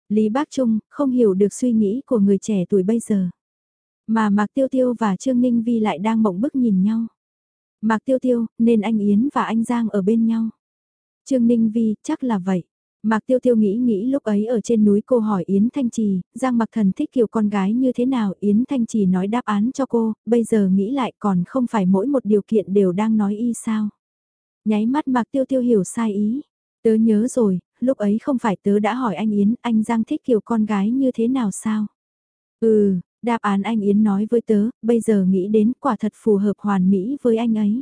Lý Bác Trung không hiểu được suy nghĩ của người trẻ tuổi bây giờ. Mà Mạc Tiêu Tiêu và Trương Ninh Vi lại đang mộng bức nhìn nhau. Mạc Tiêu Tiêu, nên anh Yến và anh Giang ở bên nhau. Trương Ninh Vi, chắc là vậy. Mạc Tiêu Tiêu nghĩ nghĩ lúc ấy ở trên núi cô hỏi Yến Thanh Trì, Giang Mặc Thần thích kiểu con gái như thế nào, Yến Thanh Trì nói đáp án cho cô, bây giờ nghĩ lại còn không phải mỗi một điều kiện đều đang nói y sao. Nháy mắt Mạc Tiêu Tiêu hiểu sai ý. Tớ nhớ rồi, lúc ấy không phải tớ đã hỏi anh Yến, anh Giang thích kiểu con gái như thế nào sao? Ừ, đáp án anh Yến nói với tớ, bây giờ nghĩ đến quả thật phù hợp hoàn mỹ với anh ấy.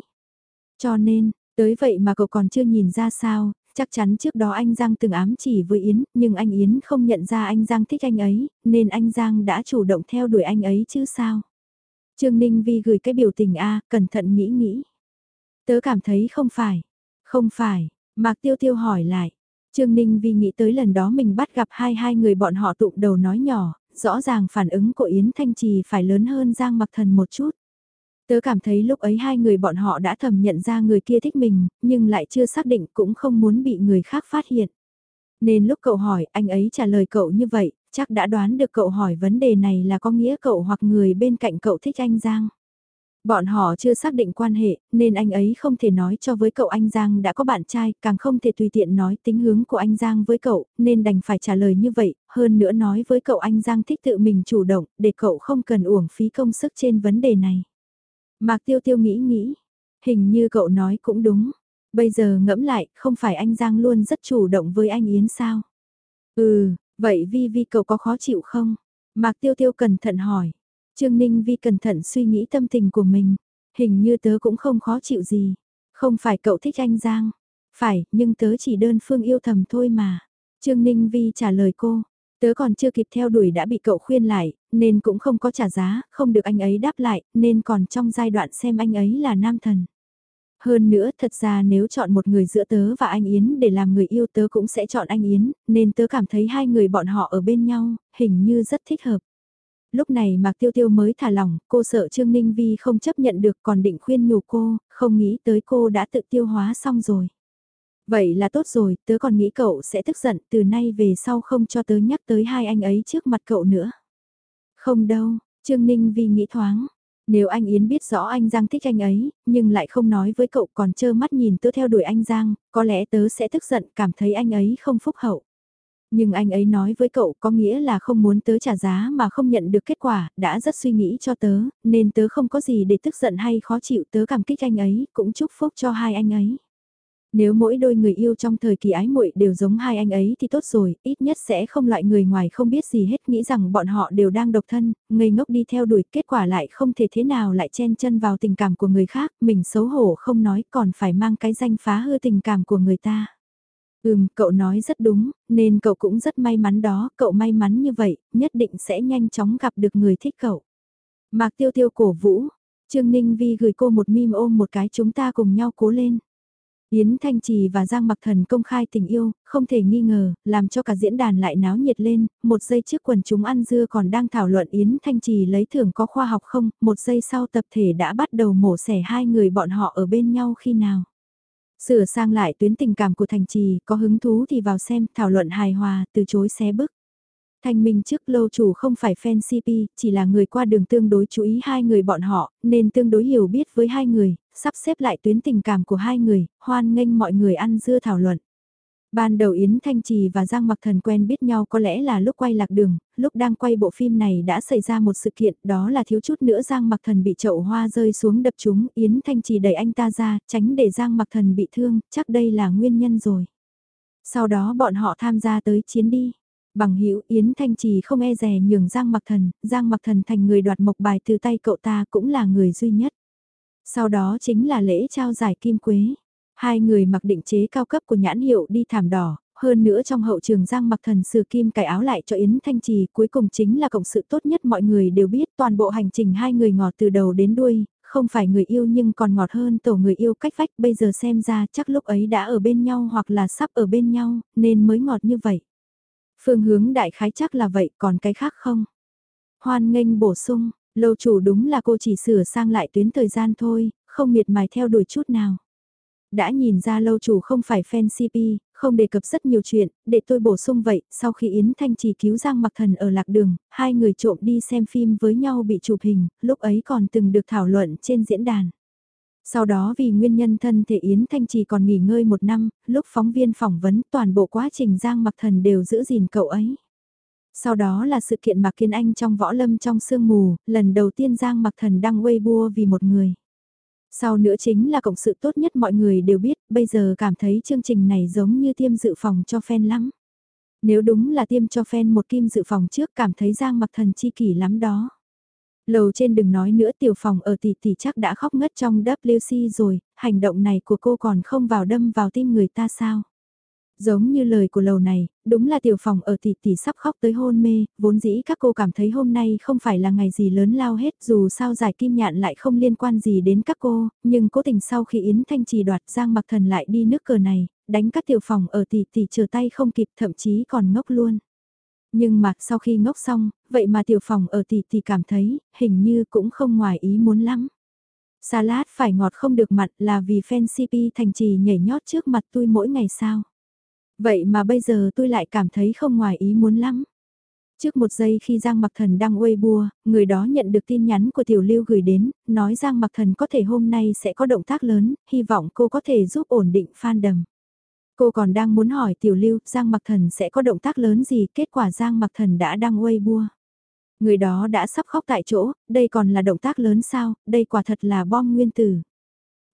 Cho nên, tới vậy mà cậu còn chưa nhìn ra sao, Chắc chắn trước đó anh Giang từng ám chỉ với Yến, nhưng anh Yến không nhận ra anh Giang thích anh ấy, nên anh Giang đã chủ động theo đuổi anh ấy chứ sao. Trương Ninh Vi gửi cái biểu tình A, cẩn thận nghĩ nghĩ. Tớ cảm thấy không phải. Không phải, Mạc Tiêu Tiêu hỏi lại. Trương Ninh Vi nghĩ tới lần đó mình bắt gặp hai hai người bọn họ tụng đầu nói nhỏ, rõ ràng phản ứng của Yến Thanh Trì phải lớn hơn Giang Mặc Thần một chút. Tớ cảm thấy lúc ấy hai người bọn họ đã thầm nhận ra người kia thích mình, nhưng lại chưa xác định cũng không muốn bị người khác phát hiện. Nên lúc cậu hỏi, anh ấy trả lời cậu như vậy, chắc đã đoán được cậu hỏi vấn đề này là có nghĩa cậu hoặc người bên cạnh cậu thích anh Giang. Bọn họ chưa xác định quan hệ, nên anh ấy không thể nói cho với cậu anh Giang đã có bạn trai, càng không thể tùy tiện nói tính hướng của anh Giang với cậu, nên đành phải trả lời như vậy, hơn nữa nói với cậu anh Giang thích tự mình chủ động, để cậu không cần uổng phí công sức trên vấn đề này. Mạc Tiêu Tiêu nghĩ nghĩ, hình như cậu nói cũng đúng. Bây giờ ngẫm lại, không phải anh Giang luôn rất chủ động với anh Yến sao? Ừ, vậy Vi Vi cậu có khó chịu không? Mạc Tiêu Tiêu cẩn thận hỏi. Trương Ninh Vi cẩn thận suy nghĩ tâm tình của mình. Hình như tớ cũng không khó chịu gì. Không phải cậu thích anh Giang. Phải, nhưng tớ chỉ đơn phương yêu thầm thôi mà. Trương Ninh Vi trả lời cô. Tớ còn chưa kịp theo đuổi đã bị cậu khuyên lại, nên cũng không có trả giá, không được anh ấy đáp lại, nên còn trong giai đoạn xem anh ấy là nam thần. Hơn nữa, thật ra nếu chọn một người giữa tớ và anh Yến để làm người yêu tớ cũng sẽ chọn anh Yến, nên tớ cảm thấy hai người bọn họ ở bên nhau, hình như rất thích hợp. Lúc này Mạc Tiêu Tiêu mới thả lỏng, cô sợ Trương Ninh Vi không chấp nhận được còn định khuyên nhủ cô, không nghĩ tới cô đã tự tiêu hóa xong rồi. Vậy là tốt rồi, tớ còn nghĩ cậu sẽ tức giận từ nay về sau không cho tớ nhắc tới hai anh ấy trước mặt cậu nữa. Không đâu, Trương Ninh Vi nghĩ thoáng. Nếu anh Yến biết rõ anh Giang thích anh ấy, nhưng lại không nói với cậu còn trơ mắt nhìn tớ theo đuổi anh Giang, có lẽ tớ sẽ tức giận cảm thấy anh ấy không phúc hậu. Nhưng anh ấy nói với cậu có nghĩa là không muốn tớ trả giá mà không nhận được kết quả, đã rất suy nghĩ cho tớ, nên tớ không có gì để tức giận hay khó chịu tớ cảm kích anh ấy, cũng chúc phúc cho hai anh ấy. Nếu mỗi đôi người yêu trong thời kỳ ái muội đều giống hai anh ấy thì tốt rồi, ít nhất sẽ không loại người ngoài không biết gì hết nghĩ rằng bọn họ đều đang độc thân, ngây ngốc đi theo đuổi kết quả lại không thể thế nào lại chen chân vào tình cảm của người khác, mình xấu hổ không nói còn phải mang cái danh phá hư tình cảm của người ta. Ừm, cậu nói rất đúng, nên cậu cũng rất may mắn đó, cậu may mắn như vậy, nhất định sẽ nhanh chóng gặp được người thích cậu. Mạc Tiêu Tiêu cổ vũ, Trương Ninh Vi gửi cô một mim ôm một cái chúng ta cùng nhau cố lên. Yến Thanh Trì và Giang Mặc Thần công khai tình yêu, không thể nghi ngờ, làm cho cả diễn đàn lại náo nhiệt lên, một giây trước quần chúng ăn dưa còn đang thảo luận Yến Thanh Trì lấy thưởng có khoa học không, một giây sau tập thể đã bắt đầu mổ xẻ hai người bọn họ ở bên nhau khi nào. Sửa sang lại tuyến tình cảm của Thành Trì, có hứng thú thì vào xem, thảo luận hài hòa, từ chối xé bức. Thanh Minh trước lâu chủ không phải fan CP, chỉ là người qua đường tương đối chú ý hai người bọn họ, nên tương đối hiểu biết với hai người, sắp xếp lại tuyến tình cảm của hai người, hoan nghênh mọi người ăn dưa thảo luận. Ban đầu Yến Thanh Trì và Giang Mặc Thần quen biết nhau có lẽ là lúc quay lạc đường, lúc đang quay bộ phim này đã xảy ra một sự kiện đó là thiếu chút nữa Giang Mặc Thần bị chậu hoa rơi xuống đập chúng, Yến Thanh Trì đẩy anh ta ra, tránh để Giang Mặc Thần bị thương, chắc đây là nguyên nhân rồi. Sau đó bọn họ tham gia tới chiến đi. Bằng hữu Yến Thanh Trì không e rè nhường Giang Mặc Thần, Giang Mặc Thần thành người đoạt mộc bài từ tay cậu ta cũng là người duy nhất. Sau đó chính là lễ trao giải kim quế. Hai người mặc định chế cao cấp của nhãn hiệu đi thảm đỏ, hơn nữa trong hậu trường Giang mặc thần sử kim cải áo lại cho Yến Thanh Trì, cuối cùng chính là cộng sự tốt nhất mọi người đều biết toàn bộ hành trình hai người ngọt từ đầu đến đuôi, không phải người yêu nhưng còn ngọt hơn tổ người yêu cách vách bây giờ xem ra chắc lúc ấy đã ở bên nhau hoặc là sắp ở bên nhau, nên mới ngọt như vậy. Phương hướng đại khái chắc là vậy còn cái khác không? Hoan nghênh bổ sung, Lâu chủ đúng là cô chỉ sửa sang lại tuyến thời gian thôi, không miệt mài theo đuổi chút nào. Đã nhìn ra lâu chủ không phải fan CP, không đề cập rất nhiều chuyện, để tôi bổ sung vậy, sau khi Yến Thanh Trì cứu Giang Mặc Thần ở lạc đường, hai người trộm đi xem phim với nhau bị chụp hình, lúc ấy còn từng được thảo luận trên diễn đàn. Sau đó vì nguyên nhân thân thể Yến Thanh Trì còn nghỉ ngơi một năm, lúc phóng viên phỏng vấn toàn bộ quá trình Giang Mặc Thần đều giữ gìn cậu ấy. Sau đó là sự kiện Mạc Kiên Anh trong võ lâm trong sương mù, lần đầu tiên Giang Mặc Thần đăng Weibo vì một người. Sau nữa chính là cộng sự tốt nhất mọi người đều biết, bây giờ cảm thấy chương trình này giống như tiêm dự phòng cho fan lắm. Nếu đúng là tiêm cho fan một kim dự phòng trước cảm thấy Giang Mặc Thần chi kỷ lắm đó. Lầu trên đừng nói nữa tiểu phòng ở tỷ tỷ chắc đã khóc ngất trong WC rồi, hành động này của cô còn không vào đâm vào tim người ta sao. Giống như lời của lầu này, đúng là tiểu phòng ở tỷ tỷ sắp khóc tới hôn mê, vốn dĩ các cô cảm thấy hôm nay không phải là ngày gì lớn lao hết dù sao giải kim nhạn lại không liên quan gì đến các cô, nhưng cố tình sau khi Yến Thanh trì đoạt Giang mặc thần lại đi nước cờ này, đánh các tiểu phòng ở tỷ tỷ chờ tay không kịp thậm chí còn ngốc luôn. Nhưng mà sau khi ngốc xong, vậy mà tiểu phòng ở tỷ tỷ cảm thấy, hình như cũng không ngoài ý muốn lắm. Salad phải ngọt không được mặn là vì fan CP thành trì nhảy nhót trước mặt tôi mỗi ngày sao. Vậy mà bây giờ tôi lại cảm thấy không ngoài ý muốn lắm. Trước một giây khi Giang Mặc Thần đang Weibo, người đó nhận được tin nhắn của Tiểu Lưu gửi đến, nói Giang Mặc Thần có thể hôm nay sẽ có động tác lớn, hy vọng cô có thể giúp ổn định fan đầm Cô còn đang muốn hỏi Tiểu Lưu, Giang Mặc Thần sẽ có động tác lớn gì, kết quả Giang Mặc Thần đã đang uây bua. Người đó đã sắp khóc tại chỗ, đây còn là động tác lớn sao, đây quả thật là bom nguyên tử.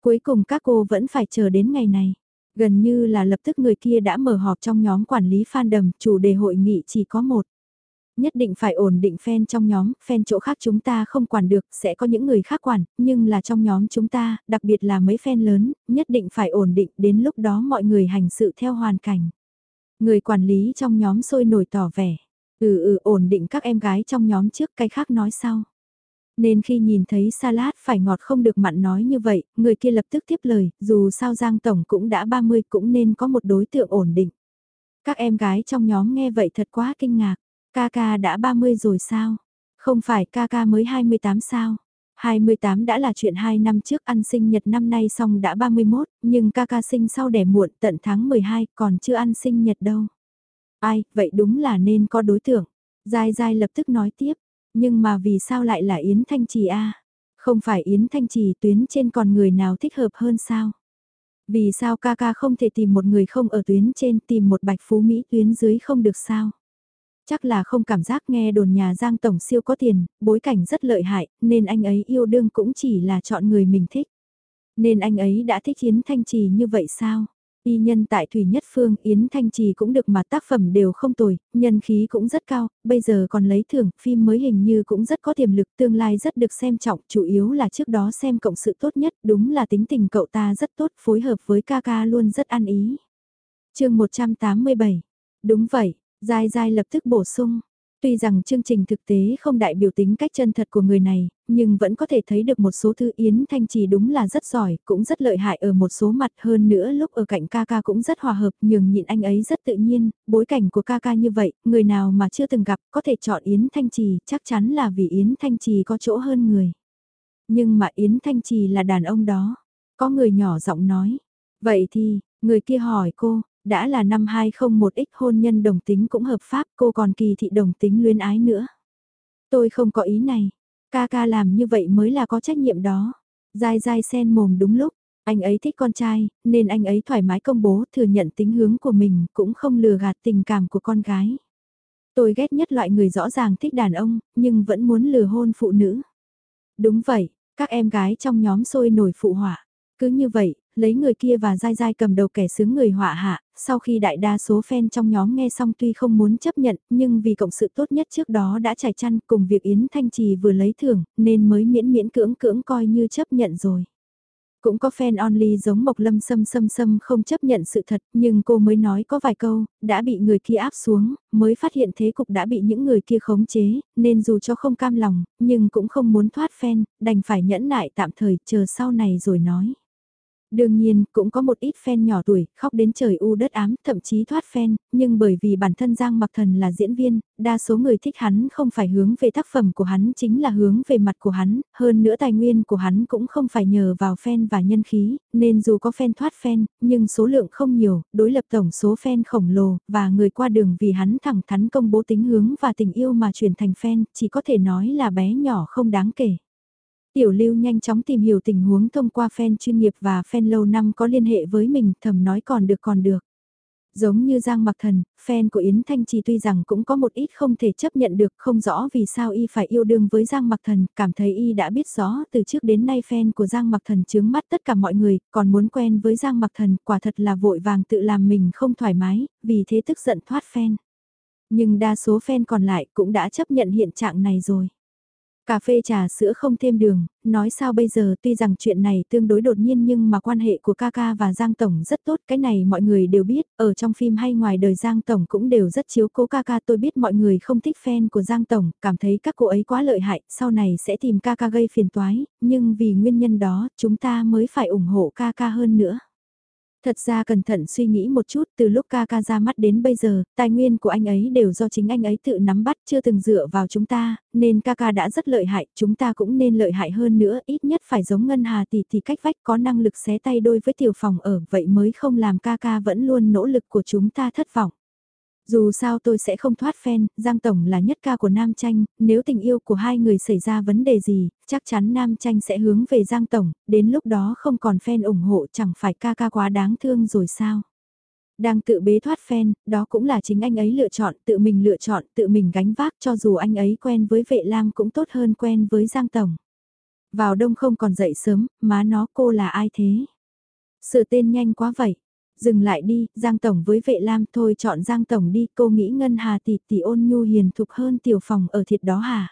Cuối cùng các cô vẫn phải chờ đến ngày này. Gần như là lập tức người kia đã mở họp trong nhóm quản lý fan đầm chủ đề hội nghị chỉ có một. Nhất định phải ổn định fan trong nhóm, fan chỗ khác chúng ta không quản được, sẽ có những người khác quản, nhưng là trong nhóm chúng ta, đặc biệt là mấy fan lớn, nhất định phải ổn định, đến lúc đó mọi người hành sự theo hoàn cảnh. Người quản lý trong nhóm sôi nổi tỏ vẻ, ừ ừ ổn định các em gái trong nhóm trước, cái khác nói sau. Nên khi nhìn thấy salad phải ngọt không được mặn nói như vậy, người kia lập tức tiếp lời, dù sao Giang Tổng cũng đã 30 cũng nên có một đối tượng ổn định. Các em gái trong nhóm nghe vậy thật quá kinh ngạc, ca ca đã 30 rồi sao? Không phải ca ca mới 28 sao? 28 đã là chuyện 2 năm trước ăn sinh nhật năm nay xong đã 31, nhưng ca ca sinh sau đẻ muộn tận tháng 12 còn chưa ăn sinh nhật đâu. Ai, vậy đúng là nên có đối tượng. Giai Giai lập tức nói tiếp, nhưng mà vì sao lại là Yến Thanh Trì a? Không phải Yến Thanh Trì tuyến trên còn người nào thích hợp hơn sao? Vì sao ca ca không thể tìm một người không ở tuyến trên tìm một bạch phú Mỹ tuyến dưới không được sao? Chắc là không cảm giác nghe đồn nhà Giang Tổng siêu có tiền, bối cảnh rất lợi hại, nên anh ấy yêu đương cũng chỉ là chọn người mình thích. Nên anh ấy đã thích Yến Thanh Trì như vậy sao? Y nhân tại Thủy Nhất Phương Yến Thanh Trì cũng được mà tác phẩm đều không tồi, nhân khí cũng rất cao, bây giờ còn lấy thưởng, phim mới hình như cũng rất có tiềm lực, tương lai rất được xem trọng, chủ yếu là trước đó xem cộng sự tốt nhất, đúng là tính tình cậu ta rất tốt, phối hợp với ca ca luôn rất ăn ý. chương 187, đúng vậy, Giai Giai lập tức bổ sung, Tuy rằng chương trình thực tế không đại biểu tính cách chân thật của người này, nhưng vẫn có thể thấy được một số thư Yến Thanh Trì đúng là rất giỏi, cũng rất lợi hại ở một số mặt hơn nữa lúc ở cạnh ca ca cũng rất hòa hợp nhường nhịn anh ấy rất tự nhiên, bối cảnh của ca ca như vậy, người nào mà chưa từng gặp có thể chọn Yến Thanh Trì chắc chắn là vì Yến Thanh Trì có chỗ hơn người. Nhưng mà Yến Thanh Trì là đàn ông đó, có người nhỏ giọng nói, vậy thì, người kia hỏi cô, đã là năm 201x hôn nhân đồng tính cũng hợp pháp cô còn kỳ thị đồng tính luyến ái nữa. Tôi không có ý này. Ca ca làm như vậy mới là có trách nhiệm đó. Dai dai sen mồm đúng lúc. Anh ấy thích con trai, nên anh ấy thoải mái công bố thừa nhận tính hướng của mình cũng không lừa gạt tình cảm của con gái. Tôi ghét nhất loại người rõ ràng thích đàn ông, nhưng vẫn muốn lừa hôn phụ nữ. Đúng vậy, các em gái trong nhóm sôi nổi phụ hỏa Cứ như vậy, lấy người kia và dai dai cầm đầu kẻ sướng người họa hạ, sau khi đại đa số fan trong nhóm nghe xong tuy không muốn chấp nhận, nhưng vì cộng sự tốt nhất trước đó đã trải chăn cùng việc Yến Thanh Trì vừa lấy thưởng, nên mới miễn miễn cưỡng cưỡng coi như chấp nhận rồi. Cũng có fan only giống Mộc Lâm Sâm Sâm Sâm không chấp nhận sự thật, nhưng cô mới nói có vài câu, đã bị người kia áp xuống, mới phát hiện thế cục đã bị những người kia khống chế, nên dù cho không cam lòng, nhưng cũng không muốn thoát fan, đành phải nhẫn nại tạm thời, chờ sau này rồi nói. Đương nhiên, cũng có một ít fan nhỏ tuổi, khóc đến trời u đất ám, thậm chí thoát fan, nhưng bởi vì bản thân Giang Mặc Thần là diễn viên, đa số người thích hắn không phải hướng về tác phẩm của hắn chính là hướng về mặt của hắn, hơn nữa tài nguyên của hắn cũng không phải nhờ vào fan và nhân khí, nên dù có fan thoát fan, nhưng số lượng không nhiều, đối lập tổng số fan khổng lồ, và người qua đường vì hắn thẳng thắn công bố tính hướng và tình yêu mà chuyển thành fan, chỉ có thể nói là bé nhỏ không đáng kể. Tiểu lưu nhanh chóng tìm hiểu tình huống thông qua fan chuyên nghiệp và fan lâu năm có liên hệ với mình, thầm nói còn được còn được. Giống như Giang Mặc Thần, fan của Yến Thanh Trì tuy rằng cũng có một ít không thể chấp nhận được, không rõ vì sao y phải yêu đương với Giang Mặc Thần, cảm thấy y đã biết rõ từ trước đến nay fan của Giang Mặc Thần chướng mắt tất cả mọi người, còn muốn quen với Giang Mặc Thần, quả thật là vội vàng tự làm mình không thoải mái, vì thế tức giận thoát fan. Nhưng đa số fan còn lại cũng đã chấp nhận hiện trạng này rồi. Cà phê trà sữa không thêm đường, nói sao bây giờ tuy rằng chuyện này tương đối đột nhiên nhưng mà quan hệ của Kaka và Giang Tổng rất tốt, cái này mọi người đều biết, ở trong phim hay ngoài đời Giang Tổng cũng đều rất chiếu cố Kaka tôi biết mọi người không thích fan của Giang Tổng, cảm thấy các cô ấy quá lợi hại, sau này sẽ tìm Kaka gây phiền toái, nhưng vì nguyên nhân đó chúng ta mới phải ủng hộ Kaka hơn nữa. Thật ra cẩn thận suy nghĩ một chút từ lúc ca ca ra mắt đến bây giờ, tài nguyên của anh ấy đều do chính anh ấy tự nắm bắt chưa từng dựa vào chúng ta, nên ca ca đã rất lợi hại, chúng ta cũng nên lợi hại hơn nữa, ít nhất phải giống Ngân Hà tỷ tỷ cách vách có năng lực xé tay đôi với tiểu phòng ở, vậy mới không làm ca ca vẫn luôn nỗ lực của chúng ta thất vọng. Dù sao tôi sẽ không thoát phen Giang Tổng là nhất ca của Nam Tranh, nếu tình yêu của hai người xảy ra vấn đề gì, chắc chắn Nam Tranh sẽ hướng về Giang Tổng, đến lúc đó không còn phen ủng hộ chẳng phải ca ca quá đáng thương rồi sao. Đang tự bế thoát phen đó cũng là chính anh ấy lựa chọn, tự mình lựa chọn, tự mình gánh vác cho dù anh ấy quen với vệ lam cũng tốt hơn quen với Giang Tổng. Vào đông không còn dậy sớm, má nó cô là ai thế? Sự tên nhanh quá vậy, Dừng lại đi, Giang Tổng với vệ lam thôi chọn Giang Tổng đi, cô nghĩ Ngân Hà tỷ tỷ ôn nhu hiền thục hơn tiểu phòng ở thiệt đó hả?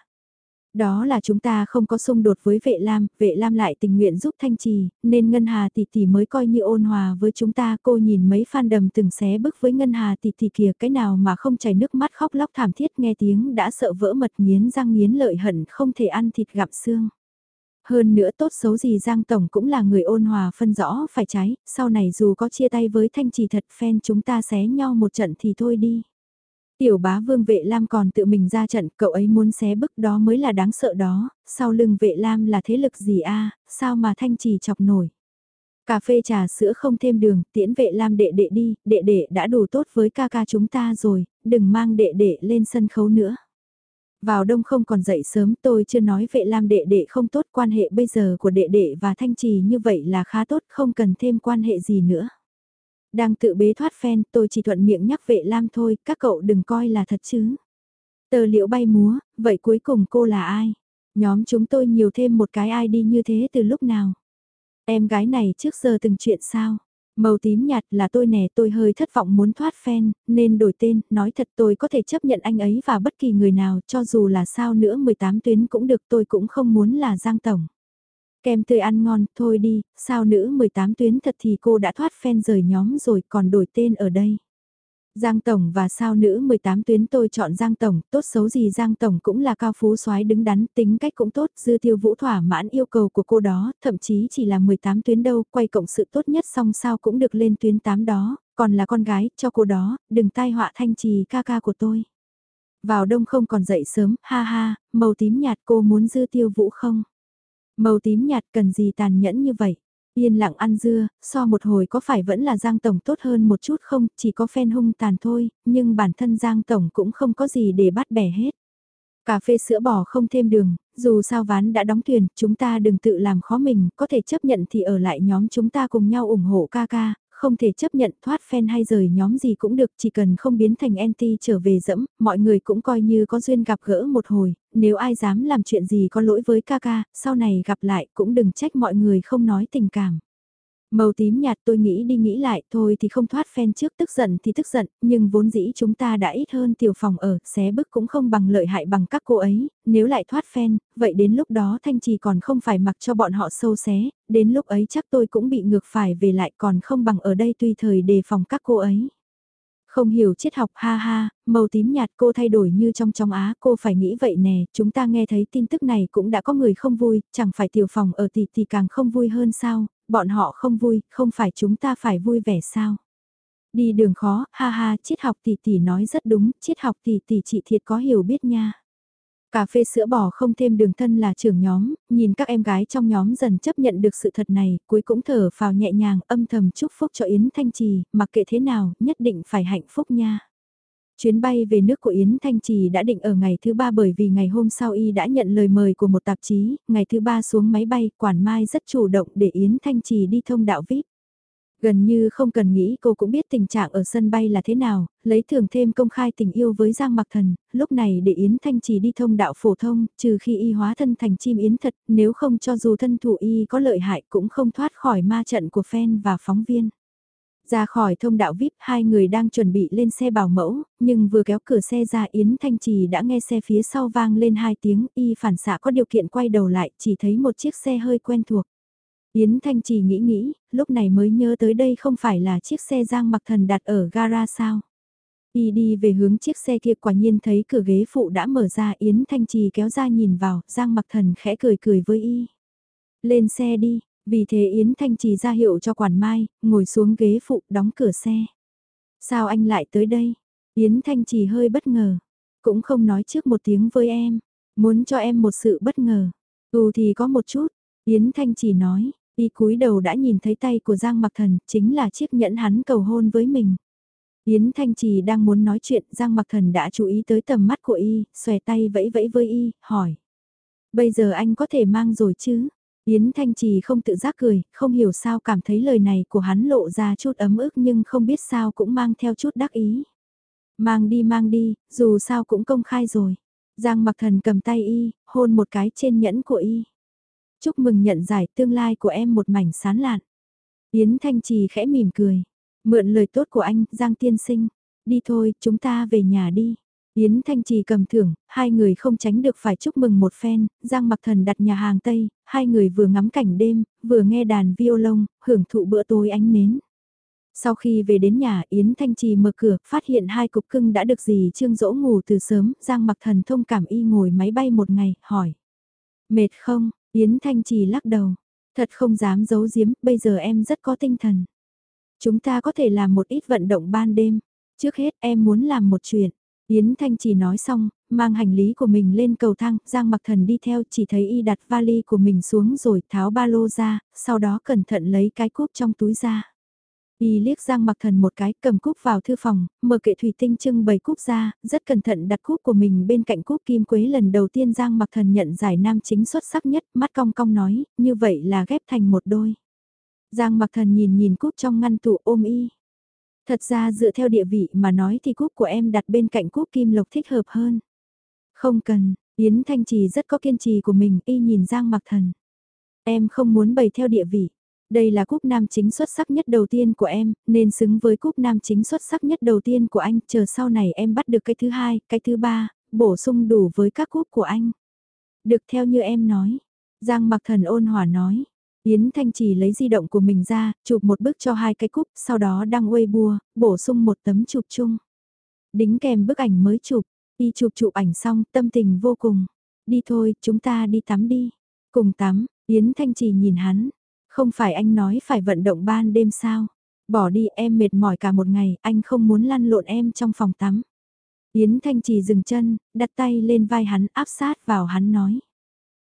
Đó là chúng ta không có xung đột với vệ lam, vệ lam lại tình nguyện giúp thanh trì, nên Ngân Hà tỷ tỷ mới coi như ôn hòa với chúng ta. Cô nhìn mấy fan đầm từng xé bức với Ngân Hà tỷ tỷ kìa cái nào mà không chảy nước mắt khóc lóc thảm thiết nghe tiếng đã sợ vỡ mật nghiến răng nghiến lợi hận không thể ăn thịt gặm xương. Hơn nữa tốt xấu gì Giang Tổng cũng là người ôn hòa phân rõ phải trái, sau này dù có chia tay với thanh trì thật phen chúng ta xé nhau một trận thì thôi đi. Tiểu bá vương vệ lam còn tự mình ra trận, cậu ấy muốn xé bức đó mới là đáng sợ đó, sau lưng vệ lam là thế lực gì a sao mà thanh trì chọc nổi. Cà phê trà sữa không thêm đường, tiễn vệ lam đệ đệ đi, đệ đệ đã đủ tốt với ca ca chúng ta rồi, đừng mang đệ đệ lên sân khấu nữa. Vào đông không còn dậy sớm tôi chưa nói vệ lam đệ đệ không tốt quan hệ bây giờ của đệ đệ và thanh trì như vậy là khá tốt không cần thêm quan hệ gì nữa. Đang tự bế thoát phen tôi chỉ thuận miệng nhắc vệ lam thôi các cậu đừng coi là thật chứ. Tờ liệu bay múa, vậy cuối cùng cô là ai? Nhóm chúng tôi nhiều thêm một cái ai đi như thế từ lúc nào? Em gái này trước giờ từng chuyện sao? Màu tím nhạt là tôi nè tôi hơi thất vọng muốn thoát fan, nên đổi tên, nói thật tôi có thể chấp nhận anh ấy và bất kỳ người nào cho dù là sao nữa 18 tuyến cũng được tôi cũng không muốn là Giang Tổng. Kem tươi ăn ngon, thôi đi, sao nữ 18 tuyến thật thì cô đã thoát fan rời nhóm rồi còn đổi tên ở đây. Giang Tổng và sao nữ 18 tuyến tôi chọn Giang Tổng, tốt xấu gì Giang Tổng cũng là cao phú soái đứng đắn, tính cách cũng tốt, dư tiêu vũ thỏa mãn yêu cầu của cô đó, thậm chí chỉ là 18 tuyến đâu, quay cộng sự tốt nhất xong sao cũng được lên tuyến 8 đó, còn là con gái, cho cô đó, đừng tai họa thanh trì ca ca của tôi. Vào đông không còn dậy sớm, ha ha, màu tím nhạt cô muốn dư tiêu vũ không? Màu tím nhạt cần gì tàn nhẫn như vậy? Yên lặng ăn dưa, so một hồi có phải vẫn là Giang Tổng tốt hơn một chút không, chỉ có phen hung tàn thôi, nhưng bản thân Giang Tổng cũng không có gì để bắt bẻ hết. Cà phê sữa bò không thêm đường, dù sao ván đã đóng thuyền, chúng ta đừng tự làm khó mình, có thể chấp nhận thì ở lại nhóm chúng ta cùng nhau ủng hộ ca ca, không thể chấp nhận thoát fan hay rời nhóm gì cũng được, chỉ cần không biến thành anti trở về dẫm, mọi người cũng coi như có duyên gặp gỡ một hồi, nếu ai dám làm chuyện gì có lỗi với ca ca, sau này gặp lại cũng đừng trách mọi người không nói tình cảm. Màu tím nhạt tôi nghĩ đi nghĩ lại thôi thì không thoát phen trước tức giận thì tức giận, nhưng vốn dĩ chúng ta đã ít hơn tiểu phòng ở, xé bức cũng không bằng lợi hại bằng các cô ấy, nếu lại thoát phen, vậy đến lúc đó thanh trì còn không phải mặc cho bọn họ sâu xé, đến lúc ấy chắc tôi cũng bị ngược phải về lại còn không bằng ở đây tùy thời đề phòng các cô ấy. Không hiểu triết học ha ha, màu tím nhạt cô thay đổi như trong trong á, cô phải nghĩ vậy nè, chúng ta nghe thấy tin tức này cũng đã có người không vui, chẳng phải tiểu phòng ở tỷ tỷ càng không vui hơn sao, bọn họ không vui, không phải chúng ta phải vui vẻ sao. Đi đường khó, ha ha, triết học tỷ tỷ nói rất đúng, triết học tỷ tỷ chị thiệt có hiểu biết nha. Cà phê sữa bò không thêm đường thân là trưởng nhóm, nhìn các em gái trong nhóm dần chấp nhận được sự thật này, cuối cũng thở phào nhẹ nhàng âm thầm chúc phúc cho Yến Thanh Trì, mặc kệ thế nào, nhất định phải hạnh phúc nha. Chuyến bay về nước của Yến Thanh Trì đã định ở ngày thứ ba bởi vì ngày hôm sau y đã nhận lời mời của một tạp chí, ngày thứ ba xuống máy bay, quản mai rất chủ động để Yến Thanh Trì đi thông đạo VIP. Gần như không cần nghĩ cô cũng biết tình trạng ở sân bay là thế nào, lấy thường thêm công khai tình yêu với Giang Mặc Thần, lúc này để Yến Thanh Trì đi thông đạo phổ thông, trừ khi y hóa thân thành chim yến thật, nếu không cho dù thân thủ y có lợi hại cũng không thoát khỏi ma trận của fan và phóng viên. Ra khỏi thông đạo VIP, hai người đang chuẩn bị lên xe bảo mẫu, nhưng vừa kéo cửa xe ra Yến Thanh Trì đã nghe xe phía sau vang lên hai tiếng, y phản xạ có điều kiện quay đầu lại, chỉ thấy một chiếc xe hơi quen thuộc. Yến Thanh Trì nghĩ nghĩ, lúc này mới nhớ tới đây không phải là chiếc xe Giang Mặc Thần đặt ở gara sao. Y đi về hướng chiếc xe kia quả nhiên thấy cửa ghế phụ đã mở ra Yến Thanh Trì kéo ra nhìn vào, Giang Mặc Thần khẽ cười cười với Y. Lên xe đi, vì thế Yến Thanh Trì ra hiệu cho quản mai, ngồi xuống ghế phụ đóng cửa xe. Sao anh lại tới đây? Yến Thanh Trì hơi bất ngờ. Cũng không nói trước một tiếng với em. Muốn cho em một sự bất ngờ. Ừ thì có một chút. Yến Thanh Trì nói. Y cúi đầu đã nhìn thấy tay của Giang Mặc Thần, chính là chiếc nhẫn hắn cầu hôn với mình. Yến Thanh Trì đang muốn nói chuyện, Giang Mặc Thần đã chú ý tới tầm mắt của Y, xòe tay vẫy vẫy với Y, hỏi. Bây giờ anh có thể mang rồi chứ? Yến Thanh Trì không tự giác cười, không hiểu sao cảm thấy lời này của hắn lộ ra chút ấm ức nhưng không biết sao cũng mang theo chút đắc ý. Mang đi mang đi, dù sao cũng công khai rồi. Giang mặc thần cầm tay y, hôn một cái trên nhẫn của y. Chúc mừng nhận giải tương lai của em một mảnh sán lạn. Yến Thanh Trì khẽ mỉm cười. Mượn lời tốt của anh, Giang tiên sinh. Đi thôi, chúng ta về nhà đi. Yến Thanh Trì cầm thưởng, hai người không tránh được phải chúc mừng một phen, Giang Mặc Thần đặt nhà hàng Tây, hai người vừa ngắm cảnh đêm, vừa nghe đàn violon, hưởng thụ bữa tối ánh nến. Sau khi về đến nhà, Yến Thanh Trì mở cửa, phát hiện hai cục cưng đã được dì Trương Dỗ ngủ từ sớm, Giang Mặc Thần thông cảm y ngồi máy bay một ngày, hỏi. Mệt không? Yến Thanh Trì lắc đầu. Thật không dám giấu giếm, bây giờ em rất có tinh thần. Chúng ta có thể làm một ít vận động ban đêm. Trước hết em muốn làm một chuyện. Yến Thanh chỉ nói xong, mang hành lý của mình lên cầu thang, Giang Mặc Thần đi theo chỉ thấy y đặt vali của mình xuống rồi tháo ba lô ra, sau đó cẩn thận lấy cái cúp trong túi ra. Y liếc Giang Mặc Thần một cái, cầm cúp vào thư phòng, mở kệ thủy tinh trưng bày cúp ra, rất cẩn thận đặt cúp của mình bên cạnh cúp kim quế lần đầu tiên Giang Mặc Thần nhận giải nam chính xuất sắc nhất, mắt cong cong nói, như vậy là ghép thành một đôi. Giang Mặc Thần nhìn nhìn cúp trong ngăn tủ ôm y. Thật ra dựa theo địa vị mà nói thì cúp của em đặt bên cạnh cúp kim lộc thích hợp hơn. Không cần, Yến Thanh Trì rất có kiên trì của mình y nhìn Giang Mặc Thần. Em không muốn bày theo địa vị. Đây là cúp nam chính xuất sắc nhất đầu tiên của em, nên xứng với cúp nam chính xuất sắc nhất đầu tiên của anh, chờ sau này em bắt được cái thứ hai, cái thứ ba, bổ sung đủ với các cúp của anh. Được theo như em nói. Giang Mặc Thần ôn hòa nói. Yến Thanh Trì lấy di động của mình ra, chụp một bức cho hai cái cúp, sau đó đăng Weibo, bổ sung một tấm chụp chung. Đính kèm bức ảnh mới chụp, y chụp chụp ảnh xong, tâm tình vô cùng. Đi thôi, chúng ta đi tắm đi. Cùng tắm, Yến Thanh Trì nhìn hắn. Không phải anh nói phải vận động ban đêm sao? Bỏ đi em mệt mỏi cả một ngày, anh không muốn lăn lộn em trong phòng tắm. Yến Thanh Trì dừng chân, đặt tay lên vai hắn áp sát vào hắn nói.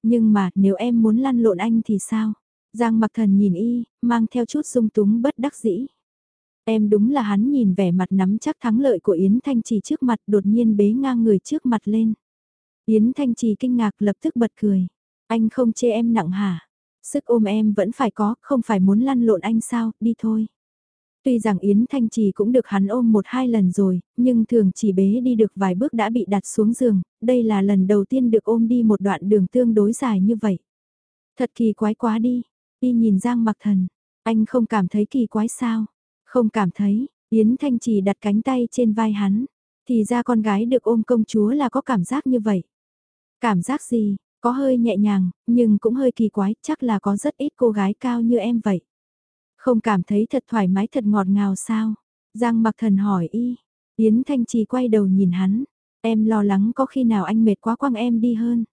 Nhưng mà nếu em muốn lăn lộn anh thì sao? Giang mặc thần nhìn y, mang theo chút dung túng bất đắc dĩ. Em đúng là hắn nhìn vẻ mặt nắm chắc thắng lợi của Yến Thanh Trì trước mặt đột nhiên bế ngang người trước mặt lên. Yến Thanh Trì kinh ngạc lập tức bật cười. Anh không chê em nặng hả? Sức ôm em vẫn phải có, không phải muốn lăn lộn anh sao, đi thôi. Tuy rằng Yến Thanh Trì cũng được hắn ôm một hai lần rồi, nhưng thường chỉ bế đi được vài bước đã bị đặt xuống giường, đây là lần đầu tiên được ôm đi một đoạn đường tương đối dài như vậy. Thật kỳ quái quá đi, đi nhìn Giang mặc thần, anh không cảm thấy kỳ quái sao? Không cảm thấy, Yến Thanh trì đặt cánh tay trên vai hắn. Thì ra con gái được ôm công chúa là có cảm giác như vậy. Cảm giác gì, có hơi nhẹ nhàng, nhưng cũng hơi kỳ quái, chắc là có rất ít cô gái cao như em vậy. Không cảm thấy thật thoải mái thật ngọt ngào sao? Giang mặc thần hỏi y, Yến Thanh Trì quay đầu nhìn hắn, em lo lắng có khi nào anh mệt quá quăng em đi hơn.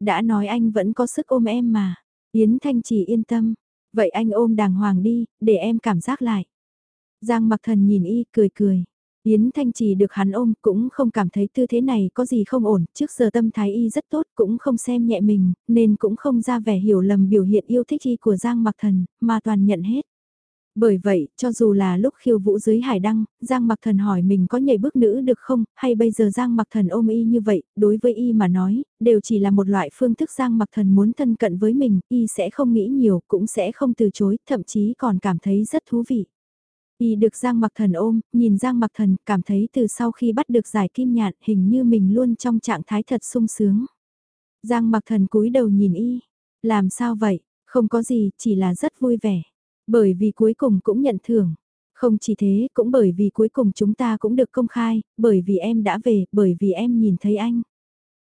Đã nói anh vẫn có sức ôm em mà. Yến Thanh Trì yên tâm, vậy anh ôm đàng hoàng đi, để em cảm giác lại. Giang mặc thần nhìn y cười cười. Yến Thanh Trì được hắn ôm cũng không cảm thấy tư thế này có gì không ổn, trước giờ tâm thái y rất tốt cũng không xem nhẹ mình, nên cũng không ra vẻ hiểu lầm biểu hiện yêu thích y của Giang Mặc Thần, mà toàn nhận hết. Bởi vậy, cho dù là lúc khiêu vũ dưới hải đăng, Giang Mặc Thần hỏi mình có nhảy bước nữ được không, hay bây giờ Giang Mặc Thần ôm y như vậy, đối với y mà nói, đều chỉ là một loại phương thức Giang Mặc Thần muốn thân cận với mình, y sẽ không nghĩ nhiều, cũng sẽ không từ chối, thậm chí còn cảm thấy rất thú vị. Y được Giang Mặc Thần ôm, nhìn Giang Mặc Thần, cảm thấy từ sau khi bắt được giải kim nhạn, hình như mình luôn trong trạng thái thật sung sướng. Giang Mặc Thần cúi đầu nhìn y, làm sao vậy, không có gì, chỉ là rất vui vẻ. Bởi vì cuối cùng cũng nhận thưởng. Không chỉ thế, cũng bởi vì cuối cùng chúng ta cũng được công khai, bởi vì em đã về, bởi vì em nhìn thấy anh.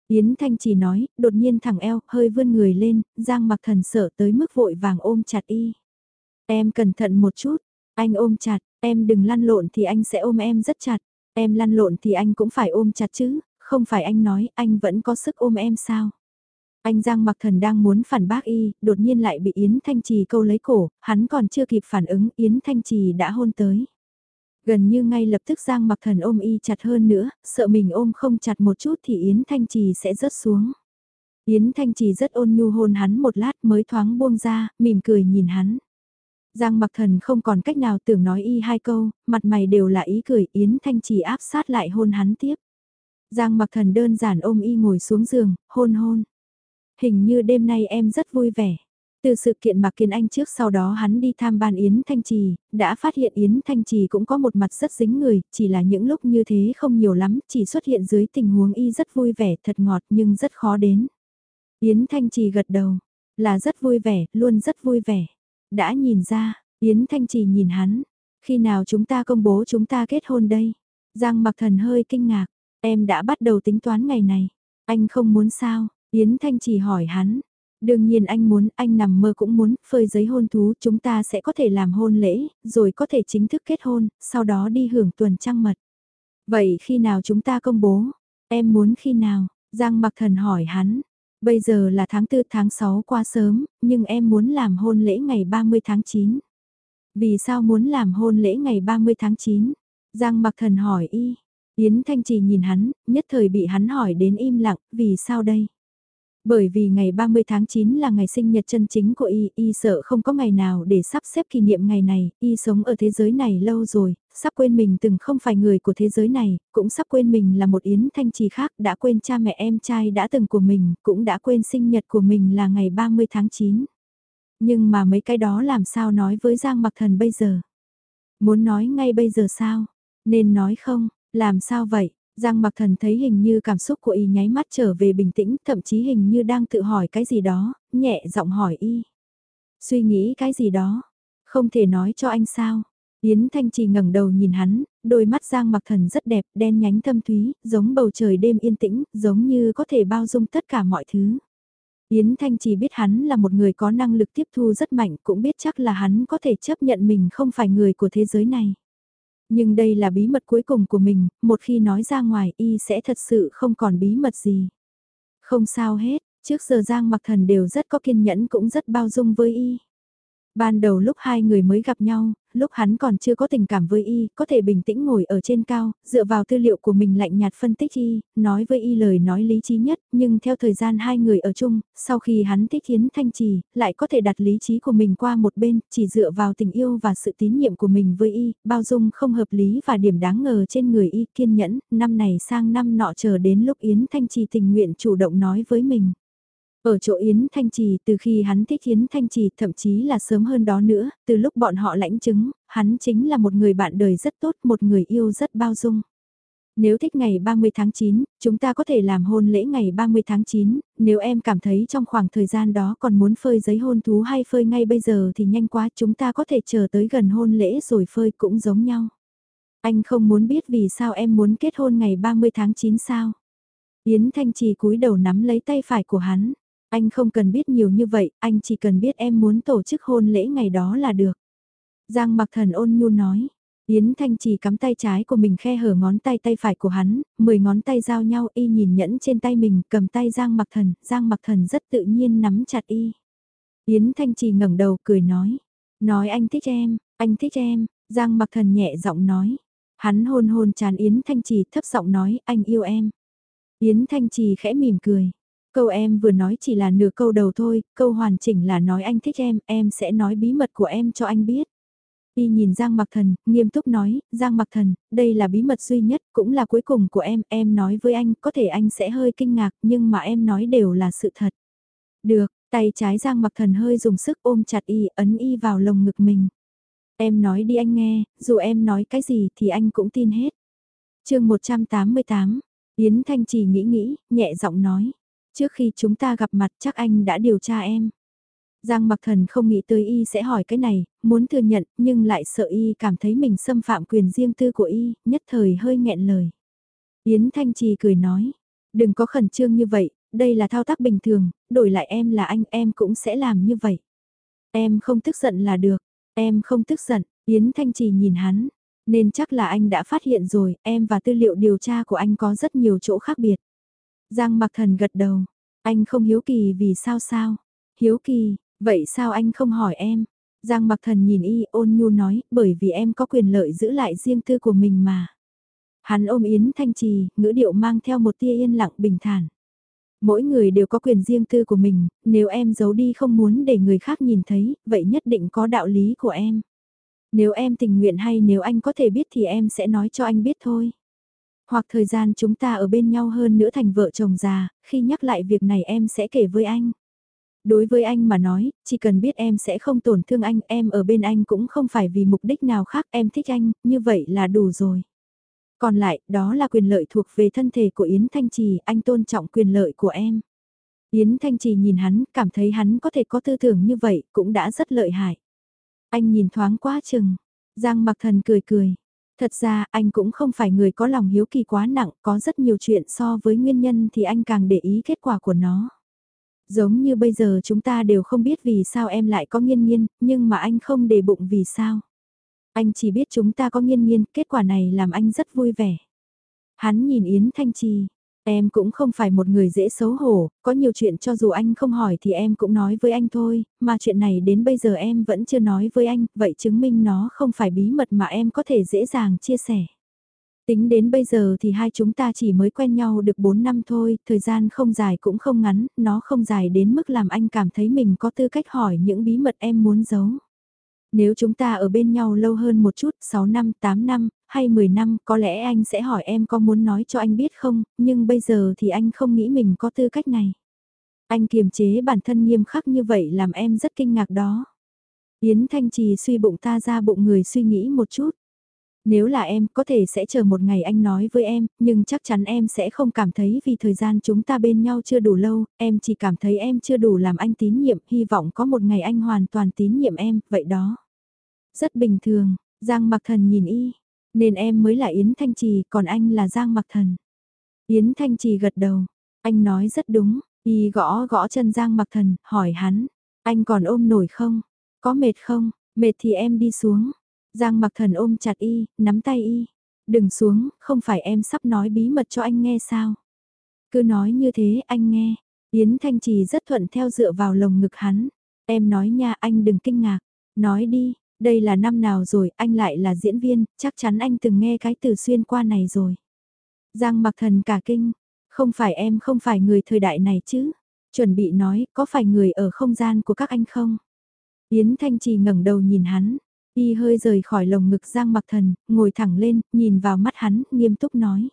Yến Thanh chỉ nói, đột nhiên thẳng eo, hơi vươn người lên, Giang mặc thần sợ tới mức vội vàng ôm chặt y. Em cẩn thận một chút, anh ôm chặt, em đừng lăn lộn thì anh sẽ ôm em rất chặt, em lăn lộn thì anh cũng phải ôm chặt chứ, không phải anh nói anh vẫn có sức ôm em sao. Anh Giang Mặc Thần đang muốn phản bác y, đột nhiên lại bị Yến Thanh Trì câu lấy cổ, hắn còn chưa kịp phản ứng, Yến Thanh Trì đã hôn tới. Gần như ngay lập tức Giang Mặc Thần ôm y chặt hơn nữa, sợ mình ôm không chặt một chút thì Yến Thanh Trì sẽ rớt xuống. Yến Thanh Trì rất ôn nhu hôn hắn một lát mới thoáng buông ra, mỉm cười nhìn hắn. Giang Mặc Thần không còn cách nào tưởng nói y hai câu, mặt mày đều là ý cười, Yến Thanh Trì áp sát lại hôn hắn tiếp. Giang Mặc Thần đơn giản ôm y ngồi xuống giường, hôn hôn. Hình như đêm nay em rất vui vẻ. Từ sự kiện Mạc Kiến Anh trước sau đó hắn đi tham ban Yến Thanh Trì, đã phát hiện Yến Thanh Trì cũng có một mặt rất dính người, chỉ là những lúc như thế không nhiều lắm, chỉ xuất hiện dưới tình huống y rất vui vẻ, thật ngọt nhưng rất khó đến. Yến Thanh Trì gật đầu, là rất vui vẻ, luôn rất vui vẻ. Đã nhìn ra, Yến Thanh Trì nhìn hắn, khi nào chúng ta công bố chúng ta kết hôn đây? Giang Mặc Thần hơi kinh ngạc, em đã bắt đầu tính toán ngày này, anh không muốn sao? Yến Thanh chỉ hỏi hắn, đương nhiên anh muốn, anh nằm mơ cũng muốn, phơi giấy hôn thú chúng ta sẽ có thể làm hôn lễ, rồi có thể chính thức kết hôn, sau đó đi hưởng tuần trăng mật. Vậy khi nào chúng ta công bố? Em muốn khi nào? Giang Mặc Thần hỏi hắn. Bây giờ là tháng 4 tháng 6 qua sớm, nhưng em muốn làm hôn lễ ngày 30 tháng 9. Vì sao muốn làm hôn lễ ngày 30 tháng 9? Giang Mặc Thần hỏi y. Yến Thanh Trì nhìn hắn, nhất thời bị hắn hỏi đến im lặng, vì sao đây? Bởi vì ngày 30 tháng 9 là ngày sinh nhật chân chính của y, y sợ không có ngày nào để sắp xếp kỷ niệm ngày này, y sống ở thế giới này lâu rồi, sắp quên mình từng không phải người của thế giới này, cũng sắp quên mình là một yến thanh trì khác, đã quên cha mẹ em trai đã từng của mình, cũng đã quên sinh nhật của mình là ngày 30 tháng 9. Nhưng mà mấy cái đó làm sao nói với Giang Mặc Thần bây giờ? Muốn nói ngay bây giờ sao? Nên nói không, làm sao vậy? Giang mặc thần thấy hình như cảm xúc của y nháy mắt trở về bình tĩnh, thậm chí hình như đang tự hỏi cái gì đó, nhẹ giọng hỏi y. Suy nghĩ cái gì đó, không thể nói cho anh sao. Yến Thanh Trì ngẩng đầu nhìn hắn, đôi mắt Giang mặc thần rất đẹp, đen nhánh thâm thúy, giống bầu trời đêm yên tĩnh, giống như có thể bao dung tất cả mọi thứ. Yến Thanh Trì biết hắn là một người có năng lực tiếp thu rất mạnh, cũng biết chắc là hắn có thể chấp nhận mình không phải người của thế giới này. Nhưng đây là bí mật cuối cùng của mình, một khi nói ra ngoài y sẽ thật sự không còn bí mật gì. Không sao hết, trước giờ Giang Mặc Thần đều rất có kiên nhẫn cũng rất bao dung với y. Ban đầu lúc hai người mới gặp nhau, lúc hắn còn chưa có tình cảm với y, có thể bình tĩnh ngồi ở trên cao, dựa vào tư liệu của mình lạnh nhạt phân tích y, nói với y lời nói lý trí nhất, nhưng theo thời gian hai người ở chung, sau khi hắn thích hiến thanh trì, lại có thể đặt lý trí của mình qua một bên, chỉ dựa vào tình yêu và sự tín nhiệm của mình với y, bao dung không hợp lý và điểm đáng ngờ trên người y kiên nhẫn, năm này sang năm nọ chờ đến lúc Yến Thanh Trì tình nguyện chủ động nói với mình. Ở chỗ Yến Thanh Trì từ khi hắn thích Yến Thanh Trì thậm chí là sớm hơn đó nữa, từ lúc bọn họ lãnh chứng, hắn chính là một người bạn đời rất tốt, một người yêu rất bao dung. Nếu thích ngày 30 tháng 9, chúng ta có thể làm hôn lễ ngày 30 tháng 9, nếu em cảm thấy trong khoảng thời gian đó còn muốn phơi giấy hôn thú hay phơi ngay bây giờ thì nhanh quá chúng ta có thể chờ tới gần hôn lễ rồi phơi cũng giống nhau. Anh không muốn biết vì sao em muốn kết hôn ngày 30 tháng 9 sao? Yến Thanh Trì cúi đầu nắm lấy tay phải của hắn. Anh không cần biết nhiều như vậy, anh chỉ cần biết em muốn tổ chức hôn lễ ngày đó là được. Giang mặc thần ôn nhu nói. Yến Thanh chỉ cắm tay trái của mình khe hở ngón tay tay phải của hắn, mười ngón tay giao nhau y nhìn nhẫn trên tay mình cầm tay Giang Mặc Thần, Giang Mặc Thần rất tự nhiên nắm chặt y. Yến Thanh Trì ngẩng đầu cười nói, nói anh thích em, anh thích em, Giang Mặc Thần nhẹ giọng nói. Hắn hôn hôn chán Yến Thanh Trì thấp giọng nói anh yêu em. Yến Thanh Trì khẽ mỉm cười. Câu em vừa nói chỉ là nửa câu đầu thôi, câu hoàn chỉnh là nói anh thích em, em sẽ nói bí mật của em cho anh biết. Y nhìn Giang Mặc Thần, nghiêm túc nói, Giang Mặc Thần, đây là bí mật duy nhất, cũng là cuối cùng của em, em nói với anh, có thể anh sẽ hơi kinh ngạc, nhưng mà em nói đều là sự thật. Được, tay trái Giang Mặc Thần hơi dùng sức ôm chặt Y, ấn Y vào lồng ngực mình. Em nói đi anh nghe, dù em nói cái gì thì anh cũng tin hết. chương 188, Yến Thanh Trì nghĩ nghĩ, nhẹ giọng nói. Trước khi chúng ta gặp mặt chắc anh đã điều tra em. Giang mặc thần không nghĩ tới y sẽ hỏi cái này, muốn thừa nhận nhưng lại sợ y cảm thấy mình xâm phạm quyền riêng tư của y, nhất thời hơi nghẹn lời. Yến Thanh Trì cười nói, đừng có khẩn trương như vậy, đây là thao tác bình thường, đổi lại em là anh em cũng sẽ làm như vậy. Em không tức giận là được, em không tức giận, Yến Thanh Trì nhìn hắn, nên chắc là anh đã phát hiện rồi, em và tư liệu điều tra của anh có rất nhiều chỗ khác biệt. Giang mặc thần gật đầu, anh không hiếu kỳ vì sao sao, hiếu kỳ, vậy sao anh không hỏi em? Giang mặc thần nhìn y ôn nhu nói, bởi vì em có quyền lợi giữ lại riêng tư của mình mà. Hắn ôm Yến Thanh Trì, ngữ điệu mang theo một tia yên lặng bình thản. Mỗi người đều có quyền riêng tư của mình, nếu em giấu đi không muốn để người khác nhìn thấy, vậy nhất định có đạo lý của em. Nếu em tình nguyện hay nếu anh có thể biết thì em sẽ nói cho anh biết thôi. Hoặc thời gian chúng ta ở bên nhau hơn nữa thành vợ chồng già, khi nhắc lại việc này em sẽ kể với anh. Đối với anh mà nói, chỉ cần biết em sẽ không tổn thương anh, em ở bên anh cũng không phải vì mục đích nào khác, em thích anh, như vậy là đủ rồi. Còn lại, đó là quyền lợi thuộc về thân thể của Yến Thanh Trì, anh tôn trọng quyền lợi của em. Yến Thanh Trì nhìn hắn, cảm thấy hắn có thể có tư tưởng như vậy, cũng đã rất lợi hại. Anh nhìn thoáng quá chừng. Giang mặc thần cười cười. Thật ra anh cũng không phải người có lòng hiếu kỳ quá nặng, có rất nhiều chuyện so với nguyên nhân thì anh càng để ý kết quả của nó. Giống như bây giờ chúng ta đều không biết vì sao em lại có nghiên nghiên, nhưng mà anh không để bụng vì sao. Anh chỉ biết chúng ta có nghiên nghiên, kết quả này làm anh rất vui vẻ. Hắn nhìn Yến Thanh Trì, Em cũng không phải một người dễ xấu hổ, có nhiều chuyện cho dù anh không hỏi thì em cũng nói với anh thôi, mà chuyện này đến bây giờ em vẫn chưa nói với anh, vậy chứng minh nó không phải bí mật mà em có thể dễ dàng chia sẻ. Tính đến bây giờ thì hai chúng ta chỉ mới quen nhau được 4 năm thôi, thời gian không dài cũng không ngắn, nó không dài đến mức làm anh cảm thấy mình có tư cách hỏi những bí mật em muốn giấu. Nếu chúng ta ở bên nhau lâu hơn một chút, 6 năm, 8 năm, hay 10 năm, có lẽ anh sẽ hỏi em có muốn nói cho anh biết không, nhưng bây giờ thì anh không nghĩ mình có tư cách này. Anh kiềm chế bản thân nghiêm khắc như vậy làm em rất kinh ngạc đó. Yến Thanh Trì suy bụng ta ra bụng người suy nghĩ một chút. Nếu là em, có thể sẽ chờ một ngày anh nói với em, nhưng chắc chắn em sẽ không cảm thấy vì thời gian chúng ta bên nhau chưa đủ lâu, em chỉ cảm thấy em chưa đủ làm anh tín nhiệm, hy vọng có một ngày anh hoàn toàn tín nhiệm em, vậy đó. Rất bình thường, Giang Mặc Thần nhìn y, nên em mới là Yến Thanh Trì, còn anh là Giang Mặc Thần. Yến Thanh Trì gật đầu, anh nói rất đúng, y gõ gõ chân Giang Mặc Thần, hỏi hắn, anh còn ôm nổi không? Có mệt không? Mệt thì em đi xuống. Giang Mặc Thần ôm chặt y, nắm tay y. Đừng xuống, không phải em sắp nói bí mật cho anh nghe sao? Cứ nói như thế anh nghe. Yến Thanh Trì rất thuận theo dựa vào lồng ngực hắn. Em nói nha anh đừng kinh ngạc. Nói đi, đây là năm nào rồi, anh lại là diễn viên, chắc chắn anh từng nghe cái từ xuyên qua này rồi. Giang mặc thần cả kinh, không phải em không phải người thời đại này chứ. Chuẩn bị nói, có phải người ở không gian của các anh không? Yến Thanh Trì ngẩng đầu nhìn hắn, y hơi rời khỏi lồng ngực Giang mặc thần, ngồi thẳng lên, nhìn vào mắt hắn, nghiêm túc nói.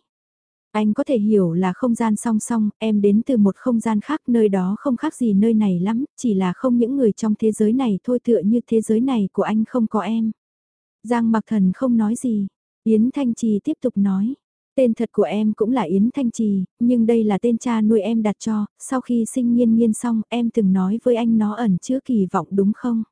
Anh có thể hiểu là không gian song song, em đến từ một không gian khác, nơi đó không khác gì nơi này lắm, chỉ là không những người trong thế giới này thôi tựa như thế giới này của anh không có em. Giang Mặc Thần không nói gì, Yến Thanh Trì tiếp tục nói. Tên thật của em cũng là Yến Thanh Trì, nhưng đây là tên cha nuôi em đặt cho, sau khi sinh nhiên nhiên xong em từng nói với anh nó ẩn chứa kỳ vọng đúng không?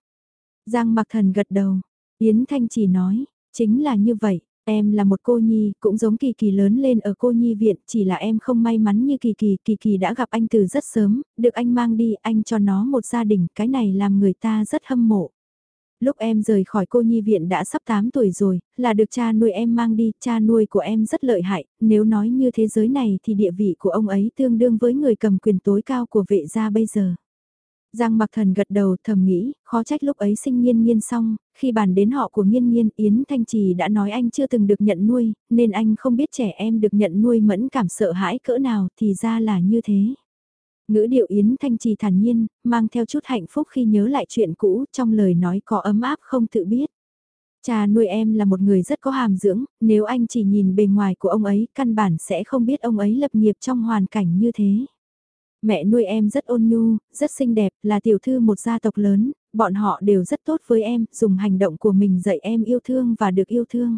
Giang Mặc Thần gật đầu, Yến Thanh Trì nói, chính là như vậy, Em là một cô nhi, cũng giống Kỳ Kỳ lớn lên ở cô nhi viện, chỉ là em không may mắn như Kỳ Kỳ, Kỳ Kỳ đã gặp anh từ rất sớm, được anh mang đi, anh cho nó một gia đình, cái này làm người ta rất hâm mộ. Lúc em rời khỏi cô nhi viện đã sắp 8 tuổi rồi, là được cha nuôi em mang đi, cha nuôi của em rất lợi hại, nếu nói như thế giới này thì địa vị của ông ấy tương đương với người cầm quyền tối cao của vệ gia bây giờ. Giang mặc thần gật đầu thầm nghĩ, khó trách lúc ấy sinh nhiên nhiên xong, khi bàn đến họ của nghiên nhiên Yến Thanh Trì đã nói anh chưa từng được nhận nuôi, nên anh không biết trẻ em được nhận nuôi mẫn cảm sợ hãi cỡ nào thì ra là như thế. Ngữ điệu Yến Thanh Trì thản nhiên, mang theo chút hạnh phúc khi nhớ lại chuyện cũ, trong lời nói có ấm áp không tự biết. Cha nuôi em là một người rất có hàm dưỡng, nếu anh chỉ nhìn bề ngoài của ông ấy, căn bản sẽ không biết ông ấy lập nghiệp trong hoàn cảnh như thế. Mẹ nuôi em rất ôn nhu, rất xinh đẹp, là tiểu thư một gia tộc lớn, bọn họ đều rất tốt với em, dùng hành động của mình dạy em yêu thương và được yêu thương.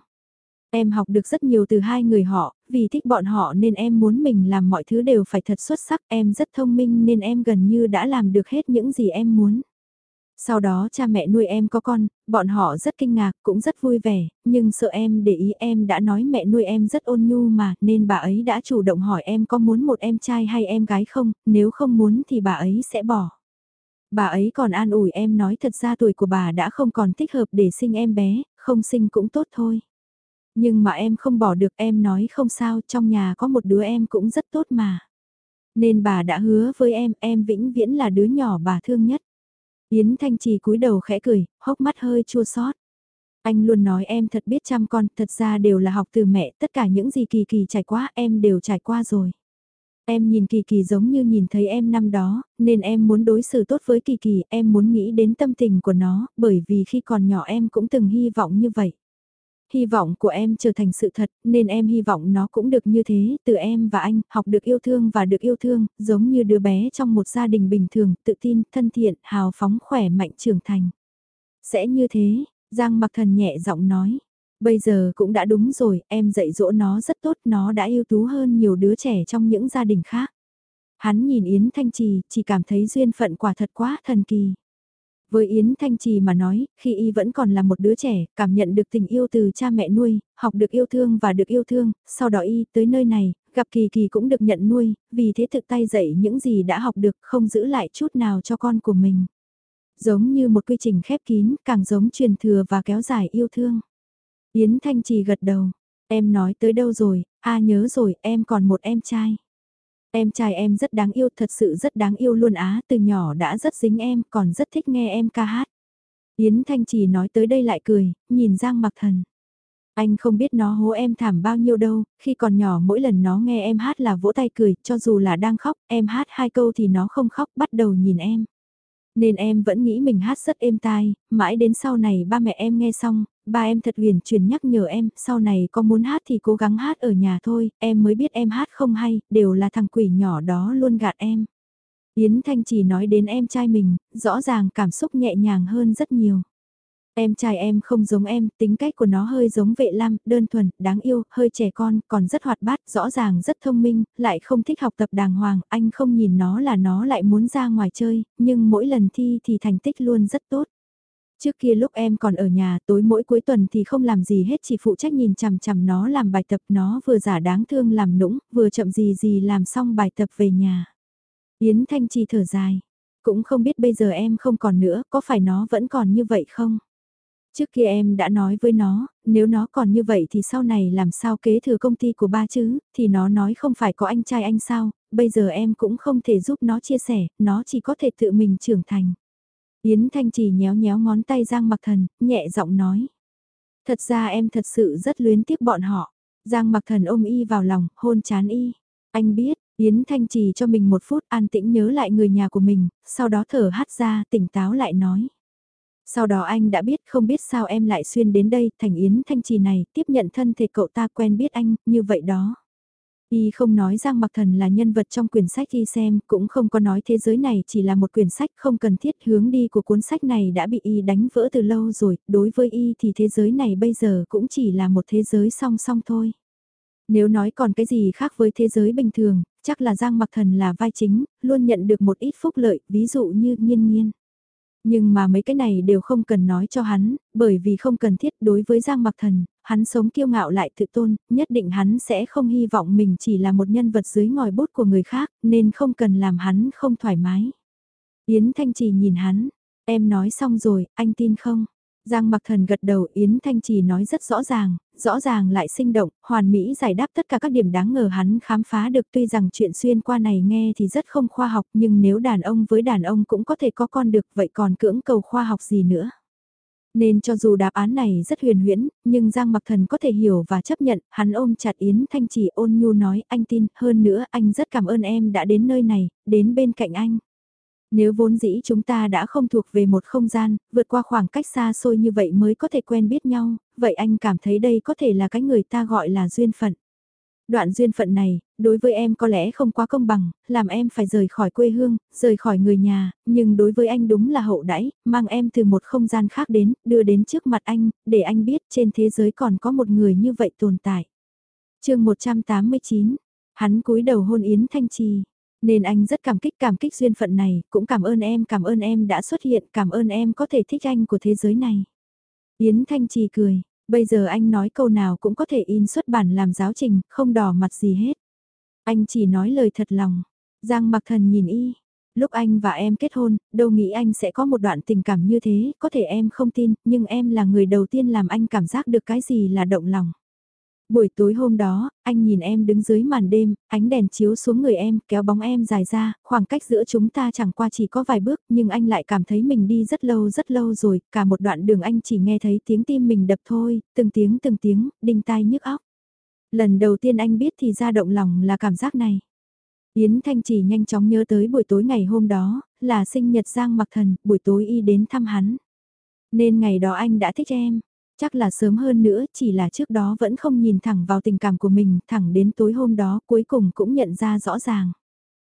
Em học được rất nhiều từ hai người họ, vì thích bọn họ nên em muốn mình làm mọi thứ đều phải thật xuất sắc, em rất thông minh nên em gần như đã làm được hết những gì em muốn. Sau đó cha mẹ nuôi em có con, bọn họ rất kinh ngạc, cũng rất vui vẻ, nhưng sợ em để ý em đã nói mẹ nuôi em rất ôn nhu mà, nên bà ấy đã chủ động hỏi em có muốn một em trai hay em gái không, nếu không muốn thì bà ấy sẽ bỏ. Bà ấy còn an ủi em nói thật ra tuổi của bà đã không còn thích hợp để sinh em bé, không sinh cũng tốt thôi. Nhưng mà em không bỏ được em nói không sao trong nhà có một đứa em cũng rất tốt mà. Nên bà đã hứa với em em vĩnh viễn là đứa nhỏ bà thương nhất. Yến Thanh Trì cúi đầu khẽ cười, hốc mắt hơi chua xót. Anh luôn nói em thật biết chăm con, thật ra đều là học từ mẹ, tất cả những gì kỳ kỳ trải qua em đều trải qua rồi. Em nhìn Kỳ Kỳ giống như nhìn thấy em năm đó, nên em muốn đối xử tốt với Kỳ Kỳ, em muốn nghĩ đến tâm tình của nó, bởi vì khi còn nhỏ em cũng từng hy vọng như vậy. Hy vọng của em trở thành sự thật, nên em hy vọng nó cũng được như thế, từ em và anh, học được yêu thương và được yêu thương, giống như đứa bé trong một gia đình bình thường, tự tin, thân thiện, hào phóng, khỏe mạnh trưởng thành. Sẽ như thế, Giang mặc thần nhẹ giọng nói. Bây giờ cũng đã đúng rồi, em dạy dỗ nó rất tốt, nó đã ưu tú hơn nhiều đứa trẻ trong những gia đình khác. Hắn nhìn Yến Thanh Trì, chỉ cảm thấy duyên phận quả thật quá thần kỳ. Với Yến Thanh Trì mà nói, khi y vẫn còn là một đứa trẻ, cảm nhận được tình yêu từ cha mẹ nuôi, học được yêu thương và được yêu thương, sau đó y tới nơi này, gặp Kỳ Kỳ cũng được nhận nuôi, vì thế thực tay dạy những gì đã học được không giữ lại chút nào cho con của mình. Giống như một quy trình khép kín, càng giống truyền thừa và kéo dài yêu thương. Yến Thanh Trì gật đầu, em nói tới đâu rồi, a nhớ rồi, em còn một em trai. Em trai em rất đáng yêu, thật sự rất đáng yêu luôn á, từ nhỏ đã rất dính em, còn rất thích nghe em ca hát. Yến Thanh Trì nói tới đây lại cười, nhìn Giang Mặc Thần. Anh không biết nó hố em thảm bao nhiêu đâu, khi còn nhỏ mỗi lần nó nghe em hát là vỗ tay cười, cho dù là đang khóc, em hát hai câu thì nó không khóc, bắt đầu nhìn em. Nên em vẫn nghĩ mình hát rất êm tai, mãi đến sau này ba mẹ em nghe xong, ba em thật huyền truyền nhắc nhở em, sau này có muốn hát thì cố gắng hát ở nhà thôi, em mới biết em hát không hay, đều là thằng quỷ nhỏ đó luôn gạt em. Yến Thanh chỉ nói đến em trai mình, rõ ràng cảm xúc nhẹ nhàng hơn rất nhiều. Em trai em không giống em, tính cách của nó hơi giống vệ lam, đơn thuần, đáng yêu, hơi trẻ con, còn rất hoạt bát, rõ ràng rất thông minh, lại không thích học tập đàng hoàng, anh không nhìn nó là nó lại muốn ra ngoài chơi, nhưng mỗi lần thi thì thành tích luôn rất tốt. Trước kia lúc em còn ở nhà tối mỗi cuối tuần thì không làm gì hết chỉ phụ trách nhìn chằm chằm nó làm bài tập nó vừa giả đáng thương làm nũng, vừa chậm gì gì làm xong bài tập về nhà. Yến Thanh Trì thở dài, cũng không biết bây giờ em không còn nữa, có phải nó vẫn còn như vậy không? Trước kia em đã nói với nó, nếu nó còn như vậy thì sau này làm sao kế thừa công ty của ba chứ, thì nó nói không phải có anh trai anh sao, bây giờ em cũng không thể giúp nó chia sẻ, nó chỉ có thể tự mình trưởng thành. Yến Thanh chỉ nhéo nhéo ngón tay Giang Mặc Thần, nhẹ giọng nói. Thật ra em thật sự rất luyến tiếc bọn họ. Giang Mặc Thần ôm y vào lòng, hôn chán y. Anh biết, Yến Thanh trì cho mình một phút an tĩnh nhớ lại người nhà của mình, sau đó thở hắt ra, tỉnh táo lại nói. Sau đó anh đã biết không biết sao em lại xuyên đến đây, thành Yến Thanh Trì này, tiếp nhận thân thể cậu ta quen biết anh, như vậy đó. Y không nói Giang Mặc Thần là nhân vật trong quyển sách Y xem, cũng không có nói thế giới này chỉ là một quyển sách không cần thiết hướng đi của cuốn sách này đã bị Y đánh vỡ từ lâu rồi, đối với Y thì thế giới này bây giờ cũng chỉ là một thế giới song song thôi. Nếu nói còn cái gì khác với thế giới bình thường, chắc là Giang Mặc Thần là vai chính, luôn nhận được một ít phúc lợi, ví dụ như nhiên nhiên. Nhưng mà mấy cái này đều không cần nói cho hắn, bởi vì không cần thiết đối với Giang Mặc Thần, hắn sống kiêu ngạo lại tự tôn, nhất định hắn sẽ không hy vọng mình chỉ là một nhân vật dưới ngòi bút của người khác, nên không cần làm hắn không thoải mái. Yến Thanh Trì nhìn hắn, em nói xong rồi, anh tin không? Giang mặc thần gật đầu Yến Thanh Trì nói rất rõ ràng, rõ ràng lại sinh động, hoàn mỹ giải đáp tất cả các điểm đáng ngờ hắn khám phá được tuy rằng chuyện xuyên qua này nghe thì rất không khoa học nhưng nếu đàn ông với đàn ông cũng có thể có con được vậy còn cưỡng cầu khoa học gì nữa. Nên cho dù đáp án này rất huyền huyễn, nhưng Giang Mặc Thần có thể hiểu và chấp nhận, hắn ôm chặt Yến Thanh Trì ôn nhu nói anh tin, hơn nữa anh rất cảm ơn em đã đến nơi này, đến bên cạnh anh. Nếu vốn dĩ chúng ta đã không thuộc về một không gian, vượt qua khoảng cách xa xôi như vậy mới có thể quen biết nhau, vậy anh cảm thấy đây có thể là cái người ta gọi là duyên phận. Đoạn duyên phận này, đối với em có lẽ không quá công bằng, làm em phải rời khỏi quê hương, rời khỏi người nhà, nhưng đối với anh đúng là hậu đãi, mang em từ một không gian khác đến, đưa đến trước mặt anh, để anh biết trên thế giới còn có một người như vậy tồn tại. chương 189, hắn cúi đầu hôn Yến Thanh Trì. Nên anh rất cảm kích cảm kích duyên phận này, cũng cảm ơn em cảm ơn em đã xuất hiện, cảm ơn em có thể thích anh của thế giới này. Yến Thanh Trì cười, bây giờ anh nói câu nào cũng có thể in xuất bản làm giáo trình, không đỏ mặt gì hết. Anh chỉ nói lời thật lòng. Giang mặc thần nhìn y. Lúc anh và em kết hôn, đâu nghĩ anh sẽ có một đoạn tình cảm như thế, có thể em không tin, nhưng em là người đầu tiên làm anh cảm giác được cái gì là động lòng. Buổi tối hôm đó, anh nhìn em đứng dưới màn đêm, ánh đèn chiếu xuống người em, kéo bóng em dài ra, khoảng cách giữa chúng ta chẳng qua chỉ có vài bước, nhưng anh lại cảm thấy mình đi rất lâu rất lâu rồi, cả một đoạn đường anh chỉ nghe thấy tiếng tim mình đập thôi, từng tiếng từng tiếng, đinh tai nhức óc. Lần đầu tiên anh biết thì ra động lòng là cảm giác này. Yến Thanh chỉ nhanh chóng nhớ tới buổi tối ngày hôm đó, là sinh nhật Giang Mặc Thần, buổi tối y đến thăm hắn. Nên ngày đó anh đã thích em. Chắc là sớm hơn nữa, chỉ là trước đó vẫn không nhìn thẳng vào tình cảm của mình, thẳng đến tối hôm đó cuối cùng cũng nhận ra rõ ràng.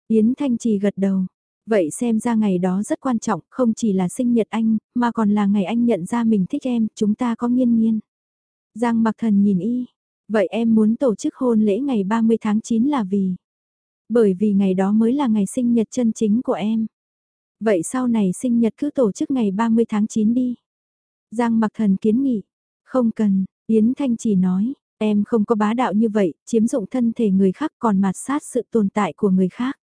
Yến Thanh Trì gật đầu. Vậy xem ra ngày đó rất quan trọng, không chỉ là sinh nhật anh, mà còn là ngày anh nhận ra mình thích em, chúng ta có nghiên nghiên. Giang mặc thần nhìn y. Vậy em muốn tổ chức hôn lễ ngày 30 tháng 9 là vì? Bởi vì ngày đó mới là ngày sinh nhật chân chính của em. Vậy sau này sinh nhật cứ tổ chức ngày 30 tháng 9 đi. Giang mặc thần kiến nghị. Không cần, Yến Thanh chỉ nói, em không có bá đạo như vậy, chiếm dụng thân thể người khác còn mạt sát sự tồn tại của người khác.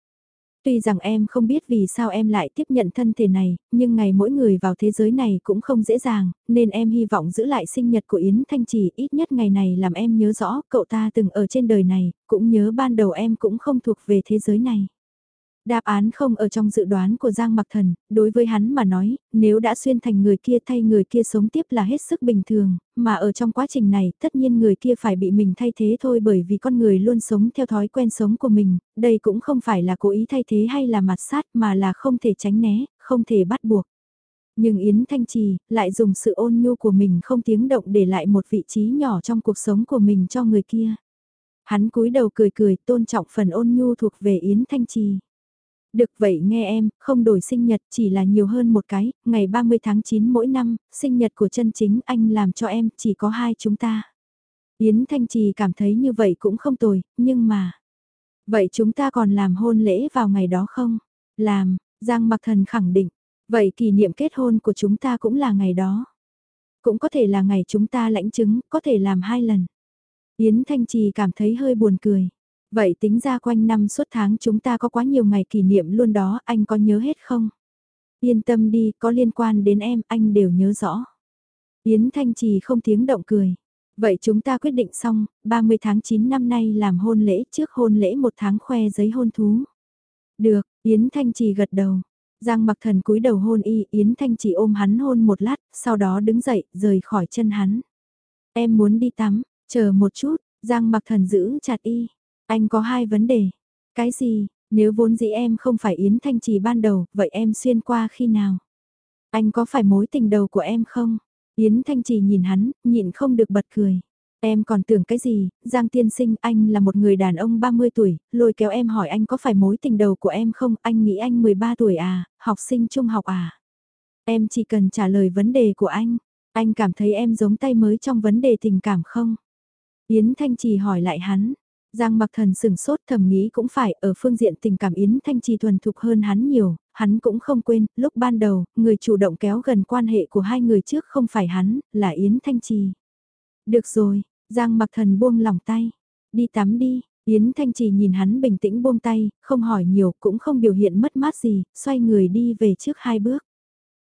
Tuy rằng em không biết vì sao em lại tiếp nhận thân thể này, nhưng ngày mỗi người vào thế giới này cũng không dễ dàng, nên em hy vọng giữ lại sinh nhật của Yến Thanh Trì ít nhất ngày này làm em nhớ rõ cậu ta từng ở trên đời này, cũng nhớ ban đầu em cũng không thuộc về thế giới này. Đáp án không ở trong dự đoán của Giang Mặc Thần, đối với hắn mà nói, nếu đã xuyên thành người kia thay người kia sống tiếp là hết sức bình thường, mà ở trong quá trình này tất nhiên người kia phải bị mình thay thế thôi bởi vì con người luôn sống theo thói quen sống của mình, đây cũng không phải là cố ý thay thế hay là mặt sát mà là không thể tránh né, không thể bắt buộc. Nhưng Yến Thanh Trì lại dùng sự ôn nhu của mình không tiếng động để lại một vị trí nhỏ trong cuộc sống của mình cho người kia. Hắn cúi đầu cười cười tôn trọng phần ôn nhu thuộc về Yến Thanh Trì. Được vậy nghe em, không đổi sinh nhật chỉ là nhiều hơn một cái, ngày 30 tháng 9 mỗi năm, sinh nhật của chân chính anh làm cho em chỉ có hai chúng ta. Yến Thanh Trì cảm thấy như vậy cũng không tồi, nhưng mà... Vậy chúng ta còn làm hôn lễ vào ngày đó không? Làm, Giang Mặc Thần khẳng định. Vậy kỷ niệm kết hôn của chúng ta cũng là ngày đó. Cũng có thể là ngày chúng ta lãnh chứng, có thể làm hai lần. Yến Thanh Trì cảm thấy hơi buồn cười. Vậy tính ra quanh năm suốt tháng chúng ta có quá nhiều ngày kỷ niệm luôn đó, anh có nhớ hết không? Yên tâm đi, có liên quan đến em, anh đều nhớ rõ. Yến Thanh Trì không tiếng động cười. Vậy chúng ta quyết định xong, 30 tháng 9 năm nay làm hôn lễ trước hôn lễ một tháng khoe giấy hôn thú. Được, Yến Thanh Trì gật đầu. Giang mặc thần cúi đầu hôn y, Yến Thanh Trì ôm hắn hôn một lát, sau đó đứng dậy, rời khỏi chân hắn. Em muốn đi tắm, chờ một chút, Giang mặc thần giữ chặt y. Anh có hai vấn đề. Cái gì, nếu vốn dĩ em không phải Yến Thanh Trì ban đầu, vậy em xuyên qua khi nào? Anh có phải mối tình đầu của em không? Yến Thanh Trì nhìn hắn, nhịn không được bật cười. Em còn tưởng cái gì, Giang Tiên Sinh anh là một người đàn ông 30 tuổi, lôi kéo em hỏi anh có phải mối tình đầu của em không, anh nghĩ anh 13 tuổi à, học sinh trung học à. Em chỉ cần trả lời vấn đề của anh, anh cảm thấy em giống tay mới trong vấn đề tình cảm không? Yến Thanh Trì hỏi lại hắn, Giang mặc thần sừng sốt thầm nghĩ cũng phải ở phương diện tình cảm Yến Thanh Trì thuần thục hơn hắn nhiều, hắn cũng không quên, lúc ban đầu, người chủ động kéo gần quan hệ của hai người trước không phải hắn, là Yến Thanh Trì. Được rồi, Giang mặc thần buông lòng tay, đi tắm đi, Yến Thanh Trì nhìn hắn bình tĩnh buông tay, không hỏi nhiều cũng không biểu hiện mất mát gì, xoay người đi về trước hai bước.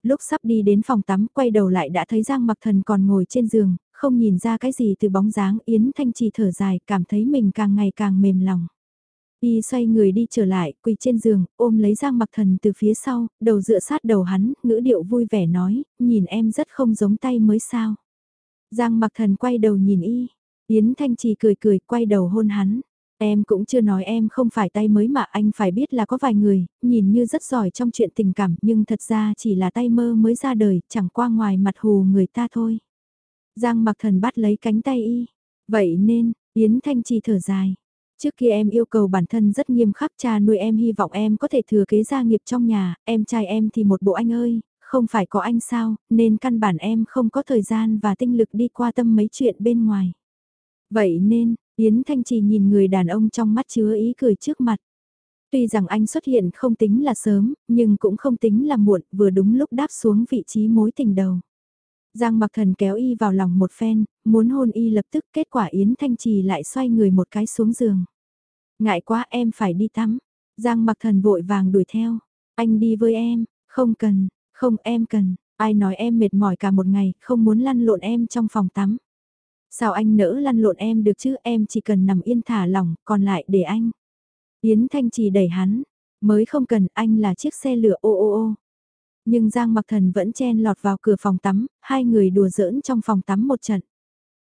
Lúc sắp đi đến phòng tắm quay đầu lại đã thấy Giang Mặc Thần còn ngồi trên giường, không nhìn ra cái gì từ bóng dáng Yến Thanh Trì thở dài cảm thấy mình càng ngày càng mềm lòng. Y xoay người đi trở lại, quỳ trên giường, ôm lấy Giang Mặc Thần từ phía sau, đầu dựa sát đầu hắn, ngữ điệu vui vẻ nói, nhìn em rất không giống tay mới sao. Giang Mặc Thần quay đầu nhìn Y, Yến Thanh Trì cười cười quay đầu hôn hắn. Em cũng chưa nói em không phải tay mới mà anh phải biết là có vài người, nhìn như rất giỏi trong chuyện tình cảm nhưng thật ra chỉ là tay mơ mới ra đời, chẳng qua ngoài mặt hù người ta thôi. Giang mặc thần bắt lấy cánh tay y. Vậy nên, Yến Thanh Trì thở dài. Trước kia em yêu cầu bản thân rất nghiêm khắc cha nuôi em hy vọng em có thể thừa kế gia nghiệp trong nhà, em trai em thì một bộ anh ơi, không phải có anh sao, nên căn bản em không có thời gian và tinh lực đi qua tâm mấy chuyện bên ngoài. Vậy nên, Yến Thanh Trì nhìn người đàn ông trong mắt chứa ý cười trước mặt. Tuy rằng anh xuất hiện không tính là sớm, nhưng cũng không tính là muộn, vừa đúng lúc đáp xuống vị trí mối tình đầu. Giang mặc thần kéo y vào lòng một phen, muốn hôn y lập tức kết quả Yến Thanh Trì lại xoay người một cái xuống giường. Ngại quá em phải đi tắm. Giang mặc thần vội vàng đuổi theo. Anh đi với em, không cần, không em cần, ai nói em mệt mỏi cả một ngày, không muốn lăn lộn em trong phòng tắm. Sao anh nỡ lăn lộn em được chứ, em chỉ cần nằm yên thả lỏng, còn lại để anh. Yến Thanh Trì đẩy hắn, mới không cần, anh là chiếc xe lửa ô ô ô. Nhưng Giang Mặc Thần vẫn chen lọt vào cửa phòng tắm, hai người đùa giỡn trong phòng tắm một trận.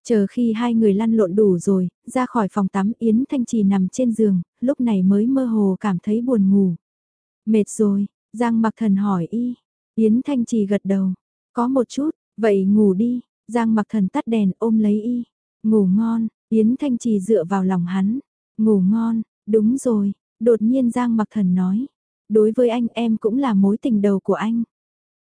Chờ khi hai người lăn lộn đủ rồi, ra khỏi phòng tắm Yến Thanh Trì nằm trên giường, lúc này mới mơ hồ cảm thấy buồn ngủ. Mệt rồi, Giang Mặc Thần hỏi y. Yến Thanh Trì gật đầu. Có một chút, vậy ngủ đi. Giang Mặc Thần tắt đèn ôm lấy y. Ngủ ngon, Yến Thanh Trì dựa vào lòng hắn. Ngủ ngon, đúng rồi, đột nhiên Giang Mặc Thần nói. Đối với anh em cũng là mối tình đầu của anh.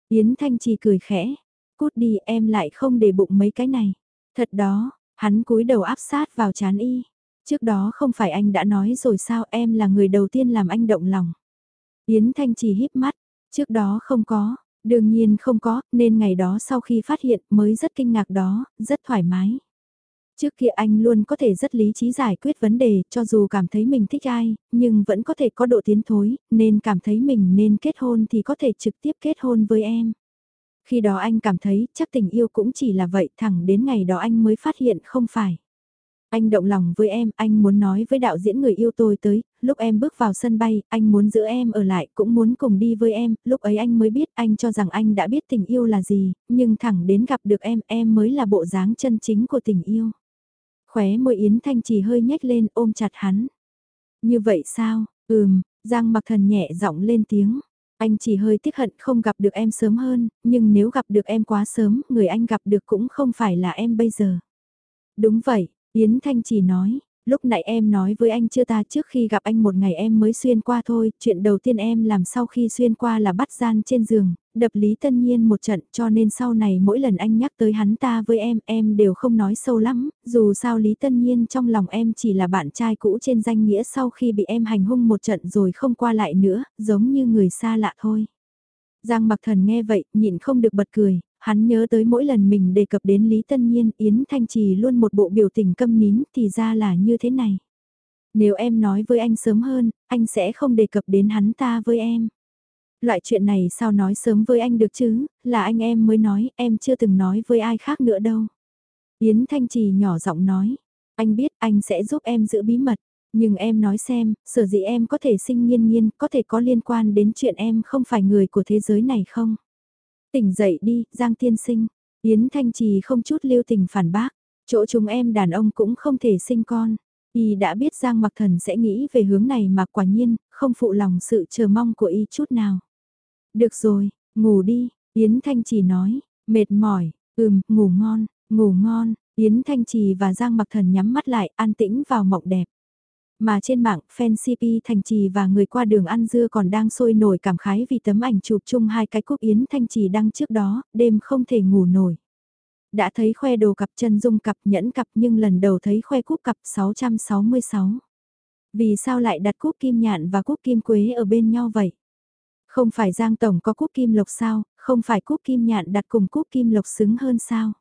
Yến Thanh Trì cười khẽ. Cút đi em lại không để bụng mấy cái này. Thật đó, hắn cúi đầu áp sát vào chán y. Trước đó không phải anh đã nói rồi sao em là người đầu tiên làm anh động lòng. Yến Thanh Trì híp mắt. Trước đó không có, đương nhiên không có, nên ngày đó sau khi phát hiện mới rất kinh ngạc đó, rất thoải mái. Trước kia anh luôn có thể rất lý trí giải quyết vấn đề, cho dù cảm thấy mình thích ai, nhưng vẫn có thể có độ tiến thối, nên cảm thấy mình nên kết hôn thì có thể trực tiếp kết hôn với em. Khi đó anh cảm thấy chắc tình yêu cũng chỉ là vậy thẳng đến ngày đó anh mới phát hiện không phải. Anh động lòng với em, anh muốn nói với đạo diễn người yêu tôi tới, lúc em bước vào sân bay, anh muốn giữ em ở lại, cũng muốn cùng đi với em, lúc ấy anh mới biết, anh cho rằng anh đã biết tình yêu là gì, nhưng thẳng đến gặp được em, em mới là bộ dáng chân chính của tình yêu. Khóe môi Yến Thanh trì hơi nhếch lên ôm chặt hắn. Như vậy sao, ừm, Giang mặc thần nhẹ giọng lên tiếng. Anh chỉ hơi tiếc hận không gặp được em sớm hơn, nhưng nếu gặp được em quá sớm, người anh gặp được cũng không phải là em bây giờ. Đúng vậy, Yến Thanh chỉ nói, lúc nãy em nói với anh chưa ta trước khi gặp anh một ngày em mới xuyên qua thôi, chuyện đầu tiên em làm sau khi xuyên qua là bắt gian trên giường, đập Lý Tân Nhiên một trận cho nên sau này mỗi lần anh nhắc tới hắn ta với em, em đều không nói sâu lắm, dù sao Lý Tân Nhiên trong lòng em chỉ là bạn trai cũ trên danh nghĩa sau khi bị em hành hung một trận rồi không qua lại nữa, giống như người xa lạ thôi. Giang mặc thần nghe vậy, nhịn không được bật cười, hắn nhớ tới mỗi lần mình đề cập đến Lý Tân Nhiên, Yến Thanh Trì luôn một bộ biểu tình câm nín, thì ra là như thế này. Nếu em nói với anh sớm hơn, anh sẽ không đề cập đến hắn ta với em. Loại chuyện này sao nói sớm với anh được chứ, là anh em mới nói, em chưa từng nói với ai khác nữa đâu. Yến Thanh Trì nhỏ giọng nói, anh biết anh sẽ giúp em giữ bí mật, nhưng em nói xem, sở dĩ em có thể sinh nhiên nhiên, có thể có liên quan đến chuyện em không phải người của thế giới này không? Tỉnh dậy đi, Giang tiên sinh. Yến Thanh Trì không chút lưu tình phản bác. Chỗ chúng em đàn ông cũng không thể sinh con. Y đã biết Giang Mặc Thần sẽ nghĩ về hướng này mà quả nhiên, không phụ lòng sự chờ mong của Y chút nào. Được rồi, ngủ đi, Yến Thanh Trì nói, mệt mỏi, ừm, ngủ ngon, ngủ ngon, Yến Thanh Trì và Giang Mặc Thần nhắm mắt lại, an tĩnh vào mộng đẹp. Mà trên mạng, fan CP Thành Trì và người qua đường ăn dưa còn đang sôi nổi cảm khái vì tấm ảnh chụp chung hai cái cúp Yến Thanh Trì đăng trước đó, đêm không thể ngủ nổi. Đã thấy khoe đồ cặp chân dung cặp nhẫn cặp nhưng lần đầu thấy khoe cúp cặp 666. Vì sao lại đặt cúp kim nhạn và cúp kim quế ở bên nhau vậy? Không phải Giang Tổng có cúp kim lộc sao, không phải cúp kim nhạn đặt cùng cúp kim lộc xứng hơn sao?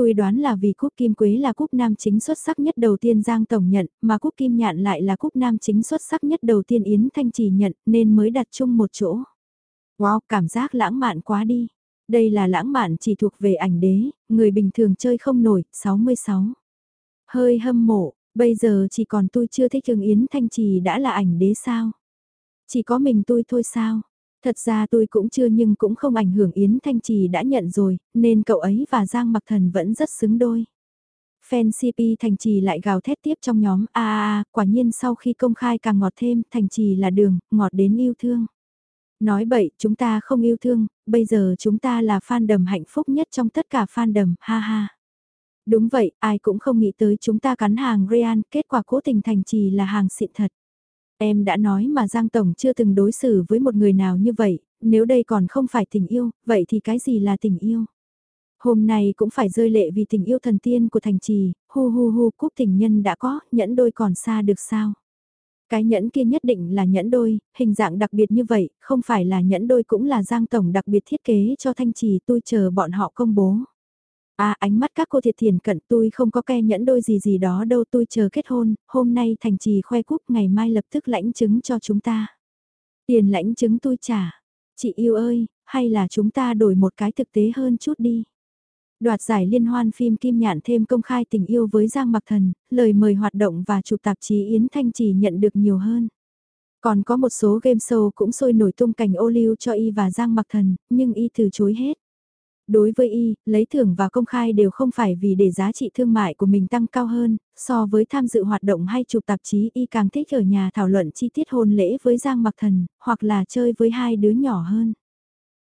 Tôi đoán là vì cúp kim quế là cúp nam chính xuất sắc nhất đầu tiên Giang Tổng nhận, mà cúp kim nhạn lại là cúp nam chính xuất sắc nhất đầu tiên Yến Thanh Trì nhận, nên mới đặt chung một chỗ. Wow, cảm giác lãng mạn quá đi. Đây là lãng mạn chỉ thuộc về ảnh đế, người bình thường chơi không nổi, 66. Hơi hâm mộ, bây giờ chỉ còn tôi chưa thích trường Yến Thanh Trì đã là ảnh đế sao? Chỉ có mình tôi thôi sao? Thật ra tôi cũng chưa nhưng cũng không ảnh hưởng Yến Thanh Trì đã nhận rồi, nên cậu ấy và Giang Mặc Thần vẫn rất xứng đôi. Fan CP Thành Trì lại gào thét tiếp trong nhóm a a quả nhiên sau khi công khai càng ngọt thêm, Thành Trì là đường, ngọt đến yêu thương. Nói bậy, chúng ta không yêu thương, bây giờ chúng ta là fan đầm hạnh phúc nhất trong tất cả fan đầm, ha ha. Đúng vậy, ai cũng không nghĩ tới chúng ta cắn hàng Real, kết quả cố tình Thành Trì là hàng xịn thật. Em đã nói mà Giang Tổng chưa từng đối xử với một người nào như vậy, nếu đây còn không phải tình yêu, vậy thì cái gì là tình yêu? Hôm nay cũng phải rơi lệ vì tình yêu thần tiên của thành trì, hu hu hu cúc tình nhân đã có, nhẫn đôi còn xa được sao? Cái nhẫn kia nhất định là nhẫn đôi, hình dạng đặc biệt như vậy, không phải là nhẫn đôi cũng là Giang Tổng đặc biệt thiết kế cho thanh trì tôi chờ bọn họ công bố. À ánh mắt các cô thiệt thiền cận tôi không có ke nhẫn đôi gì gì đó đâu tôi chờ kết hôn, hôm nay thành trì khoe cúc ngày mai lập tức lãnh chứng cho chúng ta. Tiền lãnh chứng tôi trả. Chị yêu ơi, hay là chúng ta đổi một cái thực tế hơn chút đi. Đoạt giải liên hoan phim Kim Nhạn thêm công khai tình yêu với Giang Mặc Thần, lời mời hoạt động và chụp tạp chí Yến Thanh Trì nhận được nhiều hơn. Còn có một số game show cũng sôi nổi tung cảnh ô lưu cho Y và Giang Mặc Thần, nhưng Y từ chối hết. Đối với Y, lấy thưởng và công khai đều không phải vì để giá trị thương mại của mình tăng cao hơn, so với tham dự hoạt động hay chụp tạp chí Y càng thích ở nhà thảo luận chi tiết hôn lễ với Giang Mặc Thần, hoặc là chơi với hai đứa nhỏ hơn.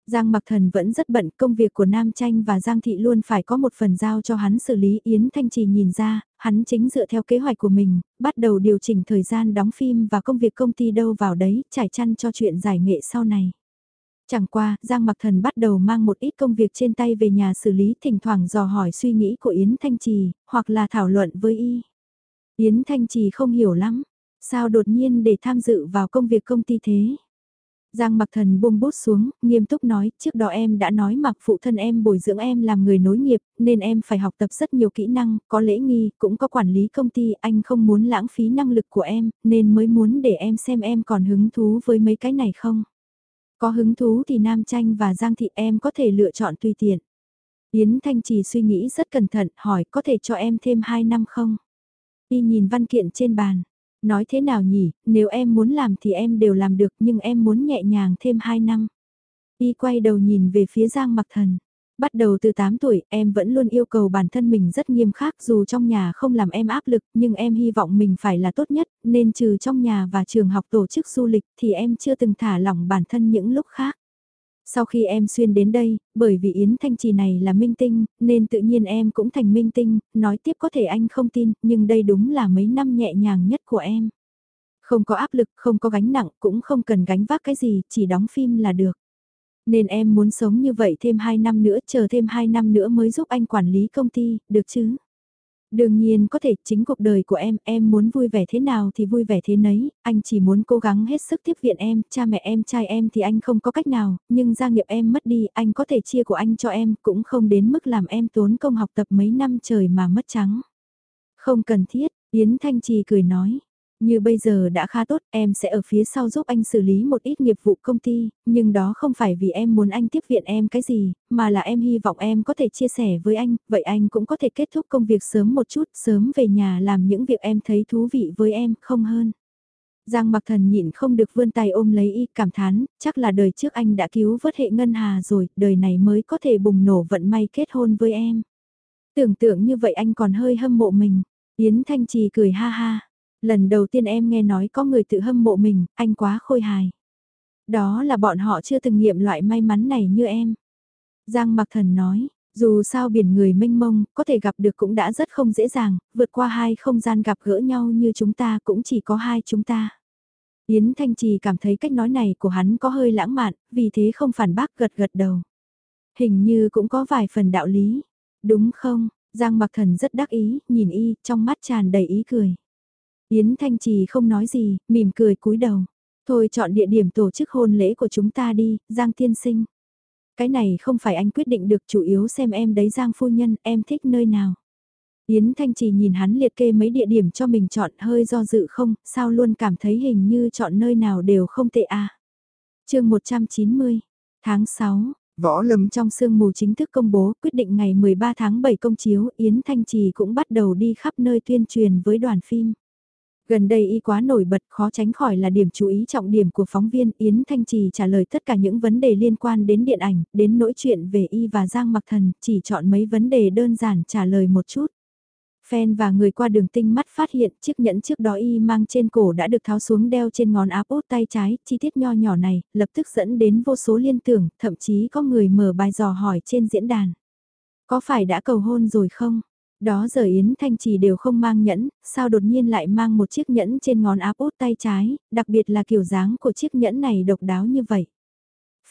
Giang Mặc Thần vẫn rất bận, công việc của Nam Tranh và Giang Thị luôn phải có một phần giao cho hắn xử lý. Yến Thanh Trì nhìn ra, hắn chính dựa theo kế hoạch của mình, bắt đầu điều chỉnh thời gian đóng phim và công việc công ty đâu vào đấy, trải chăn cho chuyện giải nghệ sau này. Chẳng qua, Giang Mặc Thần bắt đầu mang một ít công việc trên tay về nhà xử lý, thỉnh thoảng dò hỏi suy nghĩ của Yến Thanh Trì, hoặc là thảo luận với y. Yến Thanh Trì không hiểu lắm, sao đột nhiên để tham dự vào công việc công ty thế. Giang mặc thần buông bút xuống, nghiêm túc nói, trước đó em đã nói mặc phụ thân em bồi dưỡng em làm người nối nghiệp, nên em phải học tập rất nhiều kỹ năng, có lễ nghi, cũng có quản lý công ty, anh không muốn lãng phí năng lực của em, nên mới muốn để em xem em còn hứng thú với mấy cái này không. Có hứng thú thì Nam Tranh và Giang Thị em có thể lựa chọn tùy tiện. Yến Thanh Trì suy nghĩ rất cẩn thận, hỏi có thể cho em thêm 2 năm không? Y nhìn văn kiện trên bàn, Nói thế nào nhỉ, nếu em muốn làm thì em đều làm được nhưng em muốn nhẹ nhàng thêm 2 năm. Y quay đầu nhìn về phía Giang Mặc Thần. Bắt đầu từ 8 tuổi, em vẫn luôn yêu cầu bản thân mình rất nghiêm khắc dù trong nhà không làm em áp lực, nhưng em hy vọng mình phải là tốt nhất, nên trừ trong nhà và trường học tổ chức du lịch thì em chưa từng thả lỏng bản thân những lúc khác. Sau khi em xuyên đến đây, bởi vì Yến Thanh Trì này là minh tinh, nên tự nhiên em cũng thành minh tinh, nói tiếp có thể anh không tin, nhưng đây đúng là mấy năm nhẹ nhàng nhất của em. Không có áp lực, không có gánh nặng, cũng không cần gánh vác cái gì, chỉ đóng phim là được. Nên em muốn sống như vậy thêm 2 năm nữa, chờ thêm 2 năm nữa mới giúp anh quản lý công ty, được chứ? Đương nhiên có thể chính cuộc đời của em, em muốn vui vẻ thế nào thì vui vẻ thế nấy, anh chỉ muốn cố gắng hết sức tiếp viện em, cha mẹ em trai em thì anh không có cách nào, nhưng gia nghiệp em mất đi, anh có thể chia của anh cho em, cũng không đến mức làm em tốn công học tập mấy năm trời mà mất trắng. Không cần thiết, Yến Thanh Trì cười nói, như bây giờ đã khá tốt, em sẽ ở phía sau giúp anh xử lý một ít nghiệp vụ công ty, nhưng đó không phải vì em muốn anh tiếp viện em cái gì, mà là em hy vọng em có thể chia sẻ với anh, vậy anh cũng có thể kết thúc công việc sớm một chút, sớm về nhà làm những việc em thấy thú vị với em, không hơn. Giang mặc thần nhịn không được vươn tay ôm lấy y cảm thán, chắc là đời trước anh đã cứu vớt hệ ngân hà rồi, đời này mới có thể bùng nổ vận may kết hôn với em. Tưởng tượng như vậy anh còn hơi hâm mộ mình. Yến Thanh Trì cười ha ha. Lần đầu tiên em nghe nói có người tự hâm mộ mình, anh quá khôi hài. Đó là bọn họ chưa từng nghiệm loại may mắn này như em. Giang Mặc Thần nói, dù sao biển người mênh mông, có thể gặp được cũng đã rất không dễ dàng, vượt qua hai không gian gặp gỡ nhau như chúng ta cũng chỉ có hai chúng ta. Yến Thanh Trì cảm thấy cách nói này của hắn có hơi lãng mạn, vì thế không phản bác gật gật đầu. Hình như cũng có vài phần đạo lý. Đúng không? Giang Mặc Thần rất đắc ý, nhìn y, trong mắt tràn đầy ý cười. Yến Thanh Trì không nói gì, mỉm cười cúi đầu. Thôi chọn địa điểm tổ chức hôn lễ của chúng ta đi, Giang Tiên Sinh. Cái này không phải anh quyết định được chủ yếu xem em đấy Giang Phu Nhân, em thích nơi nào. Yến Thanh Trì nhìn hắn liệt kê mấy địa điểm cho mình chọn hơi do dự không, sao luôn cảm thấy hình như chọn nơi nào đều không tệ à. chương 190, Tháng 6, Võ Lâm trong sương mù chính thức công bố quyết định ngày 13 tháng 7 công chiếu Yến Thanh Trì cũng bắt đầu đi khắp nơi tuyên truyền với đoàn phim. Gần đây y quá nổi bật khó tránh khỏi là điểm chú ý trọng điểm của phóng viên Yến Thanh Trì trả lời tất cả những vấn đề liên quan đến điện ảnh, đến nỗi chuyện về y và Giang Mặc Thần, chỉ chọn mấy vấn đề đơn giản trả lời một chút. Fan và người qua đường tinh mắt phát hiện chiếc nhẫn trước đó y mang trên cổ đã được tháo xuống đeo trên ngón áp út tay trái, chi tiết nho nhỏ này, lập tức dẫn đến vô số liên tưởng, thậm chí có người mở bài dò hỏi trên diễn đàn. Có phải đã cầu hôn rồi không? Đó giờ Yến Thanh Trì đều không mang nhẫn, sao đột nhiên lại mang một chiếc nhẫn trên ngón áp út tay trái, đặc biệt là kiểu dáng của chiếc nhẫn này độc đáo như vậy.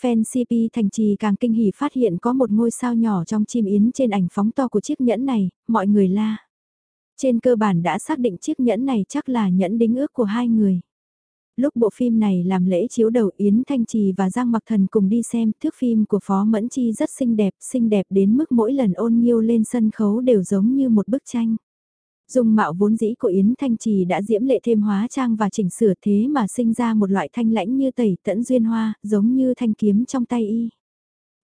Fan CP Thành Trì càng kinh hỉ phát hiện có một ngôi sao nhỏ trong chim yến trên ảnh phóng to của chiếc nhẫn này, mọi người la. Trên cơ bản đã xác định chiếc nhẫn này chắc là nhẫn đính ước của hai người. Lúc bộ phim này làm lễ chiếu đầu Yến Thanh Trì và Giang Mặc Thần cùng đi xem, thước phim của Phó Mẫn Chi rất xinh đẹp, xinh đẹp đến mức mỗi lần ôn nhiêu lên sân khấu đều giống như một bức tranh. Dung mạo vốn dĩ của Yến Thanh Trì đã diễm lệ thêm hóa trang và chỉnh sửa thế mà sinh ra một loại thanh lãnh như tẩy tẫn duyên hoa, giống như thanh kiếm trong tay y.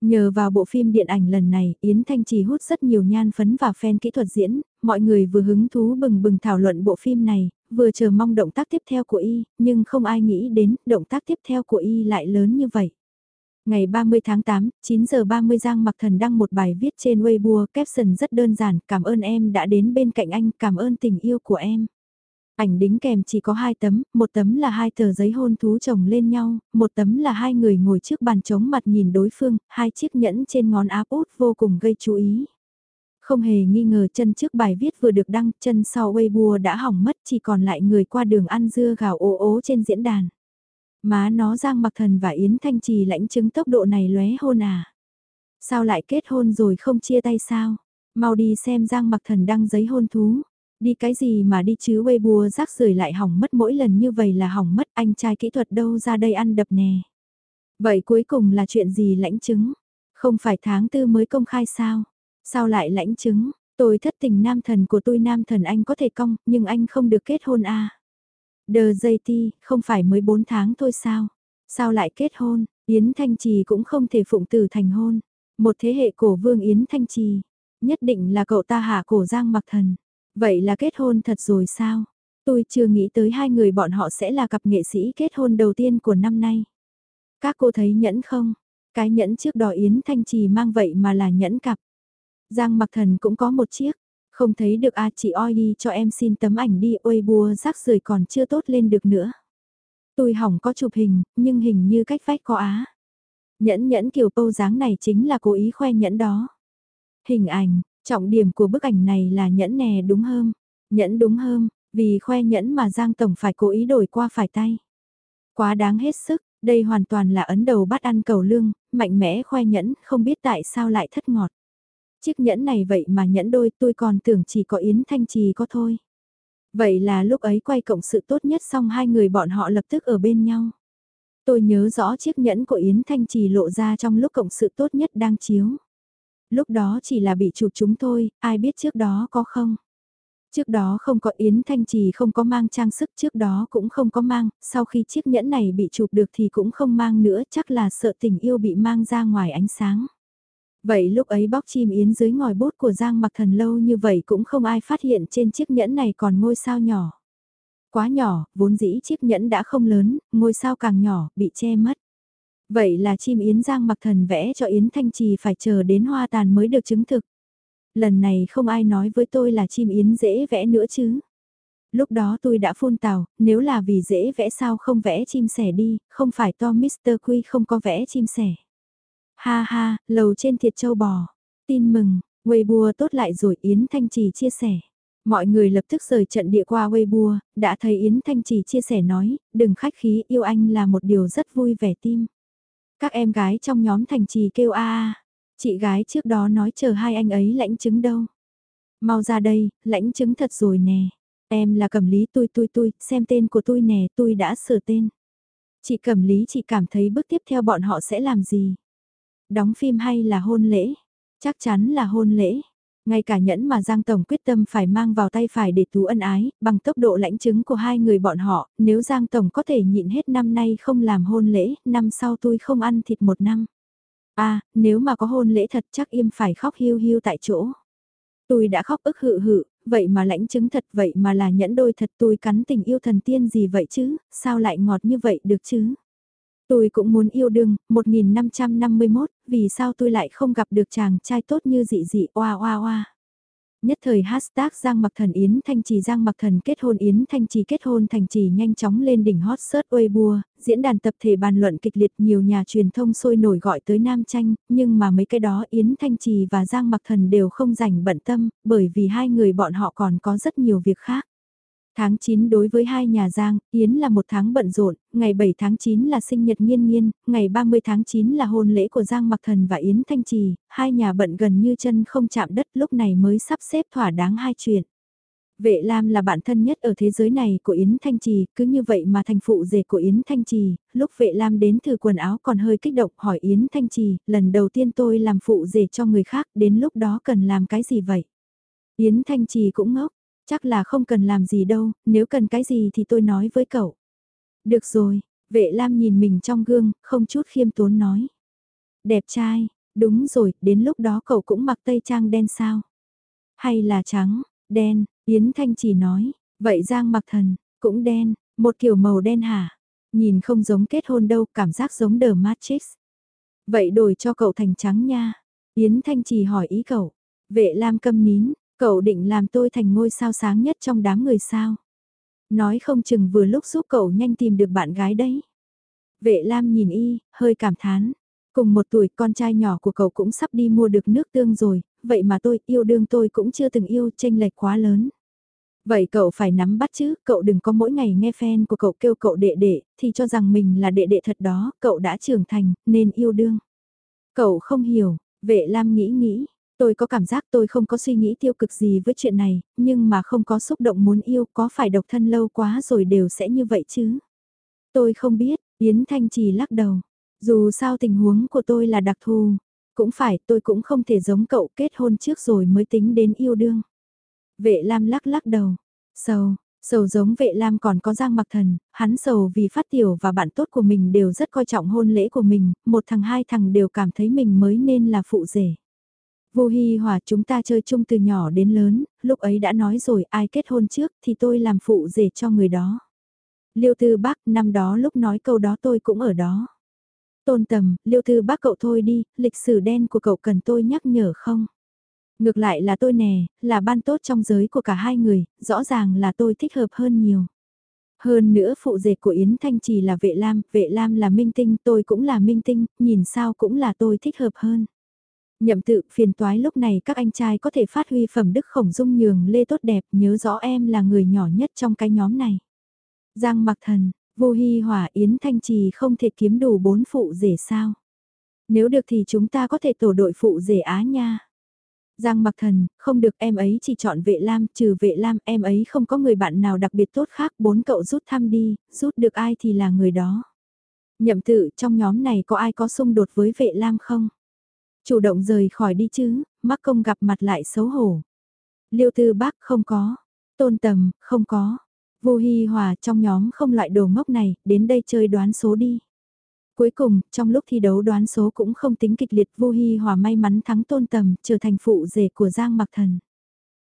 Nhờ vào bộ phim điện ảnh lần này, Yến Thanh Trì hút rất nhiều nhan phấn và fan kỹ thuật diễn, mọi người vừa hứng thú bừng bừng thảo luận bộ phim này, vừa chờ mong động tác tiếp theo của y, nhưng không ai nghĩ đến động tác tiếp theo của y lại lớn như vậy. Ngày 30 tháng 8, 9 giờ 30 Giang Mặc Thần đăng một bài viết trên Weibo, caption rất đơn giản, cảm ơn em đã đến bên cạnh anh, cảm ơn tình yêu của em. Ảnh đính kèm chỉ có hai tấm, một tấm là hai tờ giấy hôn thú chồng lên nhau, một tấm là hai người ngồi trước bàn chống mặt nhìn đối phương, hai chiếc nhẫn trên ngón áp út vô cùng gây chú ý. Không hề nghi ngờ chân trước bài viết vừa được đăng, chân sau Weibo đã hỏng mất chỉ còn lại người qua đường ăn dưa gào ố ố trên diễn đàn. Má nó Giang Mặc Thần và Yến Thanh Trì lãnh chứng tốc độ này lóe hôn à. Sao lại kết hôn rồi không chia tay sao? Mau đi xem Giang Mặc Thần đăng giấy hôn thú. Đi cái gì mà đi chứ Weibo rác rưởi lại hỏng mất mỗi lần như vậy là hỏng mất anh trai kỹ thuật đâu ra đây ăn đập nè. Vậy cuối cùng là chuyện gì lãnh chứng? Không phải tháng tư mới công khai sao? Sao lại lãnh chứng? Tôi thất tình nam thần của tôi nam thần anh có thể công, nhưng anh không được kết hôn à? Đờ dây ti, không phải mới 4 tháng thôi sao? Sao lại kết hôn? Yến Thanh Trì cũng không thể phụng tử thành hôn. Một thế hệ cổ vương Yến Thanh Trì. Nhất định là cậu ta hạ cổ giang mặc thần. Vậy là kết hôn thật rồi sao? Tôi chưa nghĩ tới hai người bọn họ sẽ là cặp nghệ sĩ kết hôn đầu tiên của năm nay. Các cô thấy nhẫn không? Cái nhẫn trước đó Yến Thanh Trì mang vậy mà là nhẫn cặp. Giang mặc thần cũng có một chiếc. Không thấy được a à, chị oi đi cho em xin tấm ảnh đi ôi bùa rác rưởi còn chưa tốt lên được nữa. Tôi hỏng có chụp hình, nhưng hình như cách vách có á. Nhẫn nhẫn kiểu câu dáng này chính là cố ý khoe nhẫn đó. Hình ảnh, trọng điểm của bức ảnh này là nhẫn nè đúng hơn. Nhẫn đúng hơn, vì khoe nhẫn mà Giang Tổng phải cố ý đổi qua phải tay. Quá đáng hết sức, đây hoàn toàn là ấn đầu bắt ăn cầu lương, mạnh mẽ khoe nhẫn, không biết tại sao lại thất ngọt. Chiếc nhẫn này vậy mà nhẫn đôi tôi còn tưởng chỉ có Yến Thanh Trì có thôi. Vậy là lúc ấy quay cộng sự tốt nhất xong hai người bọn họ lập tức ở bên nhau. Tôi nhớ rõ chiếc nhẫn của Yến Thanh Trì lộ ra trong lúc cộng sự tốt nhất đang chiếu. Lúc đó chỉ là bị chụp chúng thôi, ai biết trước đó có không? Trước đó không có Yến Thanh Trì không có mang trang sức trước đó cũng không có mang, sau khi chiếc nhẫn này bị chụp được thì cũng không mang nữa chắc là sợ tình yêu bị mang ra ngoài ánh sáng. Vậy lúc ấy bóc chim yến dưới ngòi bút của Giang mặc thần lâu như vậy cũng không ai phát hiện trên chiếc nhẫn này còn ngôi sao nhỏ. Quá nhỏ, vốn dĩ chiếc nhẫn đã không lớn, ngôi sao càng nhỏ, bị che mất. Vậy là chim yến Giang mặc thần vẽ cho Yến Thanh Trì phải chờ đến hoa tàn mới được chứng thực. Lần này không ai nói với tôi là chim yến dễ vẽ nữa chứ. Lúc đó tôi đã phun tào, nếu là vì dễ vẽ sao không vẽ chim sẻ đi, không phải to Mr. Quy không có vẽ chim sẻ. Ha ha, lầu trên thiệt châu bò. Tin mừng, Weibo tốt lại rồi Yến Thanh Trì chia sẻ. Mọi người lập tức rời trận địa qua Weibo, đã thấy Yến Thanh Trì chia sẻ nói, đừng khách khí yêu anh là một điều rất vui vẻ tim. Các em gái trong nhóm Thanh Trì kêu a a, chị gái trước đó nói chờ hai anh ấy lãnh chứng đâu. Mau ra đây, lãnh chứng thật rồi nè. Em là cẩm lý tôi tôi tôi, xem tên của tôi nè, tôi đã sửa tên. Chị cẩm lý chị cảm thấy bước tiếp theo bọn họ sẽ làm gì? Đóng phim hay là hôn lễ? Chắc chắn là hôn lễ. Ngay cả nhẫn mà Giang Tổng quyết tâm phải mang vào tay phải để tú ân ái, bằng tốc độ lãnh chứng của hai người bọn họ, nếu Giang Tổng có thể nhịn hết năm nay không làm hôn lễ, năm sau tôi không ăn thịt một năm. a à, nếu mà có hôn lễ thật chắc im phải khóc hiu hiu tại chỗ. Tôi đã khóc ức hự hự, vậy mà lãnh chứng thật vậy mà là nhẫn đôi thật tôi cắn tình yêu thần tiên gì vậy chứ, sao lại ngọt như vậy được chứ? Tôi cũng muốn yêu đương, 1551, vì sao tôi lại không gặp được chàng trai tốt như dị dị oa oa oa. Nhất thời hashtag Giang Mặc Thần Yến Thanh Trì Giang Mặc Thần kết hôn Yến Thanh Trì kết hôn Thành Trì nhanh chóng lên đỉnh hot search Weibo, diễn đàn tập thể bàn luận kịch liệt nhiều nhà truyền thông sôi nổi gọi tới Nam Tranh, nhưng mà mấy cái đó Yến Thanh Trì và Giang Mặc Thần đều không dành bận tâm, bởi vì hai người bọn họ còn có rất nhiều việc khác. Tháng 9 đối với hai nhà Giang, Yến là một tháng bận rộn, ngày 7 tháng 9 là sinh nhật nghiên nghiên, ngày 30 tháng 9 là hôn lễ của Giang Mặc Thần và Yến Thanh Trì, hai nhà bận gần như chân không chạm đất lúc này mới sắp xếp thỏa đáng hai chuyện. Vệ Lam là bạn thân nhất ở thế giới này của Yến Thanh Trì, cứ như vậy mà thành phụ rể của Yến Thanh Trì, lúc vệ Lam đến thử quần áo còn hơi kích động hỏi Yến Thanh Trì, lần đầu tiên tôi làm phụ rể cho người khác, đến lúc đó cần làm cái gì vậy? Yến Thanh Trì cũng ngốc, Chắc là không cần làm gì đâu, nếu cần cái gì thì tôi nói với cậu. Được rồi, vệ lam nhìn mình trong gương, không chút khiêm tốn nói. Đẹp trai, đúng rồi, đến lúc đó cậu cũng mặc tây trang đen sao? Hay là trắng, đen, Yến Thanh chỉ nói, vậy Giang mặc thần, cũng đen, một kiểu màu đen hả? Nhìn không giống kết hôn đâu, cảm giác giống The Matrix. Vậy đổi cho cậu thành trắng nha. Yến Thanh chỉ hỏi ý cậu. Vệ Lam câm nín, Cậu định làm tôi thành ngôi sao sáng nhất trong đám người sao. Nói không chừng vừa lúc giúp cậu nhanh tìm được bạn gái đấy. Vệ Lam nhìn y, hơi cảm thán. Cùng một tuổi con trai nhỏ của cậu cũng sắp đi mua được nước tương rồi, vậy mà tôi yêu đương tôi cũng chưa từng yêu tranh lệch quá lớn. Vậy cậu phải nắm bắt chứ, cậu đừng có mỗi ngày nghe fan của cậu kêu cậu đệ đệ, thì cho rằng mình là đệ đệ thật đó, cậu đã trưởng thành, nên yêu đương. Cậu không hiểu, vệ Lam nghĩ nghĩ, Tôi có cảm giác tôi không có suy nghĩ tiêu cực gì với chuyện này, nhưng mà không có xúc động muốn yêu có phải độc thân lâu quá rồi đều sẽ như vậy chứ. Tôi không biết, Yến Thanh chỉ lắc đầu. Dù sao tình huống của tôi là đặc thù, cũng phải tôi cũng không thể giống cậu kết hôn trước rồi mới tính đến yêu đương. Vệ Lam lắc lắc đầu, sầu, sầu giống vệ Lam còn có giang mặc thần, hắn sầu vì phát tiểu và bạn tốt của mình đều rất coi trọng hôn lễ của mình, một thằng hai thằng đều cảm thấy mình mới nên là phụ rể. Vô Hi Hòa chúng ta chơi chung từ nhỏ đến lớn, lúc ấy đã nói rồi ai kết hôn trước thì tôi làm phụ rể cho người đó. Liêu Tư Bác năm đó lúc nói câu đó tôi cũng ở đó. Tôn tầm, Liêu Tư Bác cậu thôi đi, lịch sử đen của cậu cần tôi nhắc nhở không? Ngược lại là tôi nè, là ban tốt trong giới của cả hai người, rõ ràng là tôi thích hợp hơn nhiều. Hơn nữa phụ rể của Yến Thanh chỉ là vệ lam, vệ lam là minh tinh, tôi cũng là minh tinh, nhìn sao cũng là tôi thích hợp hơn. Nhậm tự phiền toái lúc này các anh trai có thể phát huy phẩm đức khổng dung nhường lê tốt đẹp nhớ rõ em là người nhỏ nhất trong cái nhóm này. Giang mặc thần, vô hy hỏa yến thanh trì không thể kiếm đủ bốn phụ rể sao. Nếu được thì chúng ta có thể tổ đội phụ rể Á nha. Giang mặc thần, không được em ấy chỉ chọn vệ lam, trừ vệ lam em ấy không có người bạn nào đặc biệt tốt khác, bốn cậu rút thăm đi, rút được ai thì là người đó. Nhậm tự trong nhóm này có ai có xung đột với vệ lam không? Chủ động rời khỏi đi chứ, mắc công gặp mặt lại xấu hổ. Liêu tư bác không có. Tôn tầm, không có. Vô Hi Hòa trong nhóm không loại đồ ngốc này, đến đây chơi đoán số đi. Cuối cùng, trong lúc thi đấu đoán số cũng không tính kịch liệt Vô Hi Hòa may mắn thắng tôn tầm, trở thành phụ rể của Giang Mặc Thần.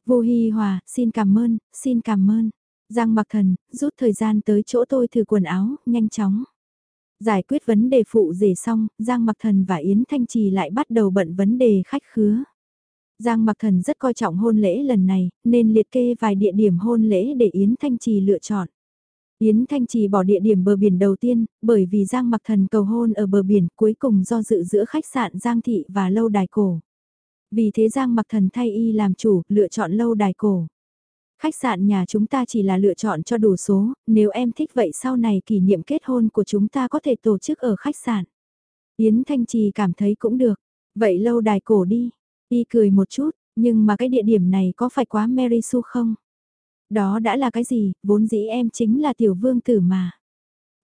Vô Hi Hòa, xin cảm ơn, xin cảm ơn. Giang Mặc Thần, rút thời gian tới chỗ tôi thử quần áo, nhanh chóng. Giải quyết vấn đề phụ rể xong, Giang Mặc Thần và Yến Thanh Trì lại bắt đầu bận vấn đề khách khứa. Giang Mặc Thần rất coi trọng hôn lễ lần này, nên liệt kê vài địa điểm hôn lễ để Yến Thanh Trì lựa chọn. Yến Thanh Trì bỏ địa điểm bờ biển đầu tiên, bởi vì Giang Mặc Thần cầu hôn ở bờ biển cuối cùng do dự giữa khách sạn Giang Thị và lâu đài cổ. Vì thế Giang Mặc Thần thay y làm chủ, lựa chọn lâu đài cổ. Khách sạn nhà chúng ta chỉ là lựa chọn cho đủ số, nếu em thích vậy sau này kỷ niệm kết hôn của chúng ta có thể tổ chức ở khách sạn. Yến Thanh Trì cảm thấy cũng được. Vậy lâu đài cổ đi. Y cười một chút, nhưng mà cái địa điểm này có phải quá Mary Sue không? Đó đã là cái gì, vốn dĩ em chính là tiểu vương tử mà.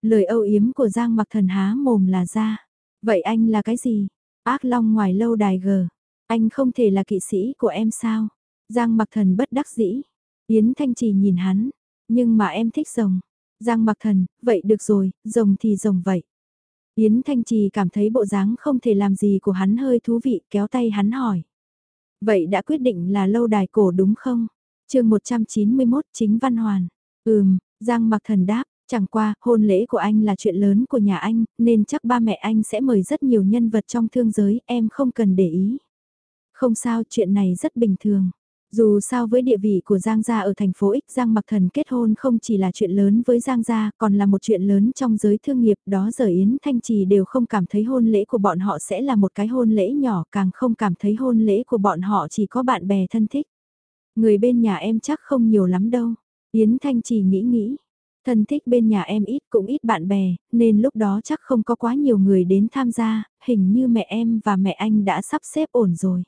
Lời âu yếm của Giang mặc thần há mồm là ra. Vậy anh là cái gì? Ác long ngoài lâu đài gờ. Anh không thể là kỵ sĩ của em sao? Giang mặc thần bất đắc dĩ. Yến Thanh Trì nhìn hắn, nhưng mà em thích rồng. Giang mặc thần, vậy được rồi, rồng thì rồng vậy. Yến Thanh Trì cảm thấy bộ dáng không thể làm gì của hắn hơi thú vị kéo tay hắn hỏi. Vậy đã quyết định là lâu đài cổ đúng không? chương 191 chính văn hoàn. Ừm, Giang mặc thần đáp, chẳng qua, hôn lễ của anh là chuyện lớn của nhà anh, nên chắc ba mẹ anh sẽ mời rất nhiều nhân vật trong thương giới, em không cần để ý. Không sao, chuyện này rất bình thường. Dù sao với địa vị của Giang Gia ở thành phố X Giang Mặc Thần kết hôn không chỉ là chuyện lớn với Giang Gia còn là một chuyện lớn trong giới thương nghiệp đó giờ Yến Thanh Trì đều không cảm thấy hôn lễ của bọn họ sẽ là một cái hôn lễ nhỏ càng không cảm thấy hôn lễ của bọn họ chỉ có bạn bè thân thích. Người bên nhà em chắc không nhiều lắm đâu. Yến Thanh Trì nghĩ nghĩ. Thân thích bên nhà em ít cũng ít bạn bè, nên lúc đó chắc không có quá nhiều người đến tham gia, hình như mẹ em và mẹ anh đã sắp xếp ổn rồi.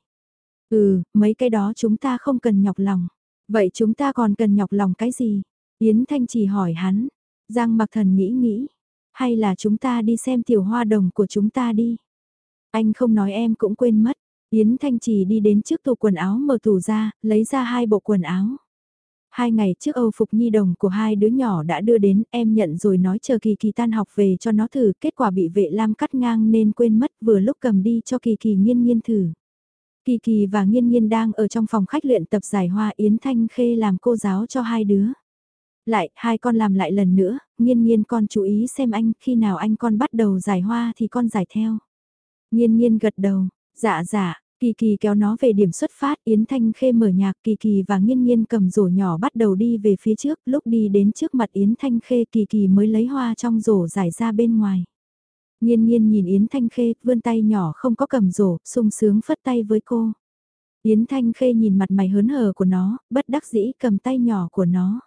Ừ, mấy cái đó chúng ta không cần nhọc lòng. Vậy chúng ta còn cần nhọc lòng cái gì? Yến Thanh chỉ hỏi hắn. Giang mặc thần nghĩ nghĩ. Hay là chúng ta đi xem tiểu hoa đồng của chúng ta đi? Anh không nói em cũng quên mất. Yến Thanh chỉ đi đến trước tủ quần áo mở tủ ra, lấy ra hai bộ quần áo. Hai ngày trước Âu Phục Nhi Đồng của hai đứa nhỏ đã đưa đến, em nhận rồi nói chờ Kỳ Kỳ tan học về cho nó thử, kết quả bị vệ lam cắt ngang nên quên mất vừa lúc cầm đi cho Kỳ Kỳ nghiên nghiên thử. Kỳ Kỳ và Nghiên Nghiên đang ở trong phòng khách luyện tập giải hoa Yến Thanh Khê làm cô giáo cho hai đứa. Lại, hai con làm lại lần nữa, Nghiên Nghiên con chú ý xem anh, khi nào anh con bắt đầu giải hoa thì con giải theo. Nghiên Nghiên gật đầu, dạ dạ, Kỳ Kỳ kéo nó về điểm xuất phát, Yến Thanh Khê mở nhạc, Kỳ Kỳ và Nghiên Nghiên cầm rổ nhỏ bắt đầu đi về phía trước, lúc đi đến trước mặt Yến Thanh Khê Kỳ Kỳ mới lấy hoa trong rổ giải ra bên ngoài. Nhiên nhiên nhìn Yến Thanh Khê, vươn tay nhỏ không có cầm rổ, sung sướng phất tay với cô. Yến Thanh Khê nhìn mặt mày hớn hở của nó, bất đắc dĩ cầm tay nhỏ của nó.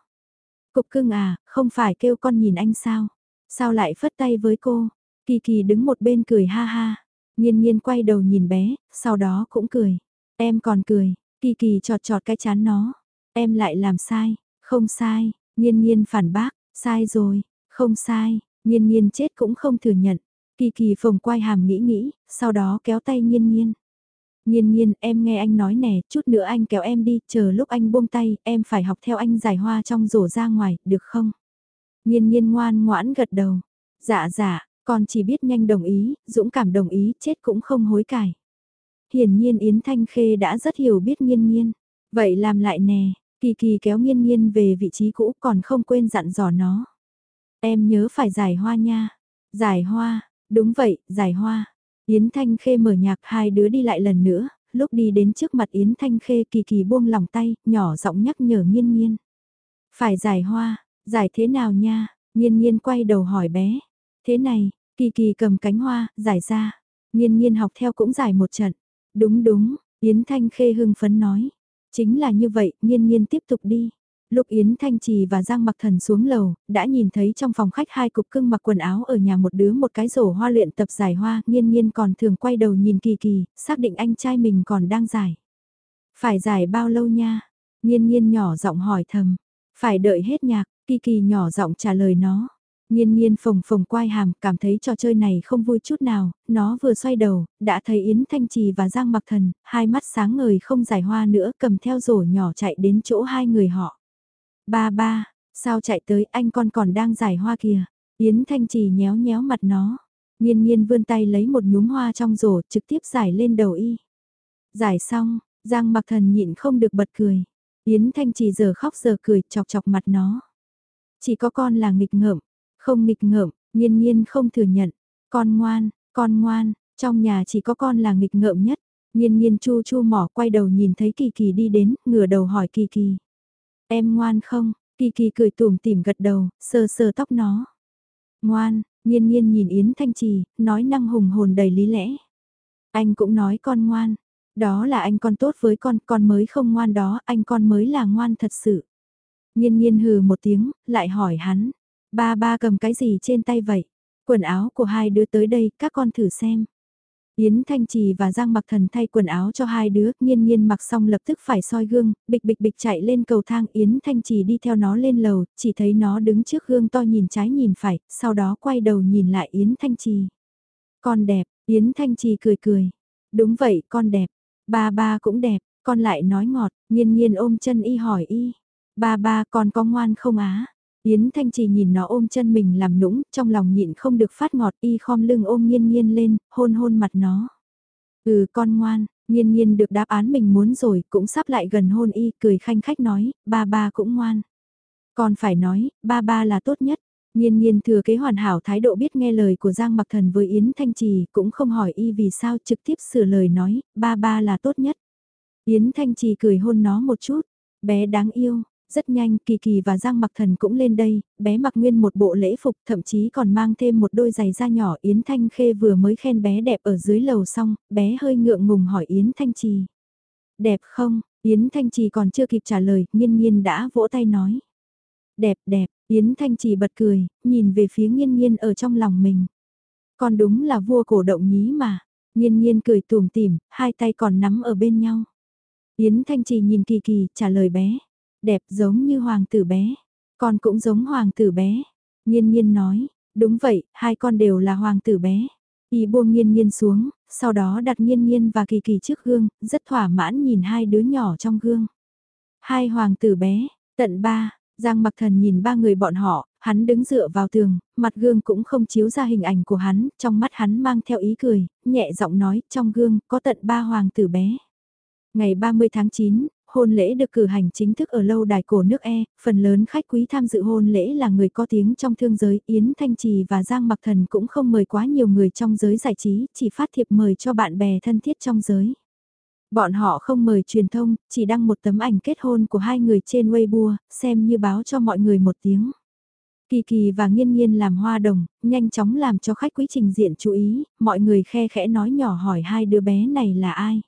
Cục cưng à, không phải kêu con nhìn anh sao? Sao lại phất tay với cô? Kỳ kỳ đứng một bên cười ha ha. Nhiên nhiên quay đầu nhìn bé, sau đó cũng cười. Em còn cười, kỳ kỳ trọt trọt cái chán nó. Em lại làm sai, không sai, nhiên nhiên phản bác, sai rồi, không sai, nhiên nhiên chết cũng không thừa nhận. Kỳ kỳ phồng quai hàm nghĩ nghĩ, sau đó kéo tay nhiên nhiên, nhiên nhiên em nghe anh nói nè, chút nữa anh kéo em đi, chờ lúc anh buông tay, em phải học theo anh giải hoa trong rổ ra ngoài, được không? Nhiên nhiên ngoan ngoãn gật đầu. Dạ dạ, con chỉ biết nhanh đồng ý, dũng cảm đồng ý, chết cũng không hối cải. Hiển nhiên Yến Thanh Khê đã rất hiểu biết nhiên nhiên, Vậy làm lại nè, kỳ kỳ kéo nhiên nhiên về vị trí cũ còn không quên dặn dò nó. Em nhớ phải giải hoa nha. Giải hoa, Đúng vậy, giải hoa. Yến Thanh Khê mở nhạc hai đứa đi lại lần nữa, lúc đi đến trước mặt Yến Thanh Khê kỳ kỳ buông lòng tay, nhỏ giọng nhắc nhở nghiên nghiên. Phải giải hoa, giải thế nào nha, nghiên nghiên quay đầu hỏi bé. Thế này, kỳ kỳ cầm cánh hoa, giải ra. Nghiên nghiên học theo cũng giải một trận. Đúng đúng, Yến Thanh Khê hưng phấn nói. Chính là như vậy, nghiên nghiên tiếp tục đi. Lúc Yến Thanh Trì và Giang Mặc Thần xuống lầu, đã nhìn thấy trong phòng khách hai cục cưng mặc quần áo ở nhà một đứa một cái rổ hoa luyện tập giải hoa, nghiên nghiên còn thường quay đầu nhìn kỳ kỳ, xác định anh trai mình còn đang giải. Phải giải bao lâu nha? Nghiên nghiên nhỏ giọng hỏi thầm. Phải đợi hết nhạc, kỳ kỳ nhỏ giọng trả lời nó. Nhiên nhiên phồng phồng quai hàm, cảm thấy trò chơi này không vui chút nào, nó vừa xoay đầu, đã thấy Yến Thanh Trì và Giang Mặc Thần, hai mắt sáng ngời không giải hoa nữa cầm theo rổ nhỏ chạy đến chỗ hai người họ. Ba ba, sao chạy tới anh con còn đang giải hoa kìa. Yến Thanh Trì nhéo nhéo mặt nó. Nhiên nhiên vươn tay lấy một nhúm hoa trong rổ trực tiếp giải lên đầu y. Giải xong, Giang mặc thần nhịn không được bật cười. Yến Thanh Trì giờ khóc giờ cười chọc chọc mặt nó. Chỉ có con là nghịch ngợm, không nghịch ngợm, nhiên nhiên không thừa nhận. Con ngoan, con ngoan, trong nhà chỉ có con là nghịch ngợm nhất. Nhiên nhiên chu chu mỏ quay đầu nhìn thấy Kỳ Kỳ đi đến, ngửa đầu hỏi Kỳ Kỳ. Em ngoan không? Kỳ kỳ cười tủm tỉm gật đầu, sờ sờ tóc nó. Ngoan, nghiên nghiên nhìn Yến Thanh Trì, nói năng hùng hồn đầy lý lẽ. Anh cũng nói con ngoan. Đó là anh con tốt với con, con mới không ngoan đó, anh con mới là ngoan thật sự. Nhiên nhiên hừ một tiếng, lại hỏi hắn. Ba ba cầm cái gì trên tay vậy? Quần áo của hai đứa tới đây, các con thử xem. Yến Thanh Trì và Giang Mặc Thần thay quần áo cho hai đứa, nhiên nhiên mặc xong lập tức phải soi gương, bịch bịch bịch chạy lên cầu thang Yến Thanh Trì đi theo nó lên lầu, chỉ thấy nó đứng trước gương to nhìn trái nhìn phải, sau đó quay đầu nhìn lại Yến Thanh Trì. Con đẹp, Yến Thanh Trì cười cười. Đúng vậy, con đẹp. Ba ba cũng đẹp, con lại nói ngọt, nhiên nhiên ôm chân y hỏi y. Ba ba con có ngoan không á? Yến Thanh Trì nhìn nó ôm chân mình làm nũng, trong lòng nhịn không được phát ngọt y khom lưng ôm nghiên nghiên lên, hôn hôn mặt nó. Ừ con ngoan, nghiên nghiên được đáp án mình muốn rồi, cũng sắp lại gần hôn y, cười khanh khách nói, ba ba cũng ngoan. Còn phải nói, ba ba là tốt nhất. Nhiên nhiên thừa kế hoàn hảo thái độ biết nghe lời của Giang Mặc Thần với Yến Thanh Trì cũng không hỏi y vì sao trực tiếp sửa lời nói, ba ba là tốt nhất. Yến Thanh Trì cười hôn nó một chút, bé đáng yêu, rất nhanh Kỳ Kỳ và Giang Mặc Thần cũng lên đây, bé mặc nguyên một bộ lễ phục thậm chí còn mang thêm một đôi giày da nhỏ Yến Thanh Khê vừa mới khen bé đẹp ở dưới lầu xong, bé hơi ngượng ngùng hỏi Yến Thanh Trì. Đẹp không? Yến Thanh Trì còn chưa kịp trả lời, nhiên nhiên đã vỗ tay nói. Đẹp đẹp, Yến Thanh Trì bật cười, nhìn về phía nghiên nghiên ở trong lòng mình. Còn đúng là vua cổ động nhí mà. Nghiên nghiên cười tùm tìm, hai tay còn nắm ở bên nhau. Yến Thanh Trì nhìn kỳ kỳ, trả lời bé. Đẹp giống như hoàng tử bé. Con cũng giống hoàng tử bé. Nhiên Nhiên nói, đúng vậy, hai con đều là hoàng tử bé. Y buông Nhiên Nhiên xuống, sau đó đặt Nhiên Nhiên và kỳ kỳ trước gương, rất thỏa mãn nhìn hai đứa nhỏ trong gương. Hai hoàng tử bé, tận ba, Giang mặc thần nhìn ba người bọn họ, hắn đứng dựa vào tường, mặt gương cũng không chiếu ra hình ảnh của hắn, trong mắt hắn mang theo ý cười, nhẹ giọng nói, trong gương, có tận ba hoàng tử bé. Ngày 30 tháng 9, hôn lễ được cử hành chính thức ở lâu đài cổ nước E, phần lớn khách quý tham dự hôn lễ là người có tiếng trong thương giới, Yến Thanh Trì và Giang Mặc Thần cũng không mời quá nhiều người trong giới giải trí, chỉ phát thiệp mời cho bạn bè thân thiết trong giới. Bọn họ không mời truyền thông, chỉ đăng một tấm ảnh kết hôn của hai người trên Weibo, xem như báo cho mọi người một tiếng. Kỳ kỳ và nghiên nghiên làm hoa đồng, nhanh chóng làm cho khách quý trình diện chú ý, mọi người khe khẽ nói nhỏ hỏi hai đứa bé này là ai.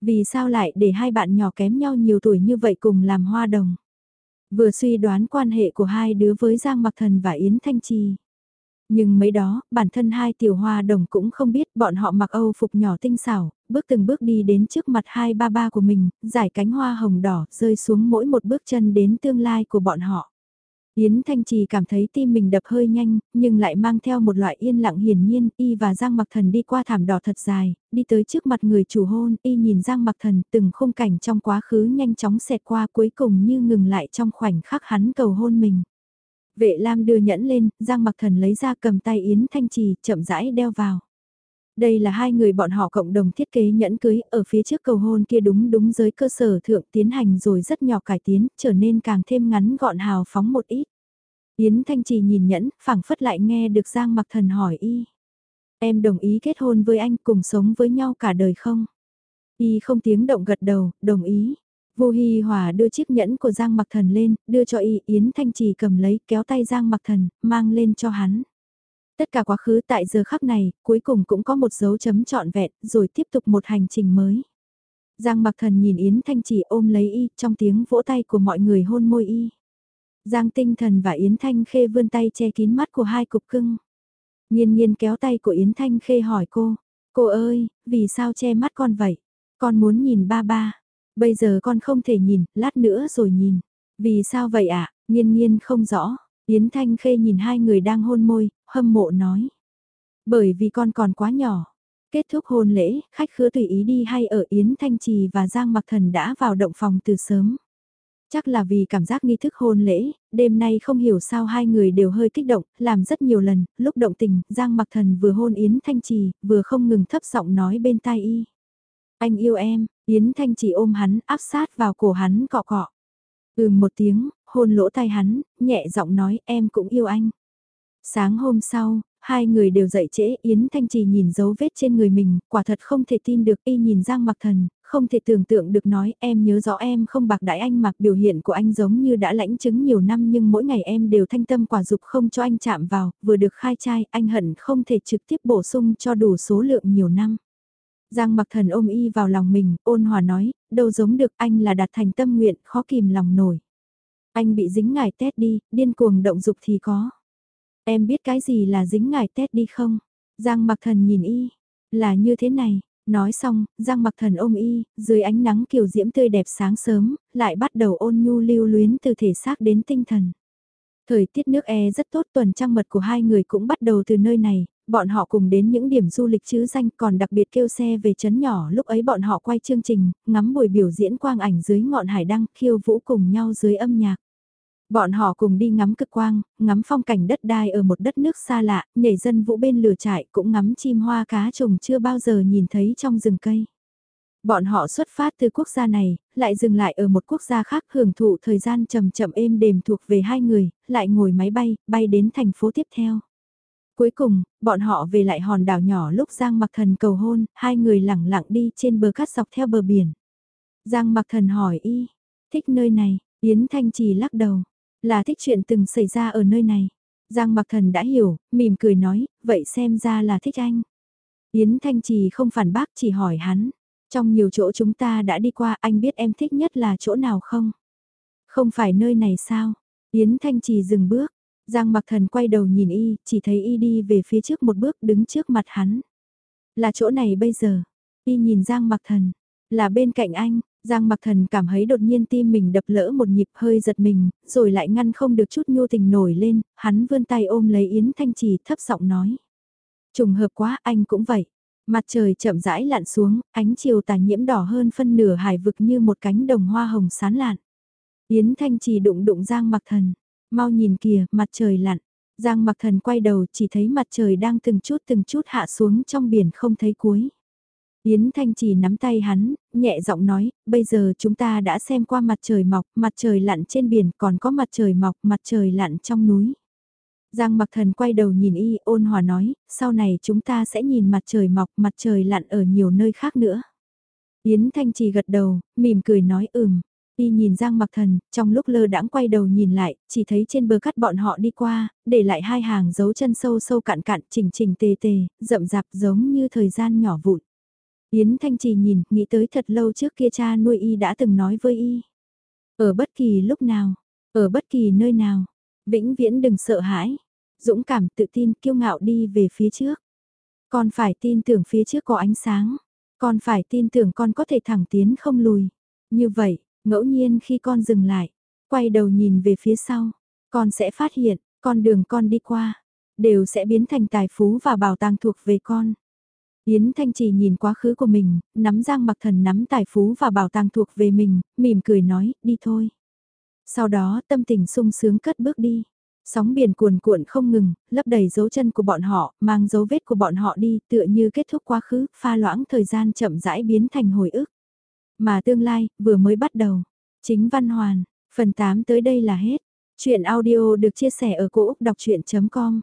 Vì sao lại để hai bạn nhỏ kém nhau nhiều tuổi như vậy cùng làm hoa đồng. Vừa suy đoán quan hệ của hai đứa với Giang Mặc Thần và Yến Thanh Trì. Nhưng mấy đó, bản thân hai tiểu hoa đồng cũng không biết bọn họ mặc âu phục nhỏ tinh xảo, bước từng bước đi đến trước mặt hai ba ba của mình, giải cánh hoa hồng đỏ rơi xuống mỗi một bước chân đến tương lai của bọn họ. Yến Thanh Trì cảm thấy tim mình đập hơi nhanh, nhưng lại mang theo một loại yên lặng hiển nhiên, y và Giang Mặc Thần đi qua thảm đỏ thật dài, đi tới trước mặt người chủ hôn, y nhìn Giang Mặc Thần từng khung cảnh trong quá khứ nhanh chóng xẹt qua cuối cùng như ngừng lại trong khoảnh khắc hắn cầu hôn mình. Vệ Lam đưa nhẫn lên, Giang Mặc Thần lấy ra cầm tay Yến Thanh Trì, chậm rãi đeo vào. Đây là hai người bọn họ cộng đồng thiết kế nhẫn cưới, ở phía trước cầu hôn kia đúng đúng giới cơ sở thượng tiến hành rồi rất nhỏ cải tiến, trở nên càng thêm ngắn gọn hào phóng một ít. Yến Thanh Trì nhìn nhẫn, phảng phất lại nghe được Giang Mặc Thần hỏi y. Em đồng ý kết hôn với anh cùng sống với nhau cả đời không? Y không tiếng động gật đầu, đồng ý. Vô Hi Hòa đưa chiếc nhẫn của Giang Mặc Thần lên, đưa cho y, Yến Thanh Trì cầm lấy, kéo tay Giang Mặc Thần, mang lên cho hắn. Tất cả quá khứ tại giờ khắc này, cuối cùng cũng có một dấu chấm trọn vẹn, rồi tiếp tục một hành trình mới. Giang Mặc Thần nhìn Yến Thanh Trì ôm lấy y, trong tiếng vỗ tay của mọi người hôn môi y. Giang Tinh Thần và Yến Thanh Khê vươn tay che kín mắt của hai cục cưng. Nhiên nhiên kéo tay của Yến Thanh Khê hỏi cô, cô ơi, vì sao che mắt con vậy? Con muốn nhìn ba ba. Bây giờ con không thể nhìn, lát nữa rồi nhìn. Vì sao vậy ạ? À? Nhiên nhiên không rõ. Yến Thanh Khê nhìn hai người đang hôn môi, hâm mộ nói. Bởi vì con còn quá nhỏ. Kết thúc hôn lễ, khách khứa tùy ý đi hay ở Yến Thanh Trì và Giang Mặc Thần đã vào động phòng từ sớm. Chắc là vì cảm giác nghi thức hôn lễ, đêm nay không hiểu sao hai người đều hơi kích động, làm rất nhiều lần, lúc động tình, Giang Mặc Thần vừa hôn Yến Thanh Trì, vừa không ngừng thấp giọng nói bên tai y. Anh yêu em, Yến Thanh Trì ôm hắn, áp sát vào cổ hắn cọ cọ. Ừ một tiếng, hôn lỗ tai hắn, nhẹ giọng nói em cũng yêu anh. Sáng hôm sau, hai người đều dậy trễ, Yến Thanh Trì nhìn dấu vết trên người mình, quả thật không thể tin được y nhìn Giang Mặc Thần, không thể tưởng tượng được nói em nhớ rõ em không bạc đại anh mặc biểu hiện của anh giống như đã lãnh chứng nhiều năm nhưng mỗi ngày em đều thanh tâm quả dục không cho anh chạm vào, vừa được khai trai anh hận không thể trực tiếp bổ sung cho đủ số lượng nhiều năm. Giang mặc thần ôm y vào lòng mình, ôn hòa nói, đâu giống được anh là đạt thành tâm nguyện, khó kìm lòng nổi. Anh bị dính ngải tét đi, điên cuồng động dục thì có. Em biết cái gì là dính ngải tét đi không? Giang mặc thần nhìn y, là như thế này, Nói xong, Giang mặc thần ôm y, dưới ánh nắng kiều diễm tươi đẹp sáng sớm, lại bắt đầu ôn nhu lưu luyến từ thể xác đến tinh thần. Thời tiết nước e rất tốt tuần trăng mật của hai người cũng bắt đầu từ nơi này, bọn họ cùng đến những điểm du lịch chứ danh còn đặc biệt kêu xe về chấn nhỏ lúc ấy bọn họ quay chương trình, ngắm buổi biểu diễn quang ảnh dưới ngọn hải đăng khiêu vũ cùng nhau dưới âm nhạc. Bọn họ cùng đi ngắm cực quang, ngắm phong cảnh đất đai ở một đất nước xa lạ, nhảy dân vũ bên lửa trại cũng ngắm chim hoa cá trùng chưa bao giờ nhìn thấy trong rừng cây. Bọn họ xuất phát từ quốc gia này, lại dừng lại ở một quốc gia khác hưởng thụ thời gian chậm chậm êm đềm thuộc về hai người, lại ngồi máy bay, bay đến thành phố tiếp theo. Cuối cùng, bọn họ về lại hòn đảo nhỏ lúc Giang Mặc Thần cầu hôn, hai người lẳng lặng đi trên bờ cát dọc theo bờ biển. Giang Mặc Thần hỏi y, thích nơi này, Yến Thanh Trì lắc đầu, là thích chuyện từng xảy ra ở nơi này. Giang Mặc Thần đã hiểu, mỉm cười nói, vậy xem ra là thích anh. Yến Thanh Trì không phản bác chỉ hỏi hắn, trong nhiều chỗ chúng ta đã đi qua anh biết em thích nhất là chỗ nào không? Không phải nơi này sao? Yến Thanh Trì dừng bước, Giang Mặc Thần quay đầu nhìn y, chỉ thấy y đi về phía trước một bước đứng trước mặt hắn. Là chỗ này bây giờ. Y nhìn Giang Mặc Thần, là bên cạnh anh, Giang Mặc Thần cảm thấy đột nhiên tim mình đập lỡ một nhịp hơi giật mình, rồi lại ngăn không được chút nhu tình nổi lên, hắn vươn tay ôm lấy Yến Thanh Trì thấp giọng nói. Trùng hợp quá anh cũng vậy. Mặt trời chậm rãi lặn xuống, ánh chiều tà nhiễm đỏ hơn phân nửa hải vực như một cánh đồng hoa hồng sán lạn. Yến Thanh Trì đụng đụng Giang Mặc Thần, mau nhìn kìa, mặt trời lặn. Giang Mặc Thần quay đầu chỉ thấy mặt trời đang từng chút từng chút hạ xuống trong biển không thấy cuối. Yến Thanh Trì nắm tay hắn, nhẹ giọng nói, bây giờ chúng ta đã xem qua mặt trời mọc, mặt trời lặn trên biển, còn có mặt trời mọc, mặt trời lặn trong núi. Giang mặc thần quay đầu nhìn y ôn hòa nói, sau này chúng ta sẽ nhìn mặt trời mọc, mặt trời lặn ở nhiều nơi khác nữa. Yến Thanh Trì gật đầu, mỉm cười nói ừm. Ti nhìn Giang mặc thần, trong lúc lơ đãng quay đầu nhìn lại, chỉ thấy trên bờ cắt bọn họ đi qua, để lại hai hàng dấu chân sâu sâu cạn cạn, chỉnh chỉnh tề tề, rậm rạp giống như thời gian nhỏ vụn. Yến Thanh Trì nhìn, nghĩ tới thật lâu trước kia cha nuôi y đã từng nói với y. Ở bất kỳ lúc nào, ở bất kỳ nơi nào, vĩnh viễn đừng sợ hãi, dũng cảm tự tin kiêu ngạo đi về phía trước. Con phải tin tưởng phía trước có ánh sáng, con phải tin tưởng con có thể thẳng tiến không lùi. Như vậy, ngẫu nhiên khi con dừng lại, quay đầu nhìn về phía sau, con sẽ phát hiện, con đường con đi qua, đều sẽ biến thành tài phú và bảo tàng thuộc về con. Yến Thanh Trì nhìn quá khứ của mình, nắm Giang Mặc Thần nắm tài phú và bảo tàng thuộc về mình, mỉm cười nói, đi thôi. Sau đó tâm tình sung sướng cất bước đi. Sóng biển cuồn cuộn không ngừng, lấp đầy dấu chân của bọn họ, mang dấu vết của bọn họ đi, tựa như kết thúc quá khứ, pha loãng thời gian chậm rãi biến thành hồi ức. Mà tương lai, vừa mới bắt đầu. Chính văn hoàn, phần 8 tới đây là hết. Chuyện audio được chia sẻ ở cỗ đọc chuyện.com